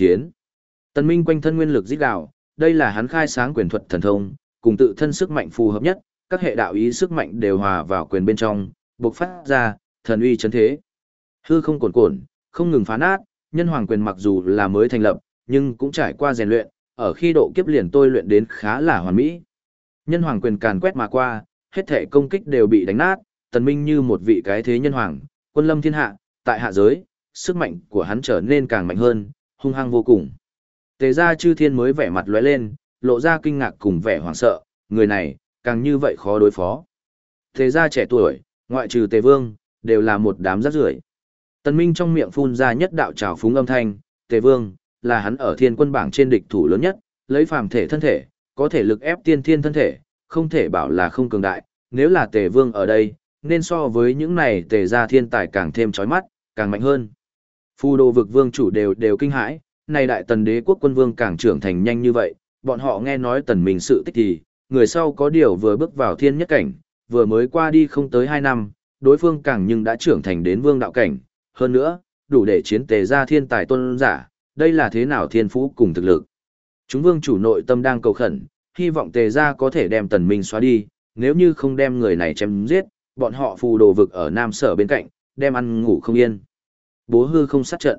chiến. Tần Minh quanh thân nguyên lực rít gào, đây là hắn khai sáng quyền thuật thần thông, cùng tự thân sức mạnh phù hợp nhất, các hệ đạo ý sức mạnh đều hòa vào quyền bên trong, bộc phát ra, thần uy chấn thế. Hư không cồn cồn, không ngừng phá nát, nhân hoàng quyền mặc dù là mới thành lập, nhưng cũng trải qua rèn luyện, ở khi độ kiếp liền tôi luyện đến khá là hoàn mỹ. Nhân hoàng quyền càn quét mà qua, hết thể công kích đều bị đánh nát, tần minh như một vị cái thế nhân hoàng, quân lâm thiên hạ, tại hạ giới, sức mạnh của hắn trở nên càng mạnh hơn, hung hăng vô cùng. Tề gia chư thiên mới vẻ mặt lóe lên, lộ ra kinh ngạc cùng vẻ hoảng sợ, người này, càng như vậy khó đối phó. Tề gia trẻ tuổi, ngoại trừ tề vương, đều là một đám rác rưởi. Tần Minh trong miệng phun ra nhất đạo trào phúng âm thanh, tề vương, là hắn ở thiên quân bảng trên địch thủ lớn nhất, lấy phàm thể thân thể, có thể lực ép tiên thiên thân thể, không thể bảo là không cường đại, nếu là tề vương ở đây, nên so với những này tề gia thiên tài càng thêm chói mắt, càng mạnh hơn. Phu đô vực vương chủ đều đều kinh hãi, này đại tần đế quốc quân vương càng trưởng thành nhanh như vậy, bọn họ nghe nói tần mình sự tích thì, người sau có điều vừa bước vào thiên nhất cảnh, vừa mới qua đi không tới 2 năm, đối phương càng nhưng đã trưởng thành đến vương đạo cảnh, hơn nữa, đủ để chiến tề gia thiên tài tôn giả, đây là thế nào thiên phú cùng thực lực. Chúng vương chủ nội tâm đang cầu khẩn, hy vọng tề gia có thể đem tần minh xóa đi, nếu như không đem người này chém giết, bọn họ phù đồ vực ở Nam Sở bên cạnh, đem ăn ngủ không yên. Bố hư không sát trận.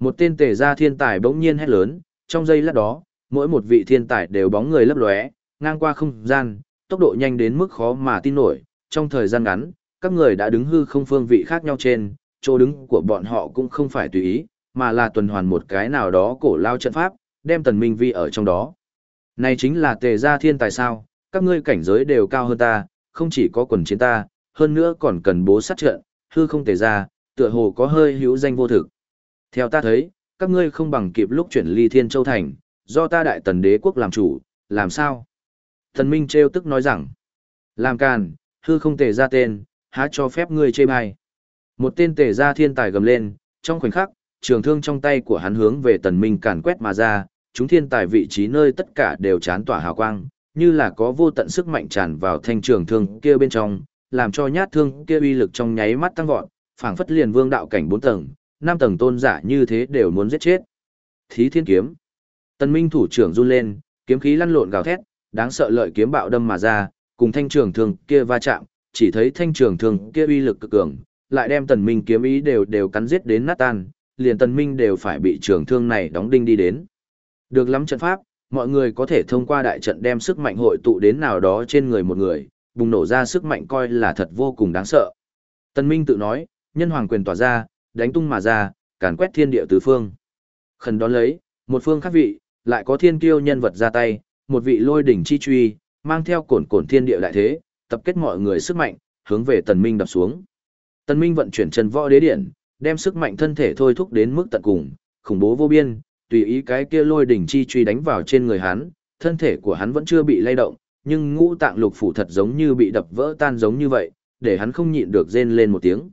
Một tên tề gia thiên tài bỗng nhiên hét lớn, trong giây lát đó, mỗi một vị thiên tài đều bóng người lấp lóe, ngang qua không gian, tốc độ nhanh đến mức khó mà tin nổi, trong thời gian ngắn, các người đã đứng hư không phương vị khác nhau trên, chỗ đứng của bọn họ cũng không phải tùy ý, mà là tuần hoàn một cái nào đó cổ lao trận pháp, đem tần minh vi ở trong đó. Này chính là tề gia thiên tài sao, các ngươi cảnh giới đều cao hơn ta, không chỉ có quần chiến ta, hơn nữa còn cần bố sát trận, hư không tề gia, tựa hồ có hơi hữu danh vô thực. Theo ta thấy, các ngươi không bằng kịp lúc chuyển ly thiên châu thành, do ta đại tần đế quốc làm chủ, làm sao? Thần Minh treo tức nói rằng, làm càn, hư không tề ra tên, há cho phép ngươi chê bai. Một tên tề ra thiên tài gầm lên, trong khoảnh khắc, trường thương trong tay của hắn hướng về tần minh càn quét mà ra, chúng thiên tài vị trí nơi tất cả đều chán tỏa hào quang, như là có vô tận sức mạnh tràn vào thanh trường thương kia bên trong, làm cho nhát thương kia uy lực trong nháy mắt tăng vọt, phảng phất liền vương đạo cảnh bốn tầng, năm tầng tôn giả như thế đều muốn giết chết. Thí thiên kiếm. Tần Minh thủ trưởng run lên, kiếm khí lăn lộn gào thét, đáng sợ lợi kiếm bạo đâm mà ra, cùng thanh trường thương kia va chạm, chỉ thấy thanh trường thương kia uy lực cực cường, lại đem Tần Minh kiếm ý đều đều cắn giết đến nát tan, liền Tần Minh đều phải bị trường thương này đóng đinh đi đến. Được lắm trận pháp, mọi người có thể thông qua đại trận đem sức mạnh hội tụ đến nào đó trên người một người, bùng nổ ra sức mạnh coi là thật vô cùng đáng sợ. Tần Minh tự nói, nhân hoàng quyền tỏa ra, đánh tung mà ra, càn quét thiên địa tứ phương. Khẩn đón lấy, một phương khác vị, lại có thiên kiêu nhân vật ra tay, một vị lôi đỉnh chi truy, mang theo cổn cổn thiên địa đại thế, tập kết mọi người sức mạnh, hướng về tần minh đập xuống. Tần minh vận chuyển chân võ đế điện, đem sức mạnh thân thể thôi thúc đến mức tận cùng, khủng bố vô biên, tùy ý cái kia lôi đỉnh chi truy đánh vào trên người hắn, thân thể của hắn vẫn chưa bị lay động, nhưng ngũ tạng lục phủ thật giống như bị đập vỡ tan giống như vậy, để hắn không nhịn được rên lên một tiếng.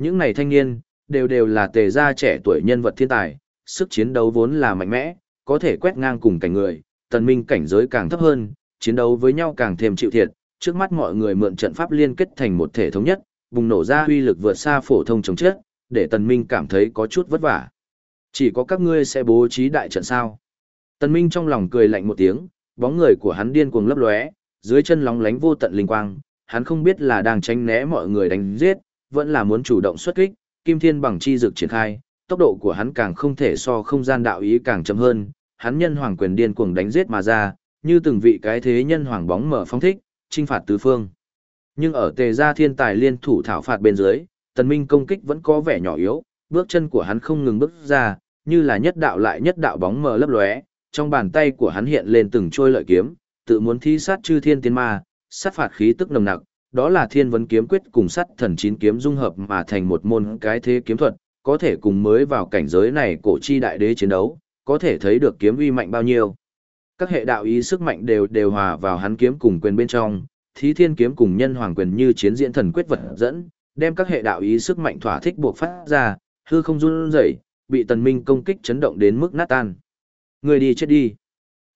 Những này thanh niên, đều đều là tề gia trẻ tuổi nhân vật thiên tài, sức chiến đấu vốn là mạnh mẽ, có thể quét ngang cùng cảnh người, tần minh cảnh giới càng thấp hơn, chiến đấu với nhau càng thêm chịu thiệt, trước mắt mọi người mượn trận pháp liên kết thành một thể thống nhất, bùng nổ ra uy lực vượt xa phổ thông chống chết, để tần minh cảm thấy có chút vất vả. Chỉ có các ngươi sẽ bố trí đại trận sao? Tần minh trong lòng cười lạnh một tiếng, bóng người của hắn điên cuồng lấp lóe, dưới chân lóng lánh vô tận linh quang, hắn không biết là đang tránh né mọi người đánh giết, vẫn là muốn chủ động xuất kích, kim thiên bằng chi dược triển khai, tốc độ của hắn càng không thể so không gian đạo ý càng chậm hơn, hắn nhân hoàng quyền điên cuồng đánh giết mà ra, như từng vị cái thế nhân hoàng bóng mở phong thích, trinh phạt tứ phương. Nhưng ở tề gia thiên tài liên thủ thảo phạt bên dưới, tần minh công kích vẫn có vẻ nhỏ yếu, bước chân của hắn không ngừng bước ra, như là nhất đạo lại nhất đạo bóng mờ lấp lóe, trong bàn tay của hắn hiện lên từng trôi lợi kiếm, tự muốn thi sát chư thiên tiên ma, sát phạt khí tức nồng nặc, đó là thiên vấn kiếm quyết cùng sắt thần chín kiếm dung hợp mà thành một môn cái thế kiếm thuật, có thể cùng mới vào cảnh giới này cổ chi đại đế chiến đấu, có thể thấy được kiếm uy mạnh bao nhiêu. Các hệ đạo ý sức mạnh đều đều hòa vào hắn kiếm cùng quyền bên trong, thí thiên kiếm cùng nhân hoàng quyền như chiến diễn thần quyết vật dẫn, đem các hệ đạo ý sức mạnh thỏa thích buộc phát ra, hư không run rẩy, bị tần minh công kích chấn động đến mức nát tan. Người đi chết đi.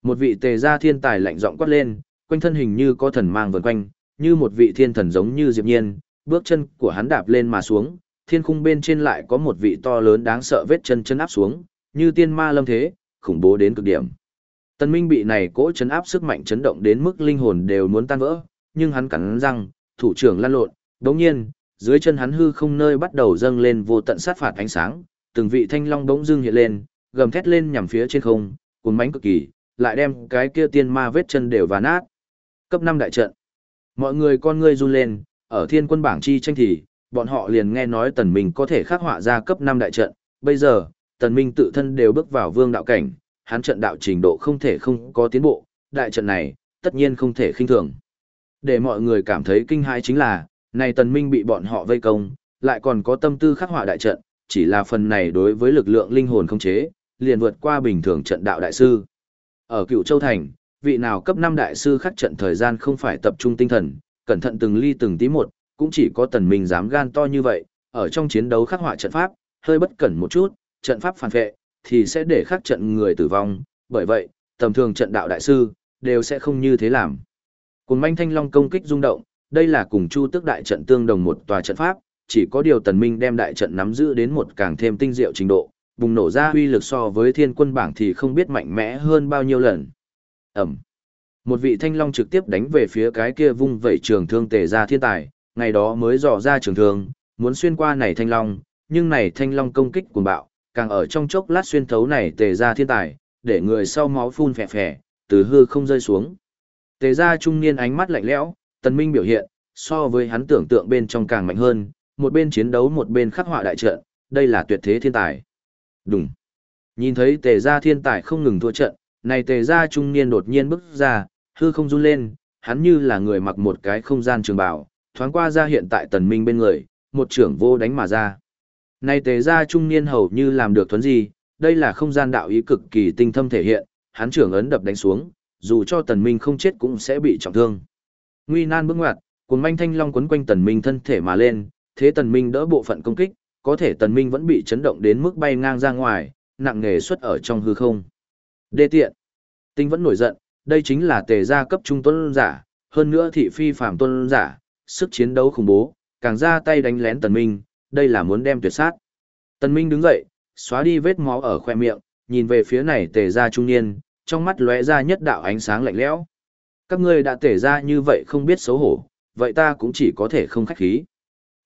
Một vị tề gia thiên tài lạnh giọng quát lên, quanh thân hình như có thần mang vần quanh, như một vị thiên thần giống như Diệp Nhiên, bước chân của hắn đạp lên mà xuống, thiên khung bên trên lại có một vị to lớn đáng sợ vết chân chân áp xuống, như tiên ma lâm thế, khủng bố đến cực điểm. Tần Minh bị này cỗ chấn áp sức mạnh chấn động đến mức linh hồn đều muốn tan vỡ, nhưng hắn cắn răng, thủ trưởng lăn lộn, đống nhiên, dưới chân hắn hư không nơi bắt đầu dâng lên vô tận sát phạt ánh sáng, từng vị thanh long bỗng dưng hiện lên, gầm thét lên nhằm phía trên không, cuốn mánh cực kỳ, lại đem cái kia tiên ma vết chân đều và nát. Cấp 5 đại trận. Mọi người con ngươi run lên, ở thiên quân bảng chi tranh thì, bọn họ liền nghe nói tần minh có thể khắc họa ra cấp 5 đại trận, bây giờ, tần minh tự thân đều bước vào vương đạo cảnh, hắn trận đạo trình độ không thể không có tiến bộ, đại trận này, tất nhiên không thể khinh thường. Để mọi người cảm thấy kinh hãi chính là, này tần minh bị bọn họ vây công, lại còn có tâm tư khắc họa đại trận, chỉ là phần này đối với lực lượng linh hồn không chế, liền vượt qua bình thường trận đạo đại sư. Ở cựu châu thành, vị nào cấp 5 đại sư khắc trận thời gian không phải tập trung tinh thần, cẩn thận từng ly từng tí một, cũng chỉ có tần minh dám gan to như vậy, ở trong chiến đấu khắc họa trận pháp, hơi bất cẩn một chút, trận pháp phản vệ, thì sẽ để khắc trận người tử vong, bởi vậy, tầm thường trận đạo đại sư, đều sẽ không như thế làm. Cùng manh thanh long công kích rung động, đây là cùng chu tức đại trận tương đồng một tòa trận pháp, chỉ có điều tần minh đem đại trận nắm giữ đến một càng thêm tinh diệu trình độ, bùng nổ ra uy lực so với thiên quân bảng thì không biết mạnh mẽ hơn bao nhiêu lần. Ẩm. Một vị thanh long trực tiếp đánh về phía cái kia vung vẩy trường thương tề ra thiên tài, ngày đó mới dò ra trường thương, muốn xuyên qua này thanh long, nhưng này thanh long công kích cuồng bạo, càng ở trong chốc lát xuyên thấu này tề ra thiên tài, để người sau máu phun phè phè, từ hư không rơi xuống. Tề ra trung niên ánh mắt lạnh lẽo, tần minh biểu hiện, so với hắn tưởng tượng bên trong càng mạnh hơn, một bên chiến đấu một bên khắc họa đại trận, đây là tuyệt thế thiên tài. Đúng. Nhìn thấy tề gia thiên tài không ngừng thua trận, này tề gia trung niên đột nhiên bước ra, hư không run lên, hắn như là người mặc một cái không gian trường bào, thoáng qua ra hiện tại tần minh bên người, một trưởng vô đánh mà ra. Này tề gia trung niên hầu như làm được thuấn gì, đây là không gian đạo ý cực kỳ tinh thâm thể hiện, hắn trưởng ấn đập đánh xuống, dù cho tần minh không chết cũng sẽ bị trọng thương. Nguy nan bước ngoặt, cuồng manh thanh long quấn quanh tần minh thân thể mà lên, thế tần minh đỡ bộ phận công kích, có thể tần minh vẫn bị chấn động đến mức bay ngang ra ngoài, nặng nề xuất ở trong hư không. Đê tiện. Tinh vẫn nổi giận, đây chính là tề gia cấp trung tuân giả, hơn nữa thị phi phàm tuân giả, sức chiến đấu khủng bố, càng ra tay đánh lén tần minh, đây là muốn đem tuyệt sát. Tần minh đứng dậy, xóa đi vết máu ở khoe miệng, nhìn về phía này tề gia trung niên, trong mắt lóe ra nhất đạo ánh sáng lạnh lẽo. Các ngươi đã tề gia như vậy không biết xấu hổ, vậy ta cũng chỉ có thể không khách khí.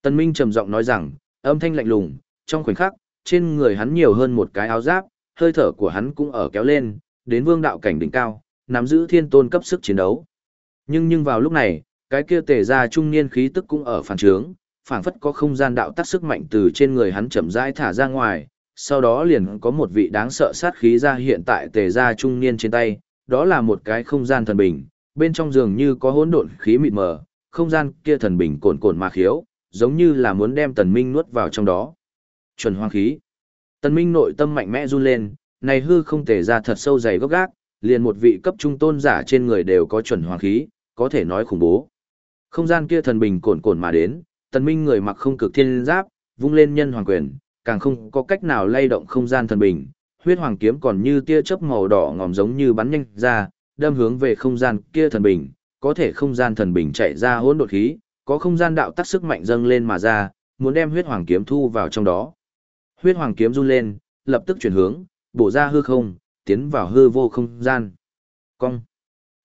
Tần Minh trầm giọng nói rằng, âm thanh lạnh lùng, trong khoảnh khắc, trên người hắn nhiều hơn một cái áo giáp, hơi thở của hắn cũng ở kéo lên, đến vương đạo cảnh đỉnh cao, nắm giữ thiên tôn cấp sức chiến đấu. Nhưng nhưng vào lúc này, cái kia tề ra trung niên khí tức cũng ở phản trướng, phảng phất có không gian đạo tắc sức mạnh từ trên người hắn chậm rãi thả ra ngoài, sau đó liền có một vị đáng sợ sát khí ra hiện tại tề ra trung niên trên tay, đó là một cái không gian thần bình, bên trong giường như có hỗn độn khí mịt mờ, không gian kia thần bình cồn cồn mà khiếu, giống như là muốn đem tần minh nuốt vào trong đó. Chuẩn hoang khí. Tần minh nội tâm mạnh mẽ run lên, này hư không thể ra thật sâu dày gốc gác, liền một vị cấp trung tôn giả trên người đều có chuẩn hoàng khí, có thể nói khủng bố. Không gian kia thần bình cồn cồn mà đến, tần minh người mặc không cực thiên giáp, vung lên nhân hoàng quyền, càng không có cách nào lay động không gian thần bình. Huyết hoàng kiếm còn như tia chớp màu đỏ ngòm giống như bắn nhanh ra, đâm hướng về không gian kia thần bình, có thể không gian thần bình chạy ra hỗn độn khí, có không gian đạo tắc sức mạnh dâng lên mà ra, muốn đem huyết hoàng kiếm thu vào trong đó. Huyết hoàng kiếm run lên, lập tức chuyển hướng, bổ ra hư không, tiến vào hư vô không gian. Cong.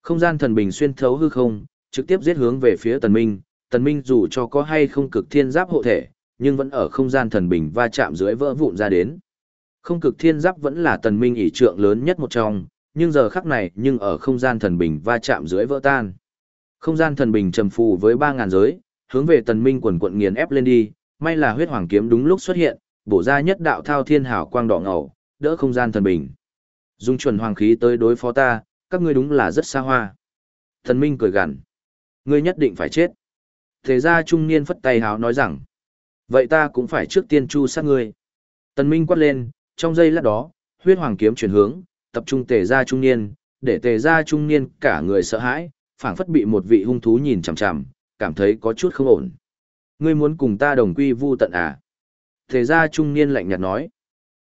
Không gian thần bình xuyên thấu hư không, trực tiếp giết hướng về phía tần minh. Tần minh dù cho có hay không cực thiên giáp hộ thể, nhưng vẫn ở không gian thần bình va chạm dưới vỡ vụn ra đến. Không cực thiên giáp vẫn là tần minh ỷ trượng lớn nhất một trong, nhưng giờ khắc này nhưng ở không gian thần bình va chạm dưới vỡ tan. Không gian thần bình trầm phù với 3000 giới, hướng về tần minh quần quận nghiền ép lên đi, may là huyết hoàng kiếm đúng lúc xuất hiện, bổ ra nhất đạo thao thiên hào quang đỏ ngầu, đỡ không gian thần bình. Dung chuẩn hoàng khí tới đối phó ta, các ngươi đúng là rất xa hoa. Thần minh cười gằn, ngươi nhất định phải chết. Thế ra trung niên phất tay hào nói rằng, vậy ta cũng phải trước tiên chu sát ngươi. Tần minh quát lên, trong giây lát đó, huyết hoàng kiếm chuyển hướng, tập trung tề ra trung niên, để tề ra trung niên cả người sợ hãi, phảng phất bị một vị hung thú nhìn chằm chằm, cảm thấy có chút không ổn. Ngươi muốn cùng ta đồng quy vu tận à? Thề ra trung niên lạnh nhạt nói,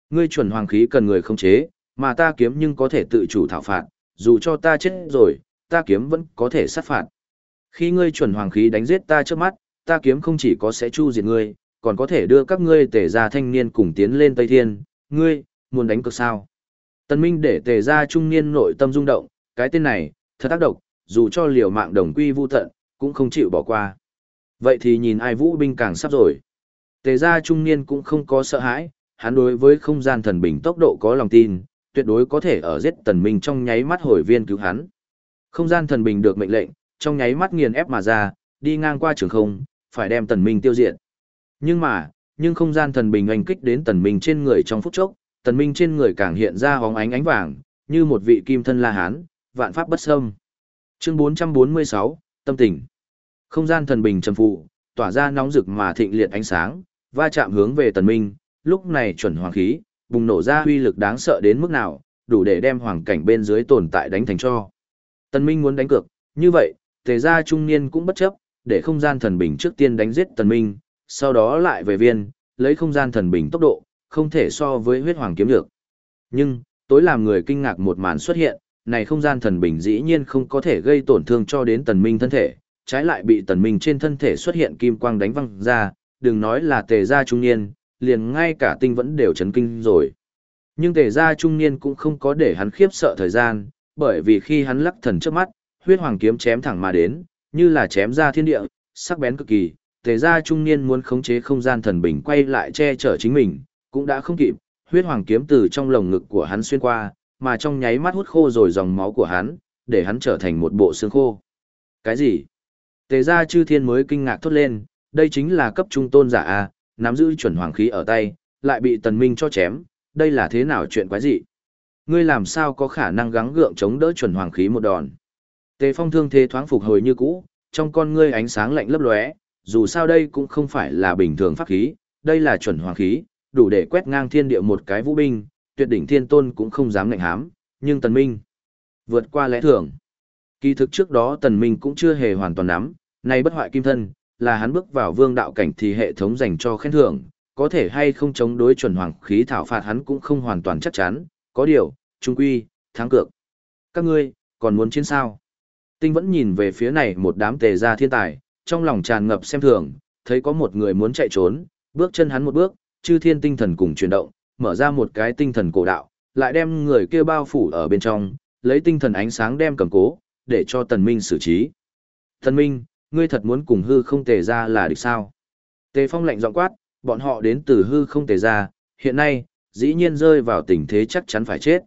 ngươi chuẩn hoàng khí cần người không chế, mà ta kiếm nhưng có thể tự chủ thảo phạt, dù cho ta chết rồi, ta kiếm vẫn có thể sát phạt. Khi ngươi chuẩn hoàng khí đánh giết ta trước mắt, ta kiếm không chỉ có sẽ chu diệt ngươi, còn có thể đưa các ngươi tề gia thanh niên cùng tiến lên Tây Thiên, ngươi, muốn đánh cược sao. Tần Minh để tề gia trung niên nội tâm rung động, cái tên này, thật tác độc, dù cho liều mạng đồng quy vu tận, cũng không chịu bỏ qua. Vậy thì nhìn ai vũ binh càng sắp rồi. Tề ra trung niên cũng không có sợ hãi, hắn đối với không gian thần bình tốc độ có lòng tin, tuyệt đối có thể ở giết tần minh trong nháy mắt hồi viên cứu hắn. Không gian thần bình được mệnh lệnh, trong nháy mắt nghiền ép mà ra, đi ngang qua trường không, phải đem tần minh tiêu diệt. Nhưng mà, nhưng không gian thần bình oanh kích đến tần minh trên người trong phút chốc, tần minh trên người càng hiện ra hóng ánh ánh vàng, như một vị kim thân la hán, vạn pháp bất xâm. Chương 446, tâm tình. Không gian thần bình trầm phụ, tỏa ra nóng rực mà thịnh liệt ánh sáng, va chạm hướng về tần minh, lúc này chuẩn hoàng khí, bùng nổ ra huy lực đáng sợ đến mức nào, đủ để đem hoàng cảnh bên dưới tồn tại đánh thành cho. Tần minh muốn đánh cược, như vậy, tề gia trung niên cũng bất chấp, để không gian thần bình trước tiên đánh giết tần minh, sau đó lại về viên, lấy không gian thần bình tốc độ, không thể so với huyết hoàng kiếm được. Nhưng, tối làm người kinh ngạc một màn xuất hiện, này không gian thần bình dĩ nhiên không có thể gây tổn thương cho đến tần minh thân thể, trái lại bị tần minh trên thân thể xuất hiện kim quang đánh văng ra, đừng nói là tề gia trung niên, liền ngay cả tinh vẫn đều chấn kinh rồi. Nhưng tề gia trung niên cũng không có để hắn khiếp sợ thời gian, bởi vì khi hắn lắc thần trước mắt, huyết hoàng kiếm chém thẳng mà đến, như là chém ra thiên địa, sắc bén cực kỳ, tề gia trung niên muốn khống chế không gian thần bình quay lại che chở chính mình, cũng đã không kịp, huyết hoàng kiếm từ trong lồng ngực của hắn xuyên qua, mà trong nháy mắt hút khô rồi dòng máu của hắn, để hắn trở thành một bộ xương khô. Cái gì? Tề gia chư thiên mới kinh ngạc thốt lên, đây chính là cấp trung tôn giả A, nắm giữ chuẩn hoàng khí ở tay, lại bị tần minh cho chém, đây là thế nào chuyện quái dị? Ngươi làm sao có khả năng gắng gượng chống đỡ chuẩn hoàng khí một đòn? Tề phong thương thế thoáng phục hồi như cũ, trong con ngươi ánh sáng lạnh lấp lóe, dù sao đây cũng không phải là bình thường pháp khí, đây là chuẩn hoàng khí, đủ để quét ngang thiên địa một cái vũ binh, tuyệt đỉnh thiên tôn cũng không dám ngạnh hám, nhưng tần minh vượt qua lẽ thường. Kỳ thực trước đó tần minh cũng chưa hề hoàn toàn nắm, nay bất hoại kim thân, là hắn bước vào vương đạo cảnh thì hệ thống dành cho khen thưởng, có thể hay không chống đối chuẩn hoàng khí thảo phạt hắn cũng không hoàn toàn chắc chắn, có điều, trung quy, thắng cược. Các ngươi, còn muốn chiến sao? Tinh vẫn nhìn về phía này một đám tề gia thiên tài, trong lòng tràn ngập xem thường, thấy có một người muốn chạy trốn, bước chân hắn một bước, chư thiên tinh thần cùng chuyển động, mở ra một cái tinh thần cổ đạo, lại đem người kia bao phủ ở bên trong, lấy tinh thần ánh sáng đem cầm cố, để cho tần minh xử trí. Tần minh, ngươi thật muốn cùng hư không tề ra là địch sao? Tề phong lạnh giọng quát, bọn họ đến từ hư không tề ra, hiện nay, dĩ nhiên rơi vào tình thế chắc chắn phải chết.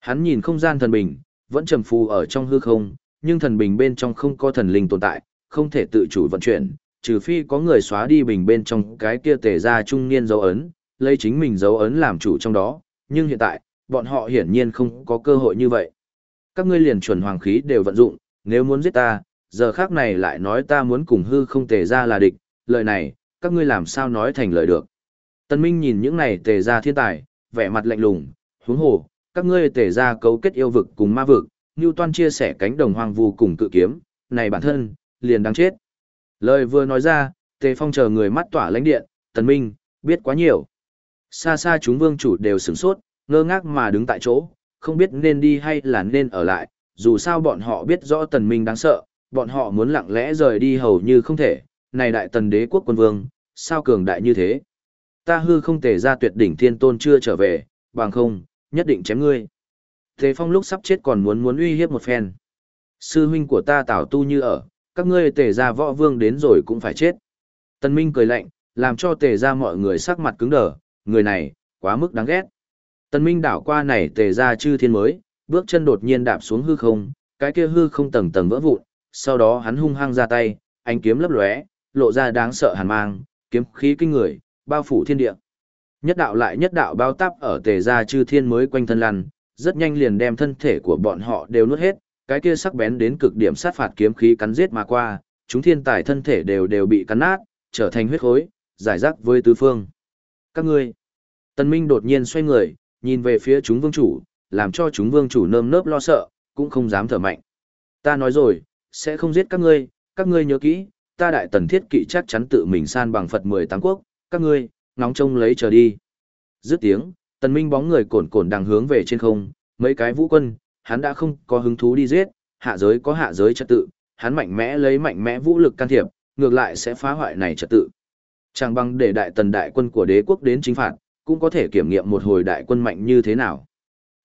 Hắn nhìn không gian thần bình, vẫn trầm phù ở trong hư không, nhưng thần bình bên trong không có thần linh tồn tại, không thể tự chủ vận chuyển, trừ phi có người xóa đi bình bên trong cái kia tề ra trung niên dấu ấn, lấy chính mình dấu ấn làm chủ trong đó, nhưng hiện tại, bọn họ hiển nhiên không có cơ hội như vậy. Các ngươi liền chuẩn hoàng khí đều vận dụng, nếu muốn giết ta, giờ khác này lại nói ta muốn cùng hư không tề ra là địch, lời này, các ngươi làm sao nói thành lời được. Tân Minh nhìn những này tề ra thiên tài, vẻ mặt lạnh lùng, huống hồ, các ngươi tề ra cấu kết yêu vực cùng ma vực, như toan chia sẻ cánh đồng hoang vu cùng cự kiếm, này bản thân, liền đáng chết. Lời vừa nói ra, tề phong chờ người mắt tỏa lãnh điện, Tần Minh, biết quá nhiều. Xa xa chúng vương chủ đều sửng sốt, ngơ ngác mà đứng tại chỗ, không biết nên đi hay là nên ở lại, dù sao bọn họ biết rõ Tần Minh đáng sợ, bọn họ muốn lặng lẽ rời đi hầu như không thể, này đại tần đế quốc quân vương, sao cường đại như thế? Ta hư không thể ra tuyệt đỉnh thiên tôn chưa trở về, bằng không, nhất định chém ngươi. Thế phong lúc sắp chết còn muốn muốn uy hiếp một phen. Sư huynh của ta tảo tu như ở, các ngươi tề ra võ vương đến rồi cũng phải chết. Tần Minh cười lạnh, làm cho tề ra mọi người sắc mặt cứng đờ, người này, quá mức đáng ghét. Tần Minh đảo qua này tề ra chư thiên mới, bước chân đột nhiên đạp xuống hư không, cái kia hư không tầng tầng vỡ vụn, sau đó hắn hung hăng ra tay, ánh kiếm lấp lóe, lộ ra đáng sợ hàn mang, kiếm khí kinh người, bao phủ thiên địa. Nhất đạo lại nhất đạo bao táp ở tề gia chư thiên mới quanh thân lăn, rất nhanh liền đem thân thể của bọn họ đều nuốt hết, cái kia sắc bén đến cực điểm sát phạt kiếm khí cắn giết mà qua, chúng thiên tài thân thể đều đều bị cắn nát, trở thành huyết khối, giải rác với tứ phương. Các ngươi. Tân Minh đột nhiên xoay người, nhìn về phía chúng vương chủ, làm cho chúng vương chủ nơm nớp lo sợ, cũng không dám thở mạnh. Ta nói rồi, sẽ không giết các ngươi, các ngươi nhớ kỹ, ta đại tần thiết kỵ chắc chắn tự mình san bằng Phật mười tám quốc, các ngươi, ngóng trông lấy chờ đi. Dứt tiếng, tần minh bóng người cồn cồn đang hướng về trên không, mấy cái vũ quân, hắn đã không có hứng thú đi giết, hạ giới có hạ giới trật tự, hắn mạnh mẽ lấy mạnh mẽ vũ lực can thiệp, ngược lại sẽ phá hoại này trật tự. Chẳng bằng để đại tần đại quân của đế quốc đến chính phạt, cũng có thể kiểm nghiệm một hồi đại quân mạnh như thế nào.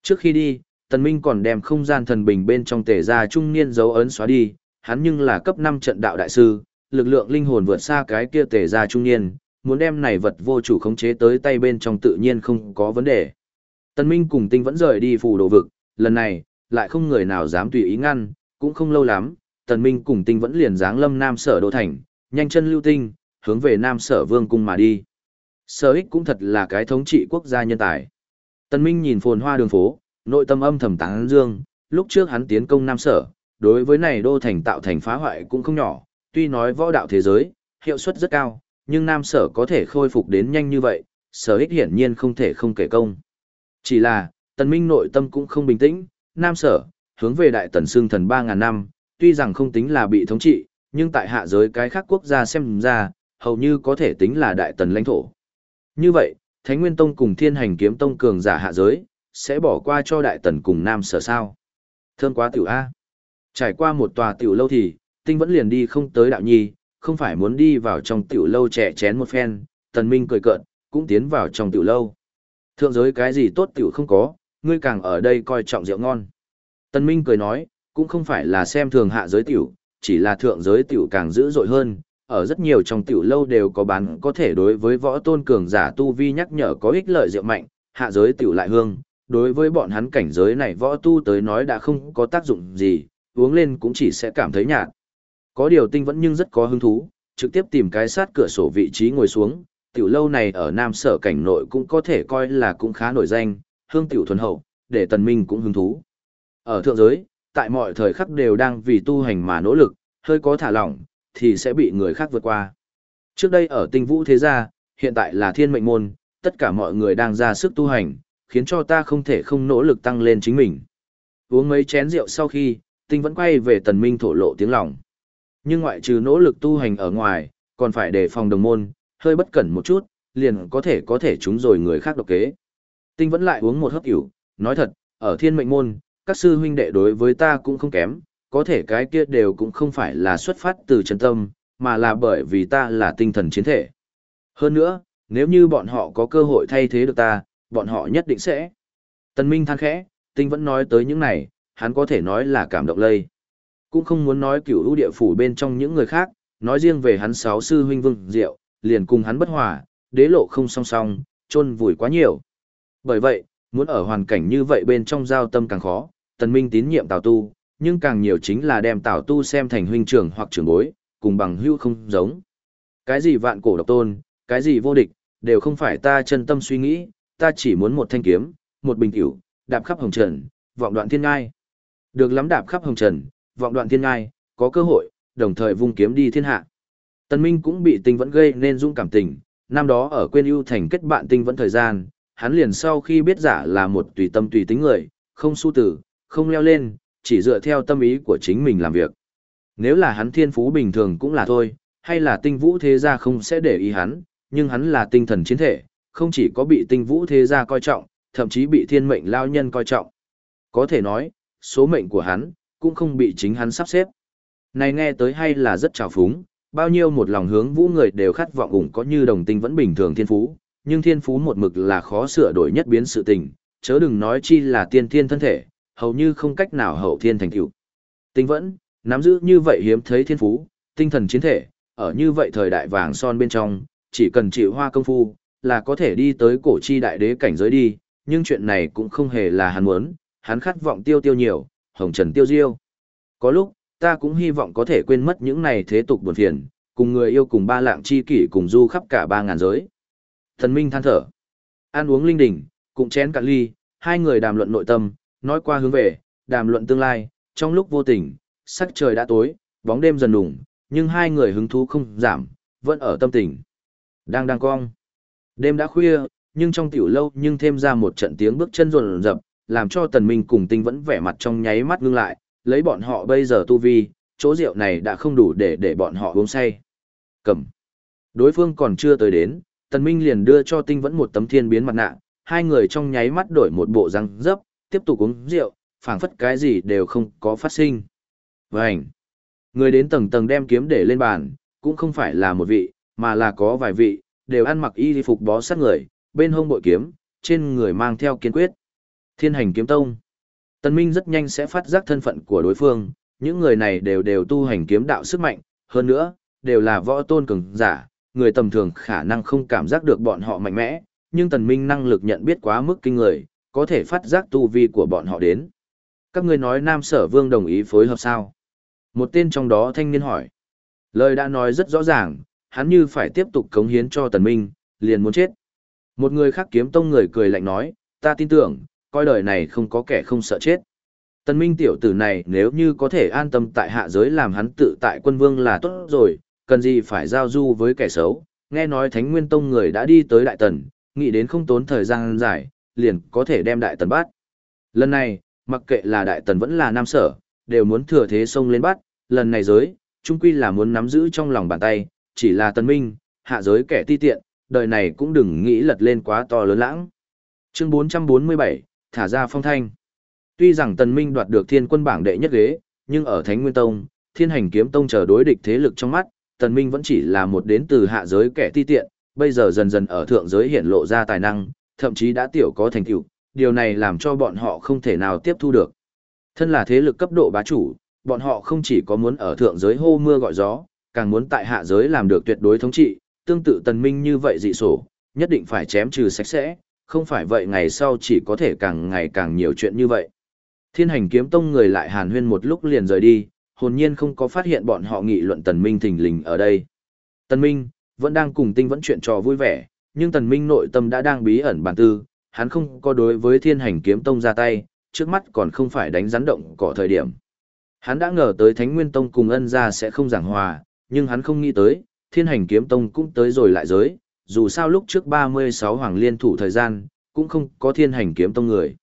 Trước khi đi, Tần Minh còn đem không gian thần bình bên trong tề gia trung niên dấu ấn xóa đi, hắn nhưng là cấp 5 trận đạo đại sư, lực lượng linh hồn vượt xa cái kia tề gia trung niên, muốn đem này vật vô chủ khống chế tới tay bên trong tự nhiên không có vấn đề. Tần Minh cùng Tinh vẫn rời đi phủ đồ vực, lần này, lại không người nào dám tùy ý ngăn, cũng không lâu lắm, Tần Minh cùng Tinh vẫn liền dáng lâm Nam Sở Đô Thành, nhanh chân lưu tinh, hướng về Nam Sở Vương Cung mà đi. Sở ích cũng thật là cái thống trị quốc gia nhân tài. Tần Minh nhìn phồn hoa đường phố, nội tâm âm thầm tán dương, lúc trước hắn tiến công Nam Sở, đối với này đô thành tạo thành phá hoại cũng không nhỏ, tuy nói võ đạo thế giới, hiệu suất rất cao, nhưng Nam Sở có thể khôi phục đến nhanh như vậy, sở ích hiển nhiên không thể không kể công. Chỉ là, tần minh nội tâm cũng không bình tĩnh, Nam Sở, hướng về đại tần xương thần 3.000 năm, tuy rằng không tính là bị thống trị, nhưng tại hạ giới cái khác quốc gia xem ra, hầu như có thể tính là đại tần lãnh thổ. Như vậy, Thánh Nguyên Tông cùng Thiên Hành Kiếm Tông cường giả hạ giới, sẽ bỏ qua cho đại tần cùng Nam Sở sao. Thơm quá tiểu A. Trải qua một tòa tiểu lâu thì, tinh vẫn liền đi không tới đạo nhi, không phải muốn đi vào trong tiểu lâu trẻ chén một phen, tần minh cười cợt, cũng tiến vào trong tiểu lâu. Thượng giới cái gì tốt tiểu không có, ngươi càng ở đây coi trọng rượu ngon. Tần minh cười nói, cũng không phải là xem thường hạ giới tiểu, chỉ là thượng giới tiểu càng dữ dội hơn. Ở rất nhiều trong tiểu lâu đều có bán có thể đối với võ tôn cường giả tu vi nhắc nhở có ích lợi rượu mạnh, hạ giới tiểu lại hương, đối với bọn hắn cảnh giới này võ tu tới nói đã không có tác dụng gì, uống lên cũng chỉ sẽ cảm thấy nhạt. Có điều tinh vẫn nhưng rất có hứng thú, trực tiếp tìm cái sát cửa sổ vị trí ngồi xuống, tiểu lâu này ở Nam Sở cảnh nội cũng có thể coi là cũng khá nổi danh, hương tiểu thuần hậu, để tần minh cũng hứng thú. Ở thượng giới, tại mọi thời khắc đều đang vì tu hành mà nỗ lực, hơi có thả lỏng, thì sẽ bị người khác vượt qua. Trước đây ở tinh vũ thế gia, hiện tại là thiên mệnh môn, tất cả mọi người đang ra sức tu hành, khiến cho ta không thể không nỗ lực tăng lên chính mình. Uống mấy chén rượu sau khi, tinh vẫn quay về tần minh thổ lộ tiếng lòng. Nhưng ngoại trừ nỗ lực tu hành ở ngoài, còn phải đề phòng đồng môn, hơi bất cẩn một chút, liền có thể có thể trúng rồi người khác độc kế. Tinh vẫn lại uống một hớp rượu, nói thật, ở thiên mệnh môn, các sư huynh đệ đối với ta cũng không kém, có thể cái kia đều cũng không phải là xuất phát từ chân tâm, mà là bởi vì ta là tinh thần chiến thể. Hơn nữa, nếu như bọn họ có cơ hội thay thế được ta, bọn họ nhất định sẽ. Tần Minh than khẽ, tinh vẫn nói tới những này, hắn có thể nói là cảm động lây. Cũng không muốn nói cửu ưu địa phủ bên trong những người khác, nói riêng về hắn sáu sư huynh vương diệu, liền cùng hắn bất hòa, đế lộ không song song, chôn vùi quá nhiều. Bởi vậy, muốn ở hoàn cảnh như vậy bên trong giao tâm càng khó, tần minh tín nhiệm tào tu, nhưng càng nhiều chính là đem tào tu xem thành huynh trưởng hoặc trưởng bối, cùng bằng hữu không giống. Cái gì vạn cổ độc tôn, cái gì vô địch, đều không phải ta chân tâm suy nghĩ, ta chỉ muốn một thanh kiếm, một bình tiểu, đạp khắp hồng trần, vọng đoạn thiên ngai. Được lắm đạp khắp hồng trần, vọng đoạn thiên ngai, có cơ hội, đồng thời vung kiếm đi thiên hạ. Tần Minh cũng bị tinh vẫn gây nên dung cảm tình, năm đó ở quên ưu thành kết bạn tinh vẫn thời gian, hắn liền sau khi biết giả là một tùy tâm tùy tính người, không su tử, không leo lên, chỉ dựa theo tâm ý của chính mình làm việc. Nếu là hắn thiên phú bình thường cũng là thôi, hay là tinh vũ thế gia không sẽ để ý hắn, nhưng hắn là tinh thần chiến thể, không chỉ có bị tinh vũ thế gia coi trọng, thậm chí bị thiên mệnh lao nhân coi trọng. Có thể nói, số mệnh của hắn, cũng không bị chính hắn sắp xếp. Này nghe tới hay là rất trào phúng, bao nhiêu một lòng hướng vũ người đều khát vọng ủng có như đồng tinh vẫn bình thường thiên phú, nhưng thiên phú một mực là khó sửa đổi nhất biến sự tình, chớ đừng nói chi là tiên thiên thân thể, hầu như không cách nào hậu thiên thành tựu. Tinh vẫn, nắm giữ như vậy hiếm thấy thiên phú, tinh thần chiến thể, ở như vậy thời đại vàng son bên trong, chỉ cần chịu hoa công phu, là có thể đi tới cổ chi đại đế cảnh giới đi, nhưng chuyện này cũng không hề là hắn muốn, hắn khát vọng tiêu tiêu nhiều, hồng trần tiêu diêu. Có lúc, ta cũng hy vọng có thể quên mất những này thế tục buồn phiền, cùng người yêu cùng ba lạng chi kỷ cùng du khắp cả ba ngàn giới. Thần Minh than thở. Ăn uống linh đỉnh, cùng chén cạn ly, hai người đàm luận nội tâm, nói qua hướng về, đàm luận tương lai, trong lúc vô tình, sắc trời đã tối, bóng đêm dần đủng, nhưng hai người hứng thú không giảm, vẫn ở tâm tình. Đang đang cong. Đêm đã khuya, nhưng trong tiểu lâu nhưng thêm ra một trận tiếng bước chân rồn rập, làm cho tần minh cùng tinh vẫn vẻ mặt trong nháy mắt ngưng lại, lấy bọn họ bây giờ tu vi, chỗ rượu này đã không đủ để để bọn họ uống say. Cầm. Đối phương còn chưa tới đến, tần minh liền đưa cho tinh vẫn một tấm thiên biến mặt nạ, hai người trong nháy mắt đổi một bộ răng dấp, tiếp tục uống rượu, phảng phất cái gì đều không có phát sinh. Vânh. Người đến tầng tầng đem kiếm để lên bàn, cũng không phải là một vị, mà là có vài vị, đều ăn mặc y phục bó sát người, bên hông bội kiếm, trên người mang theo kiên quyết. Thiên hành kiếm tông. Tần Minh rất nhanh sẽ phát giác thân phận của đối phương, những người này đều đều tu hành kiếm đạo sức mạnh, hơn nữa, đều là võ tôn cường giả, người tầm thường khả năng không cảm giác được bọn họ mạnh mẽ, nhưng Tần Minh năng lực nhận biết quá mức kinh người, có thể phát giác tu vi của bọn họ đến. Các ngươi nói Nam Sở Vương đồng ý phối hợp sao? Một tên trong đó thanh niên hỏi. Lời đã nói rất rõ ràng, hắn như phải tiếp tục cống hiến cho Tần Minh, liền muốn chết. Một người khác kiếm tông người cười lạnh nói, ta tin tưởng, coi đời này không có kẻ không sợ chết. Tần Minh tiểu tử này nếu như có thể an tâm tại hạ giới làm hắn tự tại quân vương là tốt rồi, cần gì phải giao du với kẻ xấu. Nghe nói Thánh Nguyên Tông người đã đi tới Đại Tần, nghĩ đến không tốn thời gian dài, liền có thể đem Đại Tần bắt. Lần này, mặc kệ là Đại Tần vẫn là Nam Sở, đều muốn thừa thế xông lên bắt, lần này giới, trung quy là muốn nắm giữ trong lòng bàn tay, chỉ là Tần Minh, hạ giới kẻ ti tiện, đời này cũng đừng nghĩ lật lên quá to lớn lãng. Chương 447, thả ra phong thanh. Tuy rằng Tần Minh đoạt được thiên quân bảng đệ nhất ghế, nhưng ở Thánh Nguyên Tông, Thiên Hành Kiếm Tông chờ đối địch thế lực trong mắt, Tần Minh vẫn chỉ là một đến từ hạ giới kẻ ti tiện, bây giờ dần dần ở thượng giới hiện lộ ra tài năng, thậm chí đã tiểu có thành tựu, điều này làm cho bọn họ không thể nào tiếp thu được. Thân là thế lực cấp độ bá chủ, bọn họ không chỉ có muốn ở thượng giới hô mưa gọi gió, càng muốn tại hạ giới làm được tuyệt đối thống trị, tương tự Tần Minh như vậy dị sổ, nhất định phải chém trừ sạch sẽ, không phải vậy ngày sau chỉ có thể càng ngày càng nhiều chuyện như vậy. Thiên hành kiếm tông người lại hàn huyên một lúc liền rời đi, hồn nhiên không có phát hiện bọn họ nghị luận Tần Minh thình lình ở đây. Tần Minh, vẫn đang cùng tinh vẫn chuyện trò vui vẻ, nhưng Tần Minh nội tâm đã đang bí ẩn bản tư, hắn không có đối với thiên hành kiếm tông ra tay, trước mắt còn không phải đánh rắn động cỏ thời điểm. Hắn đã ngờ tới Thánh Nguyên Tông cùng ân gia sẽ không giảng hòa, nhưng hắn không nghĩ tới, thiên hành kiếm tông cũng tới rồi lại giới, dù sao lúc trước 36 hoàng liên thủ thời gian, cũng không có thiên hành kiếm tông người.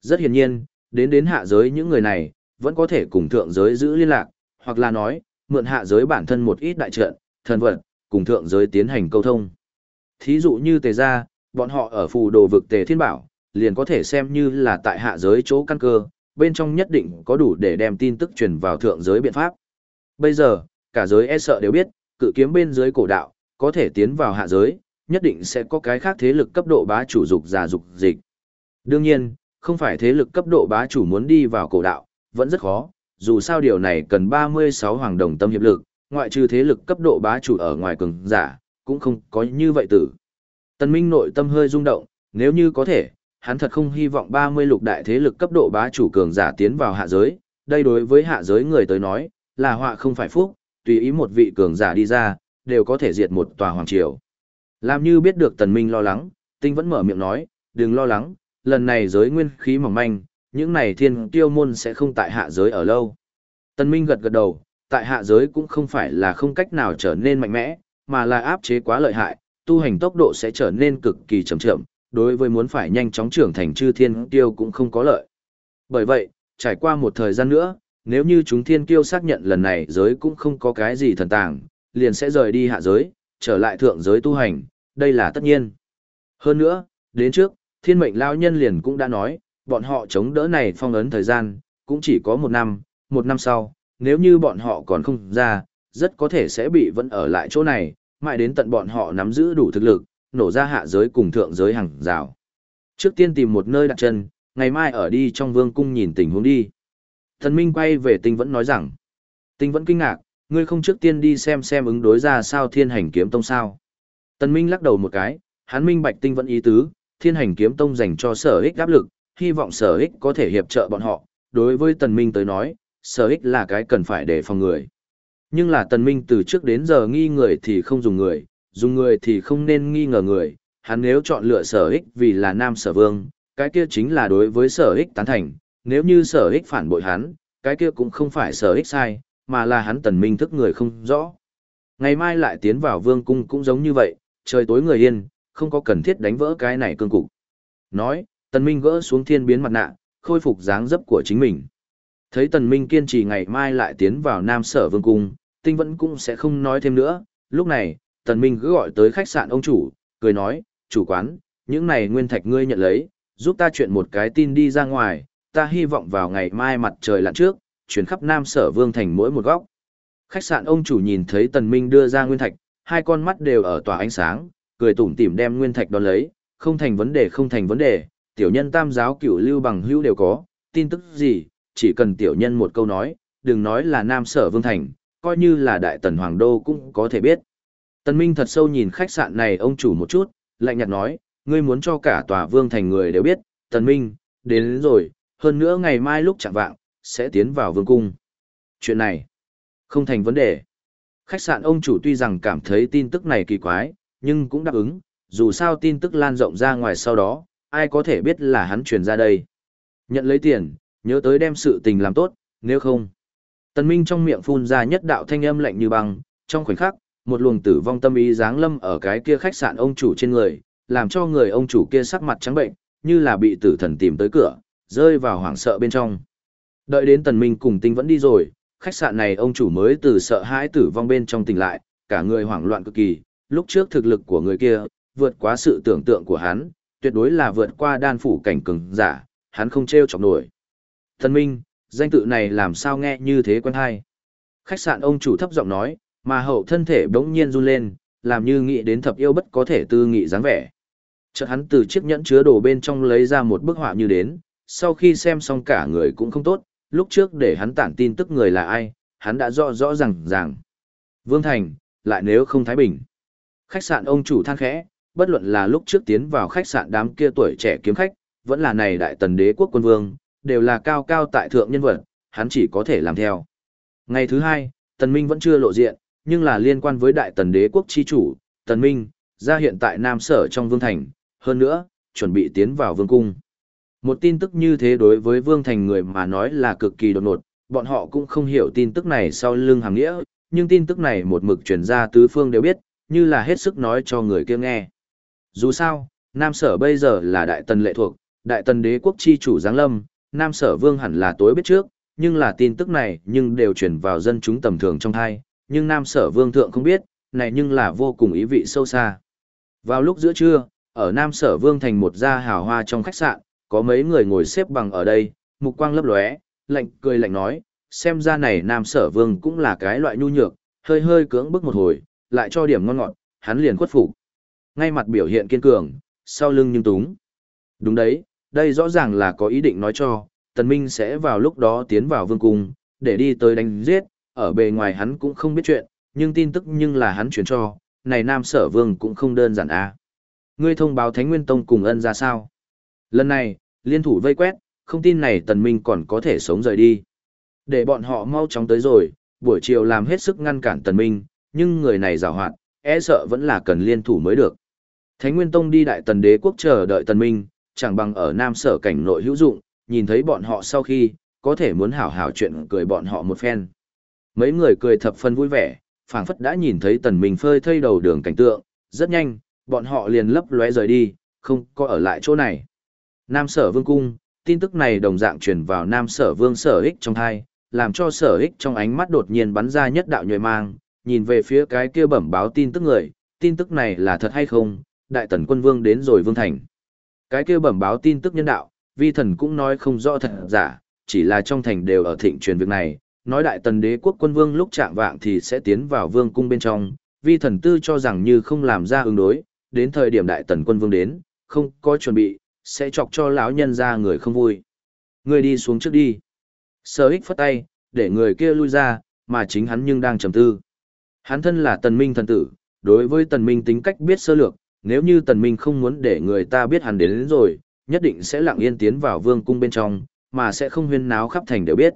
Rất hiển nhiên, đến đến hạ giới những người này, vẫn có thể cùng thượng giới giữ liên lạc, hoặc là nói, mượn hạ giới bản thân một ít đại trận, thần vật, cùng thượng giới tiến hành câu thông. Thí dụ như tề gia, bọn họ ở phù đồ vực tề thiên bảo, liền có thể xem như là tại hạ giới chỗ căn cơ, bên trong nhất định có đủ để đem tin tức truyền vào thượng giới biện pháp. Bây giờ, cả giới e sợ đều biết, cự kiếm bên dưới cổ đạo, có thể tiến vào hạ giới, nhất định sẽ có cái khác thế lực cấp độ bá chủ dục giả dục dịch. Đương nhiên, không phải thế lực cấp độ bá chủ muốn đi vào cổ đạo, vẫn rất khó, dù sao điều này cần 36 hoàng đồng tâm hiệp lực, ngoại trừ thế lực cấp độ bá chủ ở ngoài cường giả, cũng không có như vậy tử. Tần Minh nội tâm hơi rung động, nếu như có thể, hắn thật không hy vọng 30 lục đại thế lực cấp độ bá chủ cường giả tiến vào hạ giới, đây đối với hạ giới người tới nói, là họa không phải phúc, tùy ý một vị cường giả đi ra, đều có thể diệt một tòa hoàng triều. Làm như biết được Tần Minh lo lắng, Tinh vẫn mở miệng nói, đừng lo lắng, lần này giới nguyên khí mỏng manh, những này thiên tiêu môn sẽ không tại hạ giới ở lâu. Tần Minh gật gật đầu, tại hạ giới cũng không phải là không cách nào trở nên mạnh mẽ, mà là áp chế quá lợi hại, tu hành tốc độ sẽ trở nên cực kỳ chậm chậm, đối với muốn phải nhanh chóng trưởng thành chư thiên tiêu cũng không có lợi. Bởi vậy, trải qua một thời gian nữa, nếu như chúng thiên kiêu xác nhận lần này giới cũng không có cái gì thần tàng, liền sẽ rời đi hạ giới, trở lại thượng giới tu hành, đây là tất nhiên. Hơn nữa, đến trước, thiên mệnh lao nhân liền cũng đã nói, bọn họ chống đỡ này phong ấn thời gian, cũng chỉ có một năm, một năm sau, nếu như bọn họ còn không ra, rất có thể sẽ bị vẫn ở lại chỗ này, mãi đến tận bọn họ nắm giữ đủ thực lực, nổ ra hạ giới cùng thượng giới hàng rào. Trước tiên tìm một nơi đặt chân, ngày mai ở đi trong vương cung nhìn tình huống đi. Thần Minh quay về tinh vẫn nói rằng, tinh vẫn kinh ngạc, ngươi không trước tiên đi xem xem ứng đối ra sao thiên hành kiếm tông sao. Tần Minh lắc đầu một cái, hắn minh bạch tinh vẫn ý tứ, thiên hành kiếm tông dành cho sở ích áp lực, hy vọng sở ích có thể hiệp trợ bọn họ. Đối với tần minh tới nói, sở ích là cái cần phải để phòng người. Nhưng là tần minh từ trước đến giờ nghi người thì không dùng người, dùng người thì không nên nghi ngờ người. Hắn nếu chọn lựa sở ích vì là nam sở vương, cái kia chính là đối với sở ích tán thành. Nếu như sở ích phản bội hắn, cái kia cũng không phải sở ích sai, mà là hắn tần minh thức người không rõ. Ngày mai lại tiến vào vương cung cũng giống như vậy, trời tối người yên, không có cần thiết đánh vỡ cái này cương cục. Nói, tần minh gỡ xuống thiên biến mặt nạ, khôi phục dáng dấp của chính mình. Thấy tần minh kiên trì ngày mai lại tiến vào nam sở vương cung, tinh vẫn cũng sẽ không nói thêm nữa. Lúc này, tần minh cứ gọi tới khách sạn ông chủ, cười nói, chủ quán, những này nguyên thạch ngươi nhận lấy, giúp ta chuyện một cái tin đi ra ngoài, ta hy vọng vào ngày mai mặt trời lặn trước, chuyển khắp Nam Sở Vương thành mỗi một góc. Khách sạn ông chủ nhìn thấy Tần Minh đưa ra nguyên thạch, hai con mắt đều ở tỏa ánh sáng, cười tủm tỉm đem nguyên thạch đón lấy, Không thành vấn đề không thành vấn đề, tiểu nhân tam giáo cửu lưu bằng hữu đều có, tin tức gì, chỉ cần tiểu nhân một câu nói, đừng nói là Nam Sở Vương Thành, coi như là Đại Tần Hoàng Đô cũng có thể biết. Tần Minh thật sâu nhìn khách sạn này ông chủ một chút, lạnh nhạt nói, ngươi muốn cho cả tòa Vương Thành người đều biết, Tần Minh, đến, đến rồi, hơn nữa ngày mai lúc chẳng vạng, sẽ tiến vào Vương Cung. Chuyện này, không thành vấn đề. Khách sạn ông chủ tuy rằng cảm thấy tin tức này kỳ quái, nhưng cũng đáp ứng, dù sao tin tức lan rộng ra ngoài sau đó, ai có thể biết là hắn truyền ra đây. Nhận lấy tiền, nhớ tới đem sự tình làm tốt, nếu không. Tần Minh trong miệng phun ra nhất đạo thanh âm lạnh như băng, trong khoảnh khắc, một luồng tử vong tâm ý giáng lâm ở cái kia khách sạn ông chủ trên người, làm cho người ông chủ kia sắc mặt trắng bệnh, như là bị tử thần tìm tới cửa, rơi vào hoảng sợ bên trong. Đợi đến Tần Minh cùng Tinh vẫn đi rồi, khách sạn này ông chủ mới từ sợ hãi tử vong bên trong tỉnh lại, cả người hoảng loạn cực kỳ, lúc trước thực lực của người kia, vượt quá sự tưởng tượng của hắn, tuyệt đối là vượt qua đan phủ cảnh cường giả, hắn không treo chọc nổi. Tần Minh, danh tự này làm sao nghe như thế quen hay. Khách sạn ông chủ thấp giọng nói, mà hậu thân thể bỗng nhiên run lên, làm như nghĩ đến thập yêu bất có thể tư nghị dáng vẻ. Chợt hắn từ chiếc nhẫn chứa đồ bên trong lấy ra một bức họa như đến, sau khi xem xong cả người cũng không tốt, lúc trước để hắn tản tin tức người là ai, hắn đã rõ rõ ràng ràng. Vương Thành, lại nếu không Thái Bình. Khách sạn ông chủ than khẽ, bất luận là lúc trước tiến vào khách sạn đám kia tuổi trẻ kiếm khách, vẫn là này đại tần đế quốc quân vương, đều là cao cao tại thượng nhân vật, hắn chỉ có thể làm theo. Ngày thứ hai, Tần Minh vẫn chưa lộ diện, nhưng là liên quan với đại tần đế quốc chi chủ, Tần Minh, ra hiện tại Nam Sở trong Vương Thành, hơn nữa, chuẩn bị tiến vào Vương Cung. Một tin tức như thế đối với Vương Thành người mà nói là cực kỳ đột ngột, bọn họ cũng không hiểu tin tức này sau lưng hàng nghĩa, nhưng tin tức này một mực truyền ra tứ phương đều biết, như là hết sức nói cho người kia nghe. Dù sao, Nam Sở bây giờ là đại tần lệ thuộc, đại tần đế quốc chi chủ Giáng Lâm, Nam Sở Vương hẳn là tối biết trước, nhưng là tin tức này nhưng đều truyền vào dân chúng tầm thường trong thai, nhưng Nam Sở Vương thượng không biết, này nhưng là vô cùng ý vị sâu xa. Vào lúc giữa trưa, ở Nam Sở Vương thành một gia hào hoa trong khách sạn, có mấy người ngồi xếp bằng ở đây, mục quang lấp lóe, lạnh cười lạnh nói, xem ra này Nam Sở Vương cũng là cái loại nhu nhược, hơi hơi cưỡng bức một hồi, lại cho điểm ngon ngọt, hắn liền khuất phục. Ngay mặt biểu hiện kiên cường, sau lưng nhưng túng. Đúng đấy, đây rõ ràng là có ý định nói cho, Tần Minh sẽ vào lúc đó tiến vào vương cung, để đi tới đánh giết, ở bề ngoài hắn cũng không biết chuyện, nhưng tin tức nhưng là hắn truyền cho, này Nam Sở Vương cũng không đơn giản à. Ngươi thông báo Thánh Nguyên Tông cùng ân ra sao? Lần này, liên thủ vây quét, không tin này Tần Minh còn có thể sống rời đi. Để bọn họ mau chóng tới rồi, buổi chiều làm hết sức ngăn cản Tần Minh, nhưng người này rào hoạt, e sợ vẫn là cần liên thủ mới được. Thánh Nguyên Tông đi đại tần đế quốc chờ đợi Tần Minh, chẳng bằng ở Nam Sở cảnh nội hữu dụng, nhìn thấy bọn họ sau khi, có thể muốn hảo hảo chuyện cười bọn họ một phen. Mấy người cười thập phân vui vẻ, phảng phất đã nhìn thấy Tần Minh phơi thây đầu đường cảnh tượng, rất nhanh, bọn họ liền lấp lóe rời đi, không có ở lại chỗ này. Nam Sở Vương cung, tin tức này đồng dạng truyền vào Nam Sở Vương Sở Ích trong hai, làm cho Sở Ích trong ánh mắt đột nhiên bắn ra nhất đạo nhồi mang, nhìn về phía cái kia bẩm báo tin tức người, tin tức này là thật hay không, đại tần quân vương đến rồi vương thành. Cái kia bẩm báo tin tức nhân đạo, vi thần cũng nói không rõ thật giả, chỉ là trong thành đều ở thịnh truyền việc này, nói đại tần đế quốc quân vương lúc chạm vạng thì sẽ tiến vào vương cung bên trong, vi thần tư cho rằng như không làm ra ứng đối, đến thời điểm đại tần quân vương đến, không có chuẩn bị, sẽ chọc cho lão nhân ra người không vui. Người đi xuống trước đi. Sơ ích phất tay, để người kia lui ra, mà chính hắn nhưng đang trầm tư. Hắn thân là tần minh thần tử, đối với tần minh tính cách biết sơ lược, nếu như tần minh không muốn để người ta biết hắn đến, đến rồi, nhất định sẽ lặng yên tiến vào vương cung bên trong, mà sẽ không huyên náo khắp thành đều biết.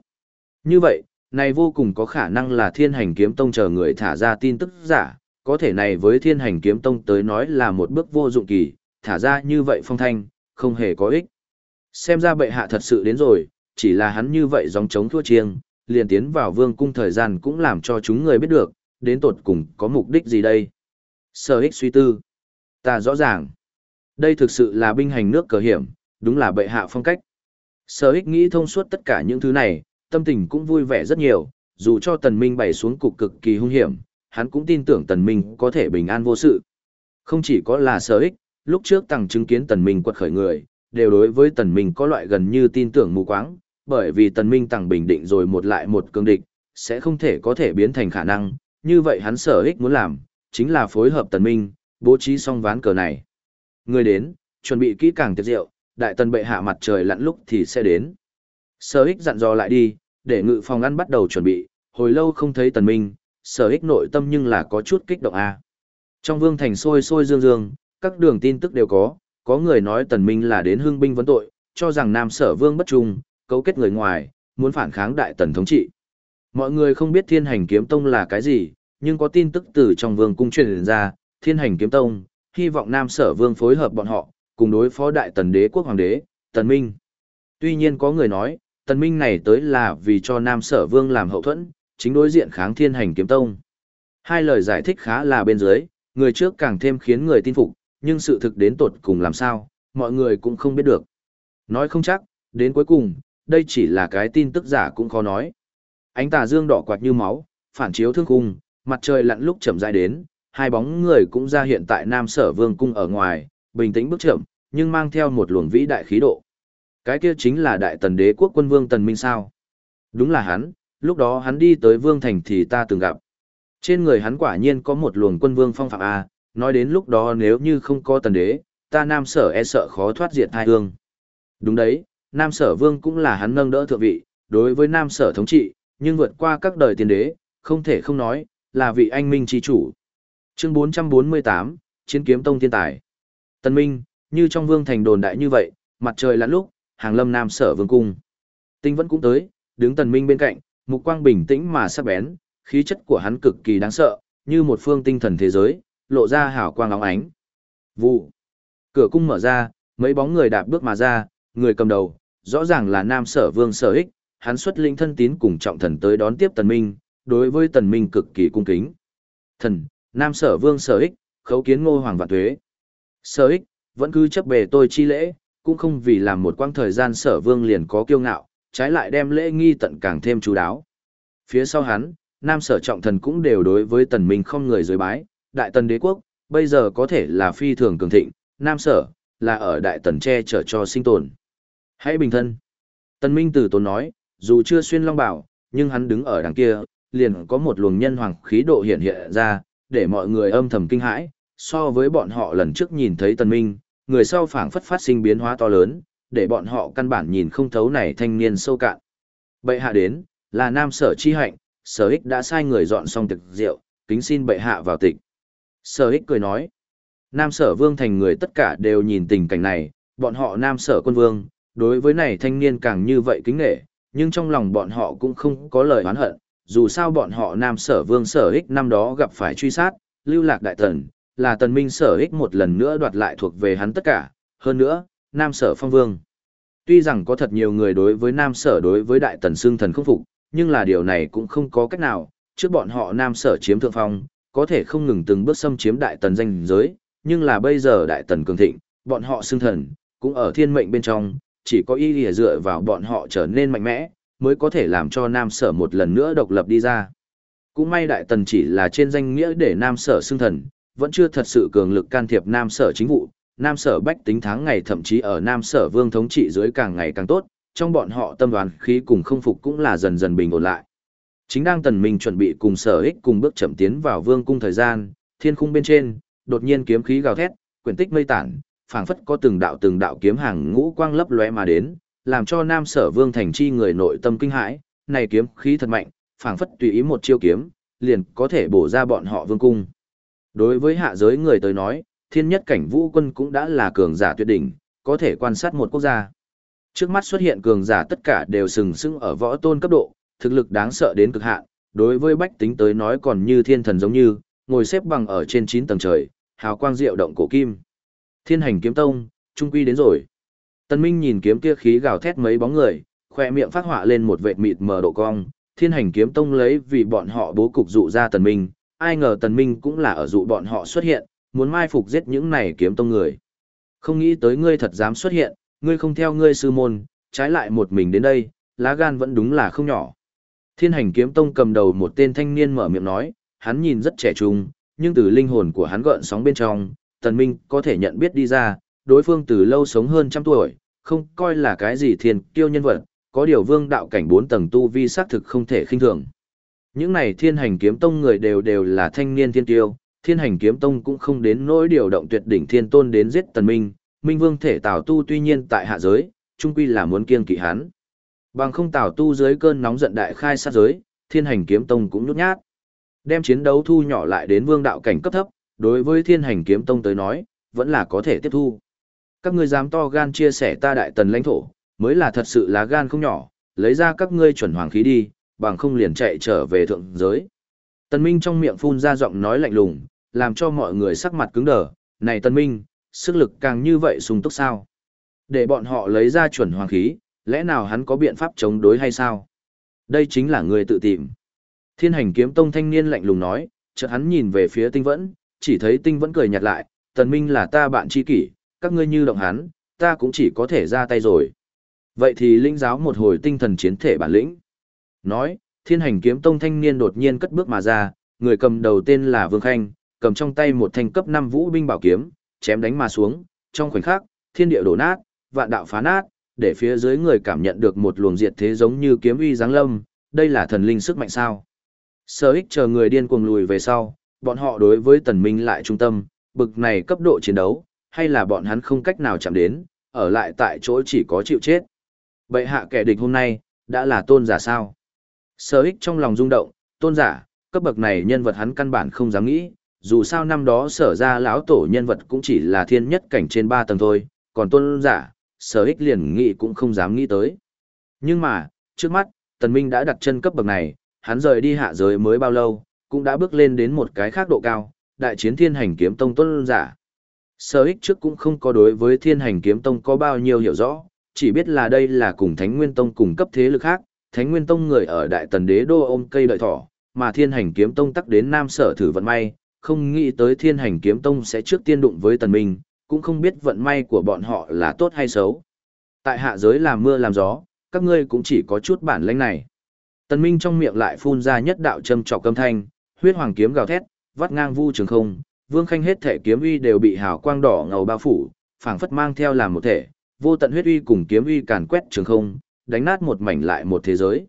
Như vậy, này vô cùng có khả năng là thiên hành kiếm tông chờ người thả ra tin tức giả, có thể này với thiên hành kiếm tông tới nói là một bước vô dụng kỳ, thả ra như vậy phong thanh, không hề có ích. Xem ra bệ hạ thật sự đến rồi, chỉ là hắn như vậy dòng chống thua chiêng, liền tiến vào vương cung thời gian cũng làm cho chúng người biết được, đến tột cùng có mục đích gì đây. Sở ích suy tư. Ta rõ ràng. Đây thực sự là binh hành nước cờ hiểm, đúng là bệ hạ phong cách. Sở ích nghĩ thông suốt tất cả những thứ này, tâm tình cũng vui vẻ rất nhiều, dù cho tần minh bày xuống cục cực kỳ hung hiểm, hắn cũng tin tưởng tần minh có thể bình an vô sự. Không chỉ có là sở ích, lúc trước tăng chứng kiến tần minh quật khởi người, đều đối với tần minh có loại gần như tin tưởng mù quáng, bởi vì tần minh tăng bình định rồi một lại một cương địch, sẽ không thể có thể biến thành khả năng, như vậy hắn sở ích muốn làm, chính là phối hợp tần minh, bố trí xong ván cờ này. Người đến, chuẩn bị kỹ càng tiệc rượu, đại tần bệ hạ mặt trời lặn lúc thì sẽ đến. Sở ích dặn dò lại đi, để ngự phòng ăn bắt đầu chuẩn bị, hồi lâu không thấy tần minh, sở ích nội tâm nhưng là có chút kích động a. Trong vương thành sôi sôi dương dương, các đường tin tức đều có, có người nói tần minh là đến hưng binh vấn tội, cho rằng nam sở vương bất trung, cấu kết người ngoài, muốn phản kháng đại tần thống trị. Mọi người không biết thiên hành kiếm tông là cái gì, nhưng có tin tức từ trong vương cung truyền ra, thiên hành kiếm tông, hy vọng nam sở vương phối hợp bọn họ, cùng đối phó đại tần đế quốc hoàng đế, tần minh. Tuy nhiên có người nói, tần minh này tới là vì cho nam sở vương làm hậu thuẫn, chính đối diện kháng thiên hành kiếm tông. Hai lời giải thích khá là bên dưới, người trước càng thêm khiến người tin phục, nhưng sự thực đến tột cùng làm sao, mọi người cũng không biết được. Nói không chắc, đến cuối cùng, đây chỉ là cái tin tức giả cũng khó nói. Ánh tà dương đỏ quạt như máu, phản chiếu thương khung, mặt trời lặn lúc chậm rãi đến, hai bóng người cũng ra hiện tại Nam Sở Vương cung ở ngoài, bình tĩnh bước chậm, nhưng mang theo một luồng vĩ đại khí độ. Cái kia chính là đại tần đế quốc quân vương Tần Minh sao? Đúng là hắn, lúc đó hắn đi tới vương thành thì ta từng gặp. Trên người hắn quả nhiên có một luồng quân vương phong phạm a, nói đến lúc đó nếu như không có tần đế, ta Nam Sở e sợ khó thoát diệt hai hương. Đúng đấy, Nam Sở Vương cũng là hắn nâng đỡ thượng vị, đối với Nam Sở thống trị, nhưng vượt qua các đời tiền đế, không thể không nói, là vị anh minh chi chủ. Chương 448, Chiến kiếm tông thiên tài. Tân Minh, như trong vương thành đồn đại như vậy, mặt trời lặn lúc, hàng lâm Nam Sở Vương cung. Tinh vẫn cũng tới, đứng Tần Minh bên cạnh, mục quang bình tĩnh mà sắc bén, khí chất của hắn cực kỳ đáng sợ, như một phương tinh thần thế giới, lộ ra hào quang óng ánh. Vụ. Cửa cung mở ra, mấy bóng người đạp bước mà ra, người cầm đầu, rõ ràng là Nam Sở Vương Sở Ích, hắn xuất linh thân tín cùng trọng thần tới đón tiếp Tần Minh, đối với Tần Minh cực kỳ cung kính. Thần, Nam Sở Vương Sở Ích, khấu kiến ngô hoàng vạn tuế. Sở Ích, vẫn cứ chấp bề tôi chi lễ, cũng không vì làm một quãng thời gian Sở Vương liền có kiêu ngạo, trái lại đem lễ nghi tận càng thêm chú đáo. Phía sau hắn, Nam Sở trọng thần cũng đều đối với Tần Minh không người dưới bái, Đại Tần Đế Quốc, bây giờ có thể là phi thường cường thịnh, Nam Sở, là ở Đại Tần che chở cho sinh tồn. Hãy bình thân. Tần Minh Tử Tốn nói, dù chưa xuyên long bảo, nhưng hắn đứng ở đằng kia, liền có một luồng nhân hoàng khí độ hiện hiện ra, để mọi người âm thầm kinh hãi, so với bọn họ lần trước nhìn thấy Tần Minh, người sau phảng phất phát sinh biến hóa to lớn, để bọn họ căn bản nhìn không thấu này thanh niên sâu cạn. Bệ hạ đến, là nam sở chi hạnh, sở ích đã sai người dọn xong thực rượu, kính xin bệ hạ vào tịch. Sở ích cười nói, nam sở vương thành người tất cả đều nhìn tình cảnh này, bọn họ nam sở quân vương, đối với này thanh niên càng như vậy kính nghệ, nhưng trong lòng bọn họ cũng không có lời oán hận, dù sao bọn họ nam sở vương sở ích năm đó gặp phải truy sát, lưu lạc đại tần, là tần minh sở ích một lần nữa đoạt lại thuộc về hắn tất cả, hơn nữa, nam sở phong vương. Tuy rằng có thật nhiều người đối với nam sở đối với đại tần xương thần không phục, nhưng là điều này cũng không có cách nào, trước bọn họ nam sở chiếm thượng phong, có thể không ngừng từng bước xâm chiếm đại tần danh giới, nhưng là bây giờ đại tần cường thịnh, bọn họ xưng thần, cũng ở thiên mệnh bên trong, chỉ có ý nghĩa dựa vào bọn họ trở nên mạnh mẽ, mới có thể làm cho Nam Sở một lần nữa độc lập đi ra. Cũng may Đại Tần chỉ là trên danh nghĩa để Nam Sở xưng thần, vẫn chưa thật sự cường lực can thiệp Nam Sở chính vụ, Nam Sở bách tính tháng ngày thậm chí ở Nam Sở vương thống trị dưới càng ngày càng tốt, trong bọn họ tâm đoàn khí cùng không phục cũng là dần dần bình ổn lại. Chính đang Tần mình chuẩn bị cùng Sở ích cùng bước chậm tiến vào vương cung thời gian, thiên khung bên trên, đột nhiên kiếm khí gào thét, quyển tích mây tản, phảng phất có từng đạo từng đạo kiếm hàng ngũ quang lấp lóe mà đến, làm cho Nam Sở Vương thành chi người nội tâm kinh hãi, này kiếm khí thật mạnh, phảng phất tùy ý một chiêu kiếm, liền có thể bổ ra bọn họ vương cung. Đối với hạ giới người tới nói, thiên nhất cảnh vũ quân cũng đã là cường giả tuyệt đỉnh, có thể quan sát một quốc gia. Trước mắt xuất hiện cường giả tất cả đều sừng sững ở võ tôn cấp độ, thực lực đáng sợ đến cực hạn, đối với bách tính tới nói còn như thiên thần giống như, ngồi xếp bằng ở trên 9 tầng trời, hào quang diệu động cổ kim. Thiên hành kiếm tông, trung quy đến rồi. Tân Minh nhìn kiếm kia khí gào thét mấy bóng người, khoe miệng phát họa lên một vệt mịt mờ độ cong, thiên hành kiếm tông lấy vì bọn họ bố cục dụ ra Tần Minh, ai ngờ Tần Minh cũng là ở dụ bọn họ xuất hiện, muốn mai phục giết những này kiếm tông người. Không nghĩ tới ngươi thật dám xuất hiện, ngươi không theo ngươi sư môn, trái lại một mình đến đây, lá gan vẫn đúng là không nhỏ. Thiên hành kiếm tông cầm đầu một tên thanh niên mở miệng nói, hắn nhìn rất trẻ trung, nhưng từ linh hồn của hắn gợn sóng bên trong, Tần Minh có thể nhận biết đi ra, đối phương từ lâu sống hơn trăm tuổi, không coi là cái gì thiên kiêu nhân vật, có điều vương đạo cảnh bốn tầng tu vi xác thực không thể khinh thường. Những này thiên hành kiếm tông người đều đều là thanh niên thiên kiêu, thiên hành kiếm tông cũng không đến nỗi điều động tuyệt đỉnh thiên tôn đến giết tần minh, Minh Vương thể Tào Tu tuy nhiên tại hạ giới, trung quy là muốn kiêng kỵ hắn. Bằng không tảo Tu dưới cơn nóng giận đại khai sát giới, Thiên Hành Kiếm Tông cũng nhút nhát. Đem chiến đấu thu nhỏ lại đến vương đạo cảnh cấp thấp, đối với Thiên Hành Kiếm Tông tới nói, vẫn là có thể tiếp thu. Các ngươi dám to gan chia sẻ ta đại tần lãnh thổ, mới là thật sự lá gan không nhỏ, lấy ra các ngươi chuẩn hoàng khí đi, bằng không liền chạy trở về thượng giới. Tần Minh trong miệng phun ra giọng nói lạnh lùng, làm cho mọi người sắc mặt cứng đờ, này Tần Minh, sức lực càng như vậy sung túc sao? Để bọn họ lấy ra chuẩn hoàng khí, lẽ nào hắn có biện pháp chống đối hay sao? Đây chính là người tự tìm. Thiên hành kiếm tông thanh niên lạnh lùng nói, chợt hắn nhìn về phía tinh vẫn, chỉ thấy tinh vẫn cười nhạt lại, Tần Minh là ta bạn tri kỷ, các ngươi như động hắn, ta cũng chỉ có thể ra tay rồi. Vậy thì linh giáo một hồi tinh thần chiến thể bản lĩnh. Nói, thiên hành kiếm tông thanh niên đột nhiên cất bước mà ra, người cầm đầu tên là Vương Khanh, cầm trong tay một thanh cấp 5 vũ binh bảo kiếm, chém đánh mà xuống, trong khoảnh khắc, thiên địa đổ nát, vạn đạo phá nát, để phía dưới người cảm nhận được một luồng diệt thế giống như kiếm uy giáng lâm, đây là thần linh sức mạnh sao. Sở ích chờ người điên cuồng lùi về sau, bọn họ đối với tần minh lại trung tâm, bực này cấp độ chiến đấu, hay là bọn hắn không cách nào chạm đến, ở lại tại chỗ chỉ có chịu chết. Bệ hạ kẻ địch hôm nay, đã là tôn giả sao? Sở ích trong lòng rung động, tôn giả, cấp bậc này nhân vật hắn căn bản không dám nghĩ, dù sao năm đó sở ra lão tổ nhân vật cũng chỉ là thiên nhất cảnh trên ba tầng thôi, còn tôn giả, sở ích liền nghĩ cũng không dám nghĩ tới. Nhưng mà, trước mắt, tần minh đã đặt chân cấp bậc này, hắn rời đi hạ giới mới bao lâu, cũng đã bước lên đến một cái khác độ cao, đại chiến thiên hành kiếm tông tuân giả. Sở ích trước cũng không có đối với thiên hành kiếm tông có bao nhiêu hiểu rõ, chỉ biết là đây là cùng Thánh Nguyên Tông cùng cấp thế lực khác, Thánh Nguyên Tông người ở Đại Tần Đế Đô ôm cây đợi thỏ, mà Thiên Hành Kiếm Tông tắc đến Nam Sở thử vận may, không nghĩ tới Thiên Hành Kiếm Tông sẽ trước tiên đụng với Tần Minh, cũng không biết vận may của bọn họ là tốt hay xấu. Tại hạ giới làm mưa làm gió, các ngươi cũng chỉ có chút bản lĩnh này. Tần Minh trong miệng lại phun ra nhất đạo châm trọc câm thanh, huyết hoàng kiếm gào thét, vắt ngang vu trường không, Vương Khanh hết thể kiếm uy đều bị hào quang đỏ ngầu bao phủ, phảng phất mang theo làm một thể, vô tận huyết uy cùng kiếm uy càn quét trường không, đánh nát một mảnh lại một thế giới.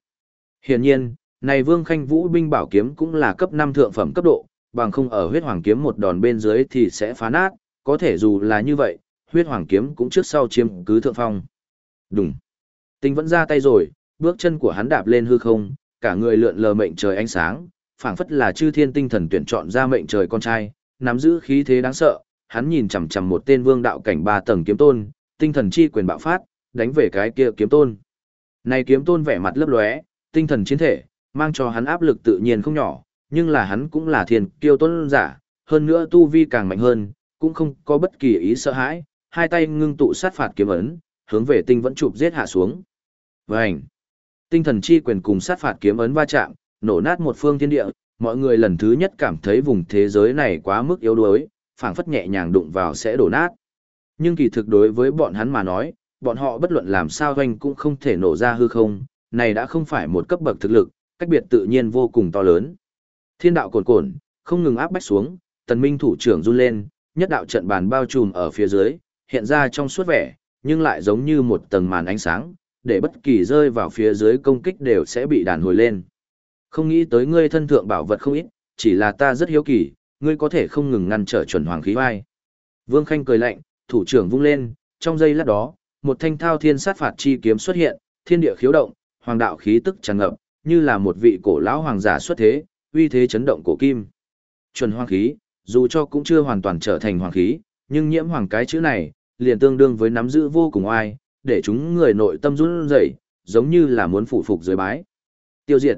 Hiển nhiên, này Vương Khanh Vũ binh bảo kiếm cũng là cấp 5 thượng phẩm cấp độ, bằng không ở huyết hoàng kiếm một đòn bên dưới thì sẽ phá nát, có thể dù là như vậy, huyết hoàng kiếm cũng trước sau chiếm cứ thượng phong. Đùng. Tinh vẫn ra tay rồi, bước chân của hắn đạp lên hư không, cả người lượn lờ mệnh trời ánh sáng, phảng phất là chư thiên tinh thần tuyển chọn ra mệnh trời con trai, nắm giữ khí thế đáng sợ, hắn nhìn chằm chằm một tên vương đạo cảnh ba tầng kiếm tôn, tinh thần chi quyền bạo phát, đánh về cái kia kiếm tôn. Này kiếm tôn vẻ mặt lấp lóe, tinh thần chiến thể, mang cho hắn áp lực tự nhiên không nhỏ, nhưng là hắn cũng là thiên kiêu tôn giả, hơn nữa tu vi càng mạnh hơn, cũng không có bất kỳ ý sợ hãi, hai tay ngưng tụ sát phạt kiếm ấn, hướng về tinh vẫn chụp giết hạ xuống. Vành! Tinh thần chi quyền cùng sát phạt kiếm ấn va chạm, nổ nát một phương thiên địa, mọi người lần thứ nhất cảm thấy vùng thế giới này quá mức yếu đuối, phảng phất nhẹ nhàng đụng vào sẽ đổ nát. Nhưng kỳ thực đối với bọn hắn mà nói, bọn họ bất luận làm sao hoành cũng không thể nổ ra hư không, này đã không phải một cấp bậc thực lực, cách biệt tự nhiên vô cùng to lớn. Thiên đạo cồn cồn, không ngừng áp bách xuống, tần minh thủ trưởng run lên, nhất đạo trận bàn bao trùm ở phía dưới, hiện ra trong suốt vẻ, nhưng lại giống như một tầng màn ánh sáng, để bất kỳ rơi vào phía dưới công kích đều sẽ bị đàn hồi lên. Không nghĩ tới ngươi thân thượng bảo vật không ít, chỉ là ta rất hiếu kỳ, ngươi có thể không ngừng ngăn trở chuẩn hoàng khí vai. Vương Khanh cười lạnh, thủ trưởng vung lên, trong giây lát đó, một thanh thao thiên sát phạt chi kiếm xuất hiện, thiên địa khiếu động, hoàng đạo khí tức tràn ngập, như là một vị cổ lão hoàng giả xuất thế, uy thế chấn động cổ kim. Chuẩn hoàng khí, dù cho cũng chưa hoàn toàn trở thành hoàng khí, nhưng nhiễm hoàng cái chữ này, liền tương đương với nắm giữ vô cùng oai, để chúng người nội tâm run rẩy, giống như là muốn phụ phục dưới bái. Tiêu diệt.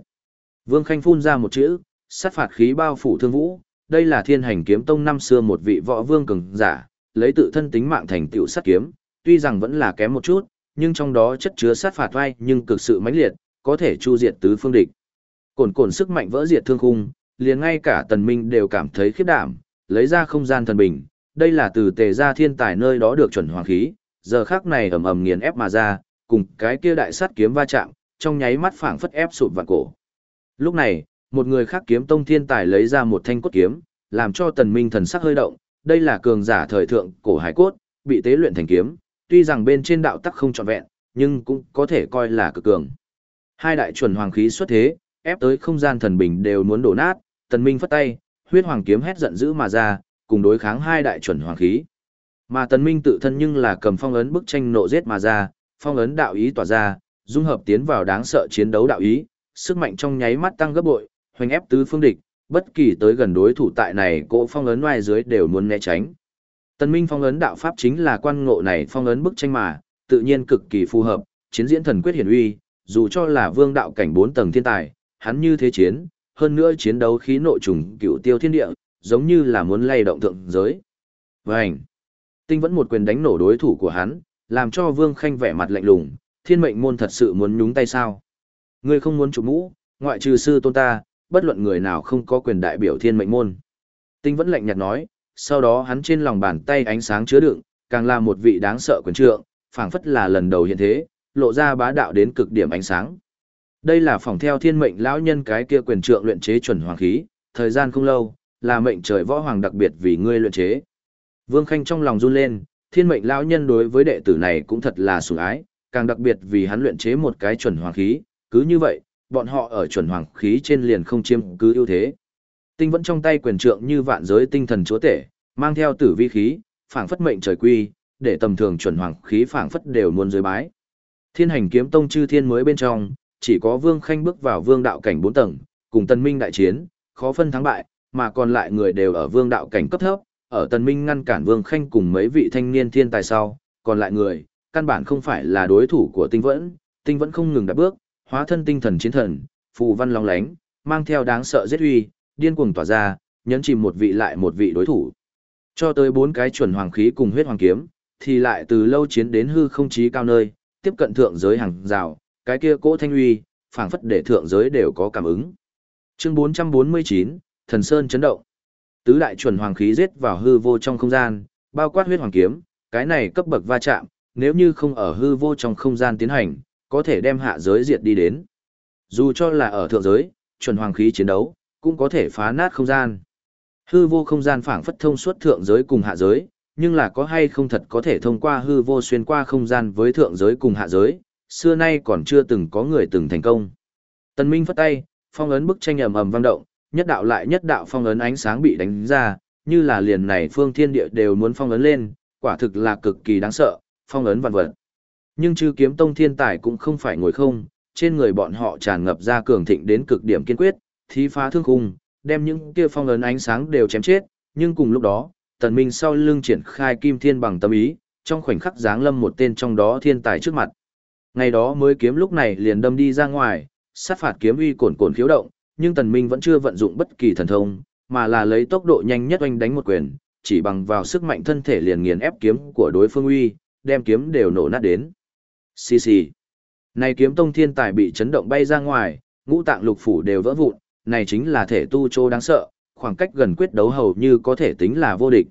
Vương Khanh phun ra một chữ, sát phạt khí bao phủ thương vũ, đây là thiên hành kiếm tông năm xưa một vị võ vương cường giả, lấy tự thân tính mạng thành tựu sát kiếm, tuy rằng vẫn là kém một chút, nhưng trong đó chất chứa sát phạt vai nhưng cực sự mãnh liệt, có thể chu diệt tứ phương địch. Cồn cồn sức mạnh vỡ diệt thương khung, liền ngay cả tần minh đều cảm thấy khiếp đảm, lấy ra không gian thần bình, đây là từ tề gia thiên tài nơi đó được chuẩn hoàng khí, giờ khắc này ầm ầm nghiền ép mà ra, cùng cái kia đại sát kiếm va chạm, trong nháy mắt phảng phất ép sụp vạn cổ. Lúc này, một người khác kiếm tông thiên tài lấy ra một thanh cốt kiếm, làm cho tần minh thần sắc hơi động, đây là cường giả thời thượng cổ hải cốt, bị tế luyện thành kiếm, tuy rằng bên trên đạo tắc không trọn vẹn, nhưng cũng có thể coi là cực cường. Hai đại chuẩn hoàng khí xuất thế, ép tới không gian thần bình đều muốn đổ nát, tần minh phất tay, huyết hoàng kiếm hét giận dữ mà ra, cùng đối kháng hai đại chuẩn hoàng khí. Mà Tần Minh tự thân nhưng là cầm phong ấn bức tranh nộ giết mà ra, phong ấn đạo ý tỏa ra, dung hợp tiến vào đáng sợ chiến đấu đạo ý, sức mạnh trong nháy mắt tăng gấp bội, hoành ép tứ phương địch, bất kỳ tới gần đối thủ tại này cỗ phong ấn ngoài dưới đều muốn né tránh. Tần Minh phong ấn đạo pháp chính là quan ngộ này phong ấn bức tranh mà, tự nhiên cực kỳ phù hợp, chiến diễn thần quyết hiển uy, dù cho là vương đạo cảnh 4 tầng thiên tài, hắn như thế chiến, hơn nữa chiến đấu khí nội trùng cựu tiêu thiên địa, giống như là muốn lay động thượng giới. Vành! Tinh vẫn một quyền đánh nổ đối thủ của hắn, làm cho Vương Khanh vẻ mặt lạnh lùng, thiên mệnh môn thật sự muốn nhúng tay sao. Ngươi không muốn chụp mũ, ngoại trừ sư tôn ta, bất luận người nào không có quyền đại biểu thiên mệnh môn. Tinh vẫn lạnh nhạt nói, sau đó hắn trên lòng bàn tay ánh sáng chứa đựng, càng là một vị đáng sợ quyền trượng, phảng phất là lần đầu hiện thế, lộ ra bá đạo đến cực điểm ánh sáng. Đây là phòng theo thiên mệnh lão nhân cái kia quyền trượng luyện chế chuẩn hoàng khí, thời gian không lâu, là mệnh trời võ hoàng đặc biệt vì ngươi luyện chế. Vương Khanh trong lòng run lên, thiên mệnh lão nhân đối với đệ tử này cũng thật là sủng ái, càng đặc biệt vì hắn luyện chế một cái chuẩn hoàng khí, cứ như vậy, bọn họ ở chuẩn hoàng khí trên liền không chiếm cứ ưu thế. Tinh vẫn trong tay quyền trượng như vạn giới tinh thần chúa tể, mang theo tử vi khí, phảng phất mệnh trời quy, để tầm thường chuẩn hoàng khí phảng phất đều muốn dưới bái. Thiên hành kiếm tông chư thiên mới bên trong, chỉ có Vương Khanh bước vào vương đạo cảnh 4 tầng, cùng Tần Minh đại chiến, khó phân thắng bại, mà còn lại người đều ở vương đạo cảnh cấp thấp, ở Tần Minh ngăn cản Vương Khanh cùng mấy vị thanh niên thiên tài sau, còn lại người, căn bản không phải là đối thủ của Tinh Vẫn, Tinh Vẫn không ngừng đạp bước, hóa thân tinh thần chiến thần, phù văn long lánh, mang theo đáng sợ giết uy, điên cuồng tỏa ra, nhấn chìm một vị lại một vị đối thủ. Cho tới bốn cái chuẩn hoàng khí cùng huyết hoàng kiếm, thì lại từ lâu chiến đến hư không chí cao nơi, tiếp cận thượng giới hàng rào, cái kia cỗ thanh uy, phảng phất để thượng giới đều có cảm ứng. Chương 449, Thần Sơn chấn động. Tứ đại chuẩn hoàng khí giết vào hư vô trong không gian, bao quát huyết hoàng kiếm, cái này cấp bậc va chạm, nếu như không ở hư vô trong không gian tiến hành, có thể đem hạ giới diệt đi đến. Dù cho là ở thượng giới, chuẩn hoàng khí chiến đấu, cũng có thể phá nát không gian. Hư vô không gian phảng phất thông suốt thượng giới cùng hạ giới, nhưng là có hay không thật có thể thông qua hư vô xuyên qua không gian với thượng giới cùng hạ giới, xưa nay còn chưa từng có người từng thành công. Tần Minh phất tay, phong ấn bức tranh ầm ầm vang động, nhất đạo lại nhất đạo phong ấn ánh sáng bị đánh ra, như là liền này phương thiên địa đều muốn phong ấn lên, quả thực là cực kỳ đáng sợ, phong ấn vạn vật. Nhưng chư kiếm tông thiên tài cũng không phải ngồi không, trên người bọn họ tràn ngập ra cường thịnh đến cực điểm kiên quyết, thí phá thương khung, đem những kia phong ấn ánh sáng đều chém chết, nhưng cùng lúc đó, tần minh sau lưng triển khai kim thiên bằng tâm ý, trong khoảnh khắc giáng lâm một tên trong đó thiên tài trước mặt. Ngày đó mới kiếm lúc này liền đâm đi ra ngoài, sát phạt kiếm uy cồn cồn khiếu động, nhưng tần minh vẫn chưa vận dụng bất kỳ thần thông, mà là lấy tốc độ nhanh nhất oanh đánh một quyền, chỉ bằng vào sức mạnh thân thể liền nghiền ép kiếm của đối phương uy, đem kiếm đều nổ nát đến. Xì xì. Này kiếm tông thiên tài bị chấn động bay ra ngoài, ngũ tạng lục phủ đều vỡ vụn, này chính là thể tu trô đáng sợ, khoảng cách gần quyết đấu hầu như có thể tính là vô địch.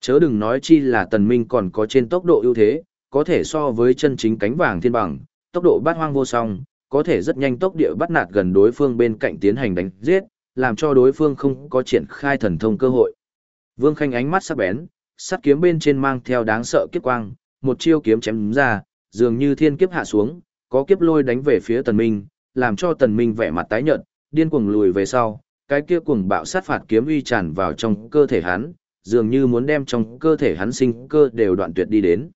Chớ đừng nói chi là tần minh còn có trên tốc độ ưu thế, có thể so với chân chính cánh vàng thiên bằng, tốc độ bát hoang vô song, có thể rất nhanh tốc địa bắt nạt gần đối phương bên cạnh tiến hành đánh giết, làm cho đối phương không có triển khai thần thông cơ hội. Vương Khanh ánh mắt sắc bén, sắt kiếm bên trên mang theo đáng sợ kiếp quang, một chiêu kiếm chém ra, dường như thiên kiếp hạ xuống, có kiếp lôi đánh về phía Tần Minh, làm cho Tần Minh vẻ mặt tái nhợt, điên cuồng lùi về sau, cái kia cuồng bạo sát phạt kiếm uy tràn vào trong cơ thể hắn, dường như muốn đem trong cơ thể hắn sinh cơ đều đoạn tuyệt đi đến.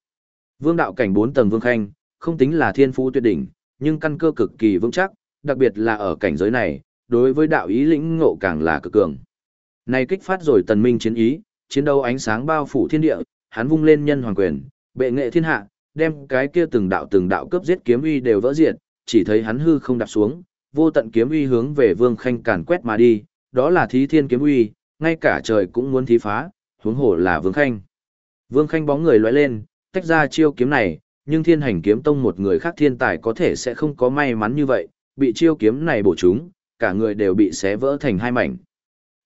Vương đạo cảnh 4 tầng vương khanh, không tính là thiên phú tuyệt đỉnh, nhưng căn cơ cực kỳ vững chắc, đặc biệt là ở cảnh giới này, đối với đạo ý lĩnh ngộ càng là cực cường. Này kích phát rồi tần minh chiến ý, chiến đấu ánh sáng bao phủ thiên địa, hắn vung lên nhân hoàng quyền, bệ nghệ thiên hạ, đem cái kia từng đạo từng đạo cướp giết kiếm uy đều vỡ diệt, chỉ thấy hắn hư không đạp xuống, vô tận kiếm uy hướng về Vương Khanh càn quét mà đi, đó là thí thiên kiếm uy, ngay cả trời cũng muốn thí phá, huống hồ là Vương Khanh. Vương Khanh bóng người lóe lên, tách ra chiêu kiếm này, nhưng thiên hành kiếm tông một người khác thiên tài có thể sẽ không có may mắn như vậy, bị chiêu kiếm này bổ trúng, cả người đều bị xé vỡ thành hai mảnh.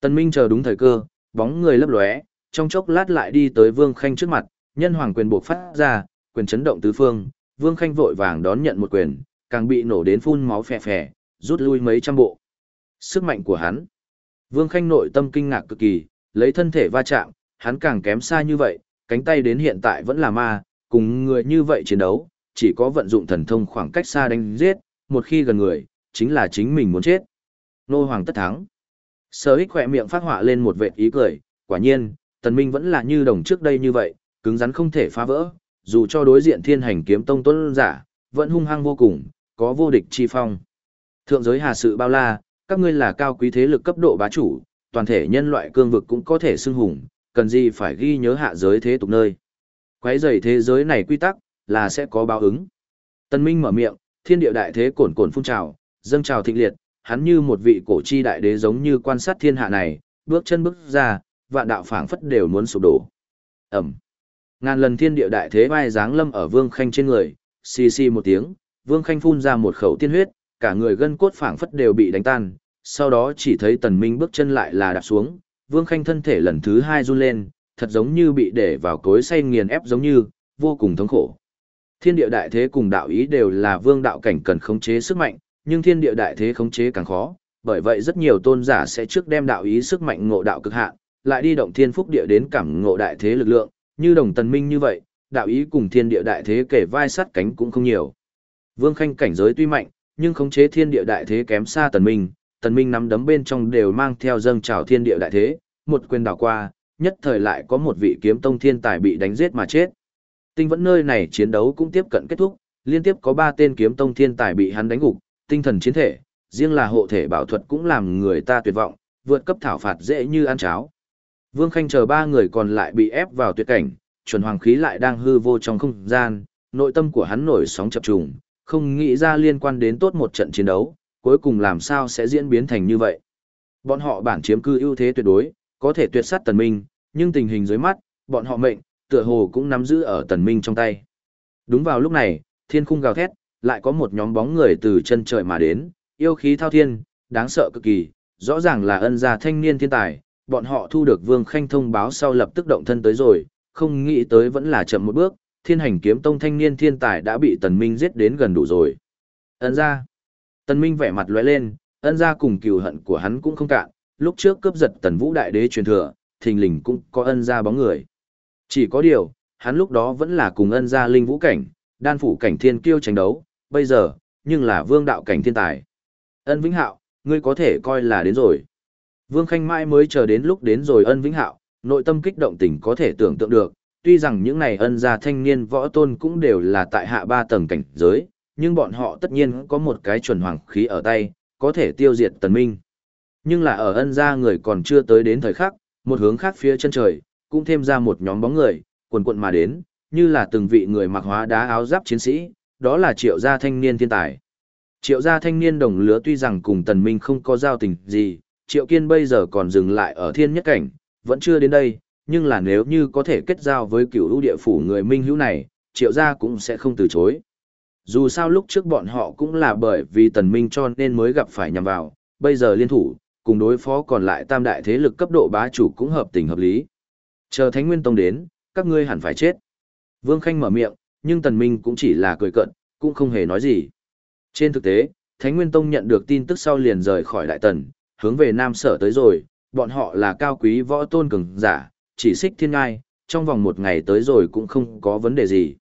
Tần Minh chờ đúng thời cơ, bóng người lấp lóe, trong chốc lát lại đi tới Vương Khanh trước mặt, nhân hoàng quyền buộc phát ra, quyền chấn động tứ phương, Vương Khanh vội vàng đón nhận một quyền, càng bị nổ đến phun máu phè phè, rút lui mấy trăm bộ. Sức mạnh của hắn. Vương Khanh nội tâm kinh ngạc cực kỳ, lấy thân thể va chạm, hắn càng kém xa như vậy, cánh tay đến hiện tại vẫn là ma, cùng người như vậy chiến đấu, chỉ có vận dụng thần thông khoảng cách xa đánh giết, một khi gần người, chính là chính mình muốn chết. Nô Hoàng tất thắng. Sở Hích khỏe miệng phát họa lên một vệt ý cười, quả nhiên, tần minh vẫn là như đồng trước đây như vậy, cứng rắn không thể phá vỡ, dù cho đối diện thiên hành kiếm tông tuấn giả, vẫn hung hăng vô cùng, có vô địch chi phong. Thượng giới hà sự bao la, các ngươi là cao quý thế lực cấp độ bá chủ, toàn thể nhân loại cương vực cũng có thể xưng hùng, cần gì phải ghi nhớ hạ giới thế tục nơi. Quấy rầy thế giới này quy tắc, là sẽ có báo ứng. Tân Minh mở miệng, thiên địa đại thế cuồn cồn phun trào, dâng trào thịnh liệt, hắn như một vị cổ chi đại đế giống như quan sát thiên hạ này, bước chân bước ra, vạn đạo phảng phất đều muốn sụp đổ. ầm, Ngàn lần thiên địa đại thế vai dáng lâm ở Vương Khanh trên người, xì xì một tiếng, Vương Khanh phun ra một khẩu tiên huyết, cả người gân cốt phảng phất đều bị đánh tan, sau đó chỉ thấy Tần Minh bước chân lại là đạp xuống, Vương Khanh thân thể lần thứ hai run lên, thật giống như bị để vào cối xay nghiền ép giống như, vô cùng thống khổ. Thiên địa đại thế cùng đạo ý đều là vương đạo cảnh cần khống chế sức mạnh, nhưng thiên địa đại thế khống chế càng khó, bởi vậy rất nhiều tôn giả sẽ trước đem đạo ý sức mạnh ngộ đạo cực hạn, lại đi động thiên phúc địa đến cảm ngộ đại thế lực lượng, như đồng tần minh như vậy, đạo ý cùng thiên địa đại thế kể vai sát cánh cũng không nhiều. Vương Khanh cảnh giới tuy mạnh, nhưng khống chế thiên địa đại thế kém xa tần minh, tần minh nắm đấm bên trong đều mang theo dâng trào thiên địa đại thế, một quyền đảo qua, nhất thời lại có một vị kiếm tông thiên tài bị đánh giết mà chết. Tinh vẫn nơi này chiến đấu cũng tiếp cận kết thúc, liên tiếp có ba tên kiếm tông thiên tài bị hắn đánh gục, tinh thần chiến thể, riêng là hộ thể bảo thuật cũng làm người ta tuyệt vọng, vượt cấp thảo phạt dễ như ăn cháo. Vương Khanh chờ ba người còn lại bị ép vào tuyệt cảnh, chuẩn hoàng khí lại đang hư vô trong không gian, nội tâm của hắn nổi sóng chập trùng, không nghĩ ra liên quan đến tốt một trận chiến đấu, cuối cùng làm sao sẽ diễn biến thành như vậy. Bọn họ bản chiếm cư ưu thế tuyệt đối, có thể tuyệt sát tần minh, nhưng tình hình dưới mắt, bọn họ mệnh, tựa hồ cũng nắm giữ ở tần minh trong tay. Đúng vào lúc này, thiên khung gào thét, lại có một nhóm bóng người từ chân trời mà đến, yêu khí thao thiên, đáng sợ cực kỳ, rõ ràng là ân gia thanh niên thiên tài, bọn họ thu được Vương Khanh thông báo sau lập tức động thân tới rồi, không nghĩ tới vẫn là chậm một bước, thiên hành kiếm tông thanh niên thiên tài đã bị tần minh giết đến gần đủ rồi. Ân gia. Tần minh vẻ mặt lóe lên, ân gia cùng cừu hận của hắn cũng không cạn, lúc trước cướp giật tần vũ đại đế truyền thừa, thình lình cũng có ân gia bóng người. Chỉ có điều, hắn lúc đó vẫn là cùng ân gia linh vũ cảnh, đan phủ cảnh thiên kiêu tranh đấu, bây giờ, nhưng là vương đạo cảnh thiên tài. Ân Vĩnh Hạo, ngươi có thể coi là đến rồi. Vương Khanh mãi mới chờ đến lúc đến rồi ân Vĩnh Hạo, nội tâm kích động tình có thể tưởng tượng được, tuy rằng những này ân gia thanh niên võ tôn cũng đều là tại hạ ba tầng cảnh giới, nhưng bọn họ tất nhiên có một cái chuẩn hoàng khí ở tay, có thể tiêu diệt tần minh. Nhưng là ở ân gia người còn chưa tới đến thời khắc, một hướng khác phía chân trời, cũng thêm ra một nhóm bóng người, quần quận mà đến, như là từng vị người mặc hóa đá áo giáp chiến sĩ, đó là triệu gia thanh niên thiên tài. Triệu gia thanh niên đồng lứa tuy rằng cùng tần minh không có giao tình gì, triệu kiên bây giờ còn dừng lại ở thiên nhất cảnh, vẫn chưa đến đây, nhưng là nếu như có thể kết giao với cựu ưu địa phủ người minh hữu này, triệu gia cũng sẽ không từ chối. Dù sao lúc trước bọn họ cũng là bởi vì tần minh cho nên mới gặp phải nhằm vào, bây giờ liên thủ, cùng đối phó còn lại tam đại thế lực cấp độ bá chủ cũng hợp tình hợp lý. Chờ Thánh Nguyên Tông đến, các ngươi hẳn phải chết. Vương Khanh mở miệng, nhưng Tần Minh cũng chỉ là cười cận, cũng không hề nói gì. Trên thực tế, Thánh Nguyên Tông nhận được tin tức sau liền rời khỏi Đại Tần, hướng về Nam Sở tới rồi, bọn họ là cao quý võ tôn cường giả, chỉ xích thiên ngai, trong vòng một ngày tới rồi cũng không có vấn đề gì.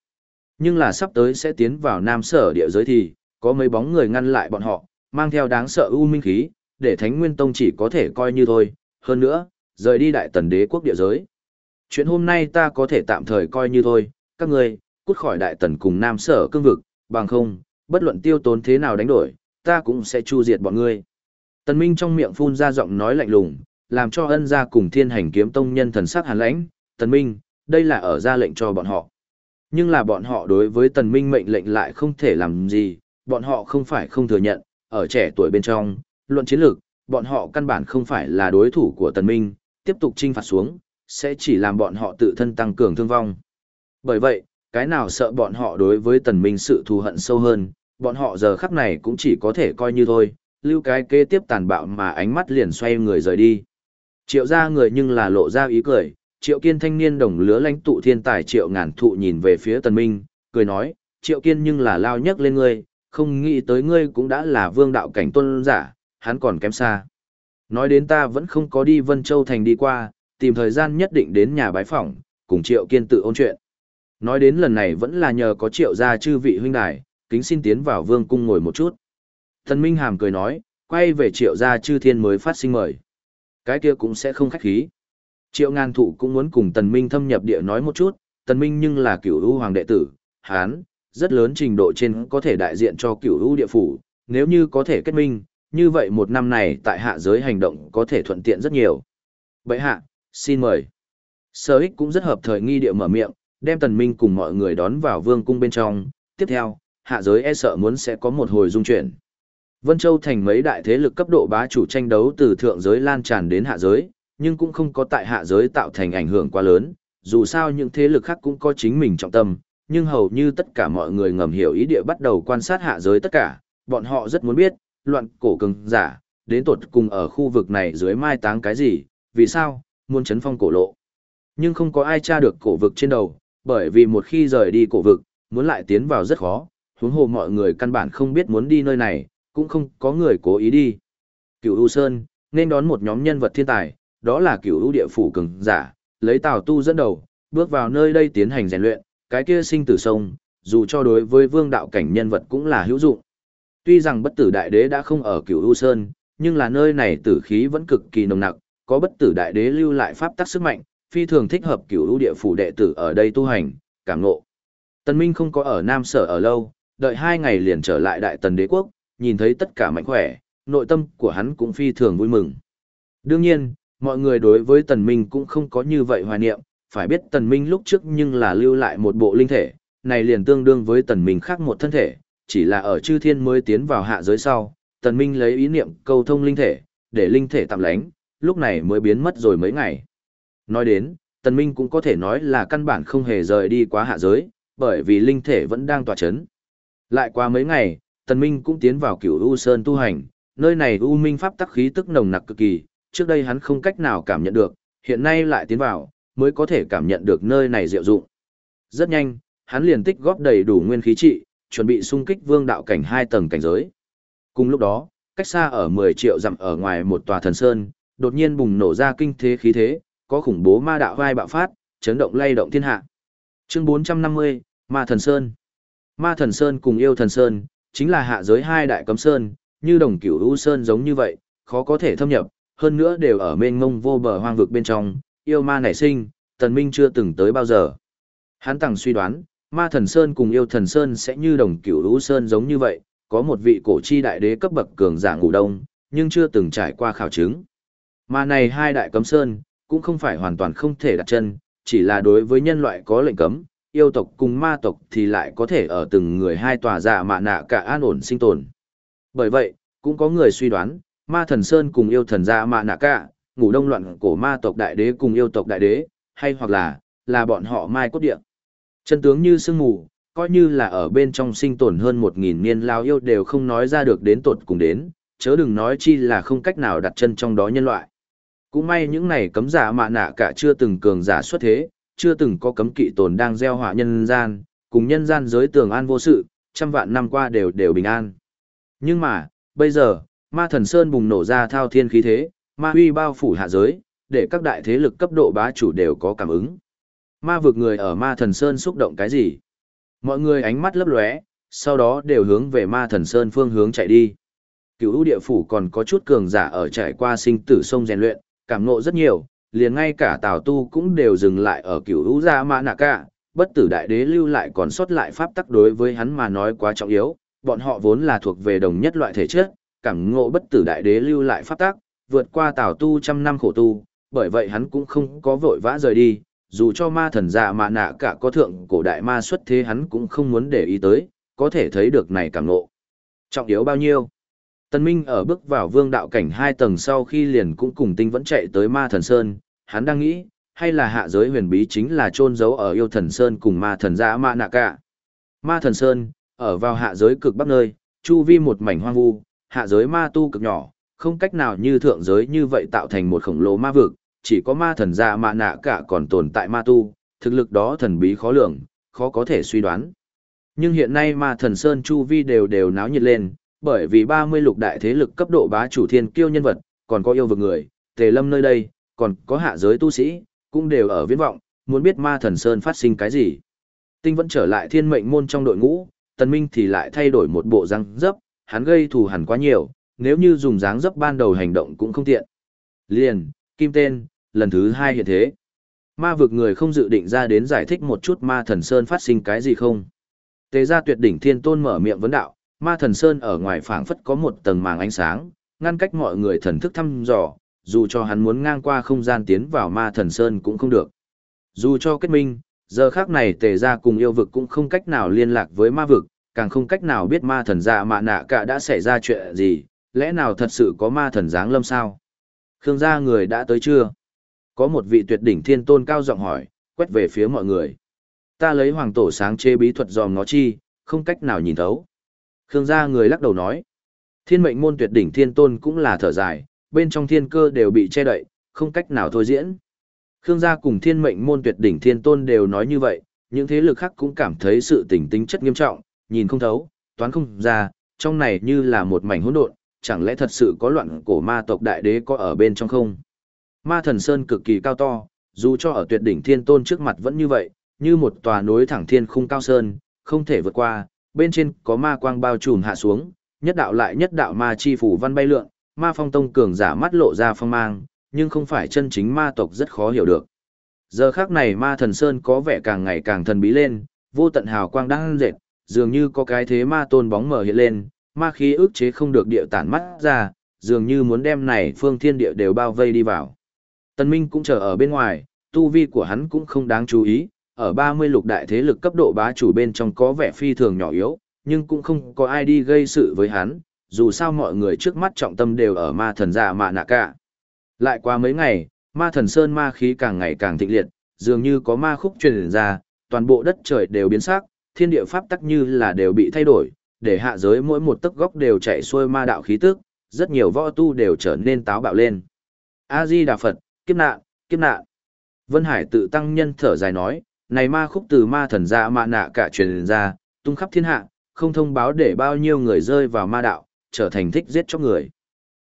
Nhưng là sắp tới sẽ tiến vào Nam Sở địa giới thì, có mấy bóng người ngăn lại bọn họ, mang theo đáng sợ u minh khí, để Thánh Nguyên Tông chỉ có thể coi như thôi, hơn nữa, rời đi Đại Tần đế quốc địa giới. Chuyện hôm nay ta có thể tạm thời coi như thôi, các ngươi, cút khỏi Đại Tần cùng Nam Sở cương vực, bằng không, bất luận tiêu tốn thế nào đánh đổi, ta cũng sẽ chu diệt bọn ngươi. Tần Minh trong miệng phun ra giọng nói lạnh lùng, làm cho ân gia cùng thiên hành kiếm tông nhân thần sắc hàn lãnh, Tần Minh, đây là ở ra lệnh cho bọn họ. Nhưng là bọn họ đối với Tần Minh mệnh lệnh lại không thể làm gì, bọn họ không phải không thừa nhận, ở trẻ tuổi bên trong, luận chiến lược, bọn họ căn bản không phải là đối thủ của Tần Minh, tiếp tục trinh phạt xuống, sẽ chỉ làm bọn họ tự thân tăng cường thương vong. Bởi vậy, cái nào sợ bọn họ đối với Tần Minh sự thù hận sâu hơn, bọn họ giờ khắc này cũng chỉ có thể coi như thôi, lưu cái kế tiếp tàn bạo mà ánh mắt liền xoay người rời đi. Triệu ra người nhưng là lộ ra ý cười, triệu kiên thanh niên đồng lứa lãnh tụ thiên tài triệu ngàn thụ nhìn về phía tần minh, cười nói, triệu kiên nhưng là lao nhấc lên ngươi, không nghĩ tới ngươi cũng đã là vương đạo cảnh tuân giả, hắn còn kém xa. Nói đến ta vẫn không có đi Vân Châu Thành đi qua, tìm thời gian nhất định đến nhà bái phỏng, cùng triệu kiên tự ôn chuyện. Nói đến lần này vẫn là nhờ có triệu gia chư vị huynh đài, kính xin tiến vào vương cung ngồi một chút. Thần Minh Hàm cười nói, quay về triệu gia chư thiên mới phát sinh mời. Cái kia cũng sẽ không khách khí. Triệu ngàn thụ cũng muốn cùng tần minh thâm nhập địa nói một chút, Tần Minh nhưng là cửu u hoàng đệ tử, hán, rất lớn trình độ trên có thể đại diện cho cửu u địa phủ, nếu như có thể kết minh, như vậy một năm này tại hạ giới hành động có thể thuận tiện rất nhiều. Bệ hạ, xin mời. Sở ích cũng rất hợp thời nghi địa mở miệng, đem tần minh cùng mọi người đón vào vương cung bên trong. Tiếp theo, hạ giới e sợ muốn sẽ có một hồi dung chuyển. Vân Châu thành mấy đại thế lực cấp độ bá chủ tranh đấu từ thượng giới lan tràn đến hạ giới, nhưng cũng không có tại hạ giới tạo thành ảnh hưởng quá lớn, dù sao những thế lực khác cũng có chính mình trọng tâm, nhưng hầu như tất cả mọi người ngầm hiểu ý địa bắt đầu quan sát hạ giới tất cả, bọn họ rất muốn biết, loạn cổ cường giả, đến tột cùng ở khu vực này dưới mai táng cái gì, vì sao, muốn chấn phong cổ lộ. Nhưng không có ai tra được cổ vực trên đầu, bởi vì một khi rời đi cổ vực, muốn lại tiến vào rất khó, huống hồ mọi người căn bản không biết muốn đi nơi này, cũng không có người cố ý đi. Cửu U Sơn, nên đón một nhóm nhân vật thiên tài, đó là cửu U địa phủ cường giả, lấy Tào Tu dẫn đầu, bước vào nơi đây tiến hành rèn luyện, cái kia sinh tử sông, dù cho đối với vương đạo cảnh nhân vật cũng là hữu dụng. Tuy rằng bất tử đại đế đã không ở cửu U Sơn, nhưng là nơi này tử khí vẫn cực kỳ nồng nặc, có bất tử đại đế lưu lại pháp tắc sức mạnh, phi thường thích hợp cửu U địa phủ đệ tử ở đây tu hành, cảm ngộ. Tần Minh không có ở Nam Sở ở lâu, đợi hai ngày liền trở lại Đại Tần Đế Quốc, nhìn thấy tất cả mạnh khỏe, nội tâm của hắn cũng phi thường vui mừng. Đương nhiên, mọi người đối với Tần Minh cũng không có như vậy hoài niệm, phải biết Tần Minh lúc trước nhưng là lưu lại một bộ linh thể, này liền tương đương với Tần Minh khác một thân thể, chỉ là ở chư thiên mới tiến vào hạ giới sau, Tần Minh lấy ý niệm câu thông linh thể, để linh thể tạm lánh, lúc này mới biến mất rồi mấy ngày. Nói đến, Tần Minh cũng có thể nói là căn bản không hề rời đi quá hạ giới, bởi vì linh thể vẫn đang tỏa chấn. Lại qua mấy ngày, Tần Minh cũng tiến vào cửu U Sơn tu hành, nơi này U Minh Pháp tắc khí tức nồng nặc cực kỳ, trước đây hắn không cách nào cảm nhận được, hiện nay lại tiến vào, mới có thể cảm nhận được nơi này diệu dụng. Rất nhanh, hắn liền tích góp đầy đủ nguyên khí trị, chuẩn bị xung kích vương đạo cảnh hai tầng cảnh giới. Cùng lúc đó, cách xa ở 10 triệu dặm ở ngoài một tòa thần sơn, đột nhiên bùng nổ ra kinh thế khí thế, có khủng bố ma đạo vai bạo phát, chấn động lay động thiên hạ. Chương 450, Ma Thần Sơn. Ma Thần Sơn cùng Yêu Thần Sơn, chính là hạ giới hai đại cấm sơn, như đồng cửu u sơn giống như vậy, khó có thể thâm nhập, hơn nữa đều ở mênh mông vô bờ hoang vực bên trong, yêu ma nảy sinh, tần minh chưa từng tới bao giờ. Hắn tặng suy đoán, ma thần sơn cùng yêu thần sơn sẽ như đồng cửu lũ sơn giống như vậy, có một vị cổ chi đại đế cấp bậc cường giả ngủ đông, nhưng chưa từng trải qua khảo chứng. Mà này hai đại cấm sơn, cũng không phải hoàn toàn không thể đặt chân, chỉ là đối với nhân loại có lệnh cấm, yêu tộc cùng ma tộc thì lại có thể ở từng người hai tòa giả mạ nạ cả an ổn sinh tồn. Bởi vậy, cũng có người suy đoán, ma thần Sơn cùng yêu thần gia mạ nạ cả, ngủ đông loạn cổ ma tộc đại đế cùng yêu tộc đại đế, hay hoặc là, là bọn họ mai cốt địa. Chân tướng như sương mù, coi như là ở bên trong sinh tồn hơn một nghìn niên lao yêu đều không nói ra được đến tột cùng đến, chớ đừng nói chi là không cách nào đặt chân trong đó nhân loại. Cũng may những này cấm giả mạ nạ cả chưa từng cường giả xuất thế, chưa từng có cấm kỵ tồn đang gieo họa nhân gian, cùng nhân gian giới tường an vô sự, trăm vạn năm qua đều đều bình an. Nhưng mà, bây giờ, ma thần sơn bùng nổ ra thao thiên khí thế, ma huy bao phủ hạ giới, để các đại thế lực cấp độ bá chủ đều có cảm ứng. Ma vực người ở ma thần sơn xúc động cái gì? Mọi người ánh mắt lấp lóe, sau đó đều hướng về ma thần sơn phương hướng chạy đi. Cựu ưu địa phủ còn có chút cường giả ở trải qua sinh tử sông rèn luyện, cảm ngộ rất nhiều, liền ngay cả Tào Tu cũng đều dừng lại ở cửu ưu gia ma nạ cả, bất tử đại đế lưu lại còn sót lại pháp tắc đối với hắn mà nói quá trọng yếu, bọn họ vốn là thuộc về đồng nhất loại thể chất, cảm ngộ bất tử đại đế lưu lại pháp tác vượt qua tảo Tu trăm năm khổ tu, bởi vậy hắn cũng không có vội vã rời đi, dù cho ma thần dạ mã nạ cả có thượng cổ đại ma xuất thế hắn cũng không muốn để ý tới, có thể thấy được này cảm ngộ. Trọng yếu bao nhiêu? Tân Minh ở bước vào vương đạo cảnh hai tầng sau khi liền cũng cùng tinh vẫn chạy tới ma thần sơn, hắn đang nghĩ, hay là hạ giới huyền bí chính là trôn giấu ở yêu thần sơn cùng ma thần dạ ma nạ cả. Ma thần sơn, ở vào hạ giới cực bắc nơi, chu vi một mảnh hoang vu, hạ giới ma tu cực nhỏ, không cách nào như thượng giới như vậy tạo thành một khổng lồ ma vực, chỉ có ma thần gia mà nạ cả còn tồn tại ma tu, thực lực đó thần bí khó lường, khó có thể suy đoán. Nhưng hiện nay ma thần sơn chu vi đều đều náo nhiệt lên, bởi vì 30 lục đại thế lực cấp độ bá chủ thiên kiêu nhân vật, còn có yêu vực người, tề lâm nơi đây, còn có hạ giới tu sĩ, cũng đều ở viễn vọng, muốn biết ma thần sơn phát sinh cái gì. Tinh vẫn trở lại thiên mệnh môn trong đội ngũ, tần minh thì lại thay đổi một bộ răng dấp, hắn gây thù hẳn quá nhiều, nếu như dùng dáng dấp ban đầu hành động cũng không tiện. Liền, kim tên, lần thứ hai hiện thế. Ma vực người không dự định ra đến giải thích một chút ma thần sơn phát sinh cái gì không. Tế ra tuyệt đỉnh thiên tôn mở miệng vấn đạo, ma thần sơn ở ngoài phảng phất có một tầng màng ánh sáng, ngăn cách mọi người thần thức thăm dò, dù cho hắn muốn ngang qua không gian tiến vào ma thần sơn cũng không được. Dù cho kết minh, giờ khác này tề ra cùng yêu vực cũng không cách nào liên lạc với ma vực, càng không cách nào biết ma thần dạ mạ nạ cả đã xảy ra chuyện gì, lẽ nào thật sự có ma thần giáng lâm sao? Khương gia người đã tới chưa? Có một vị tuyệt đỉnh thiên tôn cao giọng hỏi, quét về phía mọi người. Ta lấy hoàng tổ sáng chế bí thuật dòm nó chi, không cách nào nhìn thấu. Khương gia người lắc đầu nói. Thiên mệnh môn tuyệt đỉnh thiên tôn cũng là thở dài, bên trong thiên cơ đều bị che đậy, không cách nào thôi diễn. Khương gia cùng thiên mệnh môn tuyệt đỉnh thiên tôn đều nói như vậy, những thế lực khác cũng cảm thấy sự tình tính chất nghiêm trọng, nhìn không thấu, toán không ra, trong này như là một mảnh hỗn độn, chẳng lẽ thật sự có loạn cổ ma tộc đại đế có ở bên trong không? Ma thần sơn cực kỳ cao to, dù cho ở tuyệt đỉnh thiên tôn trước mặt vẫn như vậy, như một tòa núi thẳng thiên khung cao sơn, không thể vượt qua, bên trên có ma quang bao trùm hạ xuống, nhất đạo lại nhất đạo ma chi phủ văn bay lượn, ma phong tông cường giả mắt lộ ra phong mang, nhưng không phải chân chính ma tộc rất khó hiểu được. Giờ khác này ma thần sơn có vẻ càng ngày càng thần bí lên, vô tận hào quang đang dệt, dường như có cái thế ma tôn bóng mở hiện lên, ma khí ức chế không được địa tản mắt ra, dường như muốn đem này phương thiên địa đều bao vây đi vào. Tân Minh cũng chờ ở bên ngoài, tu vi của hắn cũng không đáng chú ý, ở 30 lục đại thế lực cấp độ bá chủ bên trong có vẻ phi thường nhỏ yếu, nhưng cũng không có ai đi gây sự với hắn, dù sao mọi người trước mắt trọng tâm đều ở ma thần giả mạ nạ cả. Lại qua mấy ngày, ma thần sơn ma khí càng ngày càng thịnh liệt, dường như có ma khúc truyền ra, toàn bộ đất trời đều biến sắc, thiên địa pháp tắc như là đều bị thay đổi, để hạ giới mỗi một tấc góc đều chạy xuôi ma đạo khí tức, rất nhiều võ tu đều trở nên táo bạo lên. A Di Đà Phật, kiếp nạn, kiếp nạn. Vân Hải tự tăng nhân thở dài nói, này ma khúc từ ma thần ra ma nạ cả truyền ra, tung khắp thiên hạ, không thông báo để bao nhiêu người rơi vào ma đạo, trở thành thích giết chóc người.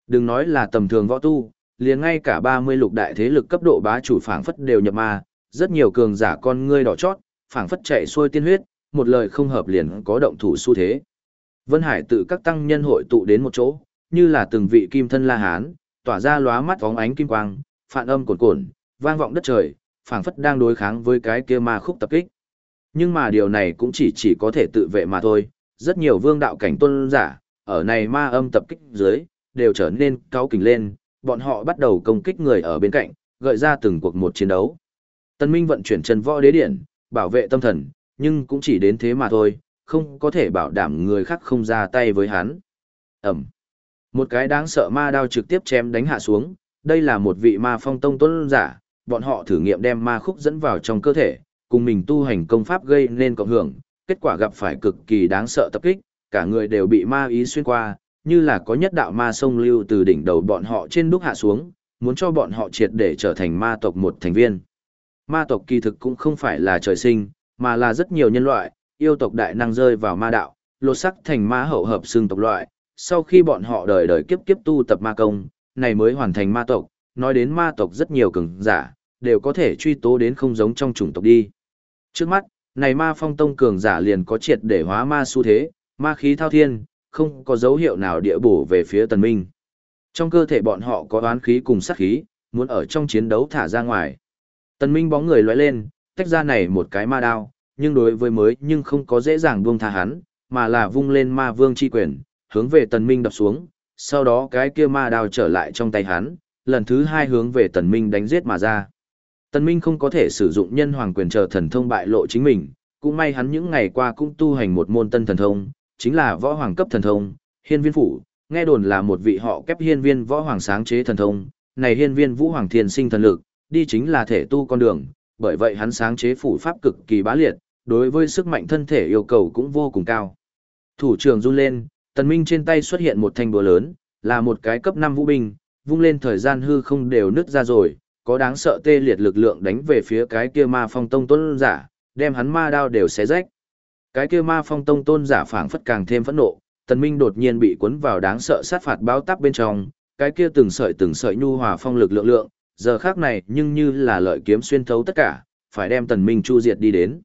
Đừng nói là tầm thường võ tu, liền ngay cả 30 lục đại thế lực cấp độ bá chủ phảng phất đều nhập ma, rất nhiều cường giả con ngươi đỏ chót, phảng phất chạy xuôi tiên huyết, một lời không hợp liền có động thủ xu thế. Vân Hải tự các tăng nhân hội tụ đến một chỗ, như là từng vị kim thân la hán, tỏa ra lóa mắt bóng ánh kim quang, phản âm cuồn cuộn, vang vọng đất trời, phảng phất đang đối kháng với cái kia ma khúc tập kích. Nhưng mà điều này cũng chỉ chỉ có thể tự vệ mà thôi, rất nhiều vương đạo cảnh tôn giả, ở này ma âm tập kích dưới, đều trở nên cao kình lên, bọn họ bắt đầu công kích người ở bên cạnh, gợi ra từng cuộc một chiến đấu. Tân Minh vận chuyển chân võ đế điển bảo vệ tâm thần, nhưng cũng chỉ đến thế mà thôi, không có thể bảo đảm người khác không ra tay với hắn. Ẩm. Một cái đáng sợ ma đao trực tiếp chém đánh hạ xuống, đây là một vị ma phong tông tuấn giả, bọn họ thử nghiệm đem ma khúc dẫn vào trong cơ thể, cùng mình tu hành công pháp gây nên cộng hưởng, kết quả gặp phải cực kỳ đáng sợ tập kích, cả người đều bị ma ý xuyên qua, như là có nhất đạo ma sông lưu từ đỉnh đầu bọn họ trên đúc hạ xuống, muốn cho bọn họ triệt để trở thành ma tộc một thành viên. Ma tộc kỳ thực cũng không phải là trời sinh, mà là rất nhiều nhân loại, yêu tộc đại năng rơi vào ma đạo, lột sắc thành ma hậu hợp xương tộc loại, sau khi bọn họ đời đời kiếp kiếp tu tập ma công, này mới hoàn thành ma tộc, nói đến ma tộc rất nhiều cường giả, đều có thể truy tố đến không giống trong chủng tộc đi. Trước mắt, này ma phong tông cường giả liền có triệt để hóa ma xu thế, ma khí thao thiên, không có dấu hiệu nào địa bổ về phía tần minh. Trong cơ thể bọn họ có oán khí cùng sát khí, muốn ở trong chiến đấu thả ra ngoài. Tần minh bóng người lóe lên, tách ra này một cái ma đao, nhưng đối với mới nhưng không có dễ dàng buông tha hắn, mà là vung lên ma vương chi quyền, hướng về tần minh đập xuống, sau đó cái kia ma đao trở lại trong tay hắn, lần thứ hai hướng về tần minh đánh giết mà ra. Tần minh không có thể sử dụng nhân hoàng quyền chờ thần thông bại lộ chính mình, cũng may hắn những ngày qua cũng tu hành một môn tân thần thông, chính là võ hoàng cấp thần thông, hiên viên phủ, nghe đồn là một vị họ kép hiên viên võ hoàng sáng chế thần thông, này hiên viên vũ hoàng thiên sinh thần lực, đi chính là thể tu con đường, bởi vậy hắn sáng chế phủ pháp cực kỳ bá liệt, đối với sức mạnh thân thể yêu cầu cũng vô cùng cao. Thủ trưởng run lên, tần minh trên tay xuất hiện một thanh búa lớn, là một cái cấp 5 vũ binh, vung lên thời gian hư không đều nứt ra rồi, có đáng sợ tê liệt lực lượng đánh về phía cái kia ma phong tông tôn giả, đem hắn ma đao đều xé rách. Cái kia ma phong tông tôn giả phảng phất càng thêm phẫn nộ, tần minh đột nhiên bị cuốn vào đáng sợ sát phạt báo táp bên trong, cái kia từng sợi từng sợi nhu hòa phong lực lượng lượng, giờ khác này nhưng như là lợi kiếm xuyên thấu tất cả, phải đem tần minh chu diệt đi đến.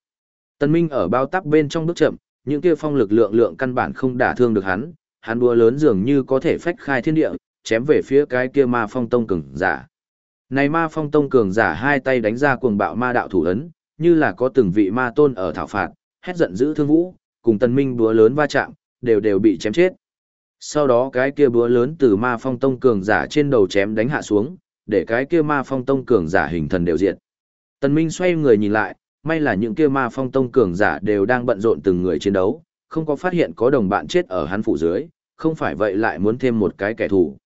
Tần minh ở bao tắp bên trong bước chậm, những kia phong lực lượng lượng căn bản không đả thương được hắn, hắn đua lớn dường như có thể phách khai thiên địa, chém về phía cái kia ma phong tông cường giả. Này ma phong tông cường giả hai tay đánh ra cuồng bạo ma đạo thủ ấn, như là có từng vị ma tôn ở thảo phạt, hét giận dữ thương vũ, cùng tần minh búa lớn va chạm, đều đều bị chém chết. Sau đó cái kia búa lớn từ ma phong tông cường giả trên đầu chém đánh hạ xuống, để cái kia ma phong tông cường giả hình thần đều diệt. Tần minh xoay người nhìn lại, may là những kia ma phong tông cường giả đều đang bận rộn từng người chiến đấu, không có phát hiện có đồng bạn chết ở hắn phủ dưới, không phải vậy lại muốn thêm một cái kẻ thù.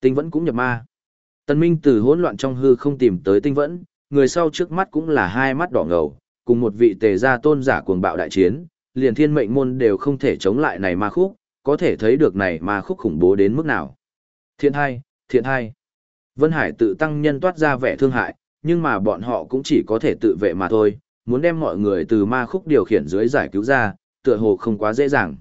Tinh vẫn cũng nhập ma. Tần Minh từ hỗn loạn trong hư không tìm tới tinh vẫn, người sau trước mắt cũng là hai mắt đỏ ngầu, cùng một vị tề gia tôn giả cuồng bạo đại chiến, liền thiên mệnh môn đều không thể chống lại này ma khúc, có thể thấy được này ma khúc khủng bố đến mức nào. Thiện hai, thiện hai. Vân Hải tự tăng nhân toát ra vẻ thương hại, nhưng mà bọn họ cũng chỉ có thể tự vệ mà thôi, muốn đem mọi người từ ma khúc điều khiển dưới giải cứu ra, tựa hồ không quá dễ dàng.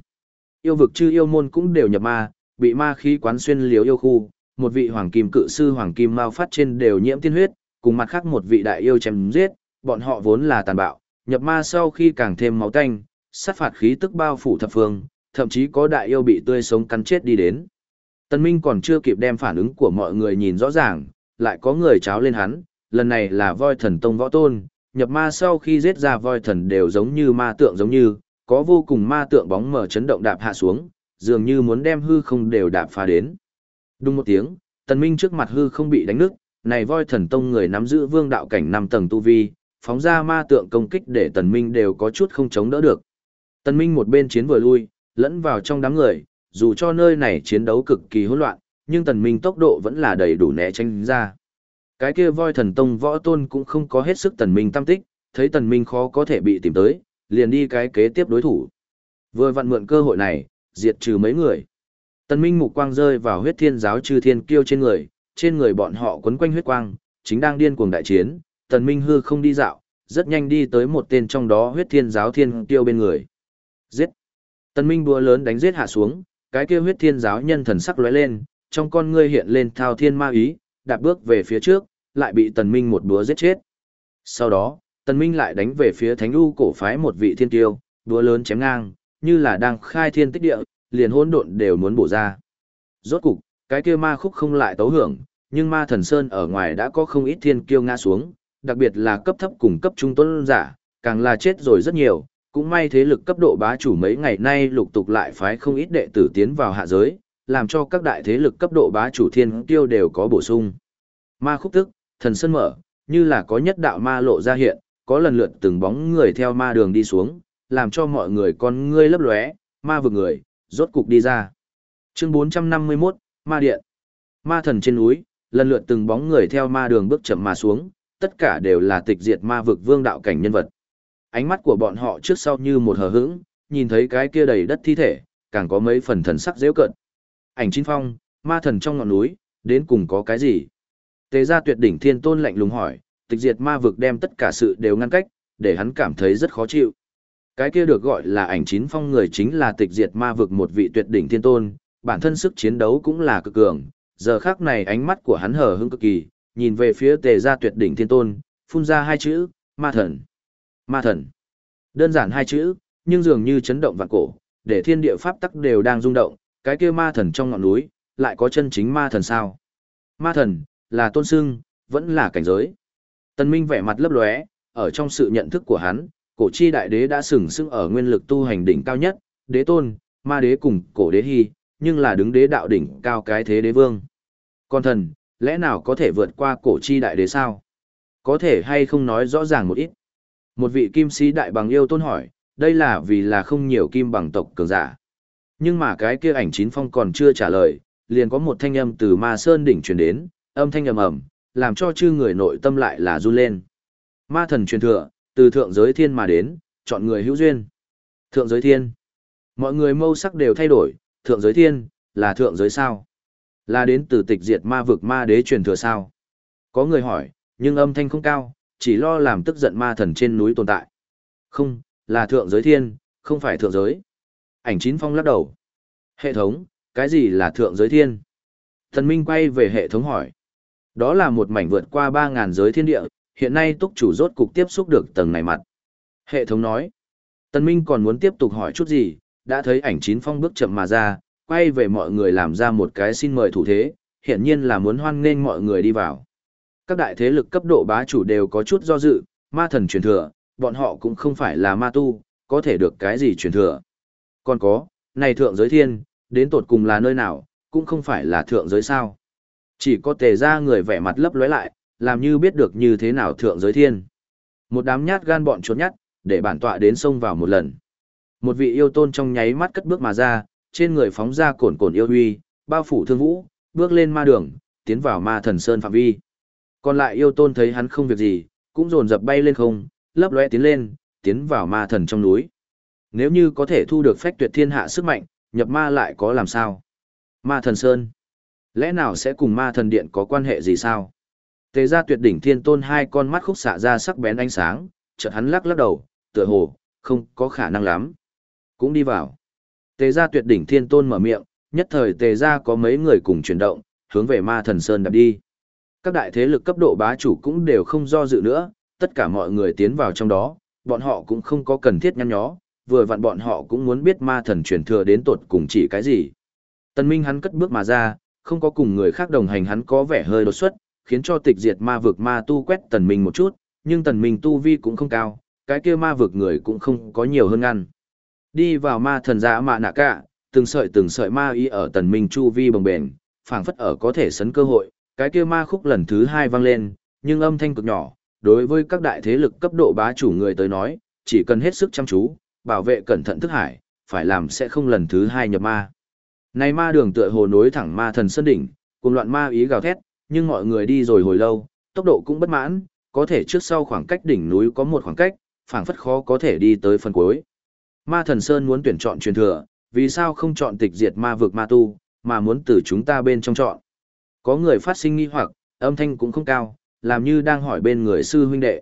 Yêu vực chư yêu môn cũng đều nhập ma, bị ma khí quán xuyên liếu yêu khu, một vị hoàng kim cự sư hoàng kim mao phát trên đều nhiễm tiên huyết, cùng mặt khác một vị đại yêu chém giết, bọn họ vốn là tàn bạo, nhập ma sau khi càng thêm máu tanh, sát phạt khí tức bao phủ thập phương, thậm chí có đại yêu bị tươi sống cắn chết đi đến. Tân Minh còn chưa kịp đem phản ứng của mọi người nhìn rõ ràng, lại có người cháo lên hắn, lần này là voi thần tông võ tôn, nhập ma sau khi giết ra voi thần đều giống như ma tượng giống như, có vô cùng ma tượng bóng mở chấn động đạp hạ xuống, dường như muốn đem hư không đều đạp phá đến. Đúng một tiếng, Tân minh trước mặt hư không bị đánh nứt, này voi thần tông người nắm giữ vương đạo cảnh 5 tầng tu vi, phóng ra ma tượng công kích để tần minh đều có chút không chống đỡ được. Tần minh một bên chiến vừa lui, lẫn vào trong đám người, dù cho nơi này chiến đấu cực kỳ hỗn loạn, nhưng tần minh tốc độ vẫn là đầy đủ né tránh ra. Cái kia voi thần tông võ tôn cũng không có hết sức tần minh tâm tích, thấy tần minh khó có thể bị tìm tới, liền đi cái kế tiếp đối thủ. Vừa vặn mượn cơ hội này, diệt trừ mấy người. Tần minh mục quang rơi vào huyết thiên giáo trừ thiên kiêu trên người, trên người bọn họ quấn quanh huyết quang, chính đang điên cuồng đại chiến, tần minh hư không đi dạo, rất nhanh đi tới một tên trong đó huyết thiên giáo thiên kiêu bên người. Giết! Tần minh búa lớn đánh giết hạ xuống, cái kia huyết thiên giáo nhân thần sắc lóe lên, trong con ngươi hiện lên thao thiên ma ý, đạp bước về phía trước, lại bị tần minh một đũa giết chết. Sau đó, tần minh lại đánh về phía thánh u cổ phái một vị thiên tiêu, đũa lớn chém ngang, như là đang khai thiên tích địa, liền hỗn độn đều muốn bổ ra. Rốt cục, cái kia ma khúc không lại tấu hưởng, nhưng ma thần sơn ở ngoài đã có không ít thiên kiêu ngã xuống, đặc biệt là cấp thấp cùng cấp trung tuấn giả, càng là chết rồi rất nhiều, cũng may thế lực cấp độ bá chủ mấy ngày nay lục tục lại phái không ít đệ tử tiến vào hạ giới, làm cho các đại thế lực cấp độ bá chủ thiên tiêu đều có bổ sung. Ma khúc tức, thần sơn mở, như là có nhất đạo ma lộ ra hiện, có lần lượt từng bóng người theo ma đường đi xuống, làm cho mọi người con ngươi lấp lóe, ma vực người, rốt cục đi ra. Chương 451, Ma Điện. Ma thần trên núi, lần lượt từng bóng người theo ma đường bước chậm mà xuống, tất cả đều là tịch diệt ma vực vương đạo cảnh nhân vật. Ánh mắt của bọn họ trước sau như một hờ hững, nhìn thấy cái kia đầy đất thi thể, càng có mấy phần thần sắc dễ cận. Ảnh chín phong, ma thần trong ngọn núi, đến cùng có cái gì? Tế gia tuyệt đỉnh thiên tôn lạnh lùng hỏi, tịch diệt ma vực đem tất cả sự đều ngăn cách, để hắn cảm thấy rất khó chịu. Cái kia được gọi là ảnh chín phong người chính là tịch diệt ma vực một vị tuyệt đỉnh thiên tôn, bản thân sức chiến đấu cũng là cực cường, giờ khác này ánh mắt của hắn hờ hững cực kỳ, nhìn về phía tề gia tuyệt đỉnh thiên tôn, phun ra hai chữ, ma thần. Ma thần. Đơn giản hai chữ, nhưng dường như chấn động vạn cổ, để thiên địa pháp tắc đều đang rung động, cái kia ma thần trong ngọn núi, lại có chân chính ma thần sao? Ma thần, là tôn sưng, vẫn là cảnh giới. Tần Minh vẻ mặt lấp lóe, ở trong sự nhận thức của hắn, cổ chi đại đế đã sừng sững ở nguyên lực tu hành đỉnh cao nhất, đế tôn, ma đế cùng cổ đế hy, nhưng là đứng đế đạo đỉnh cao cái thế đế vương. Con thần, lẽ nào có thể vượt qua cổ chi đại đế sao? Có thể hay không nói rõ ràng một ít? Một vị kim sĩ đại bằng yêu tôn hỏi, đây là vì là không nhiều kim bằng tộc cường giả. Nhưng mà cái kia ảnh chín phong còn chưa trả lời, liền có một thanh âm từ ma sơn đỉnh truyền đến, âm thanh ầm ầm, làm cho chư người nội tâm lại là run lên. Ma thần truyền thừa, từ thượng giới thiên mà đến, chọn người hữu duyên. Thượng giới thiên. Mọi người mâu sắc đều thay đổi, thượng giới thiên, là thượng giới sao? Là đến từ tịch diệt ma vực ma đế truyền thừa sao? Có người hỏi, nhưng âm thanh không cao, chỉ lo làm tức giận ma thần trên núi tồn tại. Không, là thượng giới thiên, không phải thượng giới. Ảnh chín phong lắc đầu. Hệ thống, cái gì là thượng giới thiên? Thần Minh quay về hệ thống hỏi. Đó là một mảnh vượt qua 3.000 giới thiên địa, hiện nay túc chủ rốt cục tiếp xúc được tầng này mặt. Hệ thống nói. tân Minh còn muốn tiếp tục hỏi chút gì, đã thấy ảnh chín phong bước chậm mà ra, quay về mọi người làm ra một cái xin mời thủ thế, hiện nhiên là muốn hoan nghênh mọi người đi vào. Các đại thế lực cấp độ bá chủ đều có chút do dự, ma thần truyền thừa, bọn họ cũng không phải là ma tu, có thể được cái gì truyền thừa. Còn có, này thượng giới thiên, đến tột cùng là nơi nào, cũng không phải là thượng giới sao. Chỉ có tề ra người vẻ mặt lấp lóe lại, làm như biết được như thế nào thượng giới thiên. Một đám nhát gan bọn trốn nhát, để bản tọa đến sông vào một lần. Một vị yêu tôn trong nháy mắt cất bước mà ra, trên người phóng ra cồn cồn yêu huy, bao phủ thương vũ, bước lên ma đường, tiến vào ma thần sơn phạm vi. Còn lại yêu tôn thấy hắn không việc gì, cũng dồn dập bay lên không, lấp lóe tiến lên, tiến vào ma thần trong núi. Nếu như có thể thu được phách tuyệt thiên hạ sức mạnh, nhập ma lại có làm sao? Ma thần sơn. Lẽ nào sẽ cùng ma thần điện có quan hệ gì sao? Tề ra tuyệt đỉnh thiên tôn hai con mắt khúc xạ ra sắc bén ánh sáng, chợt hắn lắc lắc đầu, tựa hồ, không có khả năng lắm. Cũng đi vào. Tề ra tuyệt đỉnh thiên tôn mở miệng, nhất thời tề ra có mấy người cùng chuyển động, hướng về ma thần sơn đạp đi. Các đại thế lực cấp độ bá chủ cũng đều không do dự nữa, tất cả mọi người tiến vào trong đó, bọn họ cũng không có cần thiết nhăn nhó, vừa vặn bọn họ cũng muốn biết ma thần truyền thừa đến tột cùng chỉ cái gì. Tần Minh hắn cất bước mà ra, không có cùng người khác đồng hành hắn có vẻ hơi đột xuất, khiến cho tịch diệt ma vực ma tu quét Tần Minh một chút, nhưng Tần Minh tu vi cũng không cao, cái kia ma vực người cũng không có nhiều hơn ngăn. Đi vào ma thần giả mạ nạ cả, từng sợi từng sợi ma ý ở Tần Minh chu vi bồng bền, phảng phất ở có thể sấn cơ hội, cái kia ma khúc lần thứ hai vang lên, nhưng âm thanh cực nhỏ, đối với các đại thế lực cấp độ bá chủ người tới nói, chỉ cần hết sức chăm chú, bảo vệ cẩn thận thức hải, phải làm sẽ không lần thứ hai nhập ma. Này ma đường tựa hồ nối thẳng ma thần sơn đỉnh, cùng loạn ma ý gào thét, nhưng mọi người đi rồi hồi lâu, tốc độ cũng bất mãn, có thể trước sau khoảng cách đỉnh núi có một khoảng cách, phảng phất khó có thể đi tới phần cuối. Ma thần sơn muốn tuyển chọn truyền thừa, vì sao không chọn tịch diệt ma vực ma tu, mà muốn từ chúng ta bên trong chọn. Có người phát sinh nghi hoặc, âm thanh cũng không cao, làm như đang hỏi bên người sư huynh đệ.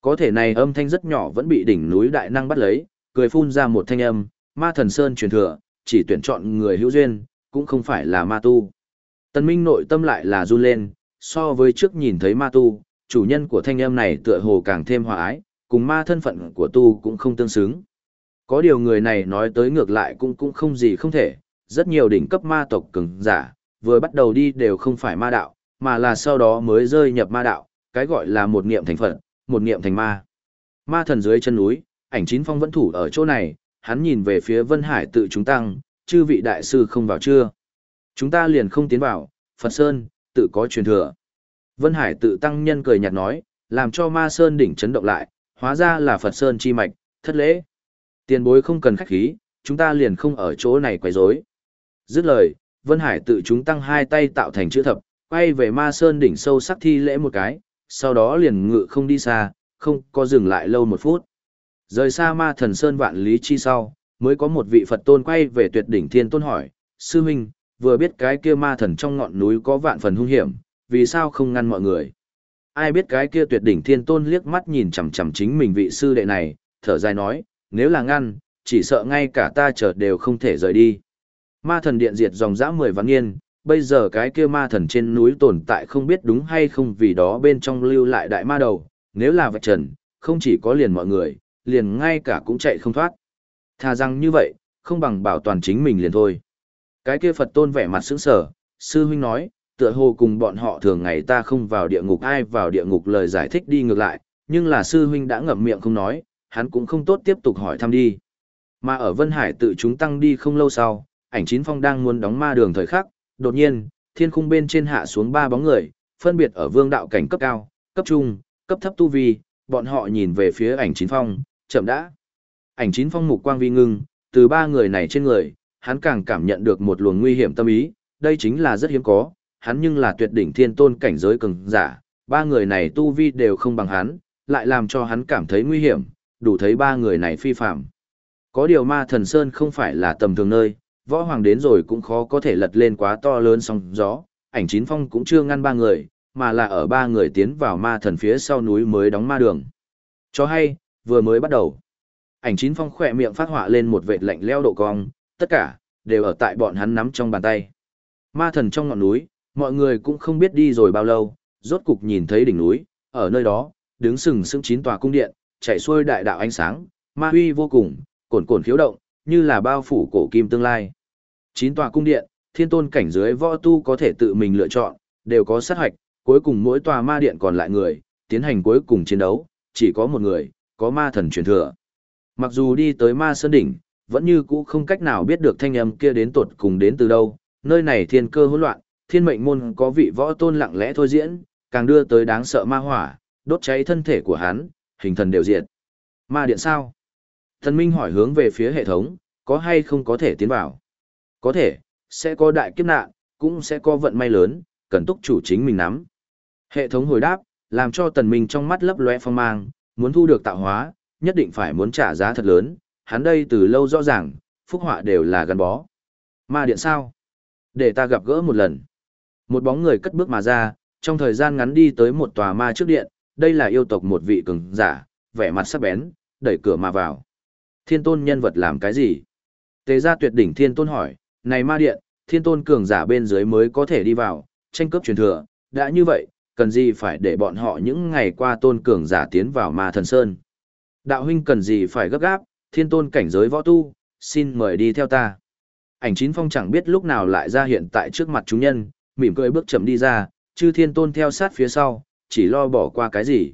Có thể này âm thanh rất nhỏ vẫn bị đỉnh núi đại năng bắt lấy, cười phun ra một thanh âm, ma thần sơn truyền thừa, chỉ tuyển chọn người hữu duyên, cũng không phải là ma tu. tân Minh nội tâm lại là run lên, so với trước nhìn thấy ma tu, chủ nhân của thanh âm này tựa hồ càng thêm hòa ái, cùng ma thân phận của tu cũng không tương xứng. Có điều người này nói tới ngược lại cũng cũng không gì không thể, rất nhiều đỉnh cấp ma tộc cường giả, vừa bắt đầu đi đều không phải ma đạo, mà là sau đó mới rơi nhập ma đạo, cái gọi là một niệm thành phật, một niệm thành ma. Ma thần dưới chân núi, ảnh chín phong vẫn thủ ở chỗ này, hắn nhìn về phía Vân Hải tự chúng tăng, chư vị đại sư không vào chưa? Chúng ta liền không tiến vào, Phật Sơn, tự có truyền thừa. Vân Hải tự tăng nhân cười nhạt nói, làm cho ma sơn đỉnh chấn động lại, hóa ra là Phật Sơn chi mạch, thất lễ. Tiền bối không cần khách khí, chúng ta liền không ở chỗ này quấy rối. Dứt lời, Vân Hải tự chúng tăng hai tay tạo thành chữ thập, quay về ma sơn đỉnh sâu sắc thi lễ một cái, sau đó liền ngự không đi xa, không có dừng lại lâu một phút. Rời xa ma thần sơn vạn lý chi sau, mới có một vị Phật tôn quay về tuyệt đỉnh thiên tôn hỏi, sư Minh, vừa biết cái kia ma thần trong ngọn núi có vạn phần hung hiểm, vì sao không ngăn mọi người? Ai biết cái kia tuyệt đỉnh thiên tôn liếc mắt nhìn chằm chằm chính mình vị sư đệ này, thở dài nói, nếu là ngăn, chỉ sợ ngay cả ta chợt đều không thể rời đi. Ma thần điện diệt dòng dã mười vạn niên, bây giờ cái kia ma thần trên núi tồn tại không biết đúng hay không vì đó bên trong lưu lại đại ma đầu, nếu là vạch trần, không chỉ có liền mọi người, liền ngay cả cũng chạy không thoát. Thà rằng như vậy, không bằng bảo toàn chính mình liền thôi. Cái kia Phật tôn vẻ mặt sững sờ, sư huynh nói, tựa hồ cùng bọn họ thường ngày ta không vào địa ngục ai vào địa ngục lời giải thích đi ngược lại, nhưng là sư huynh đã ngậm miệng không nói, hắn cũng không tốt tiếp tục hỏi thăm đi. Mà ở Vân Hải tự chúng tăng đi không lâu sau, ảnh chín phong đang muốn đóng ma đường thời khắc, đột nhiên, thiên khung bên trên hạ xuống ba bóng người, phân biệt ở vương đạo cảnh cấp cao, cấp trung, cấp thấp tu vi, bọn họ nhìn về phía ảnh chín phong, chậm đã. Ảnh chín phong mục quang vi ngưng, từ ba người này trên người, hắn càng cảm nhận được một luồng nguy hiểm tâm ý, đây chính là rất hiếm có, hắn nhưng là tuyệt đỉnh thiên tôn cảnh giới cường giả, ba người này tu vi đều không bằng hắn, lại làm cho hắn cảm thấy nguy hiểm, đủ thấy ba người này phi phạm. Có điều ma thần sơn không phải là tầm thường nơi, võ hoàng đến rồi cũng khó có thể lật lên quá to lớn sóng gió, ảnh chín phong cũng chưa ngăn ba người, mà là ở ba người tiến vào ma thần phía sau núi mới đóng ma đường. Cho hay, vừa mới bắt đầu. Ảnh chín phong khỏe miệng phát họa lên một vệt lạnh leo độ cong, tất cả, đều ở tại bọn hắn nắm trong bàn tay. Ma thần trong ngọn núi, mọi người cũng không biết đi rồi bao lâu, rốt cục nhìn thấy đỉnh núi, ở nơi đó, đứng sừng sững chín tòa cung điện, chạy xuôi đại đạo ánh sáng, ma huy vô cùng, cồn cồn khiếu động, như là bao phủ cổ kim tương lai. Chín tòa cung điện, thiên tôn cảnh dưới võ tu có thể tự mình lựa chọn, đều có sát hoạch, cuối cùng mỗi tòa ma điện còn lại người, tiến hành cuối cùng chiến đấu, chỉ có một người, có ma thần truyền thừa. Mặc dù đi tới ma sơn đỉnh, vẫn như cũ không cách nào biết được thanh âm kia đến tột cùng đến từ đâu, nơi này thiên cơ hỗn loạn, thiên mệnh môn có vị võ tôn lặng lẽ thôi diễn, càng đưa tới đáng sợ ma hỏa, đốt cháy thân thể của hắn, hình thần đều diệt. Ma điện sao? Thần Minh hỏi hướng về phía hệ thống, có hay không có thể tiến vào? Có thể, sẽ có đại kiếp nạn, cũng sẽ có vận may lớn, cần túc chủ chính mình nắm. Hệ thống hồi đáp, làm cho tần minh trong mắt lấp lóe phong mang, muốn thu được tạo hóa, nhất định phải muốn trả giá thật lớn, hắn đây từ lâu rõ ràng, phúc họa đều là gắn bó. Ma điện sao? Để ta gặp gỡ một lần. Một bóng người cất bước mà ra, trong thời gian ngắn đi tới một tòa ma trước điện, đây là yêu tộc một vị cường giả, vẻ mặt sắc bén, đẩy cửa mà vào. Thiên tôn nhân vật làm cái gì? tề gia tuyệt đỉnh thiên tôn hỏi, này ma điện, thiên tôn cường giả bên dưới mới có thể đi vào, tranh cướp truyền thừa, đã như vậy, cần gì phải để bọn họ những ngày qua tôn cường giả tiến vào ma thần sơn. Đạo huynh cần gì phải gấp gáp, thiên tôn cảnh giới võ tu, xin mời đi theo ta. Ảnh chín phong chẳng biết lúc nào lại ra hiện tại trước mặt chúng nhân, mỉm cười bước chậm đi ra, chư thiên tôn theo sát phía sau, chỉ lo bỏ qua cái gì.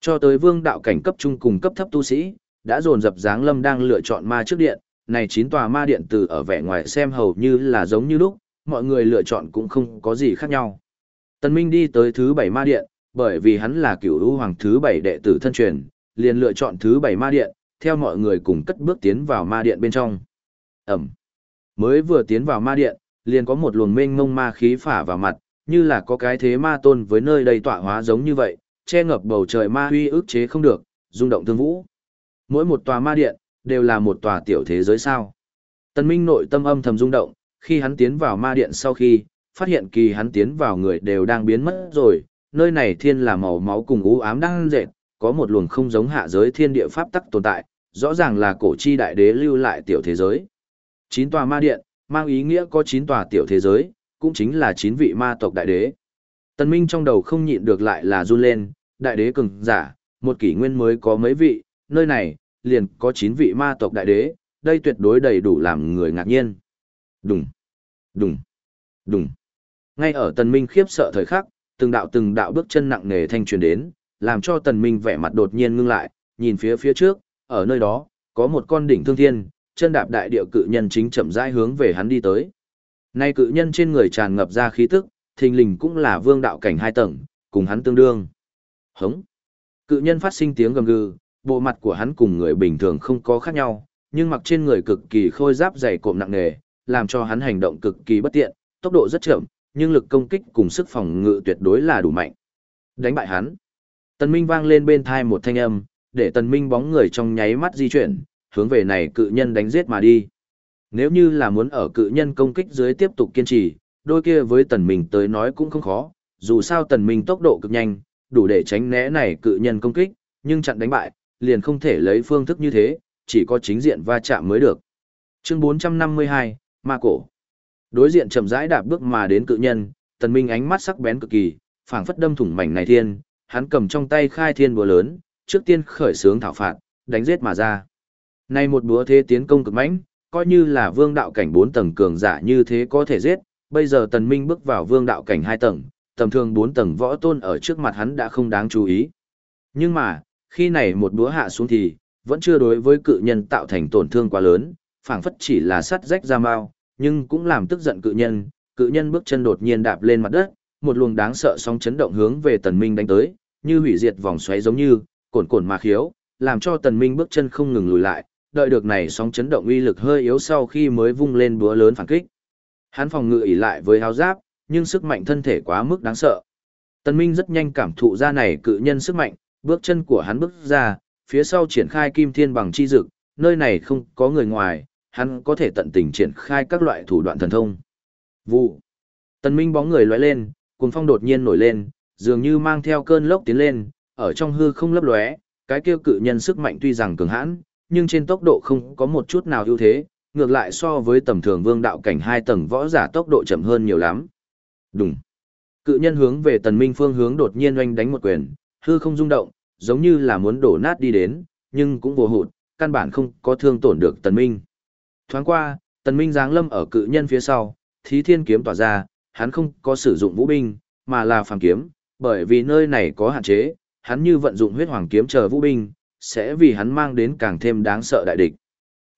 Cho tới vương đạo cảnh cấp trung cùng cấp thấp tu sĩ, đã dồn dập dáng lâm đang lựa chọn ma trước điện, này chín tòa ma điện từ ở vẻ ngoài xem hầu như là giống như lúc, mọi người lựa chọn cũng không có gì khác nhau. Tần Minh đi tới thứ bảy ma điện, bởi vì hắn là cửu lũ hoàng thứ bảy đệ tử thân truyền, liền lựa chọn thứ bảy ma điện, theo mọi người cùng cất bước tiến vào ma điện bên trong. Ẩm. Mới vừa tiến vào ma điện, liền có một luồng mênh mông ma khí phả vào mặt, như là có cái thế ma tôn với nơi đây tọa hóa giống như vậy, che ngập bầu trời ma huy ức chế không được, rung động thương vũ. Mỗi một tòa ma điện, đều là một tòa tiểu thế giới sao. Tần Minh nội tâm âm thầm rung động, khi hắn tiến vào ma điện sau khi, phát hiện kỳ hắn tiến vào người đều đang biến mất rồi, nơi này thiên là màu máu cùng u ám đang dệt, có một luồng không giống hạ giới thiên địa pháp tắc tồn tại, rõ ràng là cổ chi đại đế lưu lại tiểu thế giới. Chín tòa ma điện, mang ý nghĩa có chín tòa tiểu thế giới, cũng chính là chín vị ma tộc đại đế. Tần Minh trong đầu không nhịn được lại là run lên, đại đế cường giả, một kỷ nguyên mới có mấy vị, nơi này, liền có chín vị ma tộc đại đế, đây tuyệt đối đầy đủ làm người ngạc nhiên. Đùng, đùng, đùng. Ngay ở Tần Minh khiếp sợ thời khắc, từng đạo từng đạo bước chân nặng nề thanh truyền đến, làm cho Tần Minh vẻ mặt đột nhiên ngưng lại, nhìn phía phía trước, ở nơi đó, có một con đỉnh thương thiên, chân đạp đại địa cự nhân chính chậm rãi hướng về hắn đi tới. Nay cự nhân trên người tràn ngập ra khí tức, thình lình cũng là vương đạo cảnh hai tầng, cùng hắn tương đương. Hống. Cự nhân phát sinh tiếng gầm gừ, bộ mặt của hắn cùng người bình thường không có khác nhau, nhưng mặc trên người cực kỳ khôi giáp dày cộm nặng nề, làm cho hắn hành động cực kỳ bất tiện, tốc độ rất chậm, nhưng lực công kích cùng sức phòng ngự tuyệt đối là đủ mạnh. Đánh bại hắn. Tần Minh vang lên bên tai một thanh âm, để Tần Minh bóng người trong nháy mắt di chuyển, hướng về này cự nhân đánh giết mà đi. Nếu như là muốn ở cự nhân công kích dưới tiếp tục kiên trì, đôi kia với Tần Minh tới nói cũng không khó, dù sao Tần Minh tốc độ cực nhanh, đủ để tránh né này cự nhân công kích, nhưng chặn đánh bại, liền không thể lấy phương thức như thế, chỉ có chính diện va chạm mới được. Chương 452, Ma Cổ Đối diện chậm rãi đạp bước mà đến cự nhân, tần minh ánh mắt sắc bén cực kỳ, phảng phất đâm thủng mảnh này thiên, hắn cầm trong tay khai thiên búa lớn, trước tiên khởi sướng thảo phạt, đánh giết mà ra. Nay một búa thế tiến công cực mãnh, coi như là vương đạo cảnh 4 tầng cường giả như thế có thể giết, bây giờ tần minh bước vào vương đạo cảnh 2 tầng, tầm thường 4 tầng võ tôn ở trước mặt hắn đã không đáng chú ý. Nhưng mà, khi này một búa hạ xuống thì, vẫn chưa đối với cự nhân tạo thành tổn thương quá lớn, phảng phất chỉ là sắt rách ra mao, nhưng cũng làm tức giận cự nhân, cự nhân bước chân đột nhiên đạp lên mặt đất, một luồng đáng sợ sóng chấn động hướng về tần minh đánh tới, như hủy diệt vòng xoáy giống như, cồn cồn mà khiếu, làm cho tần minh bước chân không ngừng lùi lại, đợi được này sóng chấn động uy lực hơi yếu sau khi mới vung lên búa lớn phản kích. Hắn phòng ngự ỉ lại với áo giáp, nhưng sức mạnh thân thể quá mức đáng sợ. Tần Minh rất nhanh cảm thụ ra này cự nhân sức mạnh, bước chân của hắn bước ra, phía sau triển khai kim thiên bằng chi dực, nơi này không có người ngoài, hắn có thể tận tình triển khai các loại thủ đoạn thần thông. Vụ. Tần Minh bóng người lóe lên, cuồng phong đột nhiên nổi lên, dường như mang theo cơn lốc tiến lên, ở trong hư không lấp lóe, cái kia cự nhân sức mạnh tuy rằng cường hãn, nhưng trên tốc độ không có một chút nào ưu thế, ngược lại so với tầm thường vương đạo cảnh hai tầng võ giả tốc độ chậm hơn nhiều lắm. Đùng. Cự nhân hướng về Tần Minh phương hướng đột nhiên oanh đánh một quyền, hư không rung động, giống như là muốn đổ nát đi đến, nhưng cũng vô hụt, căn bản không có thương tổn được Tần Minh. Thoáng qua, Tần Minh giáng lâm ở cự nhân phía sau, thí thiên kiếm tỏa ra, hắn không có sử dụng vũ binh, mà là phàm kiếm, bởi vì nơi này có hạn chế, hắn như vận dụng huyết hoàng kiếm chờ vũ binh, sẽ vì hắn mang đến càng thêm đáng sợ đại địch.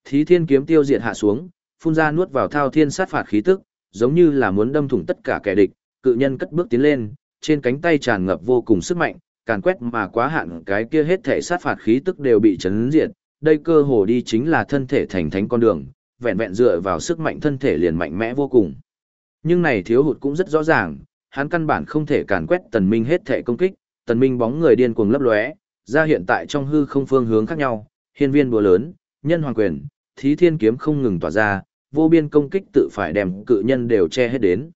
Thí thiên kiếm tiêu diệt hạ xuống, phun ra nuốt vào thao thiên sát phạt khí tức, giống như là muốn đâm thủng tất cả kẻ địch, cự nhân cất bước tiến lên, trên cánh tay tràn ngập vô cùng sức mạnh, càn quét mà quá hạn cái kia hết thể sát phạt khí tức đều bị chấn diệt, đây cơ hồ đi chính là thân thể thành thánh con đường, vẹn vẹn dựa vào sức mạnh thân thể liền mạnh mẽ vô cùng. Nhưng này thiếu hụt cũng rất rõ ràng, hắn căn bản không thể càn quét tần minh hết thể công kích, tần minh bóng người điên cuồng lấp lóe, ra hiện tại trong hư không phương hướng khác nhau, hiên viên búa lớn, nhân hoàng quyền, thí thiên kiếm không ngừng tỏa ra, vô biên công kích tự phải đem cự nhân đều che hết đến.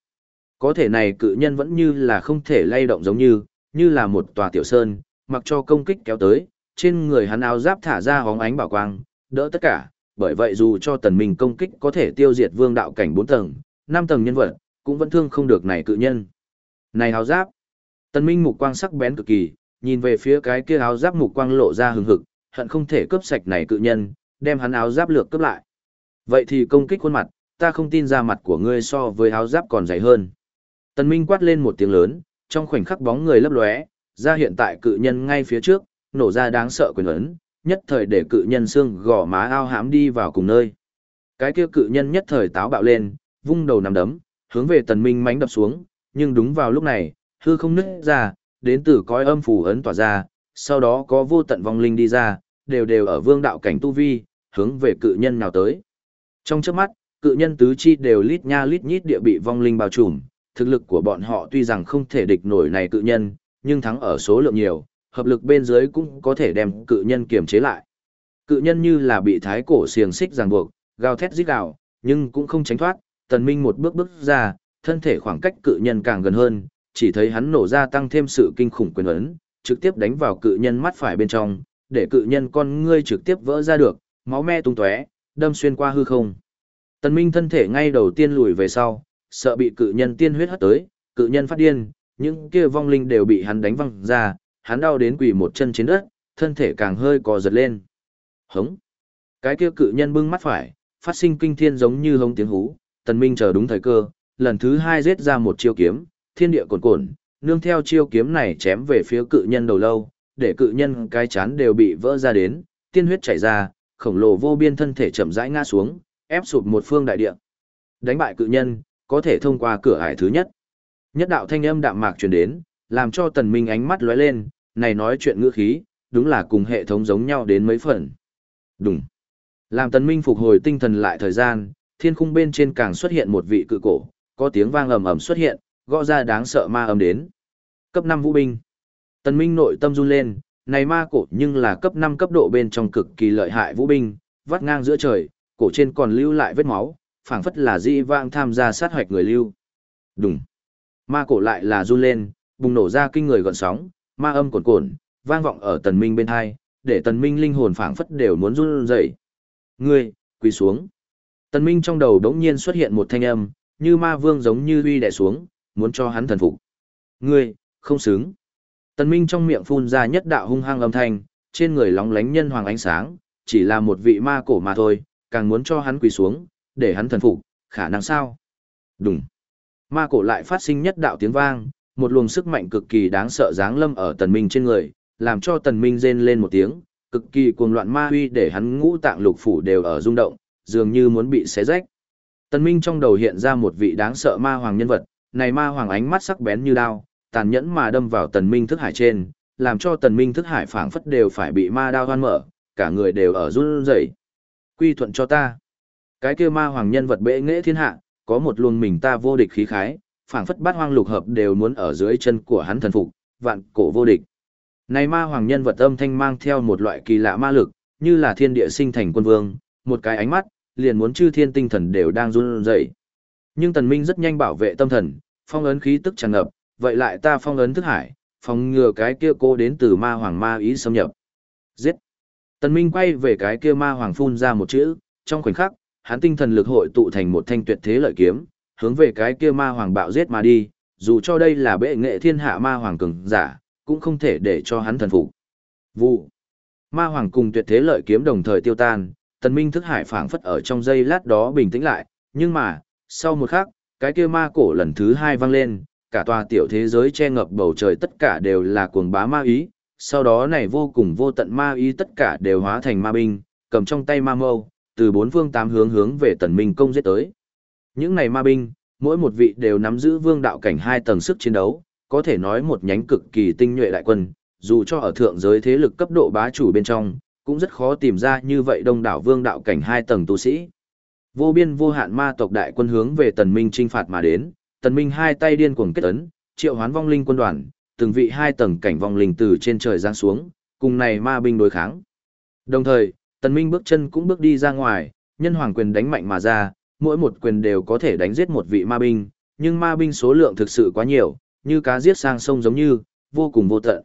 Có thể này cự nhân vẫn như là không thể lay động giống như, như là một tòa tiểu sơn, mặc cho công kích kéo tới, trên người hắn áo giáp thả ra hóng ánh bảo quang, đỡ tất cả, bởi vậy dù cho tần minh công kích có thể tiêu diệt vương đạo cảnh 4 tầng, 5 tầng nhân vật, cũng vẫn thương không được này cự nhân. Này áo giáp, tần minh mục quang sắc bén cực kỳ, nhìn về phía cái kia áo giáp mục quang lộ ra hừng hực, hận không thể cướp sạch này cự nhân, đem hắn áo giáp lược cướp lại. Vậy thì công kích khuôn mặt, ta không tin ra mặt của ngươi so với áo giáp còn dày hơn. Tần Minh quát lên một tiếng lớn, trong khoảnh khắc bóng người lấp lóe, ra hiện tại cự nhân ngay phía trước, nổ ra đáng sợ quyền ấn, nhất thời để cự nhân xương gò má ao hãm đi vào cùng nơi. Cái kia cự nhân nhất thời táo bạo lên, vung đầu nằm đấm, hướng về Tần Minh mánh đập xuống, nhưng đúng vào lúc này, hư không nứt ra, đến từ cõi âm phủ ấn tỏa ra, sau đó có vô tận vong linh đi ra, đều đều ở vương đạo cảnh tu vi, hướng về cự nhân nào tới. Trong chớp mắt, cự nhân tứ chi đều lít nha lít nhít địa bị vong linh bao trùm, thực lực của bọn họ tuy rằng không thể địch nổi này cự nhân, nhưng thắng ở số lượng nhiều, hợp lực bên dưới cũng có thể đem cự nhân kiềm chế lại. Cự nhân như là bị thái cổ xiềng xích ràng buộc, gào thét rít gào, nhưng cũng không tránh thoát, tần minh một bước bước ra, thân thể khoảng cách cự nhân càng gần hơn, chỉ thấy hắn nổ ra tăng thêm sự kinh khủng quyền ấn, trực tiếp đánh vào cự nhân mắt phải bên trong, để cự nhân con ngươi trực tiếp vỡ ra được, máu me tung tóe, đâm xuyên qua hư không. Tần Minh thân thể ngay đầu tiên lùi về sau, sợ bị cự nhân tiên huyết hất tới, cự nhân phát điên, những kia vong linh đều bị hắn đánh văng ra, hắn đau đến quỳ một chân trên đất, thân thể càng hơi co giật lên. Hống! Cái kia cự nhân bưng mắt phải, phát sinh kinh thiên giống như hống tiếng hú, tần minh chờ đúng thời cơ, lần thứ hai giết ra một chiêu kiếm, thiên địa cồn cồn, nương theo chiêu kiếm này chém về phía cự nhân đầu lâu, để cự nhân cái chán đều bị vỡ ra đến, tiên huyết chảy ra, khổng lồ vô biên thân thể chậm rãi ngã xuống, ép sụp một phương đại địa. Đánh bại cự nhân, có thể thông qua cửa ải thứ nhất. Nhất đạo thanh âm đạm mạc truyền đến, làm cho tần minh ánh mắt lóe lên, này nói chuyện ngữ khí, đúng là cùng hệ thống giống nhau đến mấy phần. Đúng. Làm tần minh phục hồi tinh thần lại thời gian, thiên khung bên trên càng xuất hiện một vị cự cổ, có tiếng vang ầm ầm xuất hiện, gõ ra đáng sợ ma âm đến. Cấp 5 vũ binh. Tần minh nội tâm run lên, này ma cổ nhưng là cấp 5 cấp độ bên trong cực kỳ lợi hại vũ binh, vắt ngang giữa trời, cổ trên còn lưu lại vết máu, phảng phất là di vang tham gia sát hoạch người lưu. Đùng, Ma cổ lại là run lên, bùng nổ ra kinh người gọn sóng, ma âm cồn cồn, vang vọng ở tần minh bên hai, để tần minh linh hồn phảng phất đều muốn run rẩy. Ngươi, quỳ xuống. Tần minh trong đầu đống nhiên xuất hiện một thanh âm, như ma vương giống như uy đè xuống, muốn cho hắn thần phục. Ngươi, không xứng. Tần minh trong miệng phun ra nhất đạo hung hăng âm thanh, trên người lóng lánh nhân hoàng ánh sáng, chỉ là một vị ma cổ mà thôi, càng muốn cho hắn quỳ xuống, để hắn thần phục, khả năng sao? Đúng. Ma cổ lại phát sinh nhất đạo tiếng vang, một luồng sức mạnh cực kỳ đáng sợ giáng lâm ở tần minh trên người, làm cho tần minh rên lên một tiếng, cực kỳ cuồng loạn ma huy để hắn ngũ tạng lục phủ đều ở rung động, dường như muốn bị xé rách. Tần minh trong đầu hiện ra một vị đáng sợ ma hoàng nhân vật, này ma hoàng ánh mắt sắc bén như đao, tàn nhẫn mà đâm vào tần minh thức hải trên, làm cho tần minh thức hải phảng phất đều phải bị ma đao hoan mở, cả người đều ở run rẩy. Quy thuận cho ta. Cái kia ma hoàng nhân vật bệ nghệ thiên hạ, có một luồng mình ta vô địch khí khái, phảng phất bát hoang lục hợp đều muốn ở dưới chân của hắn thần phục, vạn cổ vô địch. Này ma hoàng nhân vật âm thanh mang theo một loại kỳ lạ ma lực, như là thiên địa sinh thành quân vương, một cái ánh mắt, liền muốn chư thiên tinh thần đều đang run rẩy. Nhưng tần minh rất nhanh bảo vệ tâm thần, phong ấn khí tức tràn ngập, vậy lại ta phong ấn thức hải, phòng ngừa cái kia cô đến từ ma hoàng ma ý xâm nhập. Giết! Tần minh quay về cái kia ma hoàng phun ra một chữ, trong khoảnh khắc, hắn tinh thần lực hội tụ thành một thanh tuyệt thế lợi kiếm, hướng về cái kia ma hoàng bạo giết mà đi, dù cho đây là bệ nghệ thiên hạ ma hoàng cường giả, cũng không thể để cho hắn thần phục. Vụ. Ma hoàng cùng tuyệt thế lợi kiếm đồng thời tiêu tan, tần minh thức hải phảng phất ở trong giây lát đó bình tĩnh lại, nhưng mà, sau một khắc, cái kia ma cổ lần thứ hai vang lên, cả tòa tiểu thế giới che ngập bầu trời tất cả đều là cuồng bá ma ý, sau đó này vô cùng vô tận ma ý tất cả đều hóa thành ma binh, cầm trong tay ma mâu, từ bốn phương tám hướng hướng về tần minh công giết tới. Những này ma binh, mỗi một vị đều nắm giữ vương đạo cảnh hai tầng sức chiến đấu, có thể nói một nhánh cực kỳ tinh nhuệ đại quân, dù cho ở thượng giới thế lực cấp độ bá chủ bên trong, cũng rất khó tìm ra như vậy đông đảo vương đạo cảnh hai tầng tu sĩ. Vô biên vô hạn ma tộc đại quân hướng về tần minh trinh phạt mà đến, tần minh hai tay điên cuồng kết ấn, triệu hoán vong linh quân đoàn, từng vị hai tầng cảnh vong linh từ trên trời giáng xuống, cùng này ma binh đối kháng. Đồng thời, tần minh bước chân cũng bước đi ra ngoài, nhân hoàng quyền đánh mạnh mà ra, mỗi một quyền đều có thể đánh giết một vị ma binh, nhưng ma binh số lượng thực sự quá nhiều, như cá giết sang sông giống như, vô cùng vô tận.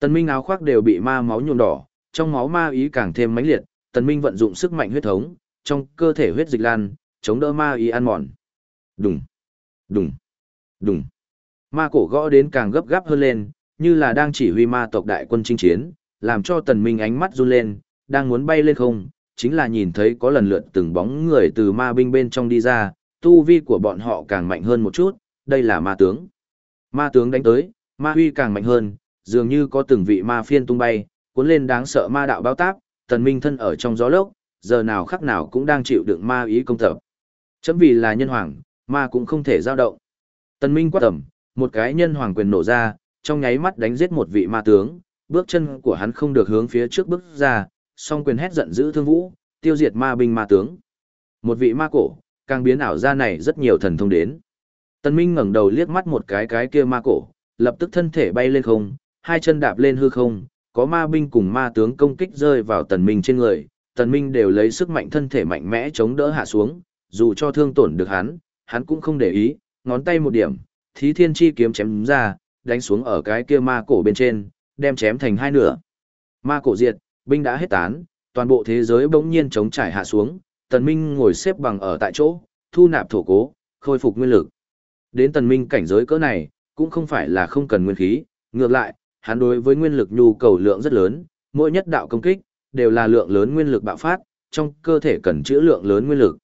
Tần minh áo khoác đều bị ma máu nhuộm đỏ, trong máu ma ý càng thêm mãnh liệt, tần minh vận dụng sức mạnh huyết thống, trong cơ thể huyết dịch lan, chống đỡ ma ý ăn mòn. Đùng, đùng, đùng. Ma cổ gõ đến càng gấp gáp hơn lên, như là đang chỉ huy ma tộc đại quân chinh chiến, làm cho tần minh ánh mắt run lên, đang muốn bay lên không, chính là nhìn thấy có lần lượt từng bóng người từ ma binh bên trong đi ra, tu vi của bọn họ càng mạnh hơn một chút, đây là ma tướng. Ma tướng đánh tới, ma huy càng mạnh hơn, dường như có từng vị ma phiên tung bay, cuốn lên đáng sợ ma đạo bao táp, tần minh thân ở trong gió lốc, giờ nào khắc nào cũng đang chịu đựng ma ý công tập. Chấm vì là nhân hoàng, ma cũng không thể dao động. Tần minh quát tầm, một cái nhân hoàng quyền nổ ra, trong nháy mắt đánh giết một vị ma tướng, bước chân của hắn không được hướng phía trước bước ra, song quyền hét giận dữ thương vũ, tiêu diệt ma binh ma tướng. Một vị ma cổ, càng biến ảo ra này rất nhiều thần thông đến. Tần Minh ngẩng đầu liếc mắt một cái cái kia ma cổ, lập tức thân thể bay lên không, hai chân đạp lên hư không, có ma binh cùng ma tướng công kích rơi vào Tần Minh trên người, Tần Minh đều lấy sức mạnh thân thể mạnh mẽ chống đỡ hạ xuống, dù cho thương tổn được hắn, hắn cũng không để ý, ngón tay một điểm, thí thiên chi kiếm chém ra, đánh xuống ở cái kia ma cổ bên trên, đem chém thành hai nửa. Ma cổ diệt, binh đã hết tán, toàn bộ thế giới bỗng nhiên chống trải hạ xuống, Tần Minh ngồi xếp bằng ở tại chỗ, thu nạp thổ cố, khôi phục nguyên lực. Đến Tần Minh cảnh giới cỡ này, cũng không phải là không cần nguyên khí, ngược lại, hắn đối với nguyên lực nhu cầu lượng rất lớn, mỗi nhất đạo công kích đều là lượng lớn nguyên lực bạo phát, trong cơ thể cần trữ lượng lớn nguyên lực.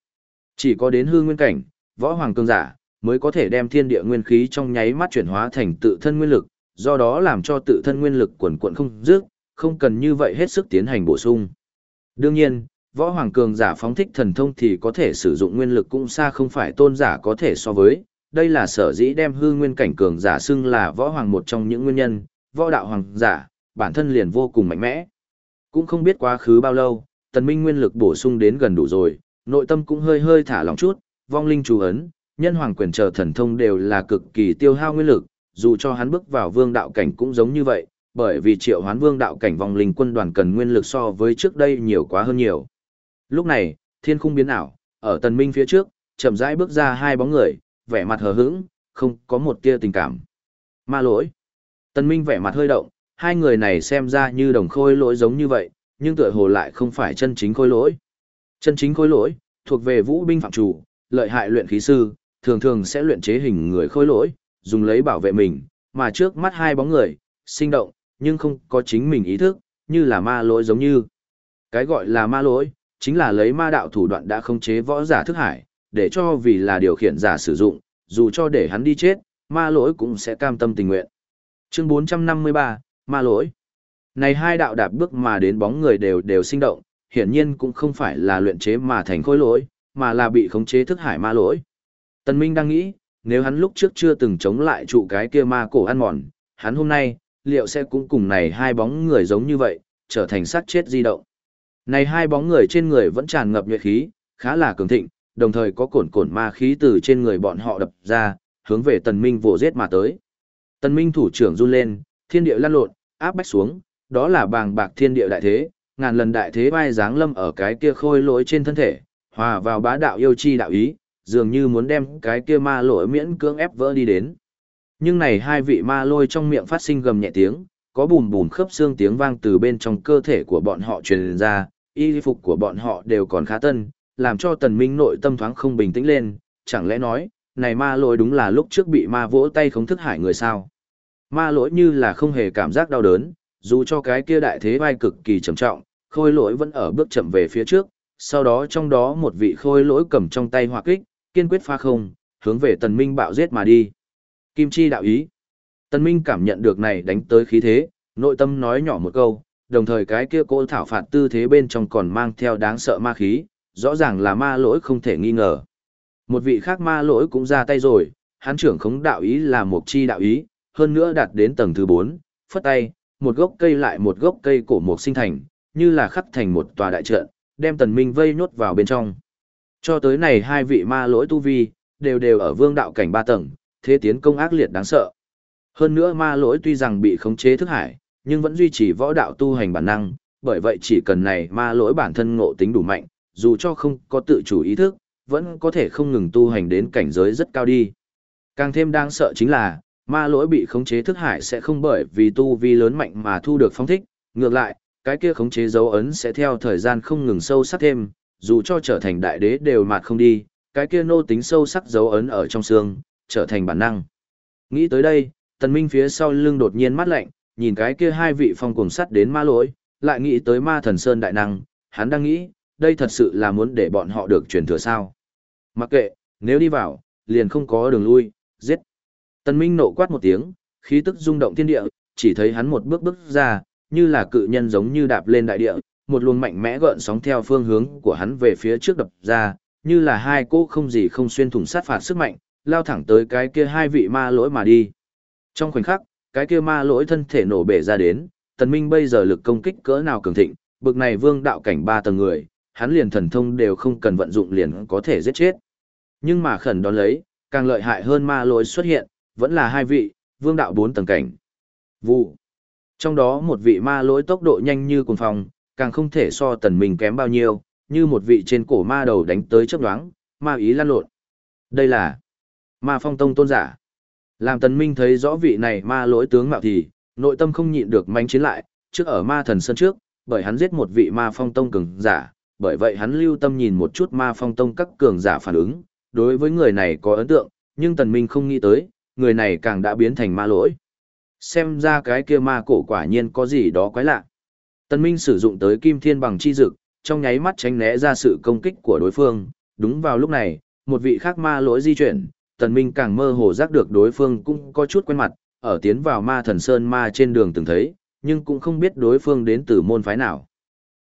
Chỉ có đến hư nguyên cảnh, võ hoàng cường giả mới có thể đem thiên địa nguyên khí trong nháy mắt chuyển hóa thành tự thân nguyên lực, do đó làm cho tự thân nguyên lực quần quần không dứt, không cần như vậy hết sức tiến hành bổ sung. Đương nhiên, võ hoàng cường giả phóng thích thần thông thì có thể sử dụng nguyên lực cũng xa không phải tôn giả có thể so với, đây là sở dĩ đem hư nguyên cảnh cường giả xưng là võ hoàng một trong những nguyên nhân, võ đạo hoàng giả, bản thân liền vô cùng mạnh mẽ. Cũng không biết quá khứ bao lâu, tần minh nguyên lực bổ sung đến gần đủ rồi, nội tâm cũng hơi hơi thả lỏng chút, vong linh chú ấn, nhân hoàng quyền chờ thần thông đều là cực kỳ tiêu hao nguyên lực, dù cho hắn bước vào vương đạo cảnh cũng giống như vậy, bởi vì triệu hoán vương đạo cảnh vòng linh quân đoàn cần nguyên lực so với trước đây nhiều quá hơn nhiều. Lúc này, thiên khung biến ảo, ở tần minh phía trước, chậm rãi bước ra hai bóng người, vẻ mặt hờ hững, không có một tia tình cảm. Ma lỗi. Tần minh vẻ mặt hơi động, hai người này xem ra như đồng khôi lỗi giống như vậy, nhưng tựa hồ lại không phải chân chính khôi lỗi. Chân chính khôi lỗi, thuộc về vũ binh phạm chủ, lợi hại luyện khí sư, thường thường sẽ luyện chế hình người khôi lỗi, dùng lấy bảo vệ mình, mà trước mắt hai bóng người, sinh động, nhưng không có chính mình ý thức, như là ma lỗi giống như. Cái gọi là ma lỗi, chính là lấy ma đạo thủ đoạn đã khống chế võ giả thức hải, để cho vì là điều khiển giả sử dụng, dù cho để hắn đi chết, ma lỗi cũng sẽ cam tâm tình nguyện. Chương 453, ma lỗi. Này hai đạo đạp bước mà đến bóng người đều đều sinh động, hiển nhiên cũng không phải là luyện chế mà thành khối lỗi, mà là bị khống chế thức hải ma lỗi. Tần Minh đang nghĩ, nếu hắn lúc trước chưa từng chống lại trụ cái kia ma cổ ăn mòn, hắn hôm nay, liệu sẽ cũng cùng này hai bóng người giống như vậy, trở thành sát chết di động. Này hai bóng người trên người vẫn tràn ngập nhuệ khí, khá là cường thịnh, đồng thời có cồn cồn ma khí từ trên người bọn họ đập ra, hướng về tần minh vồ giết mà tới. Tần minh thủ trưởng run lên, thiên địa lăn lộn, áp bách xuống, đó là bàng bạc thiên địa đại thế, ngàn lần đại thế vai dáng lâm ở cái kia khôi lỗi trên thân thể, hòa vào bá đạo yêu chi đạo ý, dường như muốn đem cái kia ma lỗi miễn cưỡng ép vỡ đi đến. Nhưng này hai vị ma lôi trong miệng phát sinh gầm nhẹ tiếng, có bùm bùm khớp xương tiếng vang từ bên trong cơ thể của bọn họ truyền ra, y phục của bọn họ đều còn khá tân, làm cho tần minh nội tâm thoáng không bình tĩnh lên, chẳng lẽ nói, này ma lỗi đúng là lúc trước bị ma vỗ tay không thức hải người sao. Ma lỗi như là không hề cảm giác đau đớn, dù cho cái kia đại thế vai cực kỳ trầm trọng, khôi lỗi vẫn ở bước chậm về phía trước, sau đó trong đó một vị khôi lỗi cầm trong tay hỏa kích, kiên quyết pha không, hướng về tần minh bạo giết mà đi. Kim chi đạo ý. Tần Minh cảm nhận được này đánh tới khí thế, nội tâm nói nhỏ một câu, đồng thời cái kia cỗ thảo phạt tư thế bên trong còn mang theo đáng sợ ma khí, rõ ràng là ma lỗi không thể nghi ngờ. Một vị khác ma lỗi cũng ra tay rồi, hắn trưởng khống đạo ý là một chi đạo ý, hơn nữa đạt đến tầng thứ 4, phất tay, một gốc cây lại một gốc cây cổ mục sinh thành, như là khắc thành một tòa đại trận, đem tần minh vây nhốt vào bên trong. Cho tới này hai vị ma lỗi tu vi, đều đều ở vương đạo cảnh ba tầng, thế tiến công ác liệt đáng sợ. Hơn nữa ma lỗi tuy rằng bị khống chế thức hải, nhưng vẫn duy trì võ đạo tu hành bản năng, bởi vậy chỉ cần này ma lỗi bản thân ngộ tính đủ mạnh, dù cho không có tự chủ ý thức, vẫn có thể không ngừng tu hành đến cảnh giới rất cao đi. Càng thêm đáng sợ chính là, ma lỗi bị khống chế thức hải sẽ không bởi vì tu vi lớn mạnh mà thu được phong thích, ngược lại, cái kia khống chế dấu ấn sẽ theo thời gian không ngừng sâu sắc thêm, dù cho trở thành đại đế đều mạt không đi, cái kia nô tính sâu sắc dấu ấn ở trong xương, trở thành bản năng. Nghĩ tới đây, tần minh phía sau lưng đột nhiên mắt lạnh, nhìn cái kia hai vị phong cùng sắt đến ma lỗi, lại nghĩ tới ma thần sơn đại năng, hắn đang nghĩ, đây thật sự là muốn để bọn họ được truyền thừa sao. Mặc kệ, nếu đi vào, liền không có đường lui, giết. Tần Minh nộ quát một tiếng, khí tức rung động thiên địa, chỉ thấy hắn một bước bước ra, như là cự nhân giống như đạp lên đại địa, một luồng mạnh mẽ gợn sóng theo phương hướng của hắn về phía trước đập ra, như là hai cỗ không gì không xuyên thủng sát phạt sức mạnh, lao thẳng tới cái kia hai vị ma lỗi mà đi. Trong khoảnh khắc, cái kia ma lỗi thân thể nổ bể ra đến, tần minh bây giờ lực công kích cỡ nào cường thịnh, bực này vương đạo cảnh ba tầng người, hắn liền thần thông đều không cần vận dụng liền có thể giết chết. Nhưng mà khẩn đón lấy, càng lợi hại hơn ma lỗi xuất hiện, vẫn là hai vị, vương đạo bốn tầng cảnh. Vụ. Trong đó một vị ma lỗi tốc độ nhanh như cuồng phong, càng không thể so tần minh kém bao nhiêu, như một vị trên cổ ma đầu đánh tới chớp nhoáng, ma ý lan lộn. Đây là ma phong tông tôn giả. Làm tần minh thấy rõ vị này ma lỗi tướng mạo thì, nội tâm không nhịn được manh chiến lại, trước ở ma thần sân trước, bởi hắn giết một vị ma phong tông cường giả, bởi vậy hắn lưu tâm nhìn một chút ma phong tông các cường giả phản ứng, đối với người này có ấn tượng, nhưng tần minh không nghĩ tới, người này càng đã biến thành ma lỗi. Xem ra cái kia ma cổ quả nhiên có gì đó quái lạ. Tần minh sử dụng tới kim thiên bằng chi dực, trong nháy mắt tránh né ra sự công kích của đối phương, đúng vào lúc này, một vị khác ma lỗi di chuyển, tần minh càng mơ hồ giác được đối phương cũng có chút quen mặt, ở tiến vào ma thần sơn ma trên đường từng thấy, nhưng cũng không biết đối phương đến từ môn phái nào.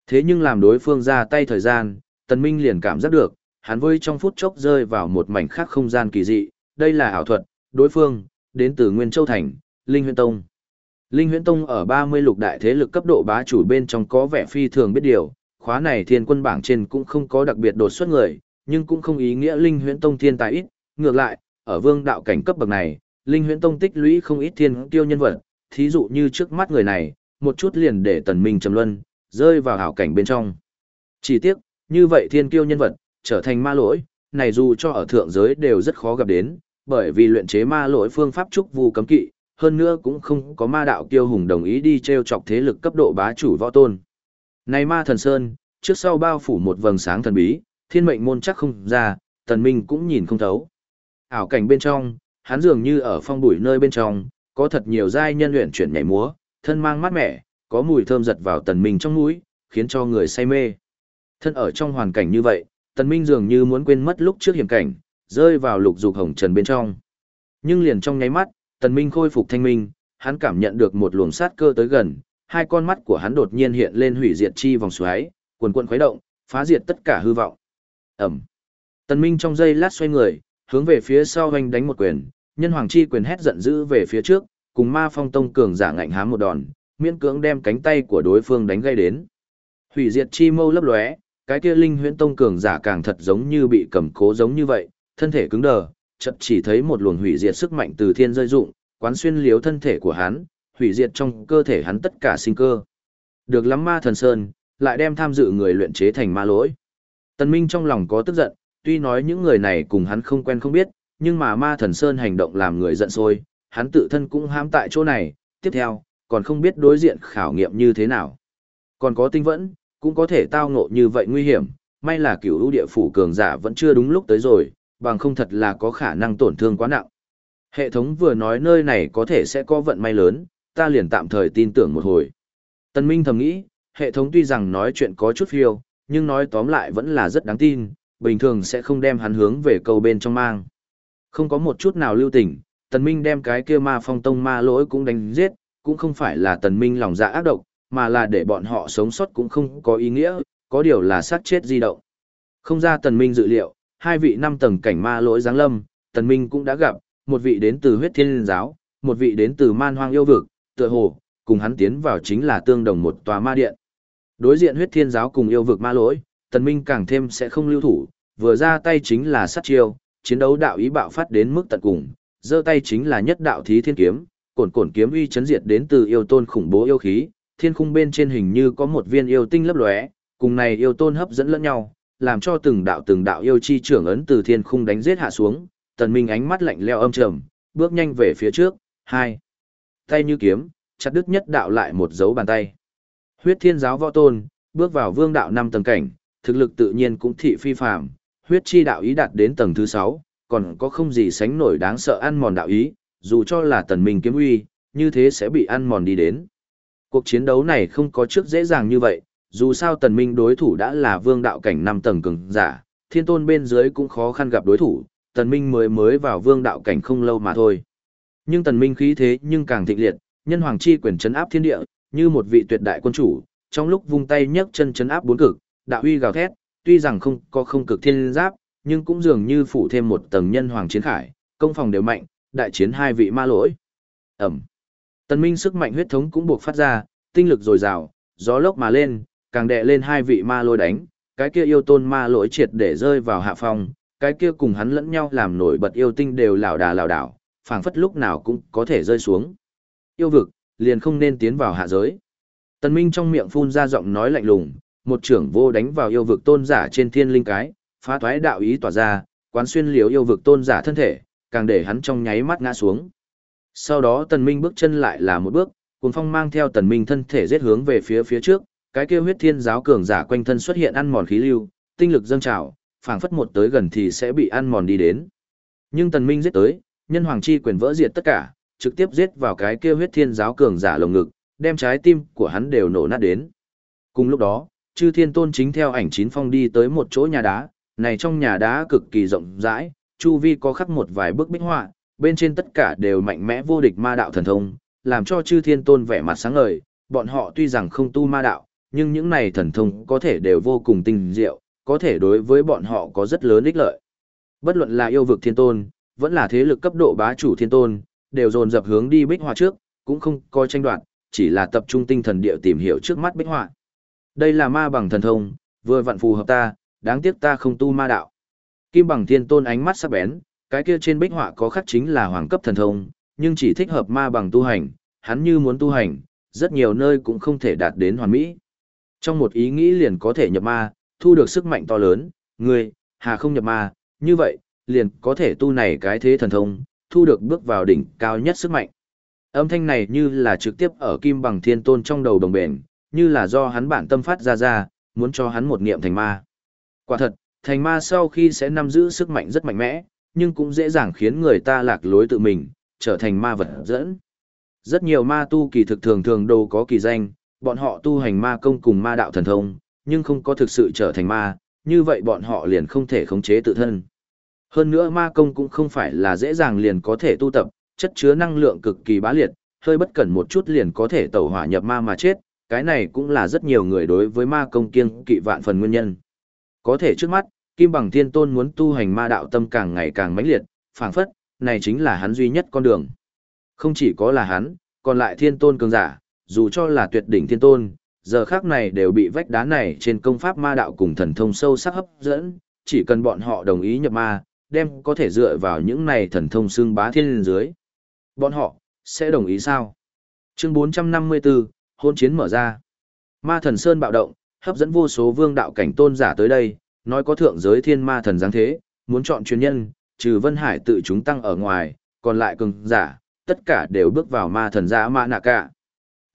Thế nhưng làm đối phương ra tay thời gian, tần minh liền cảm giác được, hắn vơi trong phút chốc rơi vào một mảnh khác không gian kỳ dị, đây là ảo thuật, đối phương, đến từ Nguyên Châu Thành, Linh Huyễn Tông. Linh Huyễn Tông ở 30 lục đại thế lực cấp độ bá chủ bên trong có vẻ phi thường biết điều, khóa này thiên quân bảng trên cũng không có đặc biệt đột xuất người, nhưng cũng không ý nghĩa Linh Huyễn Tông thiên tài ít, ngược lại, ở vương đạo cảnh cấp bậc này, Linh Huyễn Tông tích lũy không ít thiên tiêu nhân vật, thí dụ như trước mắt người này, một chút liền để tần minh trầm luân, rơi vào hảo cảnh bên trong. Chỉ tiếc, như vậy thiên kiêu nhân vật, trở thành ma lỗi, này dù cho ở thượng giới đều rất khó gặp đến, bởi vì luyện chế ma lỗi phương pháp trúc vu cấm kỵ, hơn nữa cũng không có ma đạo kiêu hùng đồng ý đi treo chọc thế lực cấp độ bá chủ võ tôn. Này ma thần sơn, trước sau bao phủ một vầng sáng thần bí, thiên mệnh môn chắc không ra, tần minh cũng nhìn không thấu. Ảo cảnh bên trong, hắn dường như ở phong bụi nơi bên trong, có thật nhiều giai nhân luyện chuyển nhảy múa, thân mang mát mẻ, có mùi thơm giật vào tần minh trong mũi, khiến cho người say mê. Thân ở trong hoàn cảnh như vậy, tần minh dường như muốn quên mất lúc trước hiểm cảnh, rơi vào lục dục hồng trần bên trong. Nhưng liền trong nháy mắt, tần minh khôi phục thanh minh, hắn cảm nhận được một luồng sát cơ tới gần, hai con mắt của hắn đột nhiên hiện lên hủy diệt chi vòng xoáy, cuồn cuộn khuấy động, phá diệt tất cả hư vọng. ầm, Tần Minh trong giây lát xoay người, hướng về phía sau hoành đánh một quyền, nhân hoàng chi quyền hét giận dữ về phía trước, cùng ma phong tông cường giả ngạnh hám một đòn, miễn cưỡng đem cánh tay của đối phương đánh gây đến. Hủy diệt chi mâu lấp lóe, cái kia linh huyễn tông cường giả càng thật giống như bị cầm cố giống như vậy, thân thể cứng đờ, chợt chỉ thấy một luồng hủy diệt sức mạnh từ thiên rơi dụng, quán xuyên liếu thân thể của hắn, hủy diệt trong cơ thể hắn tất cả sinh cơ. Được lắm ma thần sơn, lại đem tham dự người luyện chế thành ma lỗi. Tần Minh trong lòng có tức giận, tuy nói những người này cùng hắn không quen không biết, nhưng mà ma thần sơn hành động làm người giận sôi, hắn tự thân cũng hãm tại chỗ này, tiếp theo, còn không biết đối diện khảo nghiệm như thế nào. Còn có tinh vẫn, cũng có thể tao ngộ như vậy nguy hiểm, may là cửu ưu địa phủ cường giả vẫn chưa đúng lúc tới rồi, bằng không thật là có khả năng tổn thương quá nặng. Hệ thống vừa nói nơi này có thể sẽ có vận may lớn, ta liền tạm thời tin tưởng một hồi. Tân Minh thầm nghĩ, hệ thống tuy rằng nói chuyện có chút phiêu, nhưng nói tóm lại vẫn là rất đáng tin, bình thường sẽ không đem hắn hướng về cầu bên trong mang. Không có một chút nào lưu tình, tần minh đem cái kia ma phong tông ma lỗi cũng đánh giết, cũng không phải là tần minh lòng dạ ác độc, mà là để bọn họ sống sót cũng không có ý nghĩa, có điều là sát chết di động. Không ra tần minh dự liệu, hai vị năm tầng cảnh ma lỗi giáng lâm, tần minh cũng đã gặp, một vị đến từ huyết thiên giáo, một vị đến từ man hoang yêu vực, tựa hồ, cùng hắn tiến vào chính là tương đồng một tòa ma điện. Đối diện huyết thiên giáo cùng yêu vực ma lỗi, tần minh càng thêm sẽ không lưu thủ, vừa ra tay chính là sát chiêu, chiến đấu đạo ý bạo phát đến mức tận cùng, giơ tay chính là nhất đạo thí thiên kiếm, cổn cổn kiếm uy chấn diệt đến từ yêu tôn khủng bố yêu khí, thiên khung bên trên hình như có một viên yêu tinh lấp lóe, cùng này yêu tôn hấp dẫn lẫn nhau, làm cho từng đạo từng đạo yêu chi trưởng ấn từ thiên khung đánh giết hạ xuống, tần minh ánh mắt lạnh lẽo âm trầm, bước nhanh về phía trước, hai tay như kiếm, chặt đứt nhất đạo lại một dấu bàn tay. Huyết thiên giáo võ tôn, bước vào vương đạo năm tầng cảnh, thực lực tự nhiên cũng thị phi phàm, huyết chi đạo ý đạt đến tầng thứ 6, còn có không gì sánh nổi đáng sợ ăn mòn đạo ý, dù cho là tần minh kiếm uy, như thế sẽ bị ăn mòn đi đến. Cuộc chiến đấu này không có trước dễ dàng như vậy, dù sao tần minh đối thủ đã là vương đạo cảnh 5 tầng cường giả, thiên tôn bên dưới cũng khó khăn gặp đối thủ, tần minh mới mới vào vương đạo cảnh không lâu mà thôi. Nhưng tần minh khí thế nhưng càng thịnh liệt, nhân hoàng chi quyền chấn áp thiên địa, như một vị tuyệt đại quân chủ, trong lúc vung tay nhấc chân chấn áp bốn cực, đạo uy gào thét, tuy rằng không có không cực thiên giáp, nhưng cũng dường như phủ thêm một tầng nhân hoàng chiến khải, công phòng đều mạnh, đại chiến hai vị ma lỗi. Ẩm. Tần Minh sức mạnh huyết thống cũng buộc phát ra, tinh lực dồi dào, gió lốc mà lên, càng đè lên hai vị ma lỗi đánh, cái kia yêu tôn ma lỗi triệt để rơi vào hạ phòng, cái kia cùng hắn lẫn nhau làm nổi bật yêu tinh đều lảo đà lảo đảo, phảng phất lúc nào cũng có thể rơi xuống. Yêu vực, liền không nên tiến vào hạ giới. Tần Minh trong miệng phun ra giọng nói lạnh lùng, một trưởng vô đánh vào yêu vực tôn giả trên thiên linh cái, phá thoái đạo ý tỏa ra, quán xuyên liếu yêu vực tôn giả thân thể, càng để hắn trong nháy mắt ngã xuống. Sau đó tần minh bước chân lại là một bước, cuồng phong mang theo tần minh thân thể giết hướng về phía phía trước, cái kia huyết thiên giáo cường giả quanh thân xuất hiện ăn mòn khí lưu, tinh lực dâng trào, phảng phất một tới gần thì sẽ bị ăn mòn đi đến. Nhưng tần minh giết tới, nhân hoàng chi quyền vỡ diệt tất cả, trực tiếp giết vào cái kia huyết thiên giáo cường giả lồng ngực, đem trái tim của hắn đều nổ nát đến. Cùng lúc đó, chư thiên tôn chính theo ảnh chín phong đi tới một chỗ nhà đá, này trong nhà đá cực kỳ rộng rãi, chu vi có khắc một vài bức bích họa, bên trên tất cả đều mạnh mẽ vô địch ma đạo thần thông, làm cho chư thiên tôn vẻ mặt sáng ngời, bọn họ tuy rằng không tu ma đạo, nhưng những này thần thông có thể đều vô cùng tinh diệu, có thể đối với bọn họ có rất lớn ích lợi. Bất luận là yêu vực thiên tôn, vẫn là thế lực cấp độ bá chủ thiên tôn, đều dồn dập hướng đi bích họa trước, cũng không coi tranh đoạt, chỉ là tập trung tinh thần địa tìm hiểu trước mắt bích họa. Đây là ma bằng thần thông, vừa vặn phù hợp ta, đáng tiếc ta không tu ma đạo. Kim bằng thiên tôn ánh mắt sắc bén, cái kia trên bích họa có khắc chính là hoàng cấp thần thông, nhưng chỉ thích hợp ma bằng tu hành, hắn như muốn tu hành, rất nhiều nơi cũng không thể đạt đến hoàn mỹ. Trong một ý nghĩ liền có thể nhập ma, thu được sức mạnh to lớn, người, hà không nhập ma, như vậy, liền có thể tu này cái thế thần thông, thu được bước vào đỉnh cao nhất sức mạnh. Âm thanh này như là trực tiếp ở kim bằng thiên tôn trong đầu đồng bền, như là do hắn bản tâm phát ra ra, muốn cho hắn một niệm thành ma. Quả thật, thành ma sau khi sẽ nắm giữ sức mạnh rất mạnh mẽ, nhưng cũng dễ dàng khiến người ta lạc lối tự mình, trở thành ma vật dẫn. Rất nhiều ma tu kỳ thực thường thường đều có kỳ danh, bọn họ tu hành ma công cùng ma đạo thần thông, nhưng không có thực sự trở thành ma, như vậy bọn họ liền không thể khống chế tự thân. Hơn nữa ma công cũng không phải là dễ dàng liền có thể tu tập, chất chứa năng lượng cực kỳ bá liệt, hơi bất cẩn một chút liền có thể tẩu hỏa nhập ma mà chết, cái này cũng là rất nhiều người đối với ma công kiêng kỵ vạn phần nguyên nhân. Có thể trước mắt, Kim Bằng Thiên Tôn muốn tu hành ma đạo tâm càng ngày càng mãnh liệt, phảng phất, này chính là hắn duy nhất con đường. Không chỉ có là hắn, còn lại Thiên Tôn cường giả, dù cho là tuyệt đỉnh Thiên Tôn, giờ khác này đều bị vách đá này trên công pháp ma đạo cùng thần thông sâu sắc hấp dẫn, chỉ cần bọn họ đồng ý nhập ma, đem có thể dựa vào những này thần thông xương bá thiên lên dưới. Bọn họ, sẽ đồng ý sao? Chương 454, hôn chiến mở ra. Ma thần Sơn bạo động, hấp dẫn vô số vương đạo cảnh tôn giả tới đây, nói có thượng giới thiên ma thần giáng thế, muốn chọn chuyên nhân, trừ Vân Hải tự chúng tăng ở ngoài, còn lại cường giả, tất cả đều bước vào ma thần giả ma nạ cả.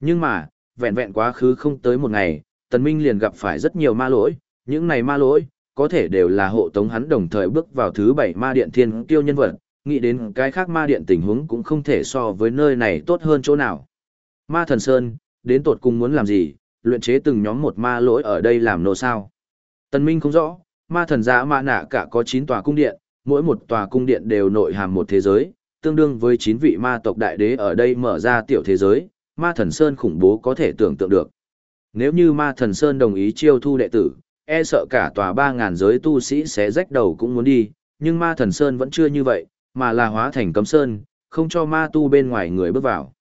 Nhưng mà, vẹn vẹn quá khứ không tới một ngày, Tần Minh liền gặp phải rất nhiều ma lỗi, những này ma lỗi, có thể đều là hộ tống hắn đồng thời bước vào thứ bảy ma điện thiên tiêu nhân vật, nghĩ đến cái khác ma điện tình huống cũng không thể so với nơi này tốt hơn chỗ nào. Ma thần Sơn, đến tột cùng muốn làm gì, luyện chế từng nhóm một ma lỗi ở đây làm nô sao. Tần Minh không rõ, ma thần giả ma nạ cả có 9 tòa cung điện, mỗi một tòa cung điện đều nội hàm một thế giới, tương đương với 9 vị ma tộc đại đế ở đây mở ra tiểu thế giới, ma thần Sơn khủng bố có thể tưởng tượng được. Nếu như ma thần Sơn đồng ý chiêu thu đệ tử, e sợ cả tòa 3.000 giới tu sĩ sẽ rách đầu cũng muốn đi, nhưng ma thần Sơn vẫn chưa như vậy, mà là hóa thành cấm Sơn, không cho ma tu bên ngoài người bước vào.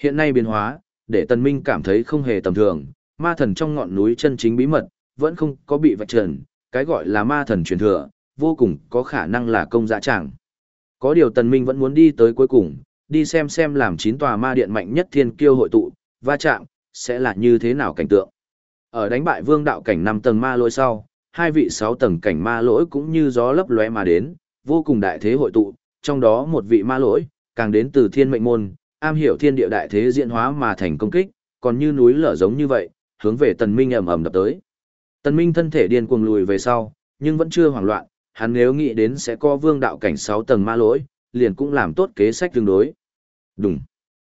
Hiện nay biến hóa, để tần minh cảm thấy không hề tầm thường, ma thần trong ngọn núi chân chính bí mật, vẫn không có bị vạch trần, cái gọi là ma thần truyền thừa, vô cùng có khả năng là công dã tràng. Có điều tần minh vẫn muốn đi tới cuối cùng, đi xem xem làm chín tòa ma điện mạnh nhất thiên kiêu hội tụ, va chạm, sẽ là như thế nào cảnh tượng. Ở đánh bại vương đạo cảnh 5 tầng ma lỗi sau, hai vị 6 tầng cảnh ma lỗi cũng như gió lấp lóe mà đến, vô cùng đại thế hội tụ, trong đó một vị ma lỗi, càng đến từ thiên mệnh môn, am hiểu thiên địa đại thế diễn hóa mà thành công kích, còn như núi lở giống như vậy, hướng về tần minh ầm ầm đập tới. Tần minh thân thể điên cuồng lùi về sau, nhưng vẫn chưa hoảng loạn, hắn nếu nghĩ đến sẽ có vương đạo cảnh 6 tầng ma lỗi, liền cũng làm tốt kế sách tương đối. Đùng.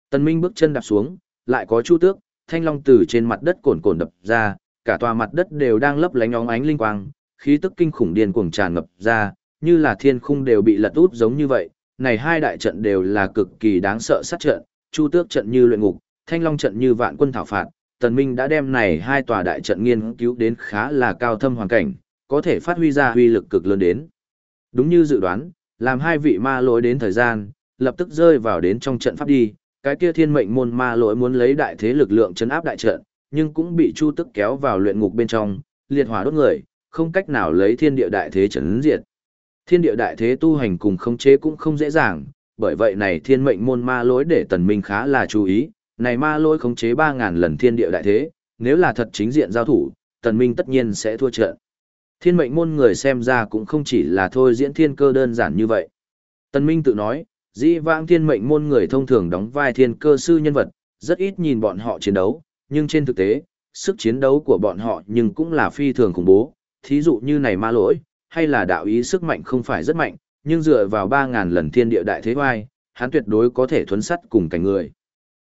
Tần minh bước chân đạp xuống, lại có chu tước, thanh long từ trên mặt đất cồn cồn đập ra, cả tòa mặt đất đều đang lấp lánh óng ánh linh quang, khí tức kinh khủng điên cuồng tràn ngập ra, như là thiên khung đều bị lật út giống như vậy. Này hai đại trận đều là cực kỳ đáng sợ sát trận, chu tước trận như luyện ngục, thanh long trận như vạn quân thảo phạt. Tần Minh đã đem này hai tòa đại trận nghiên cứu đến khá là cao thâm hoàn cảnh, có thể phát huy ra huy lực cực lớn đến. Đúng như dự đoán, làm hai vị ma lỗi đến thời gian, lập tức rơi vào đến trong trận pháp đi, cái kia thiên mệnh môn ma lỗi muốn lấy đại thế lực lượng chấn áp đại trận, nhưng cũng bị Chu tước kéo vào luyện ngục bên trong, liệt hỏa đốt người, không cách nào lấy thiên địa đại thế chấn diệt. Thiên địa đại thế tu hành cùng khống chế cũng không dễ dàng, bởi vậy này thiên mệnh môn ma lỗi để tần minh khá là chú ý, này ma lỗi khống chế 3000 lần thiên địa đại thế, nếu là thật chính diện giao thủ, tần minh tất nhiên sẽ thua trận. Thiên mệnh môn người xem ra cũng không chỉ là thôi diễn thiên cơ đơn giản như vậy. Tần minh tự nói, dĩ vãng thiên mệnh môn người thông thường đóng vai thiên cơ sư nhân vật, rất ít nhìn bọn họ chiến đấu, nhưng trên thực tế, sức chiến đấu của bọn họ nhưng cũng là phi thường khủng bố, thí dụ như này ma lỗi, hay là đạo ý sức mạnh không phải rất mạnh, nhưng dựa vào 3.000 lần thiên địa đại thế vai, hắn tuyệt đối có thể thuấn sắt cùng cảnh người.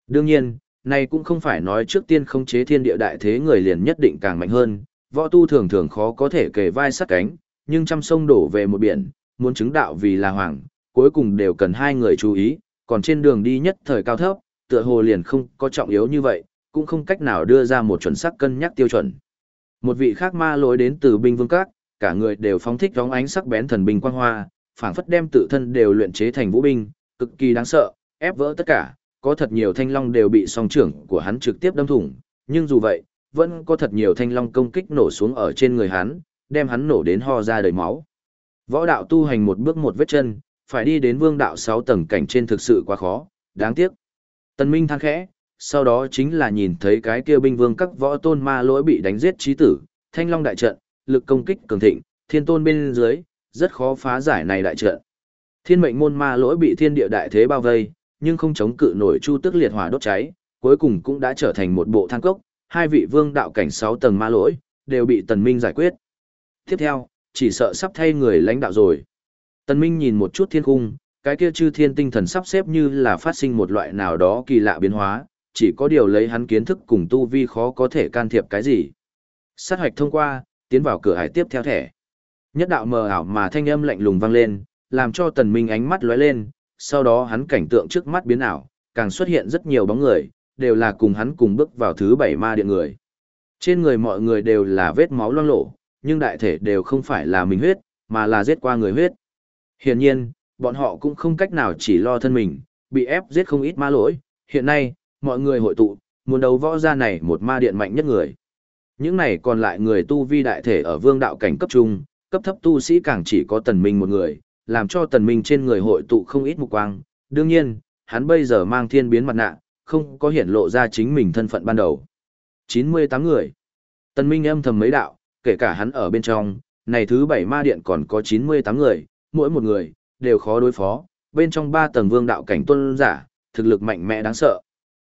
Đương nhiên, này cũng không phải nói trước tiên không chế thiên địa đại thế người liền nhất định càng mạnh hơn, võ tu thường thường khó có thể kề vai sắt cánh, nhưng trăm sông đổ về một biển, muốn chứng đạo vì là hoàng, cuối cùng đều cần hai người chú ý, còn trên đường đi nhất thời cao thấp, tựa hồ liền không có trọng yếu như vậy, cũng không cách nào đưa ra một chuẩn xác cân nhắc tiêu chuẩn. Một vị khác ma lối đến từ binh vương các, cả người đều phóng thích vóng ánh sắc bén thần binh quang hoa, phảng phất đem tự thân đều luyện chế thành vũ binh, cực kỳ đáng sợ, ép vỡ tất cả, có thật nhiều thanh long đều bị song trưởng của hắn trực tiếp đâm thủng, nhưng dù vậy, vẫn có thật nhiều thanh long công kích nổ xuống ở trên người hắn, đem hắn nổ đến ho ra đầy máu. Võ đạo tu hành một bước một vết chân, phải đi đến vương đạo 6 tầng cảnh trên thực sự quá khó, đáng tiếc. Tần Minh than khẽ, sau đó chính là nhìn thấy cái kia binh vương các võ tôn ma lỗi bị đánh giết trí tử, thanh long đại trận, lực công kích cường thịnh, thiên tôn bên dưới, rất khó phá giải này đại trận. Thiên mệnh môn ma lỗi bị thiên địa đại thế bao vây, nhưng không chống cự nổi chu tức liệt hỏa đốt cháy, cuối cùng cũng đã trở thành một bộ than cốc, hai vị vương đạo cảnh 6 tầng ma lỗi, đều bị tần minh giải quyết. Tiếp theo, chỉ sợ sắp thay người lãnh đạo rồi. Tần minh nhìn một chút thiên cung, cái kia chư thiên tinh thần sắp xếp như là phát sinh một loại nào đó kỳ lạ biến hóa, chỉ có điều lấy hắn kiến thức cùng tu vi khó có thể can thiệp cái gì. Sát hoạch thông qua, tiến vào cửa hải tiếp theo thẻ. Nhất đạo mờ ảo mà thanh âm lạnh lùng vang lên, làm cho tần minh ánh mắt lóe lên, sau đó hắn cảnh tượng trước mắt biến ảo, càng xuất hiện rất nhiều bóng người, đều là cùng hắn cùng bước vào thứ bảy ma điện người. Trên người mọi người đều là vết máu loang lổ, nhưng đại thể đều không phải là mình huyết, mà là giết qua người huyết. Hiển nhiên, bọn họ cũng không cách nào chỉ lo thân mình, bị ép giết không ít ma lỗi. Hiện nay, mọi người hội tụ, muốn đấu võ ra này một ma điện mạnh nhất người. Những này còn lại người tu vi đại thể ở vương đạo cảnh cấp trung, cấp thấp tu sĩ càng chỉ có tần minh một người, làm cho tần minh trên người hội tụ không ít mục quang. Đương nhiên, hắn bây giờ mang thiên biến mặt nạ, không có hiển lộ ra chính mình thân phận ban đầu. 98 người. Tần minh âm thầm mấy đạo, kể cả hắn ở bên trong, này thứ bảy ma điện còn có 98 người, mỗi một người, đều khó đối phó, bên trong ba tầng vương đạo cảnh tuân giả, thực lực mạnh mẽ đáng sợ.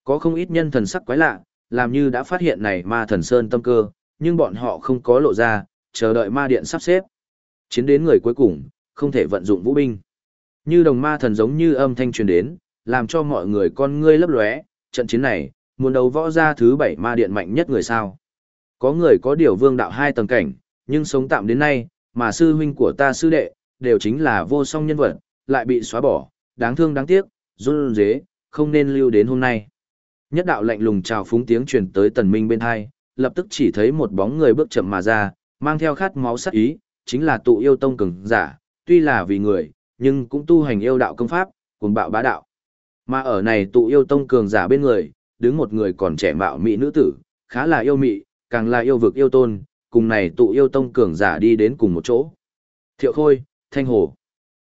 Có không ít nhân thần sắc quái lạ, làm như đã phát hiện này ma thần sơn tâm cơ, nhưng bọn họ không có lộ ra, chờ đợi ma điện sắp xếp. Chiến đến người cuối cùng, không thể vận dụng vũ binh. Như đồng ma thần giống như âm thanh truyền đến, làm cho mọi người con ngươi lấp lóe, trận chiến này, muốn đấu võ ra thứ bảy ma điện mạnh nhất người sao. Có người có điều vương đạo hai tầng cảnh, nhưng sống tạm đến nay, mà sư huynh của ta sư đệ, đều chính là vô song nhân vật, lại bị xóa bỏ, đáng thương đáng tiếc, run dế, không nên lưu đến hôm nay. Nhất đạo lạnh lùng chào phúng tiếng truyền tới tần minh bên hai, lập tức chỉ thấy một bóng người bước chậm mà ra, mang theo khát máu sát ý, chính là tụ yêu tông cường giả, tuy là vì người, nhưng cũng tu hành yêu đạo công pháp, cuồng bạo bá đạo. Mà ở này tụ yêu tông cường giả bên người, đứng một người còn trẻ mạo mỹ nữ tử, khá là yêu mị, càng là yêu vực yêu tôn, cùng này tụ yêu tông cường giả đi đến cùng một chỗ. Thiệu Khôi, Thanh Hồ.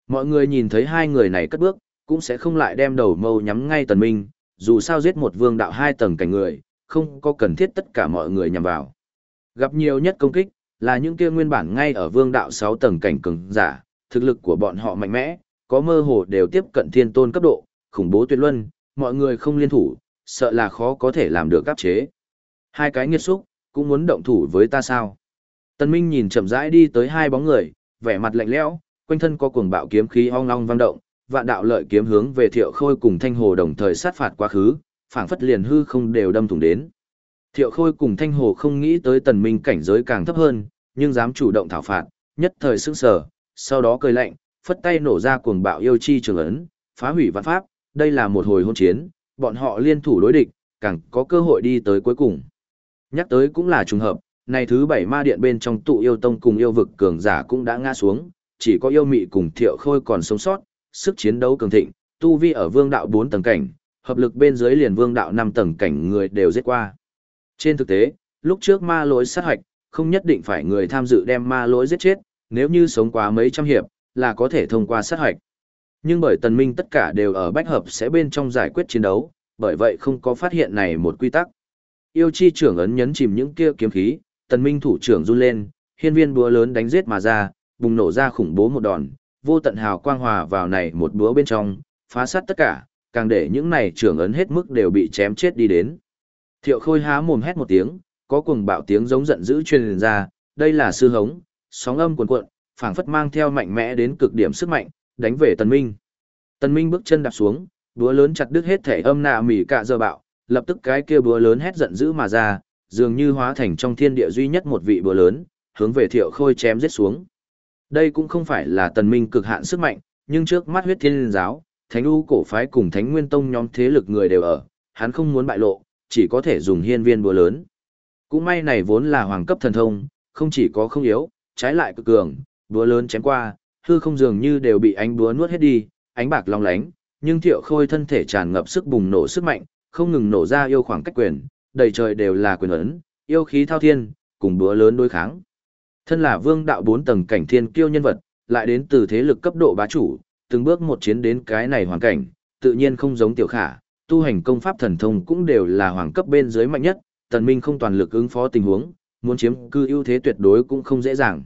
Mọi người nhìn thấy hai người này cất bước, cũng sẽ không lại đem đầu mâu nhắm ngay tần minh, dù sao giết một vương đạo hai tầng cảnh người, không có cần thiết tất cả mọi người nhằm vào. Gặp nhiều nhất công kích, là những kia nguyên bản ngay ở vương đạo 6 tầng cảnh cường giả, thực lực của bọn họ mạnh mẽ, có mơ hồ đều tiếp cận thiên tôn cấp độ, khủng bố tuyệt luân, mọi người không liên thủ, sợ là khó có thể làm được áp chế. Hai cái nghiệt xúc, cũng muốn động thủ với ta sao? Tân Minh nhìn chậm rãi đi tới hai bóng người, vẻ mặt lạnh lẽo, quanh thân có cuồng bạo kiếm khí ong long vang động, vạn đạo lợi kiếm hướng về Thiệu Khôi cùng Thanh Hồ đồng thời sát phạt quá khứ, phảng phất liền hư không đều đâm thủng đến. Thiệu Khôi cùng Thanh Hồ không nghĩ tới Tần Minh cảnh giới càng thấp hơn, nhưng dám chủ động thảo phạt, nhất thời sững sờ, sau đó cười lạnh, phất tay nổ ra cuồng bạo yêu chi trường ấn, phá hủy văn pháp, đây là một hồi hôn chiến, bọn họ liên thủ đối địch, càng có cơ hội đi tới cuối cùng. Nhắc tới cũng là trùng hợp, này thứ bảy ma điện bên trong tụ yêu tông cùng yêu vực cường giả cũng đã ngã xuống, chỉ có yêu mị cùng thiệu khôi còn sống sót, sức chiến đấu cường thịnh, tu vi ở vương đạo 4 tầng cảnh, hợp lực bên dưới liền vương đạo 5 tầng cảnh người đều giết qua. Trên thực tế, lúc trước ma lỗi sát hoạch, không nhất định phải người tham dự đem ma lỗi giết chết, nếu như sống quá mấy trăm hiệp, là có thể thông qua sát hoạch. Nhưng bởi tần minh tất cả đều ở bách hợp sẽ bên trong giải quyết chiến đấu, bởi vậy không có phát hiện này một quy tắc. Yêu chi trưởng ấn nhấn chìm những kia kiếm khí, tần minh thủ trưởng run lên, hiên viên búa lớn đánh giết mà ra, bùng nổ ra khủng bố một đòn, vô tận hào quang hòa vào này một búa bên trong, phá sát tất cả, càng để những này trưởng ấn hết mức đều bị chém chết đi đến. Thiệu khôi há mồm hét một tiếng, có cuồng bạo tiếng giống giận dữ truyền ra, đây là sư hống, sóng âm cuồn cuộn, phảng phất mang theo mạnh mẽ đến cực điểm sức mạnh, đánh về tần minh. Tần minh bước chân đạp xuống, búa lớn chặt đứt hết thể âm nạ mỉ cả giờ bạo, lập tức cái kia búa lớn hét giận dữ mà ra, dường như hóa thành trong thiên địa duy nhất một vị búa lớn, hướng về thiệu khôi chém giết xuống. Đây cũng không phải là tần minh cực hạn sức mạnh, nhưng trước mắt huyết thiên giáo, thánh u cổ phái cùng thánh nguyên tông nhóm thế lực người đều ở, hắn không muốn bại lộ, chỉ có thể dùng hiên viên búa lớn. Cũng may này vốn là hoàng cấp thần thông, không chỉ có không yếu, trái lại cực cường, búa lớn chém qua, hư không dường như đều bị ánh búa nuốt hết đi, ánh bạc long lánh, nhưng thiệu khôi thân thể tràn ngập sức bùng nổ sức mạnh, không ngừng nổ ra yêu khoảng cách quyền, đầy trời đều là quyền ấn, yêu khí thao thiên, cùng búa lớn đối kháng. Thân là vương đạo bốn tầng cảnh thiên kiêu nhân vật, lại đến từ thế lực cấp độ bá chủ, từng bước một chiến đến cái này hoàn cảnh, tự nhiên không giống tiểu khả, tu hành công pháp thần thông cũng đều là hoàng cấp bên dưới mạnh nhất, tần minh không toàn lực ứng phó tình huống, muốn chiếm cư ưu thế tuyệt đối cũng không dễ dàng.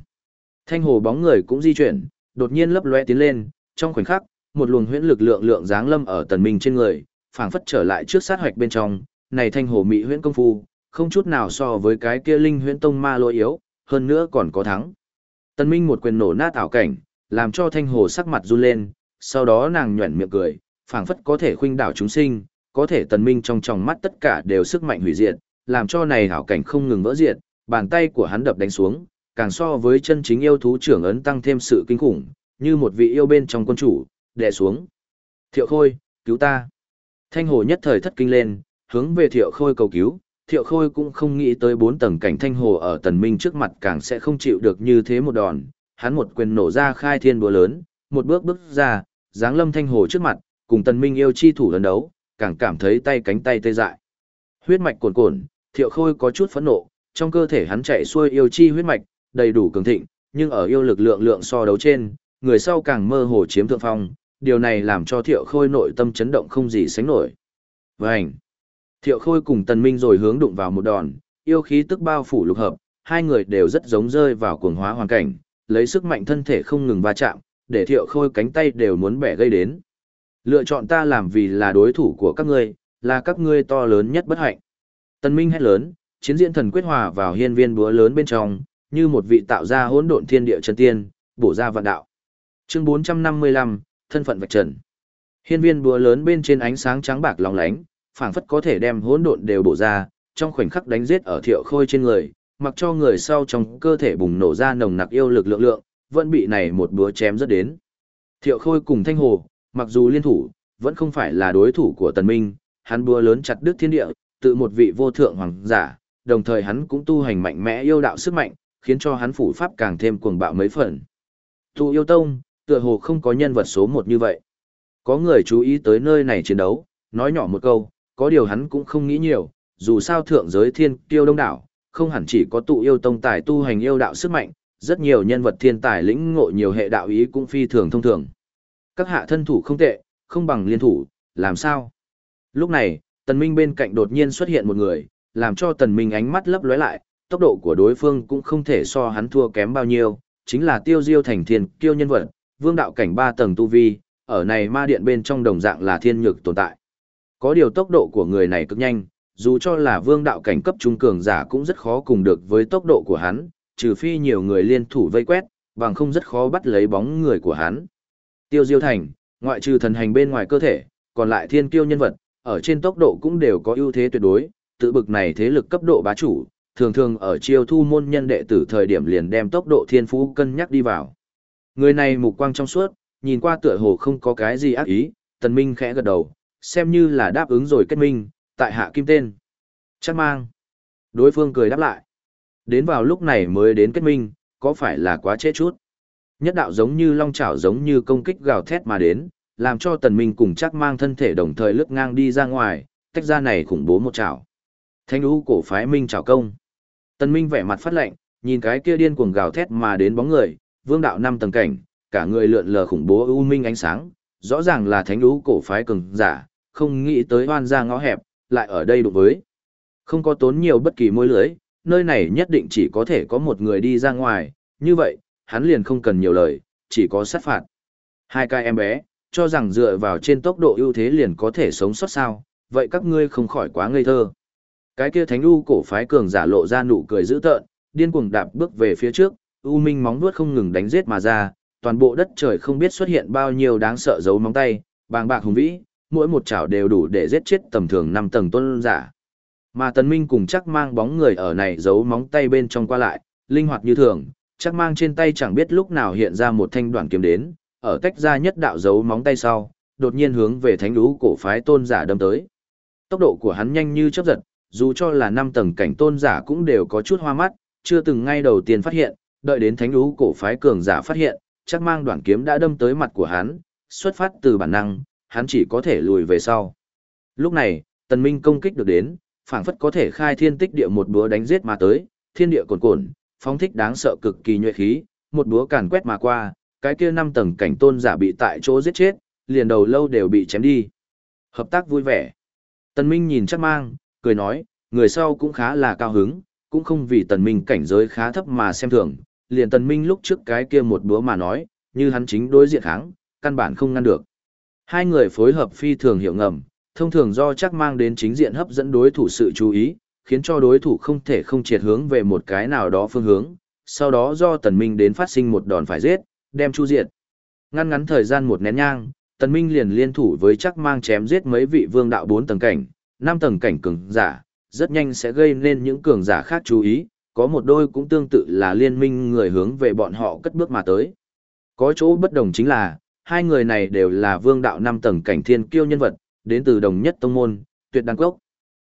Thanh hồ bóng người cũng di chuyển, đột nhiên lấp lóe tiến lên, trong khoảnh khắc, một luồng huyễn lực lượng lượng dáng lâm ở tần minh trên người, phảng phất trở lại trước sát hoạch bên trong, này thanh hồ mỹ huyễn công phu, không chút nào so với cái kia linh huyễn tông ma lôi yếu, hơn nữa còn có thắng. Tần minh một quyền nổ nát ảo cảnh, làm cho thanh hồ sắc mặt run lên, sau đó nàng nhuyễn miệng cười, phảng phất có thể khuynh đảo chúng sinh, có thể tần minh trong tròng mắt tất cả đều sức mạnh hủy diệt, làm cho này ảo cảnh không ngừng vỡ diệt, bàn tay của hắn đập đánh xuống, càng so với chân chính yêu thú trưởng ấn tăng thêm sự kinh khủng, như một vị yêu bên trong quân chủ, đè xuống. Thiệu Khôi, cứu ta. Thanh hồ nhất thời thất kinh lên, hướng về Thiệu Khôi cầu cứu, Thiệu Khôi cũng không nghĩ tới bốn tầng cảnh thanh hồ ở tần minh trước mặt càng sẽ không chịu được như thế một đòn, hắn một quyền nổ ra khai thiên búa lớn, một bước bước ra, giáng lâm thanh hồ trước mặt, cùng tần minh yêu chi thủ lần đấu, càng cảm thấy tay cánh tay tê dại. Huyết mạch cuồn cuộn, Thiệu Khôi có chút phẫn nộ, trong cơ thể hắn chạy xuôi yêu chi huyết mạch, đầy đủ cường thịnh, nhưng ở yêu lực lượng lượng so đấu trên, người sau càng mơ hồ chiếm thượng phong, điều này làm cho Thiệu Khôi nội tâm chấn động không gì sánh nổi. Vành! Thiệu Khôi cùng Tần Minh rồi hướng đụng vào một đòn, yêu khí tức bao phủ lục hợp, hai người đều rất giống rơi vào cuồng hóa hoàn cảnh, lấy sức mạnh thân thể không ngừng va chạm, để Thiệu Khôi cánh tay đều muốn bẻ gây đến. Lựa chọn ta làm vì là đối thủ của các ngươi, là các ngươi to lớn nhất bất hạnh. Tần Minh hét lớn, chiến diễn thần quyết hòa vào hiên viên búa lớn bên trong, như một vị tạo ra hỗn độn thiên địa chân tiên, bổ ra vạn đạo. Chương 455, thân phận vạch trần. Hiên viên búa lớn bên trên ánh sáng trắng bạc lóng lánh, phảng phất có thể đem hỗn độn đều bổ ra, trong khoảnh khắc đánh giết ở Thiệu Khôi trên người, mặc cho người sau trong cơ thể bùng nổ ra nồng nặc yêu lực lượng lượng, vẫn bị này một búa chém rất đến. Thiệu Khôi cùng Thanh Hồ, Mặc dù liên thủ, vẫn không phải là đối thủ của Tần Minh, hắn búa lớn chặt đứt thiên địa, tự một vị vô thượng hoàng giả, đồng thời hắn cũng tu hành mạnh mẽ yêu đạo sức mạnh, khiến cho hắn phủ pháp càng thêm cuồng bạo mấy phần. Tu yêu tông, tựa hồ không có nhân vật số một như vậy. Có người chú ý tới nơi này chiến đấu, nói nhỏ một câu, có điều hắn cũng không nghĩ nhiều, dù sao thượng giới thiên tiêu đông đảo, không hẳn chỉ có tụ yêu tông tài tu hành yêu đạo sức mạnh, rất nhiều nhân vật thiên tài lĩnh ngộ nhiều hệ đạo ý cũng phi thường thông thường. Các hạ thân thủ không tệ, không bằng liên thủ, làm sao? Lúc này, tần minh bên cạnh đột nhiên xuất hiện một người, làm cho tần minh ánh mắt lấp lóe lại, tốc độ của đối phương cũng không thể so hắn thua kém bao nhiêu, chính là tiêu diêu thành thiên kiêu nhân vật, vương đạo cảnh ba tầng tu vi, ở này ma điện bên trong đồng dạng là thiên nhược tồn tại. Có điều tốc độ của người này cực nhanh, dù cho là vương đạo cảnh cấp trung cường giả cũng rất khó cùng được với tốc độ của hắn, trừ phi nhiều người liên thủ vây quét, bằng không rất khó bắt lấy bóng người của hắn. Tiêu Diêu Thành, ngoại trừ thần hành bên ngoài cơ thể, còn lại thiên kiêu nhân vật, ở trên tốc độ cũng đều có ưu thế tuyệt đối, tự bực này thế lực cấp độ bá chủ, thường thường ở chiêu thu môn nhân đệ tử thời điểm liền đem tốc độ thiên phú cân nhắc đi vào. Người này mục quang trong suốt, nhìn qua tựa hồ không có cái gì ác ý, tần minh khẽ gật đầu, xem như là đáp ứng rồi kết minh, tại hạ kim tên. Chắc mang. Đối phương cười đáp lại. Đến vào lúc này mới đến kết minh, có phải là quá trễ chút? Nhất đạo giống như long chảo giống như công kích gào thét mà đến, làm cho tần minh cùng chắc mang thân thể đồng thời lướt ngang đi ra ngoài, tách ra này khủng bố một chảo. Thánh đũ cổ phái minh chảo công. Tần minh vẻ mặt phát lạnh, nhìn cái kia điên cuồng gào thét mà đến bóng người, vương đạo năm tầng cảnh, cả người lượn lờ khủng bố u minh ánh sáng, rõ ràng là thánh đũ cổ phái cường giả, không nghĩ tới hoan ra ngõ hẹp, lại ở đây đụng với. Không có tốn nhiều bất kỳ môi lưới, nơi này nhất định chỉ có thể có một người đi ra ngoài, như vậy, hắn liền không cần nhiều lời, chỉ có sát phạt. Hai cái em bé, cho rằng dựa vào trên tốc độ ưu thế liền có thể sống sót sao, vậy các ngươi không khỏi quá ngây thơ. Cái kia thánh u cổ phái cường giả lộ ra nụ cười dữ tợn, điên cuồng đạp bước về phía trước, u minh móng vuốt không ngừng đánh giết mà ra, toàn bộ đất trời không biết xuất hiện bao nhiêu đáng sợ dấu móng tay, bàng bạc hùng vĩ, mỗi một chảo đều đủ để giết chết tầm thường năm tầng tôn giả. Mà Tần Minh cùng chắc mang bóng người ở này giấu móng tay bên trong qua lại, linh hoạt như thường, chắc mang trên tay chẳng biết lúc nào hiện ra một thanh đoạn kiếm đến, ở tách ra nhất đạo giấu móng tay sau, đột nhiên hướng về thánh lũ cổ phái tôn giả đâm tới. Tốc độ của hắn nhanh như chớp giật, dù cho là năm tầng cảnh tôn giả cũng đều có chút hoa mắt, chưa từng ngay đầu tiên phát hiện, đợi đến thánh lũ cổ phái cường giả phát hiện, chắc mang đoạn kiếm đã đâm tới mặt của hắn, xuất phát từ bản năng, hắn chỉ có thể lùi về sau. Lúc này, tần minh công kích được đến, phảng phất có thể khai thiên tích địa một búa đánh giết mà tới, thiên địa cuồn cuộn, phóng thích đáng sợ cực kỳ nhuệ khí, một búa càn quét mà qua, cái kia năm tầng cảnh tôn giả bị tại chỗ giết chết, liền đầu lâu đều bị chém đi. Hợp tác vui vẻ. Tần Minh nhìn chắc mang, cười nói, người sau cũng khá là cao hứng, cũng không vì tần minh cảnh giới khá thấp mà xem thường, liền tần minh lúc trước cái kia một búa mà nói, như hắn chính đối diện kháng, căn bản không ngăn được. Hai người phối hợp phi thường hiệu ngầm, thông thường do chắc mang đến chính diện hấp dẫn đối thủ sự chú ý, khiến cho đối thủ không thể không triệt hướng về một cái nào đó phương hướng, sau đó do tần minh đến phát sinh một đòn phải giết, đem chu diệt. Ngăn ngắn thời gian một nén nhang, tần minh liền liên thủ với chắc mang chém giết mấy vị vương đạo bốn tầng cảnh, năm tầng cảnh cường giả, rất nhanh sẽ gây nên những cường giả khác chú ý, có một đôi cũng tương tự là liên minh người hướng về bọn họ cất bước mà tới. Có chỗ bất đồng chính là, hai người này đều là vương đạo năm tầng cảnh thiên kiêu nhân vật, đến từ đồng nhất tông môn, tuyệt đan cốc.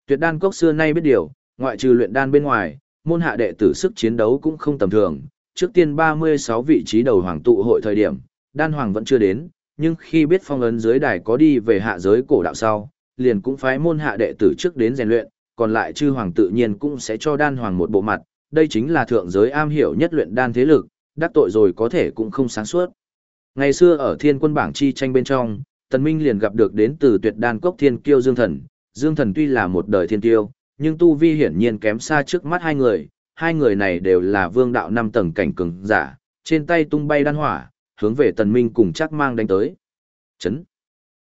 Tuyệt đan cốc xưa nay biết điều, ngoại trừ luyện đan bên ngoài, môn hạ đệ tử sức chiến đấu cũng không tầm thường. Trước tiên 36 vị trí đầu hoàng tụ hội thời điểm, đan hoàng vẫn chưa đến, nhưng khi biết phong ấn dưới đài có đi về hạ giới cổ đạo sau, liền cũng phái môn hạ đệ tử trước đến rèn luyện, còn lại chư hoàng tự nhiên cũng sẽ cho đan hoàng một bộ mặt, đây chính là thượng giới am hiểu nhất luyện đan thế lực, đắc tội rồi có thể cũng không sáng suốt. Ngày xưa ở thiên quân bảng chi tranh bên trong, Tần Minh liền gặp được đến từ tuyệt đan cốc thiên kiêu Dương Thần. Dương Thần tuy là một đời thiên kiêu, nhưng tu vi hiển nhiên kém xa trước mắt hai người. Hai người này đều là vương đạo năm tầng cảnh cường giả, trên tay tung bay đan hỏa, hướng về Tần Minh cùng chắc mang đánh tới. Chấn.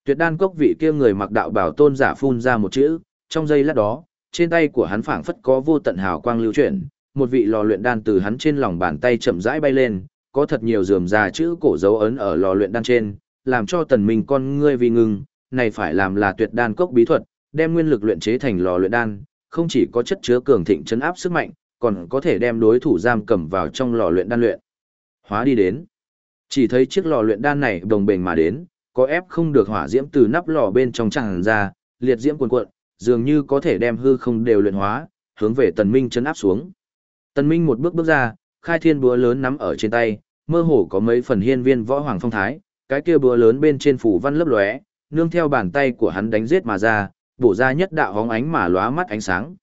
Tuyệt đan cốc vị kia người mặc đạo bảo tôn giả phun ra một chữ, trong giây lát đó, trên tay của hắn phảng phất có vô tận hào quang lưu chuyển, một vị lò luyện đan từ hắn trên lòng bàn tay chậm rãi bay lên, có thật nhiều rườm già chữ cổ dấu ấn ở lò luyện đan trên, làm cho tần minh con ngươi vì ngừng, này phải làm là tuyệt đan cốc bí thuật, đem nguyên lực luyện chế thành lò luyện đan, không chỉ có chất chứa cường thịnh chấn áp sức mạnh, còn có thể đem đối thủ giam cầm vào trong lò luyện đan luyện. Hóa đi đến. Chỉ thấy chiếc lò luyện đan này đồng bền mà đến, có ép không được hỏa diễm từ nắp lò bên trong tràn ra, liệt diễm cuồn cuộn, dường như có thể đem hư không đều luyện hóa, hướng về Tần Minh chấn áp xuống. Tần Minh một bước bước ra, khai thiên búa lớn nắm ở trên tay, mơ hồ có mấy phần hiên viên võ hoàng phong thái, cái kia búa lớn bên trên phủ văn lấp lóe, nương theo bàn tay của hắn đánh giết mà ra, bổ ra nhất đạo hóng ánh mà lóa mắt ánh sáng.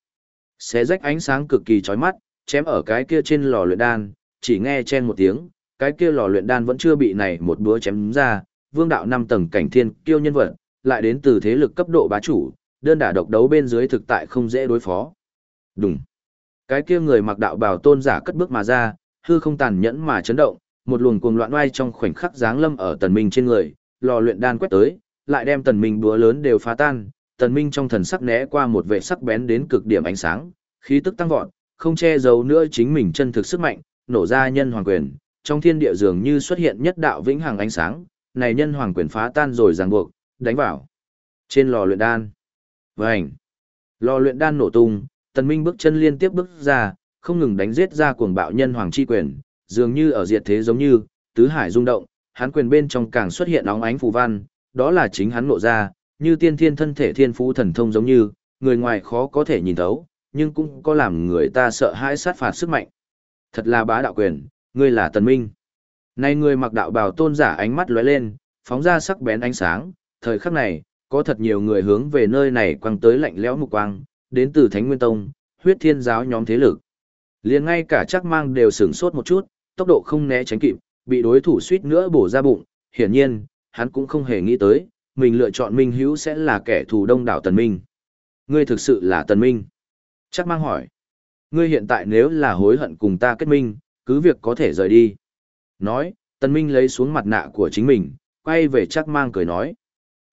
Xé rách ánh sáng cực kỳ chói mắt, chém ở cái kia trên lò luyện đan, chỉ nghe chen một tiếng, cái kia lò luyện đan vẫn chưa bị này một búa chém ra, vương đạo năm tầng cảnh thiên kiêu nhân vật, lại đến từ thế lực cấp độ bá chủ, đơn đả độc đấu bên dưới thực tại không dễ đối phó. Đúng. Cái kia người mặc đạo bào tôn giả cất bước mà ra, hư không tàn nhẫn mà chấn động, một luồng cuồng loạn oai trong khoảnh khắc giáng lâm ở tần minh trên người, lò luyện đan quét tới, lại đem tần minh búa lớn đều phá tan, tần minh trong thần sắc né qua một vệ sắc bén đến cực điểm ánh sáng, khí tức tăng vọt, không che giấu nữa chính mình chân thực sức mạnh, nổ ra nhân hoàng quyền, trong thiên địa dường như xuất hiện nhất đạo vĩnh hằng ánh sáng, này nhân hoàng quyền phá tan rồi ràng buộc, đánh vào trên lò luyện đan. Vành. Lò luyện đan nổ tung, tần minh bước chân liên tiếp bước ra, không ngừng đánh giết ra cuồng bạo nhân hoàng chi quyền, dường như ở diệt thế giống như, tứ hải rung động, hắn quyền bên trong càng xuất hiện óng ánh phù văn, đó là chính hắn lộ ra, như tiên thiên thân thể thiên phú thần thông giống như, người ngoài khó có thể nhìn thấu, nhưng cũng có làm người ta sợ hãi sát phạt sức mạnh. Thật là bá đạo quyền, ngươi là tần minh. Nay người mặc đạo bào tôn giả ánh mắt lóe lên, phóng ra sắc bén ánh sáng, thời khắc này, có thật nhiều người hướng về nơi này quăng tới lạnh lẽo mục quang, đến từ Thánh Nguyên Tông, huyết thiên giáo nhóm thế lực. liền ngay cả chắc mang đều sửng sốt một chút, tốc độ không né tránh kịp, bị đối thủ suýt nữa bổ ra bụng, hiển nhiên, hắn cũng không hề nghĩ tới, mình lựa chọn Minh Hữu sẽ là kẻ thù đông đảo Tần Minh. Ngươi thực sự là Tần Minh. Chắc mang hỏi. Ngươi hiện tại nếu là hối hận cùng ta kết minh, cứ việc có thể rời đi. Nói, Tần Minh lấy xuống mặt nạ của chính mình, quay về chắc mang cười nói.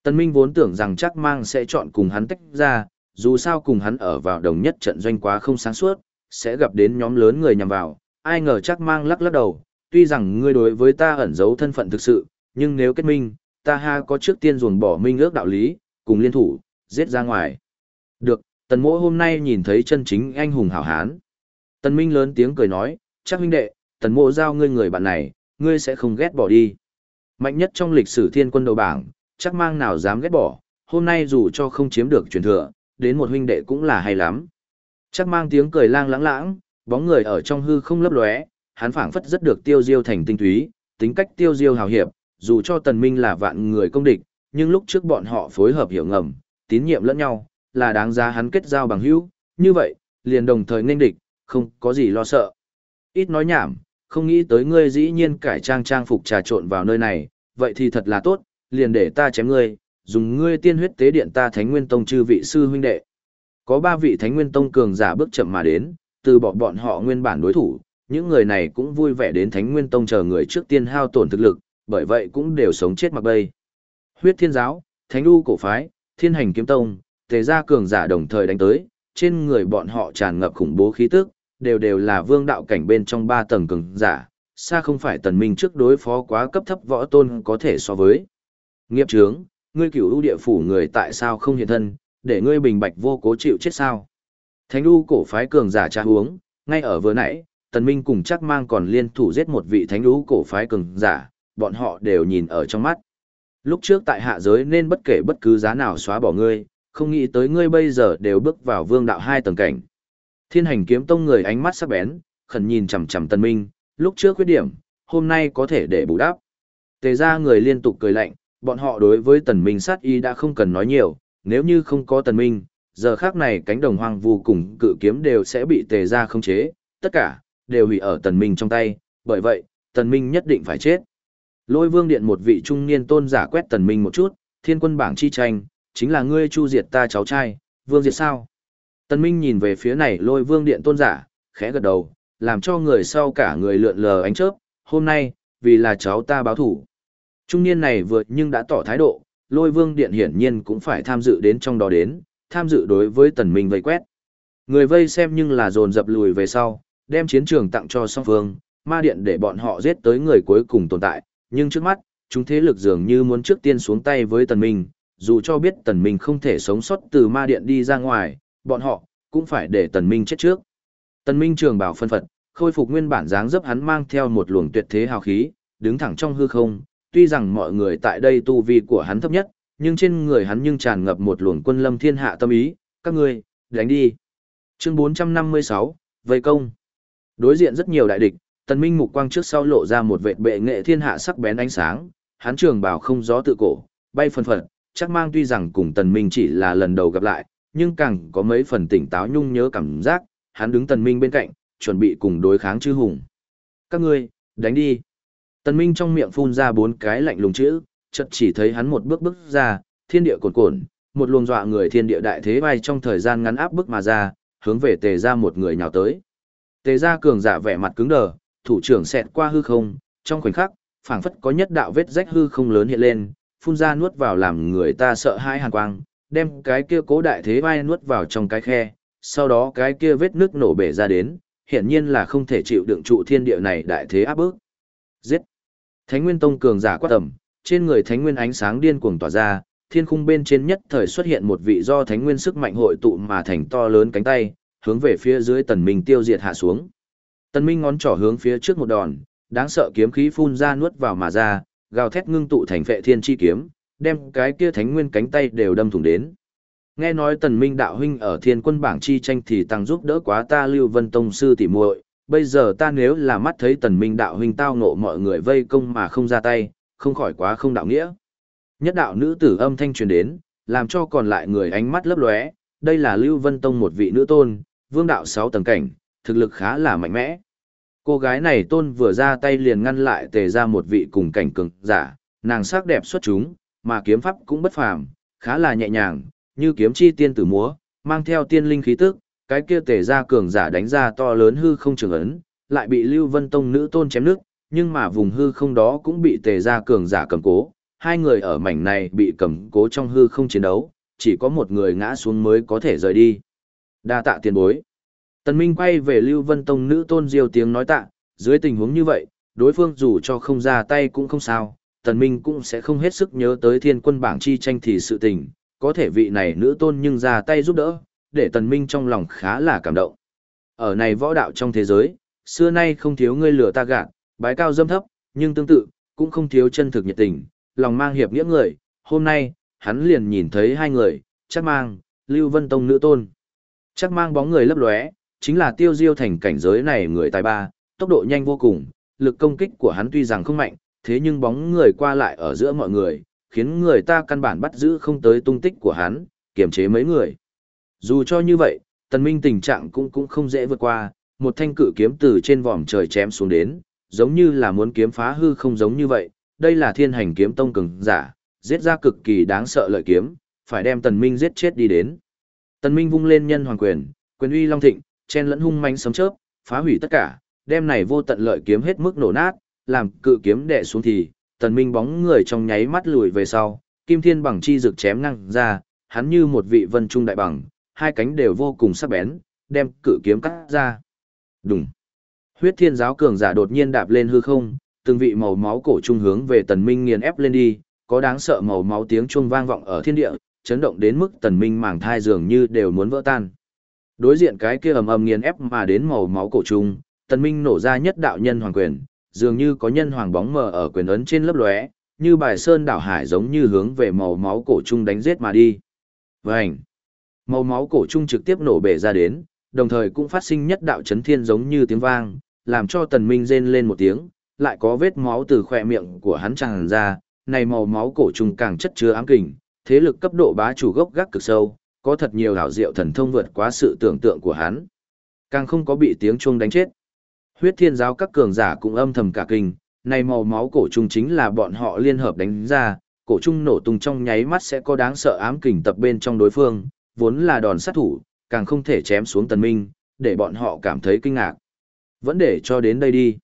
Tần Minh vốn tưởng rằng chắc mang sẽ chọn cùng hắn tách ra, dù sao cùng hắn ở vào đồng nhất trận doanh quá không sáng suốt, sẽ gặp đến nhóm lớn người nhằm vào, ai ngờ chắc mang lắc lắc đầu, tuy rằng ngươi đối với ta ẩn giấu thân phận thực sự, nhưng nếu kết minh, ta ha có trước tiên ruồn bỏ minh ước đạo lý, cùng liên thủ, giết ra ngoài. Được, tần mỗ hôm nay nhìn thấy chân chính anh hùng hảo hán. Tần Minh lớn tiếng cười nói, chắc huynh đệ, tần Mỗ giao ngươi người bạn này, ngươi sẽ không ghét bỏ đi. Mạnh nhất trong lịch sử thiên quân đầu bảng, chắc mang nào dám ghét bỏ, hôm nay dù cho không chiếm được truyền thừa, đến một huynh đệ cũng là hay lắm. Chắc mang tiếng cười lang lãng lãng, bóng người ở trong hư không lấp lóe, hắn phảng phất rất được tiêu diêu thành tinh túy, tính cách tiêu diêu hào hiệp, dù cho tần minh là vạn người công địch, nhưng lúc trước bọn họ phối hợp hiểu ngầm, tín nhiệm lẫn nhau, là đáng giá hắn kết giao bằng hữu, như vậy, liền đồng thời nên địch, không có gì lo sợ. Ít nói nhảm, không nghĩ tới ngươi dĩ nhiên cải trang trang phục trà trộn vào nơi này, vậy thì thật là tốt, liền để ta chém ngươi, dùng ngươi tiên huyết tế điện ta Thánh Nguyên Tông chư vị sư huynh đệ. Có ba vị Thánh Nguyên Tông cường giả bước chậm mà đến, từ bỏ bọn họ nguyên bản đối thủ, những người này cũng vui vẻ đến Thánh Nguyên Tông chờ người trước tiên hao tổn thực lực, bởi vậy cũng đều sống chết mặc bay. Huyết Thiên Giáo, Thánh U cổ phái, Thiên Hành Kiếm Tông, tề gia cường giả đồng thời đánh tới, trên người bọn họ tràn ngập khủng bố khí tức, đều đều là vương đạo cảnh bên trong ba tầng cường giả, xa không phải tần minh trước đối phó quá cấp thấp võ tôn có thể so với. Nghiệp trướng, ngươi cửu ưu địa phủ người tại sao không hiện thân, để ngươi bình bạch vô cố chịu chết sao? Thánh u cổ phái cường giả tra uống, ngay ở vừa nãy, tần minh cùng chắc mang còn liên thủ giết một vị thánh u cổ phái cường giả, bọn họ đều nhìn ở trong mắt. Lúc trước tại hạ giới nên bất kể bất cứ giá nào xóa bỏ ngươi, không nghĩ tới ngươi bây giờ đều bước vào vương đạo hai tầng cảnh. Thiên hành kiếm tông người ánh mắt sắc bén, khẩn nhìn chằm chằm tần minh, lúc trước khuyết điểm, hôm nay có thể để bù đắp. Tề ra người liên tục cười lạnh, bọn họ đối với tần minh sát y đã không cần nói nhiều, nếu như không có tần minh, giờ khác này cánh đồng hoang vu cùng cự kiếm đều sẽ bị tề ra không chế, tất cả, đều hủy ở tần minh trong tay, bởi vậy, tần minh nhất định phải chết. Lôi vương điện một vị trung niên tôn giả quét tần minh một chút, thiên quân bảng chi tranh, chính là ngươi chu diệt ta cháu trai, vương diệt sao? Tần minh nhìn về phía này lôi vương điện tôn giả, khẽ gật đầu, làm cho người sau cả người lượn lờ ánh chớp, hôm nay, vì là cháu ta báo thủ. Trung niên này vượt nhưng đã tỏ thái độ, lôi vương điện hiển nhiên cũng phải tham dự đến trong đó đến, tham dự đối với tần minh vây quét. Người vây xem nhưng là dồn dập lùi về sau, đem chiến trường tặng cho song phương, ma điện để bọn họ giết tới người cuối cùng tồn tại, nhưng trước mắt, chúng thế lực dường như muốn trước tiên xuống tay với tần minh, dù cho biết tần minh không thể sống sót từ ma điện đi ra ngoài, bọn họ cũng phải để tần minh chết trước. Tần minh trường bảo phân phật, khôi phục nguyên bản dáng dấp hắn mang theo một luồng tuyệt thế hào khí, đứng thẳng trong hư không, tuy rằng mọi người tại đây tu vi của hắn thấp nhất, nhưng trên người hắn nhưng tràn ngập một luồng quân lâm thiên hạ tâm ý, các ngươi, đánh đi. Chương 456, Vây công. Đối diện rất nhiều đại địch, tần minh mục quang trước sau lộ ra một vệt bệ nghệ thiên hạ sắc bén ánh sáng, hắn trường bào không gió tự cổ, bay phân phật, chắc mang tuy rằng cùng tần minh chỉ là lần đầu gặp lại, nhưng càng có mấy phần tỉnh táo nhung nhớ cảm giác, hắn đứng tần minh bên cạnh, chuẩn bị cùng đối kháng chư hùng. Các ngươi, đánh đi. Tần minh trong miệng phun ra bốn cái lạnh lùng chữ, chợt chỉ thấy hắn một bước bước ra, thiên địa cồn cồn, một luồng dọa người thiên địa đại thế bay trong thời gian ngắn áp bức mà ra, hướng về tề gia một người nhào tới. Tề gia cường giả vẻ mặt cứng đờ, thủ trưởng xẹt qua hư không, trong khoảnh khắc, phảng phất có nhất đạo vết rách hư không lớn hiện lên, phun ra nuốt vào làm người ta sợ hãi hàn quang, đem cái kia cố đại thế bay nuốt vào trong cái khe, sau đó cái kia vết nước nổ bể ra đến, hiển nhiên là không thể chịu đựng trụ thiên địa này đại thế áp bức. Giết! Thánh Nguyên Tông cường giả quát tầm, trên người Thánh Nguyên ánh sáng điên cuồng tỏa ra, thiên khung bên trên nhất thời xuất hiện một vị do Thánh Nguyên sức mạnh hội tụ mà thành to lớn cánh tay, hướng về phía dưới Tần Minh tiêu diệt hạ xuống. Tần Minh ngón trỏ hướng phía trước một đòn, đáng sợ kiếm khí phun ra nuốt vào mà ra, gào thét ngưng tụ thành phệ thiên chi kiếm, đem cái kia Thánh Nguyên cánh tay đều đâm thủng đến. Nghe nói Tần Minh đạo huynh ở Thiên Quân bảng chi tranh thì tăng giúp đỡ quá ta Lưu Vân Tông sư tỉ muội, bây giờ ta nếu là mắt thấy Tần Minh đạo huynh tao ngộ mọi người vây công mà không ra tay, không khỏi quá không đạo nghĩa. Nhất đạo nữ tử âm thanh truyền đến, làm cho còn lại người ánh mắt lấp lóe, đây là Lưu Vân Tông một vị nữ tôn, vương đạo 6 tầng cảnh, thực lực khá là mạnh mẽ. Cô gái này tôn vừa ra tay liền ngăn lại tề ra một vị cùng cảnh cường giả, nàng sắc đẹp xuất chúng, mà kiếm pháp cũng bất phàm, khá là nhẹ nhàng, như kiếm chi tiên tử múa, mang theo tiên linh khí tức, cái kia tề ra cường giả đánh ra to lớn hư không trường ấn, lại bị Lưu Vân Tông nữ tôn chém nước, nhưng mà vùng hư không đó cũng bị tề ra cường giả cầm cố, hai người ở mảnh này bị cầm cố trong hư không chiến đấu, chỉ có một người ngã xuống mới có thể rời đi. Đa tạ tiền bối. Tần Minh quay về Lưu Vân Tông nữ tôn diêu tiếng nói tạ, dưới tình huống như vậy, đối phương dù cho không ra tay cũng không sao, Tần Minh cũng sẽ không hết sức nhớ tới thiên quân bảng chi tranh thì sự tình, có thể vị này nữ tôn nhưng ra tay giúp đỡ, để tần minh trong lòng khá là cảm động. Ở này võ đạo trong thế giới, xưa nay không thiếu ngươi lửa ta gạt, bái cao dâm thấp, nhưng tương tự, cũng không thiếu chân thực nhiệt tình, lòng mang hiệp nghĩa người. Hôm nay, hắn liền nhìn thấy hai người, chắc mang, Lưu Vân Tông nữ tôn. Chắc mang bóng người lấp lóe, chính là tiêu diêu thành cảnh giới này người tài ba, tốc độ nhanh vô cùng, lực công kích của hắn tuy rằng không mạnh, thế nhưng bóng người qua lại ở giữa mọi người, khiến người ta căn bản bắt giữ không tới tung tích của hắn, kiềm chế mấy người. Dù cho như vậy, tần minh tình trạng cũng cũng không dễ vượt qua, một thanh cự kiếm từ trên vòm trời chém xuống đến, giống như là muốn kiếm phá hư không giống như vậy, đây là thiên hành kiếm tông cường giả, giết ra cực kỳ đáng sợ lợi kiếm, phải đem tần minh giết chết đi đến. Tần minh vung lên nhân hoàng quyền, quyền uy long thịnh, chen lẫn hung mãnh sấm chớp, phá hủy tất cả, đem này vô tận lợi kiếm hết mức nổ nát, làm cự kiếm đè xuống thì, tần minh bóng người trong nháy mắt lùi về sau, kim thiên bằng chi rực chém ngang ra, hắn như một vị vân trung đại bằng, hai cánh đều vô cùng sắc bén, đem cự kiếm cắt ra. Đùng. Huyết thiên giáo cường giả đột nhiên đạp lên hư không, từng vị màu máu cổ trung hướng về tần minh nghiền ép lên đi, có đáng sợ màu máu tiếng chuông vang vọng ở thiên địa, chấn động đến mức tần minh màng thai dường như đều muốn vỡ tan. Đối diện cái kia ầm ầm nghiền ép mà đến màu máu cổ trung, tần minh nổ ra nhất đạo nhân hoàng quyền, dường như có nhân hoàng bóng mờ ở quyền ấn trên lớp lóe, như bài sơn đảo hải giống như hướng về màu máu cổ trung đánh giết mà đi. Vành! Màu máu cổ trung trực tiếp nổ bể ra đến, đồng thời cũng phát sinh nhất đạo chấn thiên giống như tiếng vang, làm cho tần minh rên lên một tiếng, lại có vết máu từ khỏe miệng của hắn tràn ra, này màu máu cổ trung càng chất chứa ám kình, thế lực cấp độ bá chủ gốc gác cực sâu, có thật nhiều hảo diệu thần thông vượt quá sự tưởng tượng của hắn. Càng không có bị tiếng chuông đánh chết. Huyết thiên giáo các cường giả cũng âm thầm cả kinh, này màu máu cổ trung chính là bọn họ liên hợp đánh ra, cổ trung nổ tung trong nháy mắt sẽ có đáng sợ ám kình tập bên trong đối phương, vốn là đòn sát thủ, càng không thể chém xuống tần minh, để bọn họ cảm thấy kinh ngạc. Vẫn để cho đến đây đi.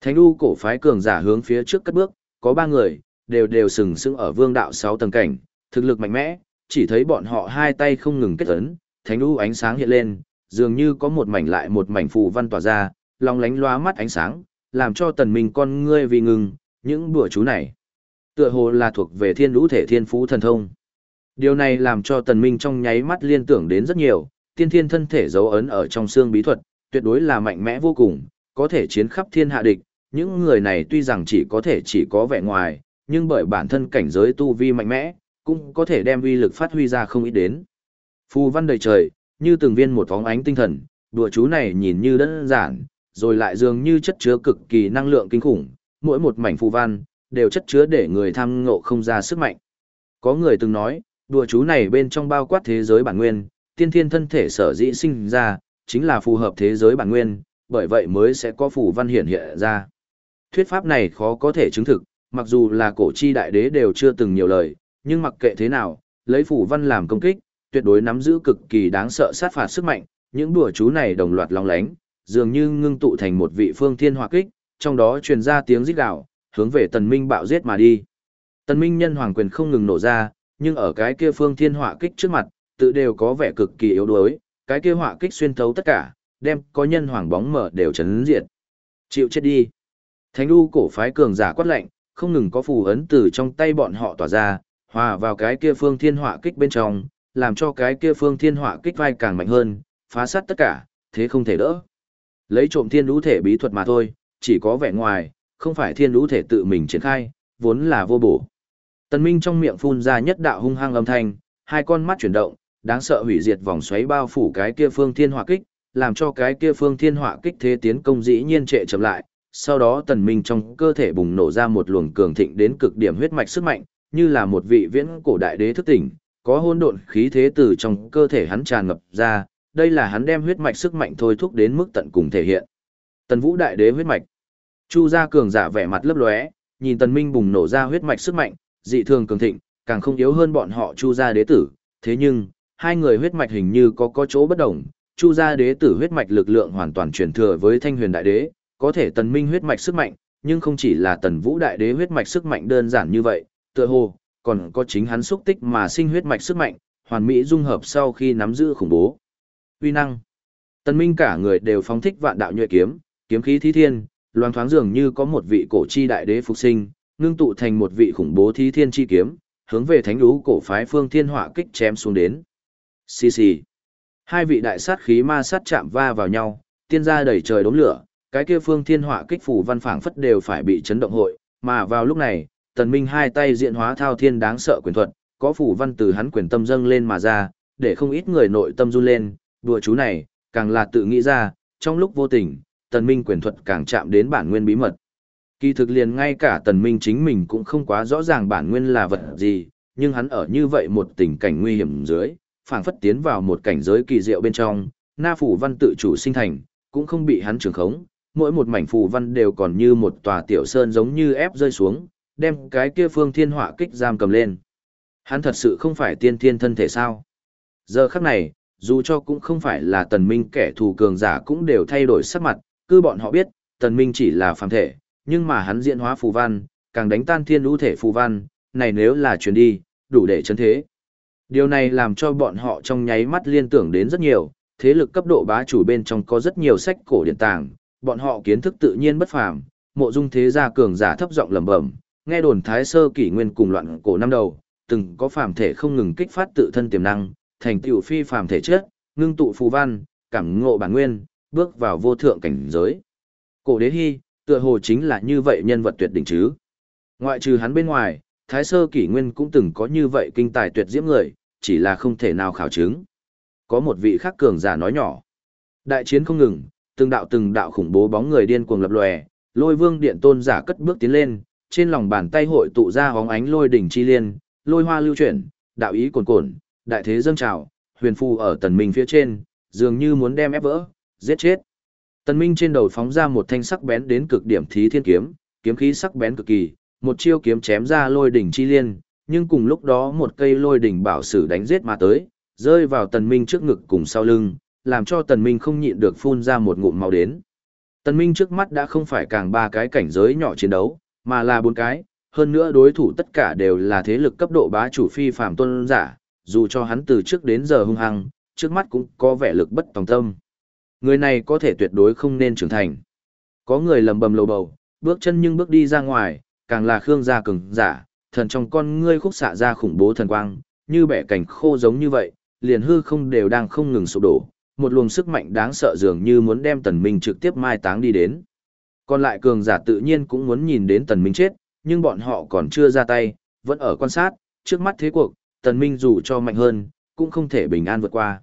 Thánh u cổ phái cường giả hướng phía trước cất bước, có ba người, đều đều sừng sững ở vương đạo sáu tầng cảnh, thực lực mạnh mẽ, chỉ thấy bọn họ hai tay không ngừng kết ấn, thánh u ánh sáng hiện lên, dường như có một mảnh lại một mảnh phù văn tỏa ra, long lánh loa mắt ánh sáng, làm cho tần minh con ngươi vì ngừng, những bữa chú này. Tựa hồ là thuộc về thiên lũ thể thiên phú thần thông. Điều này làm cho tần minh trong nháy mắt liên tưởng đến rất nhiều, tiên thiên thân thể dấu ấn ở trong xương bí thuật, tuyệt đối là mạnh mẽ vô cùng, có thể chiến khắp thiên hạ địch. Những người này tuy rằng chỉ có thể chỉ có vẻ ngoài, nhưng bởi bản thân cảnh giới tu vi mạnh mẽ, cũng có thể đem uy lực phát huy ra không ít đến. Phù văn đầy trời, như từng viên một phóng ánh tinh thần, đùa chú này nhìn như đơn giản, rồi lại dường như chất chứa cực kỳ năng lượng kinh khủng, mỗi một mảnh phù văn đều chất chứa để người tham ngộ không ra sức mạnh. Có người từng nói, đùa chú này bên trong bao quát thế giới bản nguyên, tiên thiên thân thể sở dĩ sinh ra, chính là phù hợp thế giới bản nguyên, bởi vậy mới sẽ có phù văn hiện hiện ra. Thuyết pháp này khó có thể chứng thực, mặc dù là cổ chi đại đế đều chưa từng nhiều lời, nhưng mặc kệ thế nào, lấy phù văn làm công kích, tuyệt đối nắm giữ cực kỳ đáng sợ sát phạt sức mạnh, những đùa chú này đồng loạt long lánh, dường như ngưng tụ thành một vị phương thiên hỏa kích, trong đó truyền ra tiếng rít gào, hướng về Tần Minh bạo giết mà đi. Tần Minh nhân hoàng quyền không ngừng nổ ra, nhưng ở cái kia phương thiên hỏa kích trước mặt, tự đều có vẻ cực kỳ yếu đuối, cái kia hỏa kích xuyên thấu tất cả, đem có nhân hoàng bóng mở đều chấn diệt. Chịu chết đi. Thánh đu cổ phái cường giả quát lạnh, không ngừng có phù ấn từ trong tay bọn họ tỏa ra, hòa vào cái kia phương thiên hỏa kích bên trong, làm cho cái kia phương thiên hỏa kích vai càng mạnh hơn, phá sát tất cả, thế không thể đỡ. Lấy trộm thiên đũ thể bí thuật mà thôi, chỉ có vẻ ngoài, không phải thiên đũ thể tự mình triển khai, vốn là vô bổ. Tần Minh trong miệng phun ra nhất đạo hung hăng âm thanh, hai con mắt chuyển động, đáng sợ hủy diệt vòng xoáy bao phủ cái kia phương thiên hỏa kích, làm cho cái kia phương thiên hỏa kích thế tiến công dĩ nhiên trệ chậm lại. Sau đó tần minh trong cơ thể bùng nổ ra một luồng cường thịnh đến cực điểm huyết mạch sức mạnh, như là một vị viễn cổ đại đế thức tỉnh, có hỗn độn khí thế từ trong cơ thể hắn tràn ngập ra, đây là hắn đem huyết mạch sức mạnh thôi thúc đến mức tận cùng thể hiện. Tần Vũ đại đế huyết mạch. Chu gia cường giả vẻ mặt lấp lóe, nhìn Tần Minh bùng nổ ra huyết mạch sức mạnh, dị thường cường thịnh, càng không yếu hơn bọn họ Chu gia đế tử, thế nhưng, hai người huyết mạch hình như có có chỗ bất đồng, Chu gia đế tử huyết mạch lực lượng hoàn toàn truyền thừa với Thanh Huyền đại đế, có thể Tần Minh huyết mạch sức mạnh, nhưng không chỉ là Tần Vũ đại đế huyết mạch sức mạnh đơn giản như vậy, tựa hồ còn có chính hắn xúc tích mà sinh huyết mạch sức mạnh, hoàn mỹ dung hợp sau khi nắm giữ khủng bố. Uy năng. Tần Minh cả người đều phóng thích vạn đạo nhuệ kiếm, kiếm khí thí thiên, loan thoáng dường như có một vị cổ chi đại đế phục sinh, ngưng tụ thành một vị khủng bố thi thiên chi kiếm, hướng về thánh lũ cổ phái phương thiên hỏa kích chém xuống đến. Xì xì. Hai vị đại sát khí ma sát chạm va vào nhau, tiên gia đầy trời đốm lửa, cái kia phương thiên hỏa kích phủ văn phảng phất đều phải bị chấn động hội, mà vào lúc này, tần minh hai tay diện hóa thao thiên đáng sợ quyền thuật, có phủ văn từ hắn quyền tâm dâng lên mà ra, để không ít người nội tâm run lên, đùa chú này, càng là tự nghĩ ra, trong lúc vô tình, tần minh quyền thuật càng chạm đến bản nguyên bí mật. Kỳ thực liền ngay cả tần minh chính mình cũng không quá rõ ràng bản nguyên là vật gì, nhưng hắn ở như vậy một tình cảnh nguy hiểm dưới, phảng phất tiến vào một cảnh giới kỳ diệu bên trong, na phủ văn tự chủ sinh thành, cũng không bị hắn trường khống, mỗi một mảnh phù văn đều còn như một tòa tiểu sơn giống như ép rơi xuống, đem cái kia phương thiên họa kích giam cầm lên. Hắn thật sự không phải tiên thiên thân thể sao? Giờ khắc này, dù cho cũng không phải là tần minh kẻ thù cường giả cũng đều thay đổi sắc mặt, cứ bọn họ biết, tần minh chỉ là phàm thể, nhưng mà hắn diễn hóa phù văn, càng đánh tan thiên lũ thể phù văn, này nếu là chuyển đi, đủ để chấn thế. Điều này làm cho bọn họ trong nháy mắt liên tưởng đến rất nhiều, thế lực cấp độ bá chủ bên trong có rất nhiều sách cổ điện tàng, bọn họ kiến thức tự nhiên bất phàm, mộ dung thế gia cường giả thấp giọng lẩm bẩm, nghe đồn thái sơ kỷ nguyên cùng loạn cổ năm đầu, từng có phàm thể không ngừng kích phát tự thân tiềm năng, thành tựu phi phàm thể chất, ngưng tụ phù văn, cảm ngộ bản nguyên, bước vào vô thượng cảnh giới. Cổ đế hy, tựa hồ chính là như vậy nhân vật tuyệt đỉnh chứ. Ngoại trừ hắn bên ngoài, Thái Sơ Kỷ Nguyên cũng từng có như vậy kinh tài tuyệt diễm người, chỉ là không thể nào khảo chứng. Có một vị khác cường giả nói nhỏ. Đại chiến không ngừng, từng đạo từng đạo khủng bố bóng người điên cuồng lập lòe, lôi vương điện tôn giả cất bước tiến lên, trên lòng bàn tay hội tụ ra hóng ánh lôi đỉnh chi liên, lôi hoa lưu chuyển, đạo ý cuồn cuộn, đại thế dâng trào, huyền phù ở tần minh phía trên, dường như muốn đem ép vỡ, giết chết. Tần minh trên đầu phóng ra một thanh sắc bén đến cực điểm thí thiên kiếm, kiếm khí sắc bén cực kỳ, một chiêu kiếm chém ra lôi đỉnh chi liên, nhưng cùng lúc đó một cây lôi đỉnh bảo sử đánh giết mà tới, rơi vào tần minh trước ngực cùng sau lưng, làm cho tần minh không nhịn được phun ra một ngụm máu đến. Tần minh trước mắt đã không phải càng ba cái cảnh giới nhỏ chiến đấu, mà là bốn cái, hơn nữa đối thủ tất cả đều là thế lực cấp độ bá chủ phi phàm tôn giả, dù cho hắn từ trước đến giờ hung hăng, trước mắt cũng có vẻ lực bất tòng tâm. Người này có thể tuyệt đối không nên trưởng thành. Có người lầm bầm lầu bầu, bước chân nhưng bước đi ra ngoài, càng là khương gia cường giả, thần trong con ngươi khúc xạ ra khủng bố thần quang, như bẻ cảnh khô giống như vậy, liền hư không đều đang không ngừng sụp đổ, một luồng sức mạnh đáng sợ dường như muốn đem tần minh trực tiếp mai táng đi đến. Còn lại cường giả tự nhiên cũng muốn nhìn đến tần minh chết, nhưng bọn họ còn chưa ra tay, vẫn ở quan sát, trước mắt thế cuộc, tần minh dù cho mạnh hơn, cũng không thể bình an vượt qua.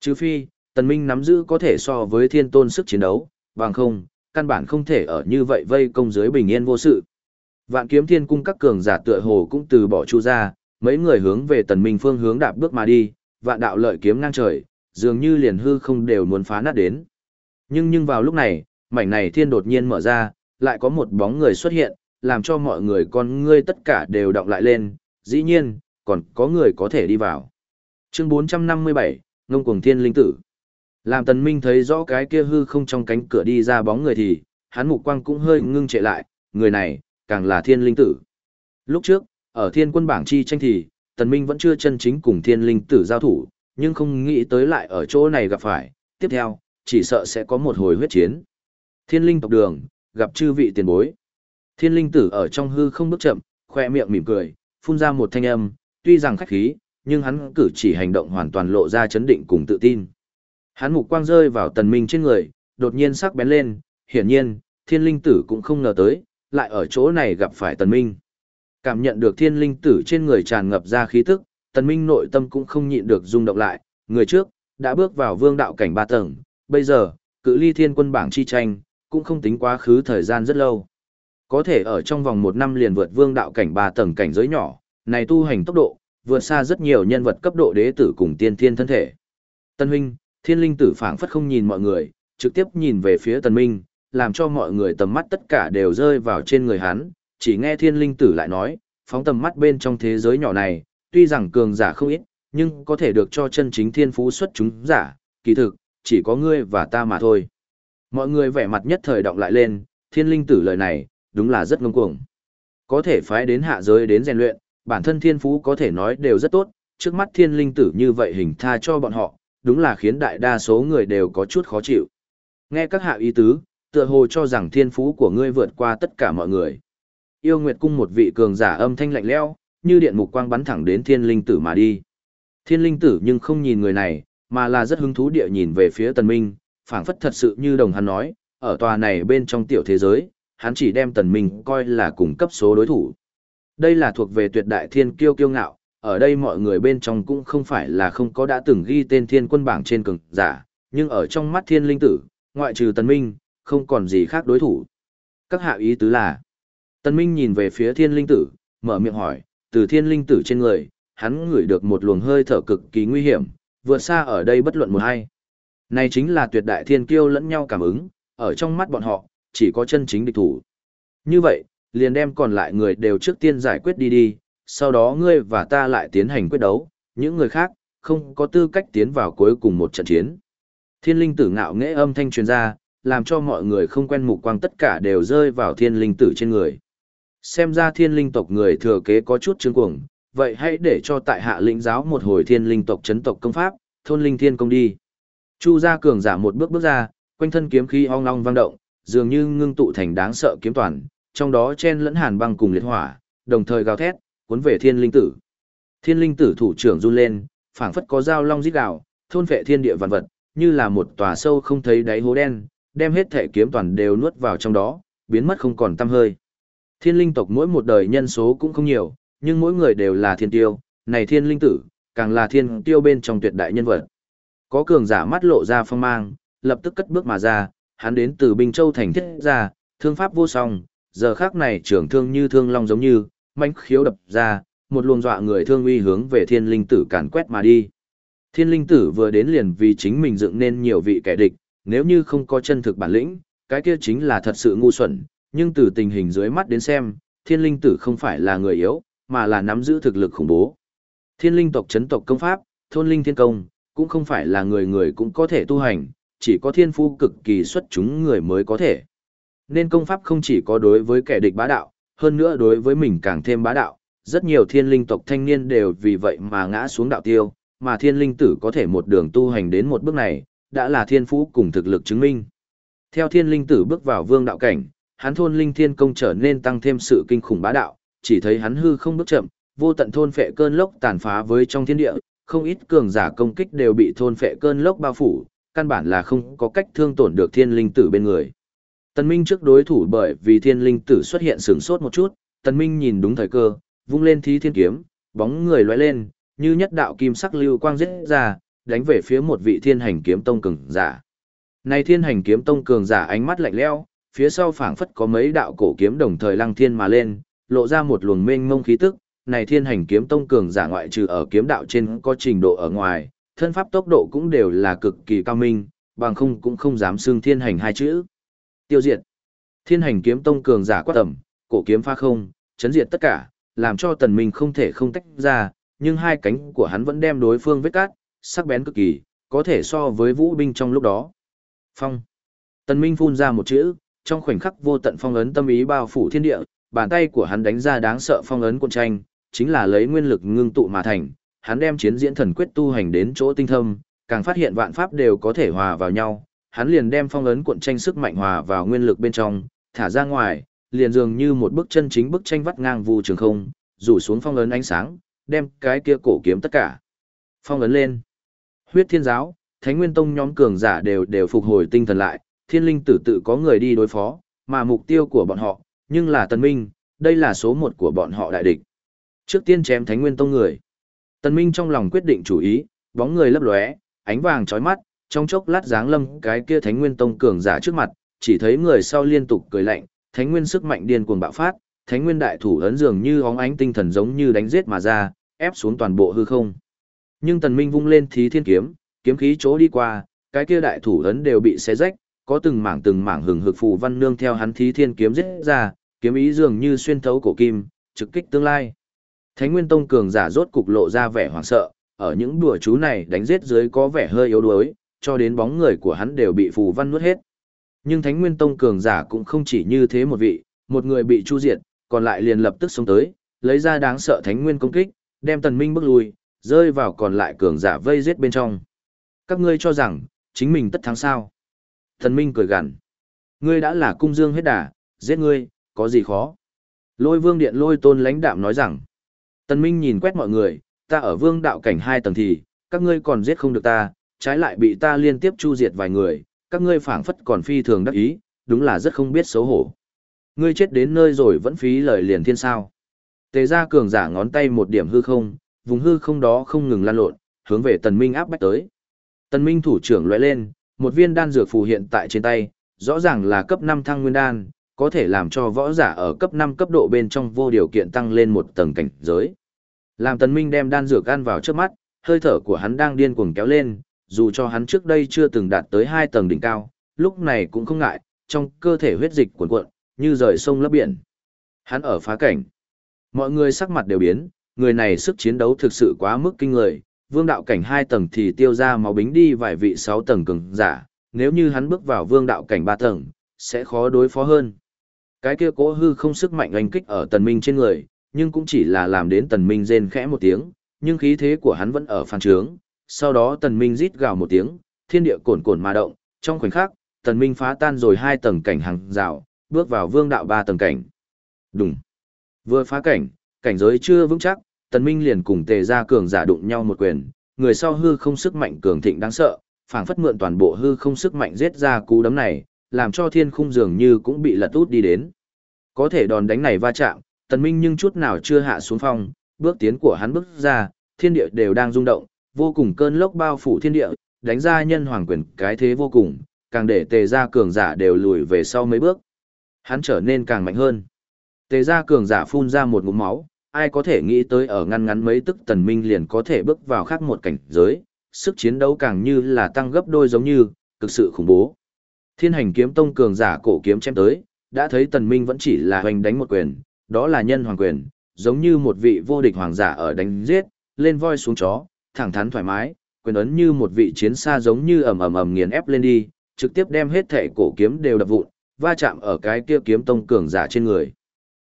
Trừ phi, tần minh nắm giữ có thể so với thiên tôn sức chiến đấu, bằng không, căn bản không thể ở như vậy vây công dưới bình yên vô sự. Vạn kiếm thiên cung các cường giả tựa hồ cũng từ bỏ chu ra, mấy người hướng về tần minh phương hướng đạp bước mà đi, vạn đạo lợi kiếm ngang trời, dường như liền hư không đều muốn phá nát đến. Nhưng nhưng vào lúc này, mảnh này thiên đột nhiên mở ra, lại có một bóng người xuất hiện, làm cho mọi người con ngươi tất cả đều động lại lên, dĩ nhiên, còn có người có thể đi vào. Chương 457, Ngông Cuồng Thiên Linh Tử làm tần minh thấy rõ cái kia hư không trong cánh cửa đi ra bóng người thì, hắn mục quang cũng hơi ngưng trệ lại, người này, càng là Thiên Linh Tử. Lúc trước, ở Thiên Quân Bảng Chi tranh thì, tần minh vẫn chưa chân chính cùng Thiên Linh Tử giao thủ, nhưng không nghĩ tới lại ở chỗ này gặp phải, tiếp theo, chỉ sợ sẽ có một hồi huyết chiến. Thiên Linh tộc đường, gặp chư vị tiền bối. Thiên Linh Tử ở trong hư không bước chậm, khoe miệng mỉm cười, phun ra một thanh âm, tuy rằng khách khí, nhưng hắn cử chỉ hành động hoàn toàn lộ ra chấn định cùng tự tin. Hắn mục quang rơi vào tần minh trên người, đột nhiên sắc bén lên, hiển nhiên, thiên linh tử cũng không ngờ tới, lại ở chỗ này gặp phải tần minh. Cảm nhận được thiên linh tử trên người tràn ngập ra khí tức, tần minh nội tâm cũng không nhịn được rung động lại, người trước, đã bước vào vương đạo cảnh ba tầng, bây giờ, cự ly thiên quân bảng chi tranh, cũng không tính quá khứ thời gian rất lâu. Có thể ở trong vòng một năm liền vượt vương đạo cảnh ba tầng cảnh giới nhỏ, này tu hành tốc độ, vượt xa rất nhiều nhân vật cấp độ đế tử cùng tiên thiên thân thể. Tân huynh, thiên linh tử phảng phất không nhìn mọi người, trực tiếp nhìn về phía tần minh, làm cho mọi người tầm mắt tất cả đều rơi vào trên người hắn, chỉ nghe thiên linh tử lại nói, phóng tầm mắt bên trong thế giới nhỏ này, tuy rằng cường giả không ít, nhưng có thể được cho chân chính thiên phú xuất chúng giả, kỳ thực, chỉ có ngươi và ta mà thôi. Mọi người vẻ mặt nhất thời động lại lên, thiên linh tử lời này, đúng là rất ngông cuồng. Có thể phái đến hạ giới đến rèn luyện, bản thân thiên phú có thể nói đều rất tốt, trước mắt thiên linh tử như vậy hình tha cho bọn họ, đúng là khiến đại đa số người đều có chút khó chịu. Nghe các hạ ý tứ, tựa hồ cho rằng thiên phú của ngươi vượt qua tất cả mọi người. Yêu Nguyệt cung một vị cường giả âm thanh lạnh lẽo, như điện mục quang bắn thẳng đến thiên linh tử mà đi. Thiên linh tử nhưng không nhìn người này, mà là rất hứng thú địa nhìn về phía tần minh, phảng phất thật sự như đồng hắn nói, ở tòa này bên trong tiểu thế giới, hắn chỉ đem tần minh coi là cùng cấp số đối thủ. Đây là thuộc về tuyệt đại thiên kiêu kiêu ngạo, ở đây mọi người bên trong cũng không phải là không có đã từng ghi tên thiên quân bảng trên cường giả, nhưng ở trong mắt thiên linh tử, ngoại trừ tần minh, không còn gì khác đối thủ. Các hạ ý tứ là, tần minh nhìn về phía thiên linh tử, mở miệng hỏi, từ thiên linh tử trên người, hắn ngửi được một luồng hơi thở cực kỳ nguy hiểm, vượt xa ở đây bất luận một hay. Này chính là tuyệt đại thiên kiêu lẫn nhau cảm ứng, ở trong mắt bọn họ, chỉ có chân chính địch thủ. Như vậy, liền đem còn lại người đều trước tiên giải quyết đi đi, sau đó ngươi và ta lại tiến hành quyết đấu, những người khác, không có tư cách tiến vào cuối cùng một trận chiến. Thiên linh tử ngạo nghễ âm thanh truyền ra, làm cho mọi người không quen mục quang tất cả đều rơi vào thiên linh tử trên người. Xem ra thiên linh tộc người thừa kế có chút chứng cuồng, vậy hãy để cho tại hạ lĩnh giáo một hồi thiên linh tộc chấn tộc công pháp, thôn linh thiên công đi. Chu gia cường giả một bước bước ra, quanh thân kiếm khí ong ong vang động, dường như ngưng tụ thành đáng sợ kiếm toàn, trong đó chen lẫn hàn băng cùng liệt hỏa, đồng thời gào thét, cuốn về thiên linh tử. Thiên linh tử thủ trưởng run lên, phảng phất có dao long rít gào, thôn vệ thiên địa vạn vật, như là một tòa sâu không thấy đáy hố đen, đem hết thể kiếm toàn đều nuốt vào trong đó, biến mất không còn tăm hơi. Thiên linh tộc mỗi một đời nhân số cũng không nhiều, nhưng mỗi người đều là thiên tiêu, này thiên linh tử, càng là thiên tiêu bên trong tuyệt đại nhân vật. Có cường giả mắt lộ ra phong mang, lập tức cất bước mà ra, hắn đến từ Bình Châu thành thiết ra, thương pháp vô song, giờ khác này trưởng thương như thương long giống như, mãnh khiếu đập ra, một luồng dọa người thương uy hướng về thiên linh tử càn quét mà đi. Thiên linh tử vừa đến liền vì chính mình dựng nên nhiều vị kẻ địch, nếu như không có chân thực bản lĩnh, cái kia chính là thật sự ngu xuẩn, nhưng từ tình hình dưới mắt đến xem, thiên linh tử không phải là người yếu, mà là nắm giữ thực lực khủng bố. Thiên linh tộc chấn tộc công pháp, thôn linh thiên công, cũng không phải là người người cũng có thể tu hành, chỉ có thiên phu cực kỳ xuất chúng người mới có thể. Nên công pháp không chỉ có đối với kẻ địch bá đạo, hơn nữa đối với mình càng thêm bá đạo, rất nhiều thiên linh tộc thanh niên đều vì vậy mà ngã xuống đạo tiêu, mà thiên linh tử có thể một đường tu hành đến một bước này, đã là thiên phú cùng thực lực chứng minh. Theo thiên linh tử bước vào vương đạo cảnh, hắn thôn linh thiên công trở nên tăng thêm sự kinh khủng bá đạo, chỉ thấy hắn hư không bước chậm, vô tận thôn phệ cơn lốc tàn phá với trong thiên địa, không ít cường giả công kích đều bị thôn phệ cơn lốc bao phủ, căn bản là không có cách thương tổn được thiên linh tử bên người. Tần Minh trước đối thủ bởi vì thiên linh tử xuất hiện sửng sốt một chút, Tần Minh nhìn đúng thời cơ, vung lên thí thiên kiếm, bóng người lóe lên, như nhất đạo kim sắc lưu quang giết ra, đánh về phía một vị thiên hành kiếm tông cường giả. Này thiên hành kiếm tông cường giả ánh mắt lạnh lẽo, phía sau phảng phất có mấy đạo cổ kiếm đồng thời lăng thiên mà lên, lộ ra một luồng mênh mông khí tức. Này thiên hành kiếm tông cường giả ngoại trừ ở kiếm đạo trên có trình độ ở ngoài, thân pháp tốc độ cũng đều là cực kỳ cao minh, bằng không cũng không dám xưng thiên hành hai chữ. Tiêu diệt. Thiên hành kiếm tông cường giả quát tầm, cổ kiếm pha không, chấn diệt tất cả, làm cho tần minh không thể không tách ra, nhưng hai cánh của hắn vẫn đem đối phương vết cát, sắc bén cực kỳ, có thể so với vũ binh trong lúc đó. Phong. Tần minh phun ra một chữ, trong khoảnh khắc vô tận phong ấn tâm ý bao phủ thiên địa, bàn tay của hắn đánh ra đáng sợ phong ấn cuộn tranh, chính là lấy nguyên lực ngưng tụ mà thành, hắn đem chiến diễn thần quyết tu hành đến chỗ tinh thâm, càng phát hiện vạn pháp đều có thể hòa vào nhau, hắn liền đem phong ấn cuộn tranh sức mạnh hòa vào nguyên lực bên trong, thả ra ngoài, liền dường như một bức chân chính bức tranh vắt ngang vu trường không, rủ xuống phong ấn ánh sáng, đem cái kia cổ kiếm tất cả. Phong ấn lên. Huyết Thiên giáo, Thánh Nguyên Tông nhóm cường giả đều đều phục hồi tinh thần lại, Thiên Linh tử tự có người đi đối phó, mà mục tiêu của bọn họ, nhưng là Tần Minh, đây là số một của bọn họ đại địch. Trước tiên chém Thánh Nguyên Tông người. Tần Minh trong lòng quyết định chủ ý, bóng người lấp lóe, ánh vàng chói mắt, trong chốc lát giáng lâm cái kia Thánh Nguyên Tông cường giả trước mặt, chỉ thấy người sau liên tục cười lạnh, Thánh Nguyên sức mạnh điên cuồng bạo phát, Thánh Nguyên đại thủ ấn dường như óng ánh tinh thần giống như đánh giết mà ra, ép xuống toàn bộ hư không. Nhưng Tần Minh vung lên thí thiên kiếm, kiếm khí chỗ đi qua, cái kia đại thủ ấn đều bị xé rách, có từng mảng từng mảng hừng hực phù văn nương theo hắn thí thiên kiếm giết ra, kiếm ý dường như xuyên thấu cổ kim, trực kích tương lai. Thánh Nguyên Tông cường giả rốt cục lộ ra vẻ hoảng sợ, ở những đùa chú này đánh giết dưới có vẻ hơi yếu đuối, cho đến bóng người của hắn đều bị phù văn nuốt hết. Nhưng Thánh Nguyên Tông cường giả cũng không chỉ như thế một vị, một người bị chu diệt, còn lại liền lập tức xuống tới, lấy ra đáng sợ Thánh Nguyên công kích, đem Tần Minh bước lui, rơi vào còn lại cường giả vây giết bên trong. Các ngươi cho rằng, chính mình tất thắng sao? Tần Minh cười gằn. Ngươi đã là cung dương hết đà, giết ngươi, có gì khó? Lôi vương điện lôi tôn lãnh đạm nói rằng. Tần Minh nhìn quét mọi người, ta ở vương đạo cảnh hai tầng thì, các ngươi còn giết không được ta, trái lại bị ta liên tiếp chu diệt vài người, các ngươi phảng phất còn phi thường đắc ý, đúng là rất không biết xấu hổ. Ngươi chết đến nơi rồi vẫn phí lời liền thiên sao. Tề gia cường giả ngón tay một điểm hư không, vùng hư không đó không ngừng lan lộn, hướng về tần minh áp bách tới. Tần minh thủ trưởng lóe lên, một viên đan dược phù hiện tại trên tay, rõ ràng là cấp 5 thăng nguyên đan, có thể làm cho võ giả ở cấp 5 cấp độ bên trong vô điều kiện tăng lên một tầng cảnh giới. Làm tần minh đem đan dược ăn vào trước mắt, hơi thở của hắn đang điên cuồng kéo lên, dù cho hắn trước đây chưa từng đạt tới hai tầng đỉnh cao, lúc này cũng không ngại, trong cơ thể huyết dịch cuồn cuộn, như rời sông lấp biển. Hắn ở phá cảnh. Mọi người sắc mặt đều biến, người này sức chiến đấu thực sự quá mức kinh người, vương đạo cảnh 2 tầng thì tiêu ra máu bính đi vài vị 6 tầng cường giả, nếu như hắn bước vào vương đạo cảnh 3 tầng, sẽ khó đối phó hơn. Cái kia cố hư không sức mạnh oanh kích ở tần minh trên người, nhưng cũng chỉ là làm đến tần minh rên khẽ một tiếng, nhưng khí thế của hắn vẫn ở phản trướng. Sau đó tần minh rít gào một tiếng, thiên địa cồn cồn mà động, trong khoảnh khắc, tần minh phá tan rồi hai tầng cảnh hàng rào, bước vào vương đạo ba tầng cảnh. Đùng. Vừa phá cảnh, cảnh giới chưa vững chắc, tần minh liền cùng tề gia cường giả đụng nhau một quyền, người sau hư không sức mạnh cường thịnh đáng sợ, phảng phất mượn toàn bộ hư không sức mạnh giết ra cú đấm này, làm cho thiên khung dường như cũng bị lật út đi đến. Có thể đòn đánh này va chạm, tần minh nhưng chút nào chưa hạ xuống phong, bước tiến của hắn bước ra, thiên địa đều đang rung động, vô cùng cơn lốc bao phủ thiên địa, đánh ra nhân hoàng quyền cái thế vô cùng, càng để tề gia cường giả đều lùi về sau mấy bước. Hắn trở nên càng mạnh hơn. Tề gia cường giả phun ra một ngụm máu, ai có thể nghĩ tới ở ngăn ngắn mấy tức tần minh liền có thể bước vào khác một cảnh giới, sức chiến đấu càng như là tăng gấp đôi giống như, cực sự khủng bố. Thiên hành kiếm tông cường giả cổ kiếm chém tới, đã thấy tần minh vẫn chỉ là hoành đánh một quyền, đó là nhân hoàng quyền, giống như một vị vô địch hoàng giả ở đánh giết, lên voi xuống chó, thẳng thắn thoải mái, quyền ấn như một vị chiến xa giống như ầm ầm ầm nghiền ép lên đi, trực tiếp đem hết thể cổ kiếm đều đập vụn, va chạm ở cái kia kiếm tông cường giả trên người.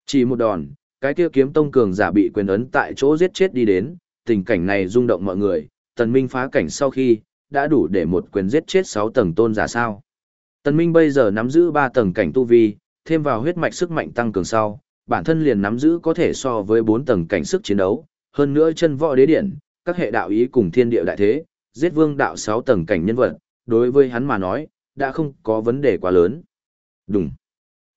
Chỉ một đòn, cái kia kiếm tông cường giả bị quyền ấn tại chỗ giết chết đi đến, tình cảnh này rung động mọi người, tần minh phá cảnh sau khi, đã đủ để một quyền giết chết 6 tầng tôn giả sao. Tần minh bây giờ nắm giữ 3 tầng cảnh tu vi, thêm vào huyết mạch sức mạnh tăng cường sau, bản thân liền nắm giữ có thể so với 4 tầng cảnh sức chiến đấu, hơn nữa chân võ đế điện các hệ đạo ý cùng thiên địa đại thế, giết vương đạo 6 tầng cảnh nhân vật, đối với hắn mà nói, đã không có vấn đề quá lớn. Đúng.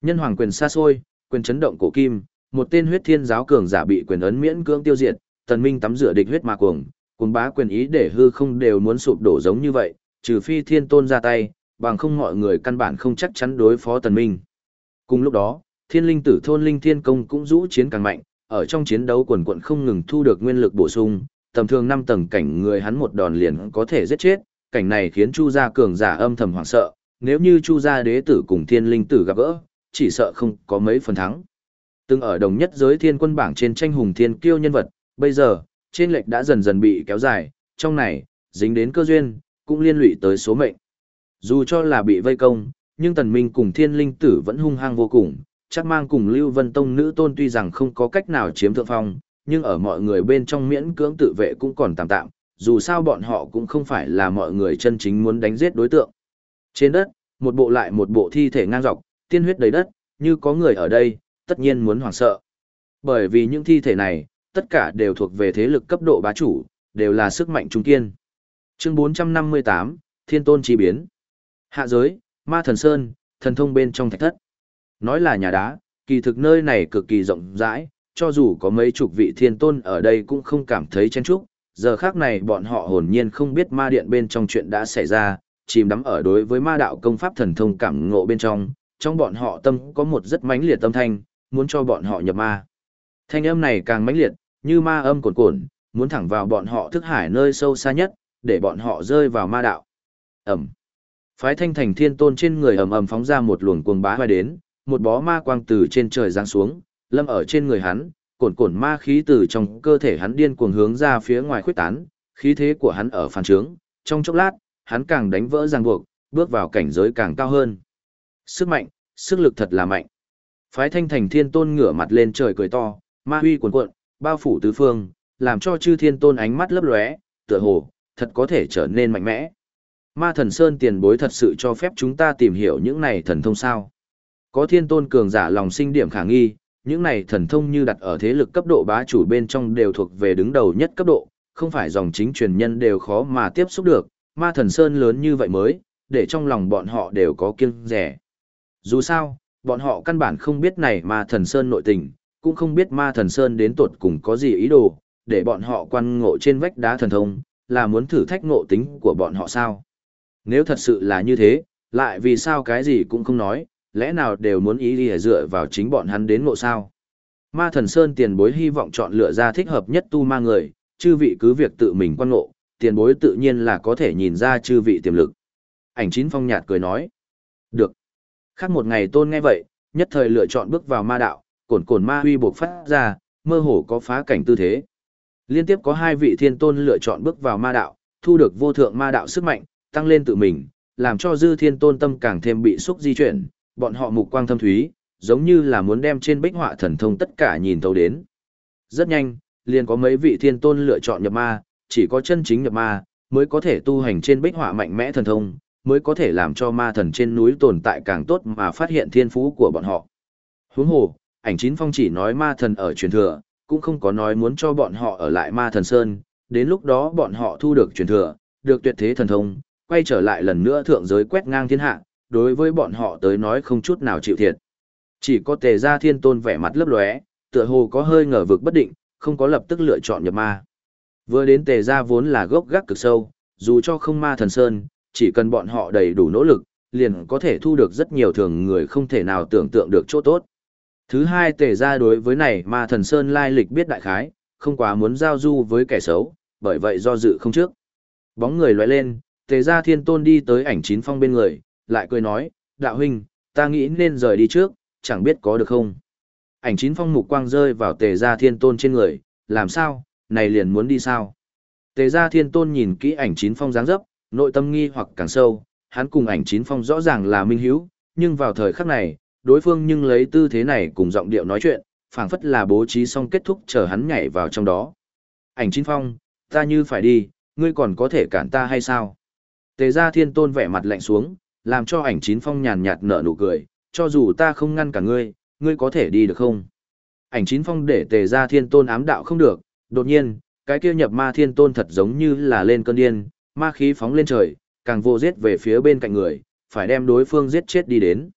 Nhân hoàng quyền xa xôi, quyền chấn động cổ kim, một tên huyết thiên giáo cường giả bị quyền ấn miễn cưỡng tiêu diệt, tần minh tắm rửa địch huyết ma cuồng, cuồng bá quyền ý để hư không đều muốn sụp đổ giống như vậy, trừ phi thiên tôn ra tay, bằng không mọi người căn bản không chắc chắn đối phó tần minh. Cùng lúc đó, thiên linh tử thôn linh thiên công cũng rũ chiến càng mạnh, ở trong chiến đấu quần quận không ngừng thu được nguyên lực bổ sung, tầm thường 5 tầng cảnh người hắn một đòn liền có thể giết chết, cảnh này khiến Chu gia cường giả âm thầm hoảng sợ, nếu như Chu gia đế tử cùng thiên linh tử gặp gỡ, chỉ sợ không có mấy phần thắng. Từng ở đồng nhất giới thiên quân bảng trên tranh hùng thiên kiêu nhân vật, bây giờ, trên lệch đã dần dần bị kéo dài, trong này, dính đến cơ duyên, cũng liên lụy tới số mệnh. Dù cho là bị vây công, nhưng tần minh cùng thiên linh tử vẫn hung hăng vô cùng, chắc mang cùng Lưu Vân Tông nữ tôn tuy rằng không có cách nào chiếm thượng phong, nhưng ở mọi người bên trong miễn cưỡng tự vệ cũng còn tạm tạm, dù sao bọn họ cũng không phải là mọi người chân chính muốn đánh giết đối tượng. Trên đất, một bộ lại một bộ thi thể ngang dọc, tiên huyết đầy đất, như có người ở đây, tất nhiên muốn hoảng sợ. Bởi vì những thi thể này, tất cả đều thuộc về thế lực cấp độ bá chủ, đều là sức mạnh trung kiên. Chương 458, Thiên Tôn Chi Biến Hạ giới, Ma Thần Sơn, thần thông bên trong thạch thất. Nói là nhà đá, kỳ thực nơi này cực kỳ rộng rãi, cho dù có mấy chục vị thiên tôn ở đây cũng không cảm thấy chen chúc. Giờ khác này bọn họ hồn nhiên không biết ma điện bên trong chuyện đã xảy ra, chìm đắm ở đối với ma đạo công pháp thần thông cảm ngộ bên trong, trong bọn họ tâm có một rất mãnh liệt tâm thanh, muốn cho bọn họ nhập ma. Thanh âm này càng mãnh liệt, như ma âm cuồn cuộn, muốn thẳng vào bọn họ thức hải nơi sâu xa nhất, để bọn họ rơi vào ma đạo. Ẩm. Phái thanh thành thiên tôn trên người ầm ầm phóng ra một luồng cuồng bá hoài đến, một bó ma quang từ trên trời giáng xuống, lâm ở trên người hắn, cổn cổn ma khí từ trong cơ thể hắn điên cuồng hướng ra phía ngoài khuếch tán, khí thế của hắn ở phản trướng, trong chốc lát, hắn càng đánh vỡ ràng buộc, bước vào cảnh giới càng cao hơn. Sức mạnh, sức lực thật là mạnh. Phái thanh thành thiên tôn ngửa mặt lên trời cười to, ma huy cuồn cuộn, bao phủ tứ phương, làm cho chư thiên tôn ánh mắt lấp lóe, tựa hồ, thật có thể trở nên mạnh mẽ. Ma thần Sơn tiền bối thật sự cho phép chúng ta tìm hiểu những này thần thông sao. Có thiên tôn cường giả lòng sinh điểm khả nghi, những này thần thông như đặt ở thế lực cấp độ bá chủ bên trong đều thuộc về đứng đầu nhất cấp độ, không phải dòng chính truyền nhân đều khó mà tiếp xúc được, ma thần Sơn lớn như vậy mới, để trong lòng bọn họ đều có kiêng rẻ. Dù sao, bọn họ căn bản không biết này ma thần Sơn nội tình, cũng không biết ma thần Sơn đến tột cùng có gì ý đồ, để bọn họ quan ngộ trên vách đá thần thông, là muốn thử thách ngộ tính của bọn họ sao. Nếu thật sự là như thế, lại vì sao cái gì cũng không nói, lẽ nào đều muốn ý ý dựa vào chính bọn hắn đến ngộ sao. Ma thần Sơn tiền bối hy vọng chọn lựa ra thích hợp nhất tu ma người, chư vị cứ việc tự mình quan ngộ, tiền bối tự nhiên là có thể nhìn ra chư vị tiềm lực. Ảnh chín phong nhạt cười nói. Được. Khác một ngày tôn nghe vậy, nhất thời lựa chọn bước vào ma đạo, cồn cồn ma huy buộc phát ra, mơ hồ có phá cảnh tư thế. Liên tiếp có hai vị thiên tôn lựa chọn bước vào ma đạo, thu được vô thượng ma đạo sức mạnh, tăng lên tự mình, làm cho dư thiên tôn tâm càng thêm bị xúc di chuyển, bọn họ mục quang thâm thúy, giống như là muốn đem trên bích họa thần thông tất cả nhìn thấu đến. Rất nhanh, liền có mấy vị thiên tôn lựa chọn nhập ma, chỉ có chân chính nhập ma, mới có thể tu hành trên bích họa mạnh mẽ thần thông, mới có thể làm cho ma thần trên núi tồn tại càng tốt mà phát hiện thiên phú của bọn họ. Huống hồ, ảnh chín phong chỉ nói ma thần ở truyền thừa, cũng không có nói muốn cho bọn họ ở lại ma thần sơn, đến lúc đó bọn họ thu được truyền thừa, được tuyệt thế thần thông, quay trở lại lần nữa thượng giới quét ngang thiên hạ, đối với bọn họ tới nói không chút nào chịu thiệt. Chỉ có tề gia thiên tôn vẻ mặt lấp lóe, tựa hồ có hơi ngờ vực bất định, không có lập tức lựa chọn nhập ma. Vừa đến tề gia vốn là gốc gác cực sâu, dù cho không ma thần sơn, chỉ cần bọn họ đầy đủ nỗ lực, liền có thể thu được rất nhiều thường người không thể nào tưởng tượng được chỗ tốt. Thứ hai tề gia đối với này ma thần sơn lai lịch biết đại khái, không quá muốn giao du với kẻ xấu, bởi vậy do dự không trước. Bóng người lóe lên, tề gia thiên tôn đi tới ảnh chín phong bên người, lại cười nói, đạo huynh, ta nghĩ nên rời đi trước, chẳng biết có được không. Ảnh chín phong mục quang rơi vào tề gia thiên tôn trên người, làm sao, này liền muốn đi sao. Tề gia thiên tôn nhìn kỹ ảnh chín phong dáng dấp, nội tâm nghi hoặc càng sâu, hắn cùng ảnh chín phong rõ ràng là minh hiếu, nhưng vào thời khắc này, đối phương nhưng lấy tư thế này cùng giọng điệu nói chuyện, phảng phất là bố trí xong kết thúc chờ hắn nhảy vào trong đó. Ảnh chín phong, ta như phải đi, ngươi còn có thể cản ta hay sao? Tề gia thiên tôn vẻ mặt lạnh xuống, làm cho ảnh chín phong nhàn nhạt nở nụ cười, cho dù ta không ngăn cả ngươi, ngươi có thể đi được không? Ảnh chín phong để tề gia thiên tôn ám đạo không được, đột nhiên, cái kia nhập ma thiên tôn thật giống như là lên cơn điên, ma khí phóng lên trời, càng vô giết về phía bên cạnh người, phải đem đối phương giết chết đi đến.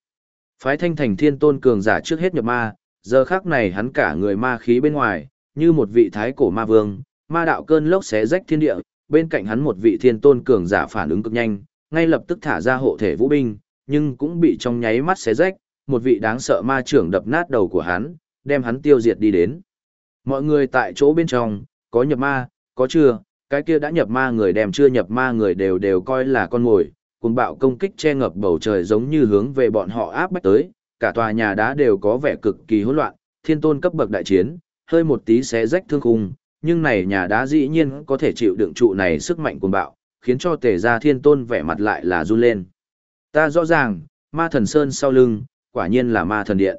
Phái thanh thành thiên tôn cường giả trước hết nhập ma, Giờ khắc này hắn cả người ma khí bên ngoài, như một vị thái cổ ma vương, ma đạo cơn lốc xé rách thiên địa, bên cạnh hắn một vị thiên tôn cường giả phản ứng cực nhanh, ngay lập tức thả ra hộ thể vũ binh, nhưng cũng bị trong nháy mắt xé rách, một vị đáng sợ ma trưởng đập nát đầu của hắn, đem hắn tiêu diệt đi đến. Mọi người tại chỗ bên trong, có nhập ma, có chưa, cái kia đã nhập ma người đem chưa nhập ma người đều đều coi là con mồi, cùng bạo công kích che ngập bầu trời giống như hướng về bọn họ áp bách tới, cả tòa nhà đá đều có vẻ cực kỳ hỗn loạn, thiên tôn cấp bậc đại chiến, hơi một tí xé rách thương khung, nhưng này nhà đá dĩ nhiên có thể chịu đựng trụ này sức mạnh cuồng bạo, khiến cho tề gia thiên tôn vẻ mặt lại là run lên. Ta rõ ràng, ma thần sơn sau lưng, quả nhiên là ma thần điện.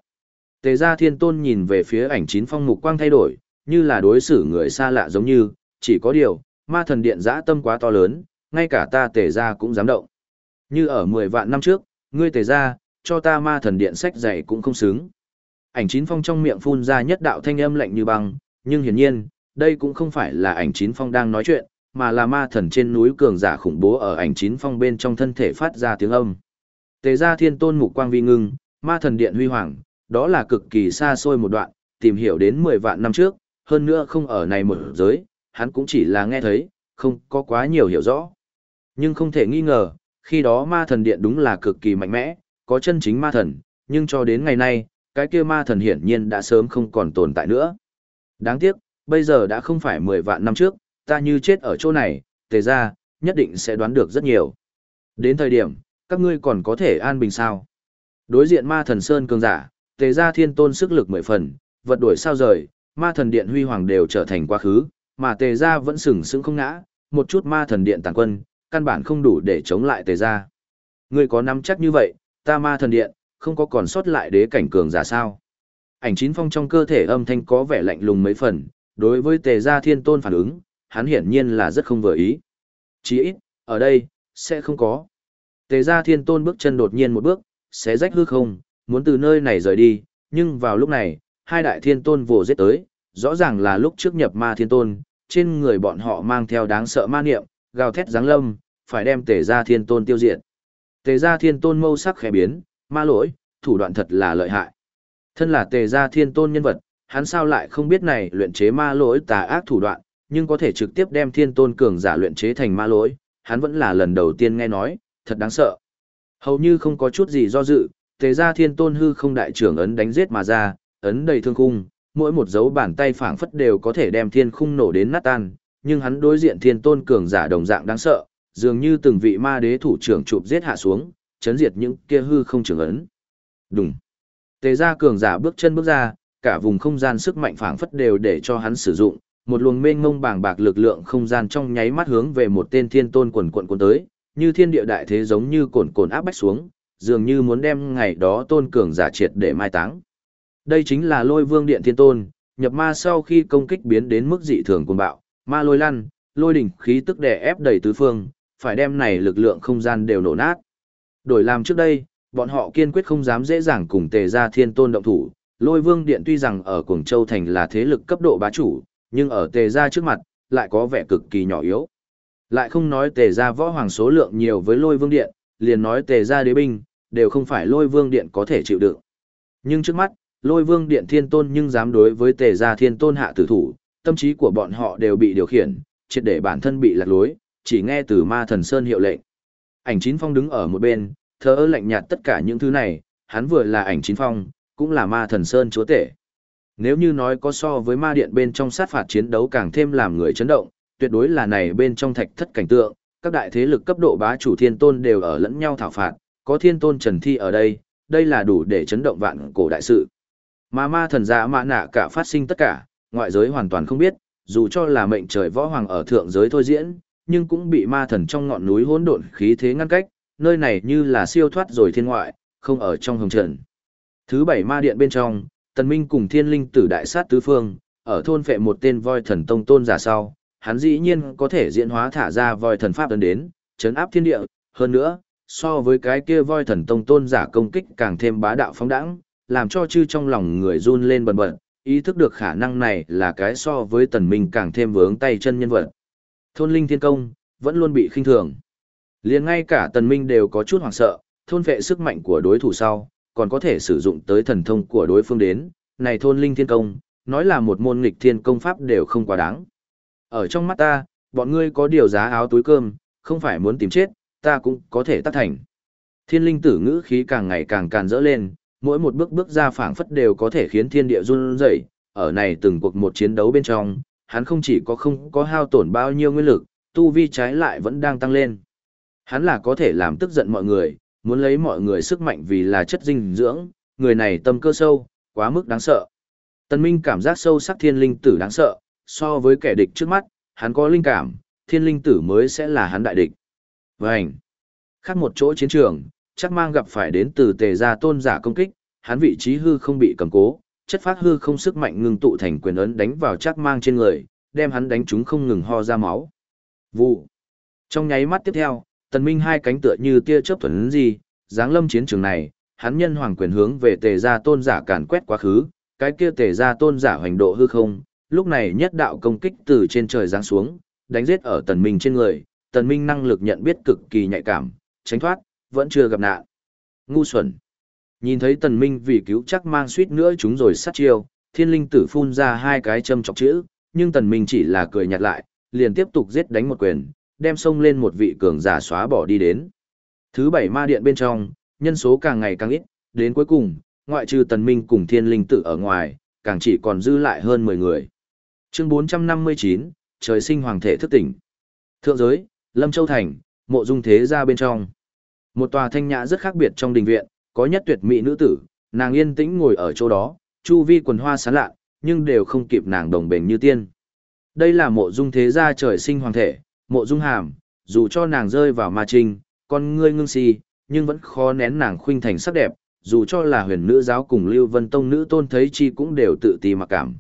Tề gia thiên tôn nhìn về phía ảnh chín phong mục quang thay đổi, như là đối xử người xa lạ giống như, chỉ có điều, ma thần điện dã tâm quá to lớn, ngay cả ta tề gia cũng dám động. Như ở 10 vạn năm trước, ngươi tề gia, cho ta ma thần điện sách dạy cũng không xứng. Ảnh chín phong trong miệng phun ra nhất đạo thanh âm lạnh như băng, nhưng hiển nhiên, đây cũng không phải là ảnh chín phong đang nói chuyện, mà là ma thần trên núi cường giả khủng bố ở ảnh chín phong bên trong thân thể phát ra tiếng âm. Tề gia thiên tôn mục quang vi ngưng, ma thần điện huy hoàng, đó là cực kỳ xa xôi một đoạn, tìm hiểu đến 10 vạn năm trước, hơn nữa không ở này một giới, hắn cũng chỉ là nghe thấy, không có quá nhiều hiểu rõ. Nhưng không thể nghi ngờ, khi đó ma thần điện đúng là cực kỳ mạnh mẽ, có chân chính ma thần, nhưng cho đến ngày nay, cái kia ma thần hiển nhiên đã sớm không còn tồn tại nữa. Đáng tiếc, bây giờ đã không phải 10 vạn năm trước, ta như chết ở chỗ này, tề ra, nhất định sẽ đoán được rất nhiều. Đến thời điểm, các ngươi còn có thể an bình sao. Đối diện ma thần Sơn cường giả, tề ra thiên tôn sức lực mười phần, vật đuổi sao rời, ma thần điện huy hoàng đều trở thành quá khứ, mà tề ra vẫn sừng sững không ngã, một chút ma thần điện tàn quân, căn bản không đủ để chống lại tề ra. Ngươi có nắm chắc như vậy, ta ma thần điện, không có còn sót lại đế cảnh cường giả sao. Ảnh chín phong trong cơ thể âm thanh có vẻ lạnh lùng mấy phần, đối với tề gia thiên tôn phản ứng, hắn hiển nhiên là rất không vừa ý. Chỉ ít, ở đây, sẽ không có. Tề gia thiên tôn bước chân đột nhiên một bước, xé rách hư không, muốn từ nơi này rời đi, nhưng vào lúc này, hai đại thiên tôn vồ giết tới, rõ ràng là lúc trước nhập ma thiên tôn, trên người bọn họ mang theo đáng sợ ma niệm, gào thét giáng lâm, phải đem tề gia thiên tôn tiêu diệt. Tề gia thiên tôn mâu sắc khẽ biến, ma lỗi, thủ đoạn thật là lợi hại. Thân là tề gia thiên tôn nhân vật, hắn sao lại không biết này luyện chế ma lỗi tà ác thủ đoạn, nhưng có thể trực tiếp đem thiên tôn cường giả luyện chế thành ma lỗi, hắn vẫn là lần đầu tiên nghe nói, thật đáng sợ. Hầu như không có chút gì do dự, tề gia thiên tôn hư không đại trưởng ấn đánh giết mà ra, ấn đầy thương khung, mỗi một dấu bàn tay phảng phất đều có thể đem thiên khung nổ đến nát tan, nhưng hắn đối diện thiên tôn cường giả đồng dạng đáng sợ, dường như từng vị ma đế thủ trưởng chụp giết hạ xuống, chấn diệt những kia hư không trưởng ấn. Đùng. Tề gia cường giả bước chân bước ra, cả vùng không gian sức mạnh phảng phất đều để cho hắn sử dụng, một luồng mênh mông bàng bạc lực lượng không gian trong nháy mắt hướng về một tên thiên tôn quần quần cuốn tới, như thiên địa đại thế giống như cồn cồn áp bách xuống, dường như muốn đem ngày đó tôn cường giả triệt để mai táng. Đây chính là lôi vương điện thiên tôn, nhập ma sau khi công kích biến đến mức dị thường cuồng bạo, ma lôi lăn, lôi đỉnh khí tức đè ép đầy tứ phương, phải đem này lực lượng không gian đều nổ nát. Đổi làm trước đây, bọn họ kiên quyết không dám dễ dàng cùng tề ra thiên tôn động thủ. Lôi vương điện tuy rằng ở Quảng Châu Thành là thế lực cấp độ bá chủ, nhưng ở tề gia trước mặt, lại có vẻ cực kỳ nhỏ yếu. Lại không nói tề gia võ hoàng số lượng nhiều với lôi vương điện, liền nói tề gia đế binh, đều không phải lôi vương điện có thể chịu đựng. Nhưng trước mắt, lôi vương điện thiên tôn nhưng dám đối với tề gia thiên tôn hạ tử thủ, tâm trí của bọn họ đều bị điều khiển, triệt để bản thân bị lạc lối, chỉ nghe từ ma thần sơn hiệu lệnh. Ảnh chín phong đứng ở một bên, thờ ơ lạnh nhạt tất cả những thứ này, hắn vừa là ảnh chín phong, cũng là ma thần sơn chúa tể. Nếu như nói có so với ma điện bên trong sát phạt chiến đấu càng thêm làm người chấn động, tuyệt đối là này bên trong thạch thất cảnh tượng, các đại thế lực cấp độ bá chủ thiên tôn đều ở lẫn nhau thảo phạt, có thiên tôn trần thi ở đây, đây là đủ để chấn động vạn cổ đại sự. Mà ma thần giả mạ nạ cả phát sinh tất cả, ngoại giới hoàn toàn không biết, dù cho là mệnh trời võ hoàng ở thượng giới thôi diễn, nhưng cũng bị ma thần trong ngọn núi hỗn độn khí thế ngăn cách, nơi này như là siêu thoát rồi thiên ngoại, không ở trong hồng trần. Thứ bảy ma điện bên trong, tần minh cùng thiên linh tử đại sát tứ phương, ở thôn phệ một tên voi thần tông tôn giả sau, hắn dĩ nhiên có thể diễn hóa thả ra voi thần pháp tấn đến, chấn áp thiên địa, hơn nữa, so với cái kia voi thần tông tôn giả công kích càng thêm bá đạo phóng đẳng, làm cho chư trong lòng người run lên bần bật, ý thức được khả năng này là cái so với tần minh càng thêm vướng tay chân nhân vật. Thôn linh thiên công, vẫn luôn bị khinh thường. liền ngay cả tần minh đều có chút hoảng sợ, thôn vệ sức mạnh của đối thủ sau, còn có thể sử dụng tới thần thông của đối phương đến, này thôn linh thiên công, nói là một môn nghịch thiên công pháp đều không quá đáng. Ở trong mắt ta, bọn ngươi có điều giá áo túi cơm, không phải muốn tìm chết, ta cũng có thể tác thành. Thiên linh tử ngữ khí càng ngày càng càn rỡ lên, mỗi một bước bước ra phảng phất đều có thể khiến thiên địa run rẩy. ở này từng cuộc một chiến đấu bên trong, hắn không chỉ có không có hao tổn bao nhiêu nguyên lực, tu vi trái lại vẫn đang tăng lên. Hắn là có thể làm tức giận mọi người, muốn lấy mọi người sức mạnh vì là chất dinh dưỡng, người này tâm cơ sâu, quá mức đáng sợ. Tân Minh cảm giác sâu sắc thiên linh tử đáng sợ, so với kẻ địch trước mắt, hắn có linh cảm, thiên linh tử mới sẽ là hắn đại địch. Vânh! Khác một chỗ chiến trường, chắc mang gặp phải đến từ tề gia tôn giả công kích, hắn vị trí hư không bị cầm cố, chất phát hư không sức mạnh ngưng tụ thành quyền ấn đánh vào chắc mang trên người, đem hắn đánh chúng không ngừng ho ra máu. Vụ! Trong nháy mắt tiếp theo, tần minh hai cánh tựa như tia chớp thuần gì, dáng lâm chiến trường này, hắn nhân hoàng quyền hướng về tề gia tôn giả càn quét quá khứ, cái kia tề gia tôn giả hoành độ hư không, lúc này nhất đạo công kích từ trên trời giáng xuống, đánh giết ở tần minh trên người, tần minh năng lực nhận biết cực kỳ nhạy cảm, tránh thoát, vẫn chưa gặp nạn. Ngu xuẩn. Nhìn thấy tần minh vì cứu chắc mang suýt nữa chúng rồi sát chiêu, thiên linh tử phun ra hai cái châm chọc chữ, nhưng tần minh chỉ là cười nhạt lại, liền tiếp tục giết đánh một quyền, đem sông lên một vị cường giả xóa bỏ đi đến. Thứ bảy ma điện bên trong, nhân số càng ngày càng ít, đến cuối cùng, ngoại trừ tần minh cùng thiên linh tử ở ngoài, càng chỉ còn dư lại hơn 10 người. Chương 459, trời sinh hoàng thể thức tỉnh. Thượng giới, Lâm Châu Thành, mộ dung thế gia bên trong. Một tòa thanh nhã rất khác biệt trong đình viện, có nhất tuyệt mỹ nữ tử, nàng yên tĩnh ngồi ở chỗ đó, chu vi quần hoa sáng lạ, nhưng đều không kịp nàng đồng bền như tiên. Đây là mộ dung thế gia trời sinh hoàng thể, mộ dung hàm, dù cho nàng rơi vào ma trinh, con ngươi ngưng si, nhưng vẫn khó nén nàng khuynh thành sắc đẹp, dù cho là huyền nữ giáo cùng Lưu Vân Tông nữ tôn thấy chi cũng đều tự ti mặc cảm.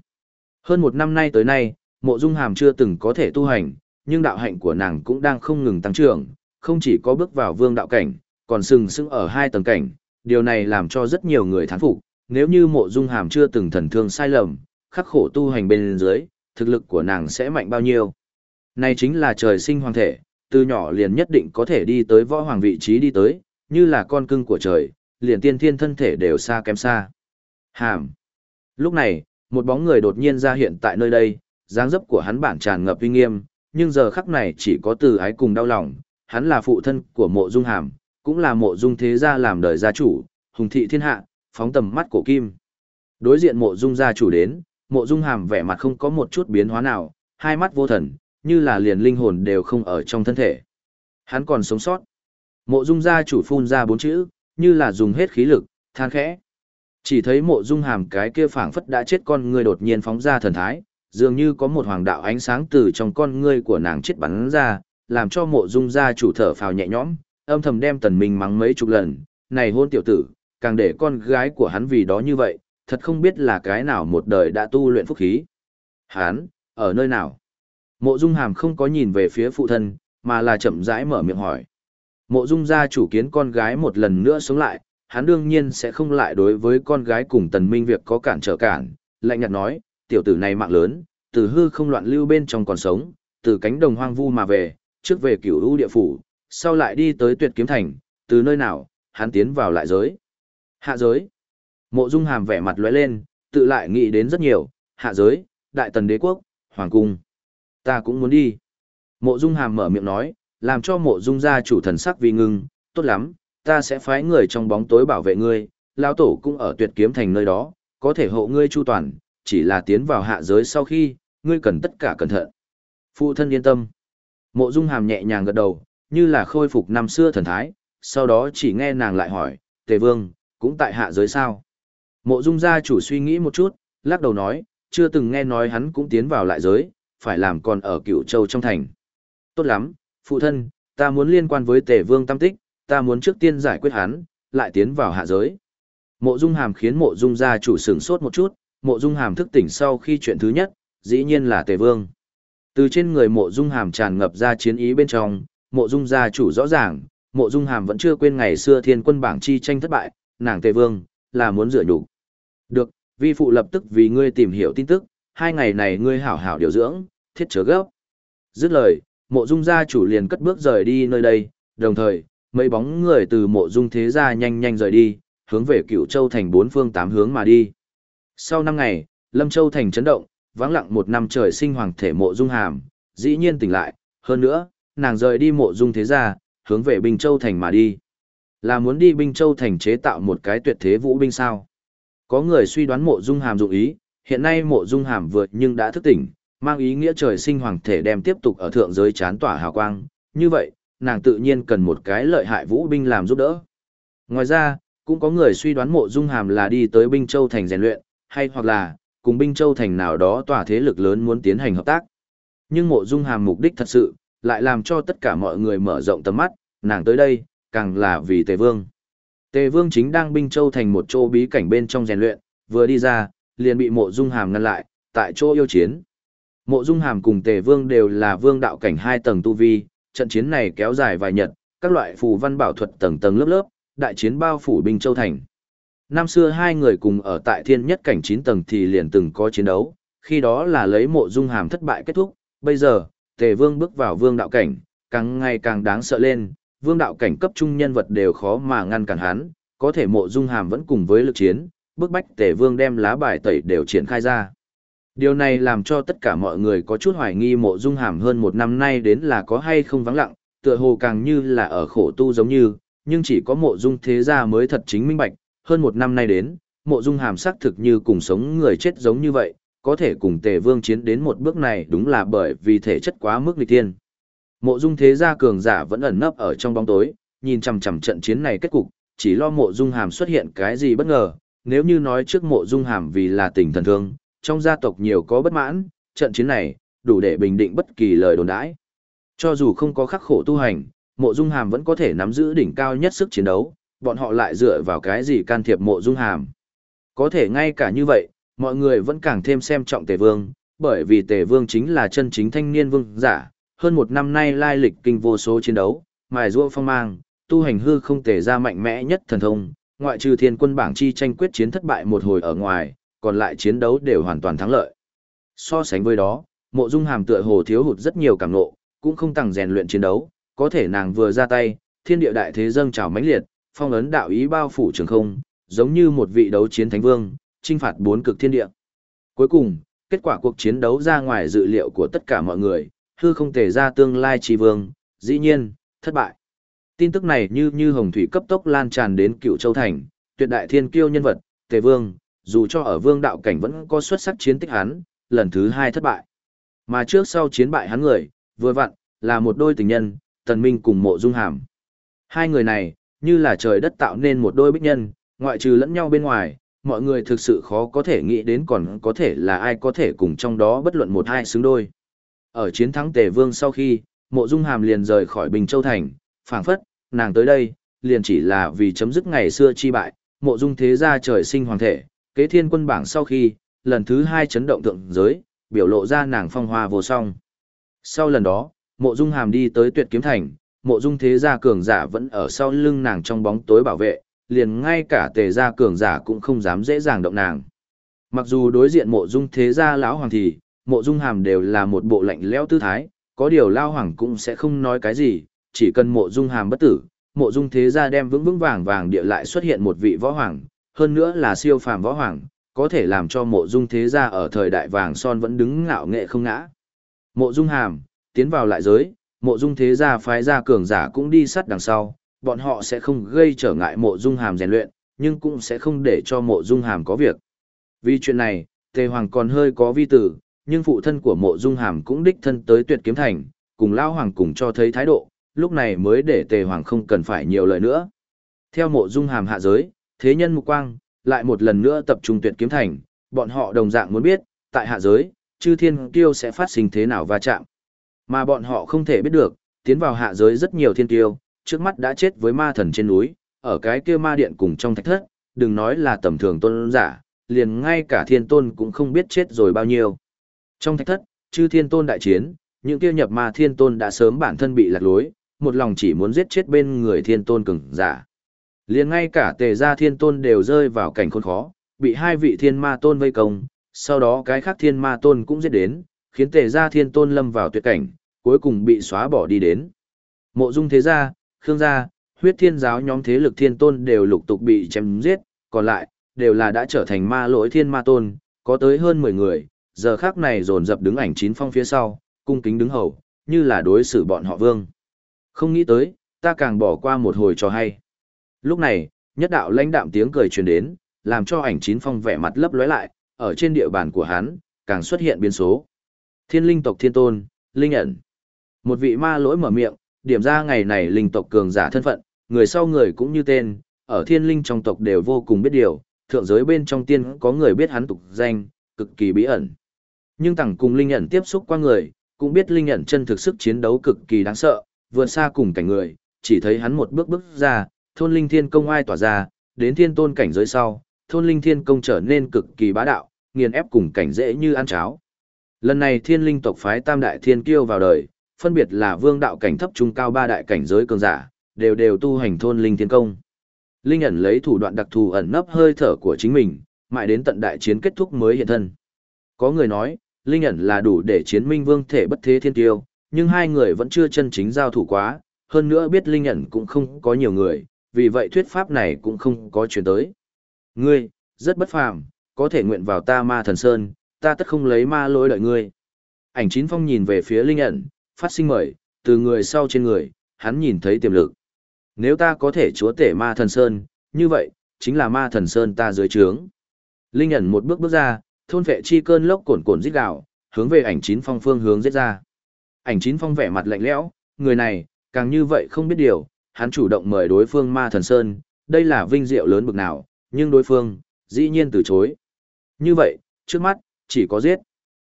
Hơn một năm nay tới nay, mộ dung hàm chưa từng có thể tu hành, nhưng đạo hạnh của nàng cũng đang không ngừng tăng trưởng, không chỉ có bước vào vương đạo cảnh, còn sừng sững ở hai tầng cảnh, điều này làm cho rất nhiều người thán phục. Nếu như mộ dung hàm chưa từng thần thương sai lầm, khắc khổ tu hành bên dưới, thực lực của nàng sẽ mạnh bao nhiêu. Này chính là trời sinh hoàng thể, từ nhỏ liền nhất định có thể đi tới võ hoàng vị trí đi tới, như là con cưng của trời, liền tiên thiên thân thể đều xa kém xa. Hàm. Lúc này, một bóng người đột nhiên ra hiện tại nơi đây, dáng dấp của hắn bản tràn ngập uy nghiêm, nhưng giờ khắc này chỉ có từ ái cùng đau lòng, hắn là phụ thân của mộ dung hàm, cũng là mộ dung thế gia làm đời gia chủ, hùng thị thiên hạ, phóng tầm mắt cổ kim. Đối diện mộ dung gia chủ đến, mộ dung hàm vẻ mặt không có một chút biến hóa nào, hai mắt vô thần, như là liền linh hồn đều không ở trong thân thể. Hắn còn sống sót. Mộ dung gia chủ phun ra bốn chữ, như là dùng hết khí lực, than khẽ. Chỉ thấy mộ dung hàm cái kia phảng phất đã chết con người đột nhiên phóng ra thần thái, dường như có một hoàng đạo ánh sáng từ trong con ngươi của nàng chết bắn ra, làm cho mộ dung gia chủ thở phào nhẹ nhõm, âm thầm đem tần minh mắng mấy chục lần, này hôn tiểu tử, càng để con gái của hắn vì đó như vậy, thật không biết là cái nào một đời đã tu luyện phúc khí. Hắn, ở nơi nào? Mộ dung hàm không có nhìn về phía phụ thân, mà là chậm rãi mở miệng hỏi. Mộ dung gia chủ kiến con gái một lần nữa sống lại, hắn đương nhiên sẽ không lại đối với con gái cùng tần minh việc có cản trở cản, lạnh nhạt nói, tiểu tử này mạng lớn, từ hư không loạn lưu bên trong còn sống, từ cánh đồng hoang vu mà về, trước về cửu u địa phủ, sau lại đi tới tuyệt kiếm thành, từ nơi nào, hắn tiến vào lại giới. Hạ giới. Mộ dung hàm vẻ mặt lóe lên, tự lại nghĩ đến rất nhiều, hạ giới, đại tần đế quốc, hoàng cung. Ta cũng muốn đi. Mộ dung hàm mở miệng nói, làm cho mộ dung gia chủ thần sắc vì ngưng, tốt lắm, ta sẽ phái người trong bóng tối bảo vệ ngươi, lão tổ cũng ở tuyệt kiếm thành nơi đó, có thể hộ ngươi chu toàn, chỉ là tiến vào hạ giới sau khi, ngươi cần tất cả cẩn thận. Phụ thân yên tâm. Mộ dung hàm nhẹ nhàng gật đầu, như là khôi phục năm xưa thần thái, sau đó chỉ nghe nàng lại hỏi, tề vương, cũng tại hạ giới sao? Mộ dung gia chủ suy nghĩ một chút, lắc đầu nói, chưa từng nghe nói hắn cũng tiến vào lại giới, phải làm còn ở cựu châu trong thành. Tốt lắm, phụ thân, ta muốn liên quan với tề vương tam tích, ta muốn trước tiên giải quyết hắn, lại tiến vào hạ giới. Mộ dung hàm khiến mộ dung gia chủ sửng sốt một chút, mộ dung hàm thức tỉnh sau khi chuyện thứ nhất, dĩ nhiên là tề vương. Từ trên người mộ dung hàm tràn ngập ra chiến ý bên trong, mộ dung gia chủ rõ ràng, mộ dung hàm vẫn chưa quên ngày xưa thiên quân bảng chi tranh thất bại, nàng tề vương, là muốn rửa nhục. Được, vi phụ lập tức vì ngươi tìm hiểu tin tức, hai ngày này ngươi hảo hảo điều dưỡng, thiết chớ gấp. Dứt lời, mộ dung gia chủ liền cất bước rời đi nơi đây, đồng thời, mấy bóng người từ mộ dung thế gia nhanh nhanh rời đi, hướng về cựu châu thành bốn phương tám hướng mà đi. Sau năm ngày, Lâm Châu thành chấn động, vắng lặng một năm trời sinh hoàng thể mộ dung hàm, dĩ nhiên tỉnh lại, hơn nữa, nàng rời đi mộ dung thế gia, hướng về Bình Châu thành mà đi. Là muốn đi Bình Châu thành chế tạo một cái tuyệt thế vũ binh sao? Có người suy đoán mộ dung hàm dụng ý, hiện nay mộ dung hàm vượt nhưng đã thức tỉnh, mang ý nghĩa trời sinh hoàng thể đem tiếp tục ở thượng giới chán tỏa hào quang, như vậy, nàng tự nhiên cần một cái lợi hại vũ binh làm giúp đỡ. Ngoài ra, cũng có người suy đoán mộ dung hàm là đi tới Binh Châu thành rèn luyện, hay hoặc là, cùng Binh Châu thành nào đó tỏa thế lực lớn muốn tiến hành hợp tác. Nhưng mộ dung hàm mục đích thật sự, lại làm cho tất cả mọi người mở rộng tầm mắt, nàng tới đây, càng là vì Tề Vương. Tề Vương chính đang Binh Châu thành một chỗ bí cảnh bên trong rèn luyện, vừa đi ra, liền bị mộ dung hàm ngăn lại, tại chỗ yêu chiến. Mộ dung hàm cùng Tề Vương đều là vương đạo cảnh hai tầng tu vi, trận chiến này kéo dài vài nhật, các loại phù văn bảo thuật tầng tầng lớp lớp, đại chiến bao phủ Binh Châu thành. Năm xưa hai người cùng ở tại thiên nhất cảnh 9 tầng thì liền từng có chiến đấu, khi đó là lấy mộ dung hàm thất bại kết thúc, bây giờ, tề vương bước vào vương đạo cảnh, càng ngày càng đáng sợ lên, vương đạo cảnh cấp trung nhân vật đều khó mà ngăn cản hắn, có thể mộ dung hàm vẫn cùng với lực chiến, bức bách tề vương đem lá bài tẩy đều triển khai ra. Điều này làm cho tất cả mọi người có chút hoài nghi mộ dung hàm hơn một năm nay đến là có hay không vắng lặng, tựa hồ càng như là ở khổ tu giống như, nhưng chỉ có mộ dung thế gia mới thật chính minh bạch, hơn một năm nay đến, mộ dung hàm xác thực như cùng sống người chết giống như vậy, có thể cùng tề vương chiến đến một bước này đúng là bởi vì thể chất quá mức lịch tiên. Mộ dung thế gia cường giả vẫn ẩn nấp ở trong bóng tối, nhìn chằm chằm trận chiến này kết cục, chỉ lo mộ dung hàm xuất hiện cái gì bất ngờ, nếu như nói trước mộ dung hàm vì là tình thần thương, trong gia tộc nhiều có bất mãn, trận chiến này, đủ để bình định bất kỳ lời đồn đãi. Cho dù không có khắc khổ tu hành, mộ dung hàm vẫn có thể nắm giữ đỉnh cao nhất sức chiến đấu, bọn họ lại dựa vào cái gì can thiệp mộ dung hàm. Có thể ngay cả như vậy, mọi người vẫn càng thêm xem trọng tề vương, bởi vì tề vương chính là chân chính thanh niên vương giả, hơn một năm nay lai lịch kinh vô số chiến đấu, mài ruộng phong mang, tu hành hư không tề ra mạnh mẽ nhất thần thông, ngoại trừ thiên quân bảng chi tranh quyết chiến thất bại một hồi ở ngoài, còn lại chiến đấu đều hoàn toàn thắng lợi. So sánh với đó, mộ dung hàm tựa hồ thiếu hụt rất nhiều cảm nộ, cũng không tăng rèn luyện chiến đấu, có thể nàng vừa ra tay, thiên địa đại thế dâng trào mãnh liệt, phong ấn đạo ý bao phủ trường không, giống như một vị đấu chiến thánh vương, trinh phạt bốn cực thiên địa. Cuối cùng, kết quả cuộc chiến đấu ra ngoài dự liệu của tất cả mọi người, hư không thể ra tương lai chi vương, dĩ nhiên, thất bại. Tin tức này như như hồng thủy cấp tốc lan tràn đến cựu châu thành, tuyệt đại thiên kiêu nhân vật, tề vương, dù cho ở vương đạo cảnh vẫn có xuất sắc chiến tích hắn, lần thứ hai thất bại. Mà trước sau chiến bại hắn người, vừa vặn, là một đôi tình nhân, tần minh cùng mộ dung hàm. Hai người này, như là trời đất tạo nên một đôi bích nhân, ngoại trừ lẫn nhau bên ngoài, mọi người thực sự khó có thể nghĩ đến còn có thể là ai có thể cùng trong đó bất luận một hai xứng đôi. Ở chiến thắng Tề Vương sau khi, Mộ Dung Hàm liền rời khỏi Bình Châu Thành, phảng phất, nàng tới đây, liền chỉ là vì chấm dứt ngày xưa chi bại, Mộ Dung thế gia trời sinh hoàng thể, kế thiên quân bảng sau khi, lần thứ hai chấn động thượng giới, biểu lộ ra nàng phong hoa vô song. Sau lần đó, Mộ Dung Hàm đi tới Tuyệt Kiếm Thành, Mộ Dung thế gia cường giả vẫn ở sau lưng nàng trong bóng tối bảo vệ, liền ngay cả tề gia cường giả cũng không dám dễ dàng động nàng. Mặc dù đối diện mộ dung thế gia lão hoàng thì, mộ dung hàm đều là một bộ lạnh lẽo tư thái, có điều lao hoàng cũng sẽ không nói cái gì, chỉ cần mộ dung hàm bất tử, mộ dung thế gia đem vững vững vàng vàng địa lại xuất hiện một vị võ hoàng, hơn nữa là siêu phàm võ hoàng, có thể làm cho mộ dung thế gia ở thời đại vàng son vẫn đứng ngạo nghệ không ngã. Mộ dung hàm, tiến vào lại giới, mộ dung thế gia phái gia cường giả cũng đi sát đằng sau, bọn họ sẽ không gây trở ngại mộ dung hàm rèn luyện, nhưng cũng sẽ không để cho mộ dung hàm có việc. Vì chuyện này, Tề Hoàng còn hơi có vi tử, nhưng phụ thân của mộ dung hàm cũng đích thân tới tuyệt kiếm thành, cùng Lao Hoàng cùng cho thấy thái độ, lúc này mới để Tề Hoàng không cần phải nhiều lời nữa. Theo mộ dung hàm hạ giới, thế nhân mục quang, lại một lần nữa tập trung tuyệt kiếm thành, bọn họ đồng dạng muốn biết, tại hạ giới, chư thiên kiêu sẽ phát sinh thế nào va chạm. Mà bọn họ không thể biết được, tiến vào hạ giới rất nhiều thiên kiêu, trước mắt đã chết với ma thần trên núi, ở cái kia ma điện cùng trong thạch thất, đừng nói là tầm thường tôn giả, liền ngay cả thiên tôn cũng không biết chết rồi bao nhiêu. Trong thạch thất, chư thiên tôn đại chiến, những kia nhập ma thiên tôn đã sớm bản thân bị lạc lối, một lòng chỉ muốn giết chết bên người thiên tôn cường giả. Liền ngay cả tề gia thiên tôn đều rơi vào cảnh khốn khó, bị hai vị thiên ma tôn vây công, sau đó cái khác thiên ma tôn cũng giết đến, khiến tề gia thiên tôn lâm vào tuyệt cảnh, cuối cùng bị xóa bỏ đi đến. Mộ dung thế gia, Khương gia, huyết thiên giáo nhóm thế lực thiên tôn đều lục tục bị chém giết, còn lại, đều là đã trở thành ma lỗi thiên ma tôn, có tới hơn 10 người, giờ khác này dồn dập đứng ảnh chín phong phía sau, cung kính đứng hầu, như là đối xử bọn họ vương. Không nghĩ tới, ta càng bỏ qua một hồi cho hay. Lúc này, nhất đạo lãnh đạm tiếng cười truyền đến, làm cho ảnh chín phong vẻ mặt lấp lóe lại, ở trên địa bàn của hắn, càng xuất hiện biến số. Thiên linh tộc thiên tôn, linh ẩn. Một vị ma lỗi mở miệng, điểm ra ngày này linh tộc cường giả thân phận, người sau người cũng như tên, ở thiên linh trong tộc đều vô cùng biết điều, thượng giới bên trong tiên có người biết hắn tục danh, cực kỳ bí ẩn. Nhưng tẳng cùng linh ẩn tiếp xúc qua người, cũng biết linh ẩn chân thực sức chiến đấu cực kỳ đáng sợ, vượt xa cùng cảnh người, chỉ thấy hắn một bước bước ra, thôn linh thiên công ai tỏa ra, đến thiên tôn cảnh giới sau, thôn linh thiên công trở nên cực kỳ bá đạo, nghiền ép cùng cảnh dễ như ăn cháo. Lần này thiên linh tộc phái tam đại thiên kiêu vào đời, phân biệt là vương đạo cảnh thấp trung cao ba đại cảnh giới cường giả, đều đều tu hành thôn linh thiên công. Linh ẩn lấy thủ đoạn đặc thù ẩn nấp hơi thở của chính mình, mãi đến tận đại chiến kết thúc mới hiện thân. Có người nói, Linh ẩn là đủ để chiến minh vương thể bất thế thiên tiêu, nhưng hai người vẫn chưa chân chính giao thủ quá, hơn nữa biết Linh ẩn cũng không có nhiều người, vì vậy thuyết pháp này cũng không có chuyển tới. Ngươi, rất bất phàm, có thể nguyện vào ta ma thần sơn, ta tất không lấy ma lỗi đợi ngươi. Ảnh chín phong nhìn về phía Linh ẩn, phát sinh mời, từ người sau trên người, hắn nhìn thấy tiềm lực. Nếu ta có thể chúa tể ma thần sơn, như vậy, chính là ma thần sơn ta dưới trướng. Linh ẩn một bước bước ra, thôn vệ chi cơn lốc cồn cồn giết gạo, hướng về ảnh chín phong phương hướng giết ra. Ảnh chín phong vẻ mặt lạnh lẽo, người này, càng như vậy không biết điều, hắn chủ động mời đối phương ma thần sơn, đây là vinh diệu lớn bực nào, nhưng đối phương, dĩ nhiên từ chối. Như vậy, trước mắt, chỉ có giết.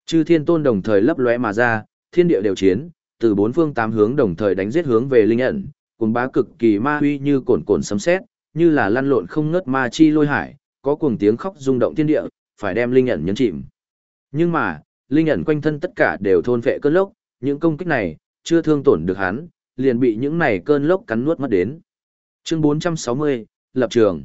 Chư thiên tôn đồng thời lấp lóe mà ra, thiên địa đều chiến, từ bốn phương tám hướng đồng thời đánh giết hướng về linh ẩn, cùng bá cực kỳ ma huy như cồn cồn sấm sét, như là lăn lộn không ngớt ma chi lôi hải, có cuồng tiếng khóc rung động thiên địa, phải đem linh ẩn nhấn chìm. Nhưng mà, linh ẩn quanh thân tất cả đều thôn phệ cơn lốc, những công kích này chưa thương tổn được hắn, liền bị những này cơn lốc cắn nuốt mất đến. Chương 460, lập trường.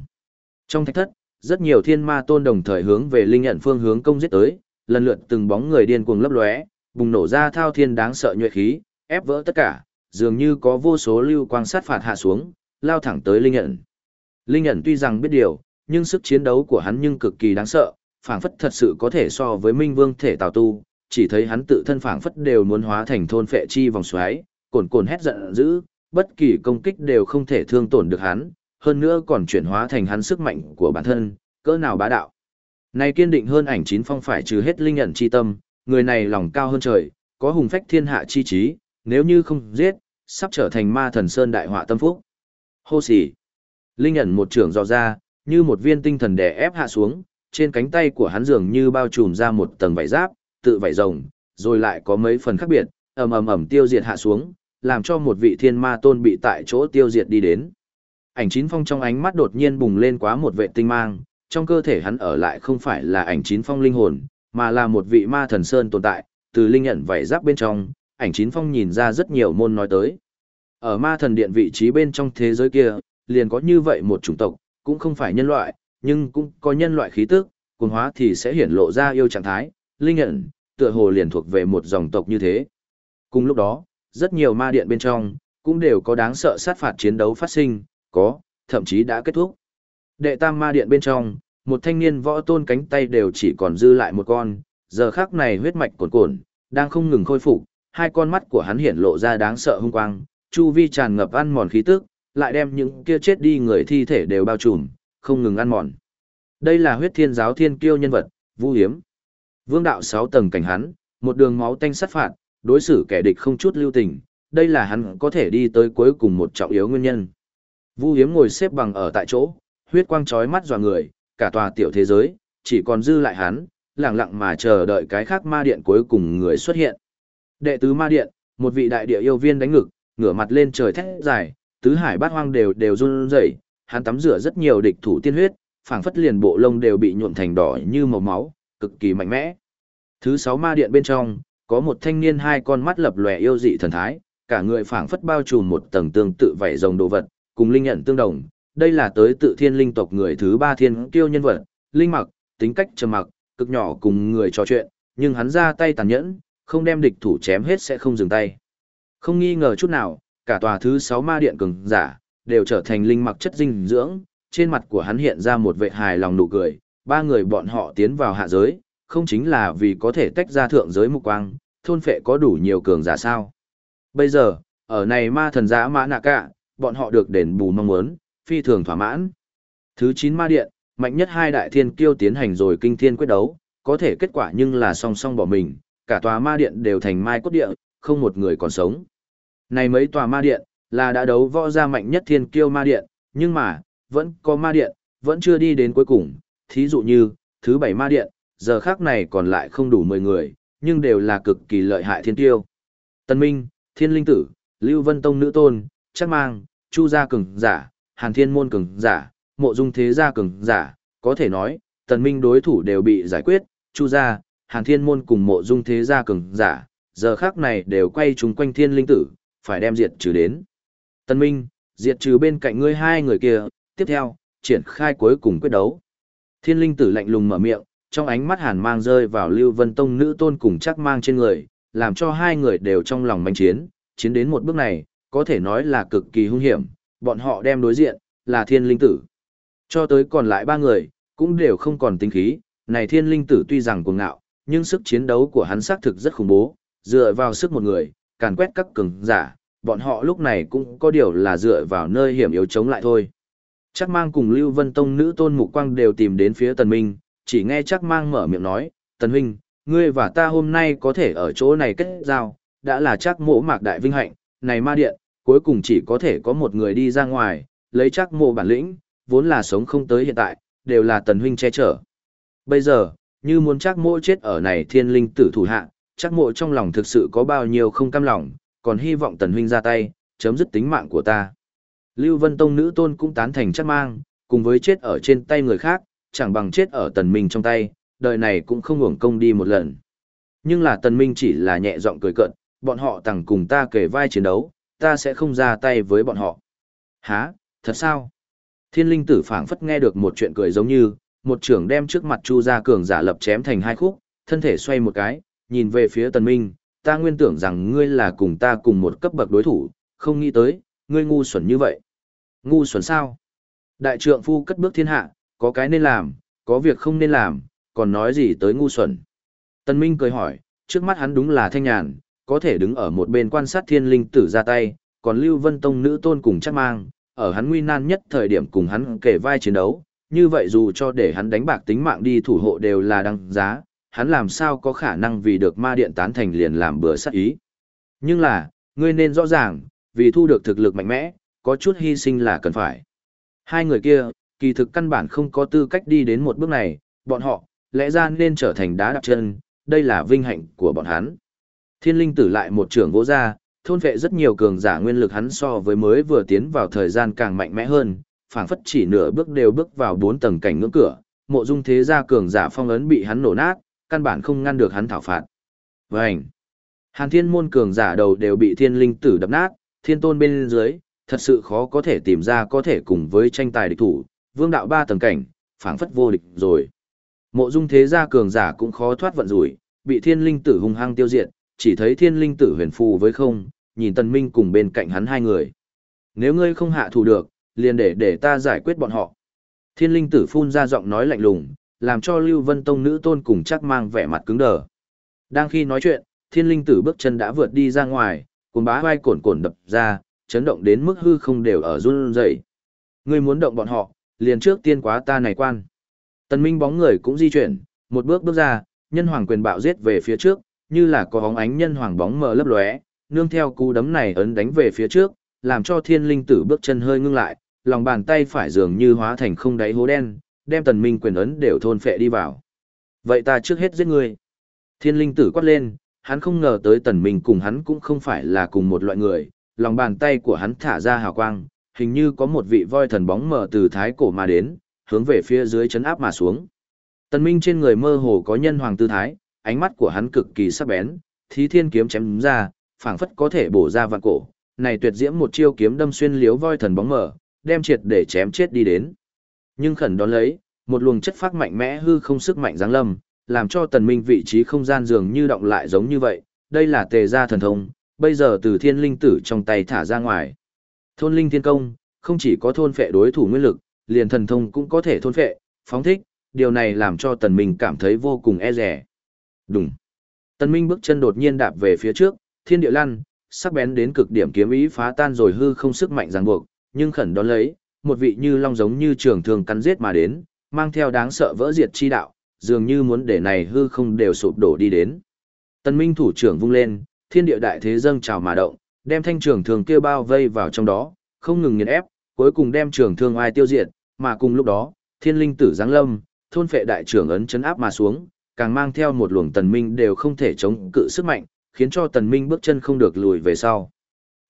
Trong thạch thất, rất nhiều thiên ma tôn đồng thời hướng về linh nhận phương hướng công giết tới, lần lượt từng bóng người điên cuồng lấp lóe, bùng nổ ra thao thiên đáng sợ nhuệ khí, ép vỡ tất cả, dường như có vô số lưu quang sát phạt hạ xuống, lao thẳng tới linh nhận. Linh nhận tuy rằng biết điều, nhưng sức chiến đấu của hắn nhưng cực kỳ đáng sợ, phảng phất thật sự có thể so với minh vương thể tào tu, chỉ thấy hắn tự thân phảng phất đều muốn hóa thành thôn phệ chi vòng xoáy, cồn cồn hét giận dữ, bất kỳ công kích đều không thể thương tổn được hắn, hơn nữa còn chuyển hóa thành hắn sức mạnh của bản thân, cỡ nào bá đạo. Này kiên định hơn ảnh chín phong phải trừ hết linh ẩn chi tâm, người này lòng cao hơn trời, có hùng phách thiên hạ chi trí, nếu như không giết, sắp trở thành ma thần sơn đại họa tâm phúc. Hô xỉ. Linh ẩn một trường dò ra, như một viên tinh thần đè ép hạ xuống, trên cánh tay của hắn dường như bao trùm ra một tầng vảy giáp, tự vảy rồng, rồi lại có mấy phần khác biệt, ầm ầm ầm tiêu diệt hạ xuống, làm cho một vị thiên ma tôn bị tại chỗ tiêu diệt đi đến. Ảnh chín phong trong ánh mắt đột nhiên bùng lên quá một vệ tinh mang, trong cơ thể hắn ở lại không phải là ảnh chín phong linh hồn, mà là một vị ma thần sơn tồn tại, từ linh nhận vảy giáp bên trong, ảnh chín phong nhìn ra rất nhiều môn nói tới. Ở ma thần điện vị trí bên trong thế giới kia, liền có như vậy một chủng tộc, cũng không phải nhân loại, nhưng cũng có nhân loại khí tức, cuồng hóa thì sẽ hiển lộ ra yêu trạng thái, linh nhận, tựa hồ liền thuộc về một dòng tộc như thế. Cùng lúc đó, rất nhiều ma điện bên trong, cũng đều có đáng sợ sát phạt chiến đấu phát sinh, có, thậm chí đã kết thúc. Đệ tam ma điện bên trong, một thanh niên võ tôn cánh tay đều chỉ còn dư lại một con, giờ khắc này huyết mạch cồn cồn, đang không ngừng khôi phục, hai con mắt của hắn hiện lộ ra đáng sợ hung quang, chu vi tràn ngập ăn mòn khí tức, lại đem những kia chết đi người thi thể đều bao trùm, không ngừng ăn mòn. Đây là huyết thiên giáo thiên kiêu nhân vật, Vu Hiếm. Vương đạo 6 tầng cảnh hắn, một đường máu tanh sát phạt, đối xử kẻ địch không chút lưu tình, đây là hắn có thể đi tới cuối cùng một trọng yếu nguyên nhân. Vu Hiếm ngồi xếp bằng ở tại chỗ, huyết quang chói mắt dọa người, cả tòa tiểu thế giới, chỉ còn dư lại hắn, lặng lặng mà chờ đợi cái khác ma điện cuối cùng người xuất hiện. Đệ tứ ma điện, một vị đại địa yêu viên đánh ngực, ngửa mặt lên trời thét dài, tứ hải bát hoang đều đều run rẩy, hắn tắm rửa rất nhiều địch thủ tiên huyết, phảng phất liền bộ lông đều bị nhuộm thành đỏ như màu máu, cực kỳ mạnh mẽ. Thứ sáu ma điện bên trong, có một thanh niên hai con mắt lập lòe yêu dị thần thái, cả người phảng phất bao trùm một tầng tương tự vảy rồng đồ vật, cùng linh nhận tương đồng. Đây là tới tự thiên linh tộc người thứ ba thiên kiêu nhân vật, linh mặc, tính cách trầm mặc, cực nhỏ cùng người trò chuyện, nhưng hắn ra tay tàn nhẫn, không đem địch thủ chém hết sẽ không dừng tay. Không nghi ngờ chút nào, cả tòa thứ sáu ma điện cường giả, đều trở thành linh mặc chất dinh dưỡng, trên mặt của hắn hiện ra một vệ hài lòng nụ cười, ba người bọn họ tiến vào hạ giới, không chính là vì có thể tách ra thượng giới mục quang, thôn phệ có đủ nhiều cường giả sao. Bây giờ, ở này ma thần giã mã nạ cả, bọn họ được đền bù mong muốn, phi thường thỏa mãn. Thứ 9 ma điện, mạnh nhất hai đại thiên kiêu tiến hành rồi kinh thiên quyết đấu, có thể kết quả nhưng là song song bỏ mình, cả tòa ma điện đều thành mai cốt địa, không một người còn sống. Này mấy tòa ma điện, là đã đấu võ ra mạnh nhất thiên kiêu ma điện, nhưng mà, vẫn có ma điện, vẫn chưa đi đến cuối cùng, thí dụ như, thứ bảy ma điện, giờ khác này còn lại không đủ 10 người, nhưng đều là cực kỳ lợi hại thiên tiêu Tân Minh, Thiên Linh Tử, Lưu Vân Tông Nữ Tôn, Chắc Mang, Chu Gia Cường Giả, Hàn Thiên Môn Cường Giả, Mộ Dung Thế Gia Cường Giả, có thể nói, Tần Minh đối thủ đều bị giải quyết, Chu Gia, Hàn Thiên Môn cùng Mộ Dung Thế Gia Cường Giả, giờ khác này đều quay chúng quanh Thiên Linh Tử, phải đem diệt trừ đến. Tần Minh, diệt trừ bên cạnh ngươi hai người kia, tiếp theo, triển khai cuối cùng quyết đấu. Thiên Linh Tử lạnh lùng mở miệng, trong ánh mắt hàn mang rơi vào Lưu Vân Tông nữ tôn cùng chắc mang trên người, làm cho hai người đều trong lòng manh chiến, chiến đến một bước này, có thể nói là cực kỳ hung hiểm, bọn họ đem đối diện, là thiên linh tử. Cho tới còn lại ba người, cũng đều không còn tính khí, này thiên linh tử tuy rằng cuồng ngạo, nhưng sức chiến đấu của hắn xác thực rất khủng bố, dựa vào sức một người, càn quét các cường giả, bọn họ lúc này cũng có điều là dựa vào nơi hiểm yếu chống lại thôi. Chắc mang cùng Lưu Vân Tông nữ tôn mục quang đều tìm đến phía Tần Minh, chỉ nghe chắc mang mở miệng nói, Tần Huynh, ngươi và ta hôm nay có thể ở chỗ này kết giao, đã là chắc mộ mạc đại vinh hạnh, này ma điện, cuối cùng chỉ có thể có một người đi ra ngoài, lấy chắc mộ bản lĩnh, vốn là sống không tới hiện tại, đều là Tần Huynh che chở. Bây giờ, như muốn chắc mộ chết ở này thiên linh tử thủ hạ, chắc mộ trong lòng thực sự có bao nhiêu không cam lòng, còn hy vọng Tần Huynh ra tay, chấm dứt tính mạng của ta. Lưu Vân Tông nữ tôn cũng tán thành chắc mang, cùng với chết ở trên tay người khác, chẳng bằng chết ở tần minh trong tay, đời này cũng không hưởng công đi một lần. Nhưng là tần minh chỉ là nhẹ giọng cười cợt, bọn họ tặng cùng ta kể vai chiến đấu, ta sẽ không ra tay với bọn họ. Hả, thật sao? Thiên linh tử phảng phất nghe được một chuyện cười giống như, một trưởng đem trước mặt Chu gia cường giả lập chém thành hai khúc, thân thể xoay một cái, nhìn về phía tần minh, ta nguyên tưởng rằng ngươi là cùng ta cùng một cấp bậc đối thủ, không nghĩ tới, ngươi ngu xuẩn như vậy. Ngu xuẩn sao? Đại trượng phu cất bước thiên hạ, có cái nên làm, có việc không nên làm, còn nói gì tới ngu xuẩn. Tân Minh cười hỏi, trước mắt hắn đúng là thanh nhàn, có thể đứng ở một bên quan sát thiên linh tử ra tay, còn Lưu Vân Tông nữ tôn cùng chắc mang, ở hắn nguy nan nhất thời điểm cùng hắn kể vai chiến đấu, như vậy dù cho để hắn đánh bạc tính mạng đi thủ hộ đều là đăng giá, hắn làm sao có khả năng vì được ma điện tán thành liền làm bữa sát ý. Nhưng là, ngươi nên rõ ràng, vì thu được thực lực mạnh mẽ, có chút hy sinh là cần phải. Hai người kia, kỳ thực căn bản không có tư cách đi đến một bước này, bọn họ, lẽ ra nên trở thành đá đặt chân, đây là vinh hạnh của bọn hắn. Thiên linh tử lại một trưởng vỗ ra, thôn vệ rất nhiều cường giả nguyên lực hắn so với mới vừa tiến vào thời gian càng mạnh mẽ hơn, phảng phất chỉ nửa bước đều bước vào bốn tầng cảnh ngưỡng cửa, mộ dung thế gia cường giả phong ấn bị hắn nổ nát, căn bản không ngăn được hắn thảo phạt. Vành! Hàn thiên môn cường giả đầu đều bị thiên linh tử đập nát, thiên tôn bên dưới, thật sự khó có thể tìm ra có thể cùng với tranh tài địch thủ, vương đạo ba tầng cảnh, phảng phất vô địch rồi. Mộ dung thế gia cường giả cũng khó thoát vận rủi, bị thiên linh tử hung hăng tiêu diệt, chỉ thấy thiên linh tử huyền phù với không, nhìn tần minh cùng bên cạnh hắn hai người. Nếu ngươi không hạ thủ được, liền để để ta giải quyết bọn họ. Thiên linh tử phun ra giọng nói lạnh lùng, làm cho Lưu Vân Tông nữ tôn cùng chắc mang vẻ mặt cứng đờ. Đang khi nói chuyện, thiên linh tử bước chân đã vượt đi ra ngoài, cuốn bá vai cồn cồn đập ra, chấn động đến mức hư không đều ở run rẩy. Ngươi muốn động bọn họ, liền trước tiên quá ta này quan. Tần Minh bóng người cũng di chuyển, một bước bước ra, nhân hoàng quyền bạo giết về phía trước, như là có bóng ánh nhân hoàng bóng mờ lấp lóe, nương theo cú đấm này ấn đánh về phía trước, làm cho thiên linh tử bước chân hơi ngưng lại, lòng bàn tay phải dường như hóa thành không đáy hố đen, đem tần minh quyền ấn đều thôn phệ đi vào. Vậy ta trước hết giết ngươi. Thiên linh tử quát lên, hắn không ngờ tới tần minh cùng hắn cũng không phải là cùng một loại người, lòng bàn tay của hắn thả ra hào quang, hình như có một vị voi thần bóng mở từ thái cổ mà đến, hướng về phía dưới chấn áp mà xuống. Tần Minh trên người mơ hồ có nhân hoàng tư thái, ánh mắt của hắn cực kỳ sắc bén, thí thiên kiếm chém ra, phảng phất có thể bổ ra vạn cổ. Này tuyệt diễm một chiêu kiếm đâm xuyên liếu voi thần bóng mở, đem triệt để chém chết đi đến. Nhưng khẩn đón lấy, một luồng chất phát mạnh mẽ hư không sức mạnh giáng lâm, làm cho tần minh vị trí không gian dường như động lại giống như vậy. Đây là tề gia thần thông, bây giờ từ thiên linh tử trong tay thả ra ngoài. Thôn linh thiên công, không chỉ có thôn phệ đối thủ nguyên lực, liền thần thông cũng có thể thôn phệ, phóng thích, điều này làm cho tần minh cảm thấy vô cùng e rẻ. Đúng. Tần minh bước chân đột nhiên đạp về phía trước, thiên địa lăn, sắc bén đến cực điểm kiếm ý phá tan rồi hư không sức mạnh ràng buộc, nhưng khẩn đón lấy, một vị như long giống như trường thường cắn giết mà đến, mang theo đáng sợ vỡ diệt chi đạo, dường như muốn để này hư không đều sụp đổ đi đến. Tần Minh thủ trưởng vung lên, thiên địa đại thế dâng trào mà động, đem thanh trường thương kia bao vây vào trong đó, không ngừng nghiền ép, cuối cùng đem trường thương ai tiêu diệt, mà cùng lúc đó, thiên linh tử giáng lâm, thôn phệ đại trưởng ấn chấn áp mà xuống, càng mang theo một luồng tần minh đều không thể chống cự sức mạnh, khiến cho tần minh bước chân không được lùi về sau.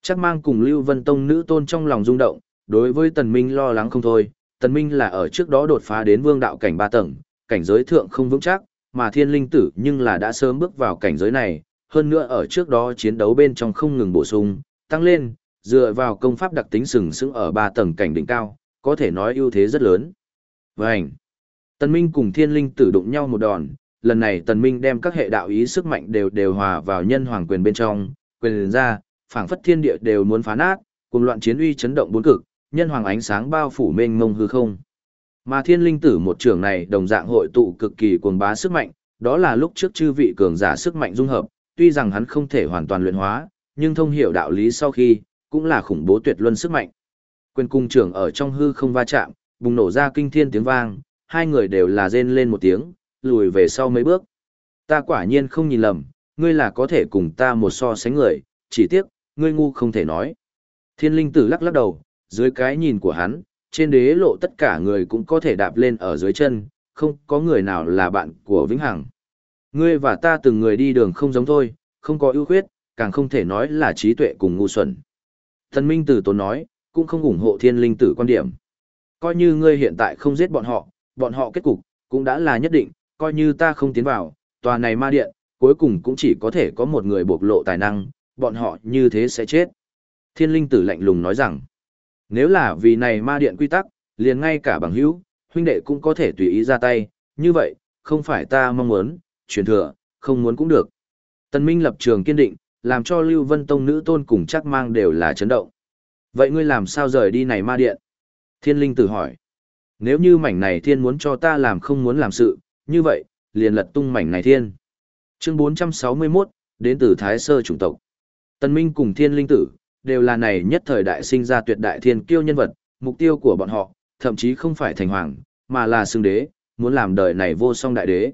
Chắc mang cùng Lưu Vân Tông nữ tôn trong lòng rung động, đối với tần minh lo lắng không thôi, tần minh là ở trước đó đột phá đến vương đạo cảnh ba tầng, cảnh giới thượng không vững chắc, mà thiên linh tử nhưng là đã sớm bước vào cảnh giới này, hơn nữa ở trước đó chiến đấu bên trong không ngừng bổ sung, tăng lên, dựa vào công pháp đặc tính sừng sững ở ba tầng cảnh đỉnh cao, có thể nói ưu thế rất lớn. Vành. Tần Minh cùng thiên linh tử đụng nhau một đòn, lần này Tần Minh đem các hệ đạo ý sức mạnh đều đều hòa vào nhân hoàng quyền bên trong, quyền ra, phảng phất thiên địa đều muốn phá nát, cùng loạn chiến uy chấn động bốn cực, nhân hoàng ánh sáng bao phủ mênh mông hư không. Mà thiên linh tử một trường này đồng dạng hội tụ cực kỳ cuồng bá sức mạnh, đó là lúc trước chư vị cường giả sức mạnh dung hợp, tuy rằng hắn không thể hoàn toàn luyện hóa, nhưng thông hiểu đạo lý sau khi, cũng là khủng bố tuyệt luân sức mạnh. Quyền cung trưởng ở trong hư không va chạm, bùng nổ ra kinh thiên tiếng vang, hai người đều là rên lên một tiếng, lùi về sau mấy bước. Ta quả nhiên không nhìn lầm, ngươi là có thể cùng ta một so sánh người, chỉ tiếc, ngươi ngu không thể nói. Thiên linh tử lắc lắc đầu, dưới cái nhìn của hắn, trên đế lộ tất cả người cũng có thể đạp lên ở dưới chân, không có người nào là bạn của Vĩnh Hằng. Ngươi và ta từng người đi đường không giống thôi, không có ưu khuyết, càng không thể nói là trí tuệ cùng ngu xuẩn. Thần Minh Tử Tốn nói, cũng không ủng hộ thiên linh tử quan điểm. Coi như ngươi hiện tại không giết bọn họ, bọn họ kết cục, cũng đã là nhất định, coi như ta không tiến vào, tòa này ma điện, cuối cùng cũng chỉ có thể có một người bộc lộ tài năng, bọn họ như thế sẽ chết. Thiên linh tử lạnh lùng nói rằng, nếu là vì này ma điện quy tắc, liền ngay cả bằng hữu, huynh đệ cũng có thể tùy ý ra tay, như vậy, không phải ta mong muốn, truyền thừa, không muốn cũng được. Tần Minh lập trường kiên định, làm cho Lưu Vân Tông nữ tôn cùng chắc mang đều là chấn động. Vậy ngươi làm sao rời đi này ma điện? Thiên linh tử hỏi. Nếu như mảnh này thiên muốn cho ta làm không muốn làm sự, như vậy, liền lật tung mảnh này thiên. Chương 461, đến từ Thái Sơ chủng tộc. Tần Minh cùng thiên linh tử, đều là này nhất thời đại sinh ra tuyệt đại thiên kiêu nhân vật, mục tiêu của bọn họ, thậm chí không phải thành hoàng, mà là xưng đế, muốn làm đời này vô song đại đế.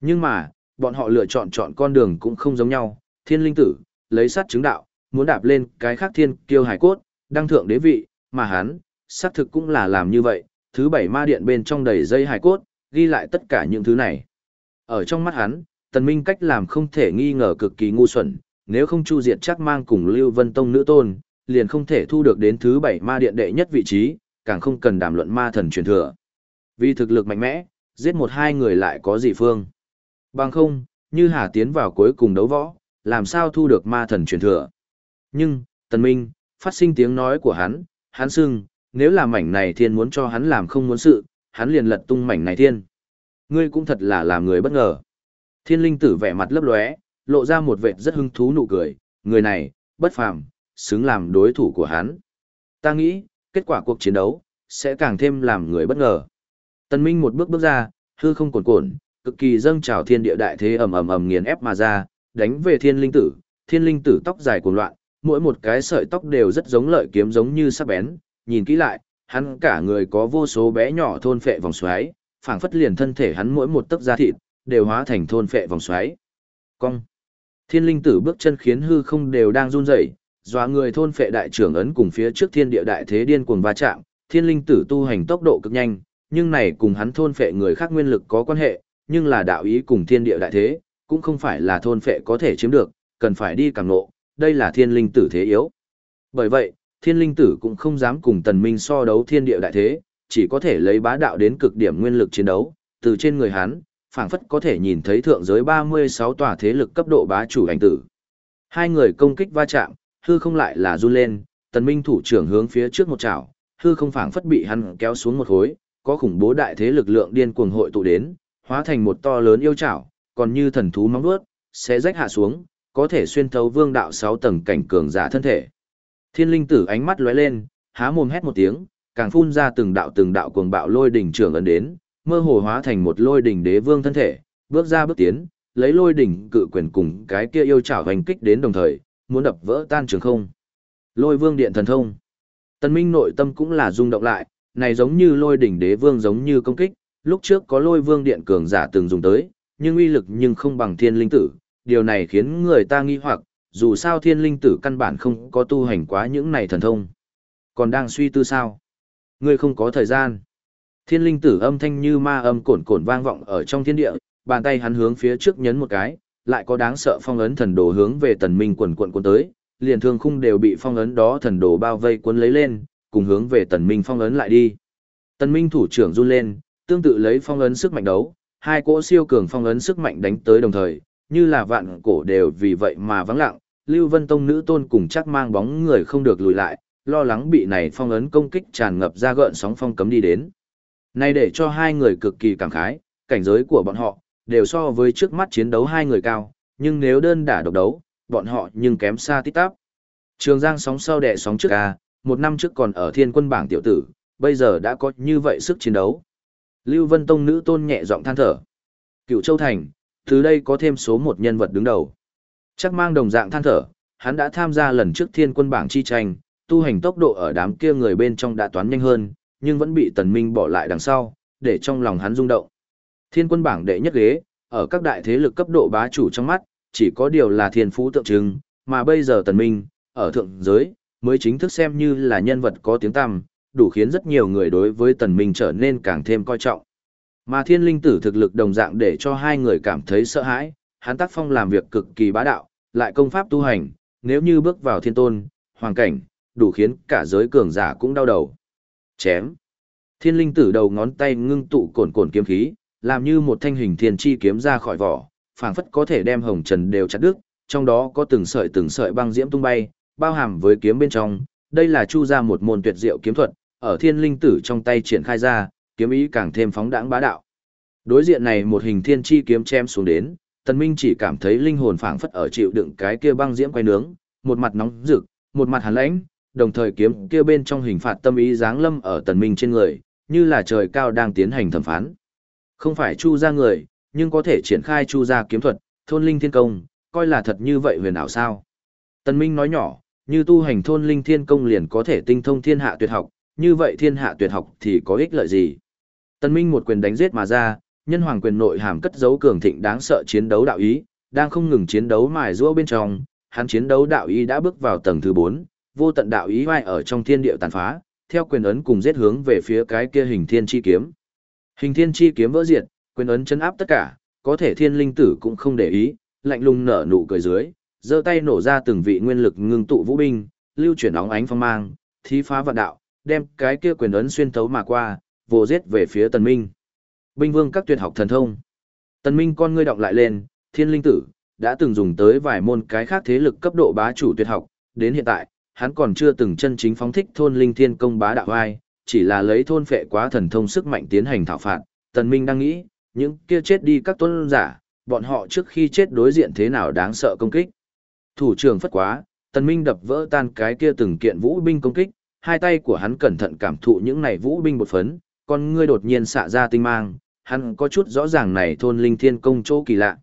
Nhưng mà, bọn họ lựa chọn chọn con đường cũng không giống nhau, thiên linh tử, lấy sát chứng đạo, muốn đạp lên cái khác thiên kiêu hải cốt, đăng thượng đế vị, mà hắn, xác thực cũng là làm như vậy, thứ bảy ma điện bên trong đầy dây hải cốt, ghi lại tất cả những thứ này. Ở trong mắt hắn, tần minh cách làm không thể nghi ngờ cực kỳ ngu xuẩn, nếu không chu diệt chắc mang cùng Lưu Vân Tông nữ tôn, liền không thể thu được đến thứ bảy ma điện đệ nhất vị trí, càng không cần đàm luận ma thần truyền thừa. Vì thực lực mạnh mẽ, giết một hai người lại có gì phương. Bằng không, như Hà tiến vào cuối cùng đấu võ, làm sao thu được ma thần truyền thừa. Nhưng, Tần Minh, phát sinh tiếng nói của hắn, hắn xưng, nếu là mảnh này thiên muốn cho hắn làm không muốn sự, hắn liền lật tung mảnh này thiên. Ngươi cũng thật là làm người bất ngờ. Thiên linh tử vẻ mặt lấp lóe, lộ ra một vẻ rất hứng thú nụ cười, người này, bất phàm, xứng làm đối thủ của hắn. Ta nghĩ, kết quả cuộc chiến đấu, sẽ càng thêm làm người bất ngờ. Tần Minh một bước bước ra, hư không cồn cồn, cực kỳ dâng trào thiên địa đại thế ầm ầm ầm nghiền ép mà ra, đánh về thiên linh tử, thiên linh tử tóc dài cuồng loạn, mỗi một cái sợi tóc đều rất giống lợi kiếm giống như sắc bén, nhìn kỹ lại, hắn cả người có vô số bé nhỏ thôn phệ vòng xoáy, phảng phất liền thân thể hắn mỗi một tấc da thịt đều hóa thành thôn phệ vòng xoáy. Cong. Thiên linh tử bước chân khiến hư không đều đang run rẩy, dọa người thôn phệ đại trưởng ấn cùng phía trước thiên địa đại thế điên cuồng va chạm, thiên linh tử tu hành tốc độ cực nhanh, nhưng này cùng hắn thôn phệ người khác nguyên lực có quan hệ, nhưng là đạo ý cùng thiên địa đại thế, cũng không phải là thôn phệ có thể chiếm được, cần phải đi càng nộ, đây là thiên linh tử thế yếu. Bởi vậy, thiên linh tử cũng không dám cùng tần minh so đấu thiên địa đại thế, chỉ có thể lấy bá đạo đến cực điểm nguyên lực chiến đấu, từ trên người hắn, phảng phất có thể nhìn thấy thượng giới 36 tòa thế lực cấp độ bá chủ ảnh tử. Hai người công kích va chạm, hư không lại là run lên, tần minh thủ trưởng hướng phía trước một chảo, hư không phảng phất bị hắn kéo xuống một khối, có khủng bố đại thế lực lượng điên cuồng hội tụ đến, hóa thành một to lớn yêu chảo, còn như thần thú móng vuốt, sẽ rách hạ xuống, có thể xuyên thấu vương đạo 6 tầng cảnh cường giả thân thể. Thiên linh tử ánh mắt lóe lên, há mồm hét một tiếng, càng phun ra từng đạo từng đạo cuồng bạo lôi đỉnh trưởng ấn đến, mơ hồ hóa thành một lôi đỉnh đế vương thân thể, bước ra bước tiến, lấy lôi đỉnh cự quyền cùng cái kia yêu chảo hành kích đến đồng thời, muốn đập vỡ tan trường không. Lôi vương điện thần thông. Tân Minh nội tâm cũng là rung động lại, này giống như lôi đỉnh đế vương giống như công kích, lúc trước có lôi vương điện cường giả từng dùng tới, nhưng uy lực nhưng không bằng thiên linh tử, điều này khiến người ta nghi hoặc, dù sao thiên linh tử căn bản không có tu hành quá những này thần thông. Còn đang suy tư sao? Ngươi không có thời gian. Thiên linh tử âm thanh như ma âm cổn cổn vang vọng ở trong thiên địa, bàn tay hắn hướng phía trước nhấn một cái, lại có đáng sợ phong ấn thần đồ hướng về tần minh quần quần cuốn tới, liền thương khung đều bị phong ấn đó thần đồ bao vây cuốn lấy lên, cùng hướng về tần minh phong ấn lại đi. Tần minh thủ trưởng run lên, tương tự lấy phong ấn sức mạnh đấu, hai cỗ siêu cường phong ấn sức mạnh đánh tới đồng thời, như là vạn cổ đều vì vậy mà vắng lặng, Lưu Vân Tông nữ tôn cùng chắc mang bóng người không được lùi lại, lo lắng bị này phong ấn công kích tràn ngập ra gợn sóng phong cấm đi đến. Này để cho hai người cực kỳ cảm khái, cảnh giới của bọn họ, đều so với trước mắt chiến đấu hai người cao, nhưng nếu đơn đả độc đấu, bọn họ nhưng kém xa tít tắp. Trường Giang sóng sau đẻ sóng trước A, một năm trước còn ở thiên quân bảng tiểu tử, bây giờ đã có như vậy sức chiến đấu. Lưu Vân Tông nữ tôn nhẹ giọng than thở. Cựu Châu Thành, từ đây có thêm số một nhân vật đứng đầu. Chắc mang đồng dạng than thở, hắn đã tham gia lần trước thiên quân bảng chi tranh, tu hành tốc độ ở đám kia người bên trong đã toán nhanh hơn, nhưng vẫn bị tần minh bỏ lại đằng sau, để trong lòng hắn rung động. Thiên quân bảng đệ nhất ghế, ở các đại thế lực cấp độ bá chủ trong mắt, chỉ có điều là thiên phú tượng trưng, mà bây giờ tần minh, ở thượng giới, mới chính thức xem như là nhân vật có tiếng tăm, đủ khiến rất nhiều người đối với tần minh trở nên càng thêm coi trọng. Mà thiên linh tử thực lực đồng dạng để cho hai người cảm thấy sợ hãi, hắn tác phong làm việc cực kỳ bá đạo, lại công pháp tu hành, nếu như bước vào thiên tôn, hoàng cảnh, đủ khiến cả giới cường giả cũng đau đầu. Chém. Thiên linh tử đầu ngón tay ngưng tụ cồn cồn kiếm khí, làm như một thanh hình thiên chi kiếm ra khỏi vỏ, phảng phất có thể đem hồng trần đều chặt đứt, trong đó có từng sợi từng sợi băng diễm tung bay, bao hàm với kiếm bên trong, đây là chu ra một môn tuyệt diệu kiếm thuật, ở thiên linh tử trong tay triển khai ra, kiếm ý càng thêm phóng đãng bá đạo. Đối diện này một hình thiên chi kiếm chém xuống đến, Tần Minh chỉ cảm thấy linh hồn phảng phất ở chịu đựng cái kia băng diễm quay nướng, một mặt nóng rực, một mặt hàn lãnh, đồng thời kiếm kia bên trong hình phạt tâm ý giáng lâm ở Tần Minh trên người, như là trời cao đang tiến hành thẩm phán. Không phải chu ra người, nhưng có thể triển khai chu ra kiếm thuật, thôn linh thiên công, coi là thật như vậy huyền ảo sao. Tần Minh nói nhỏ, như tu hành thôn linh thiên công liền có thể tinh thông thiên hạ tuyệt học, như vậy thiên hạ tuyệt học thì có ích lợi gì? Tần Minh một quyền đánh giết mà ra, nhân hoàng quyền nội hàm cất giấu cường thịnh đáng sợ chiến đấu đạo ý, đang không ngừng chiến đấu mài giũa bên trong, hắn chiến đấu đạo ý đã bước vào tầng thứ 4, vô tận đạo ý vai ở trong thiên địa tàn phá, theo quyền ấn cùng giết hướng về phía cái kia hình thiên chi kiếm. Hình thiên chi kiếm vỡ diệt, quyền ấn chấn áp tất cả, có thể thiên linh tử cũng không để ý, lạnh lùng nở nụ cười dưới, giơ tay nổ ra từng vị nguyên lực ngưng tụ vũ binh, lưu chuyển óng ánh phong mang, thí phá vạn đạo, đem cái kia quyền ấn xuyên thấu mà qua, vồ giết về phía tần minh. Binh vương các tuyệt học thần thông. Tần minh con ngươi đọc lại lên, thiên linh tử, đã từng dùng tới vài môn cái khác thế lực cấp độ bá chủ tuyệt học, đến hiện tại, hắn còn chưa từng chân chính phóng thích thôn linh thiên công bá đạo ai, chỉ là lấy thôn phệ quá thần thông sức mạnh tiến hành thảo phạt. Tần minh đang nghĩ, những kia chết đi các tuấn giả, bọn họ trước khi chết đối diện thế nào đáng sợ công kích. Thủ trưởng phất quá, tần minh đập vỡ tan cái kia từng kiện vũ binh công kích, hai tay của hắn cẩn thận cảm thụ những này vũ binh bột phấn, con ngươi đột nhiên xạ ra tinh mang, hắn có chút rõ ràng này thôn linh thiên công chỗ kỳ lạ.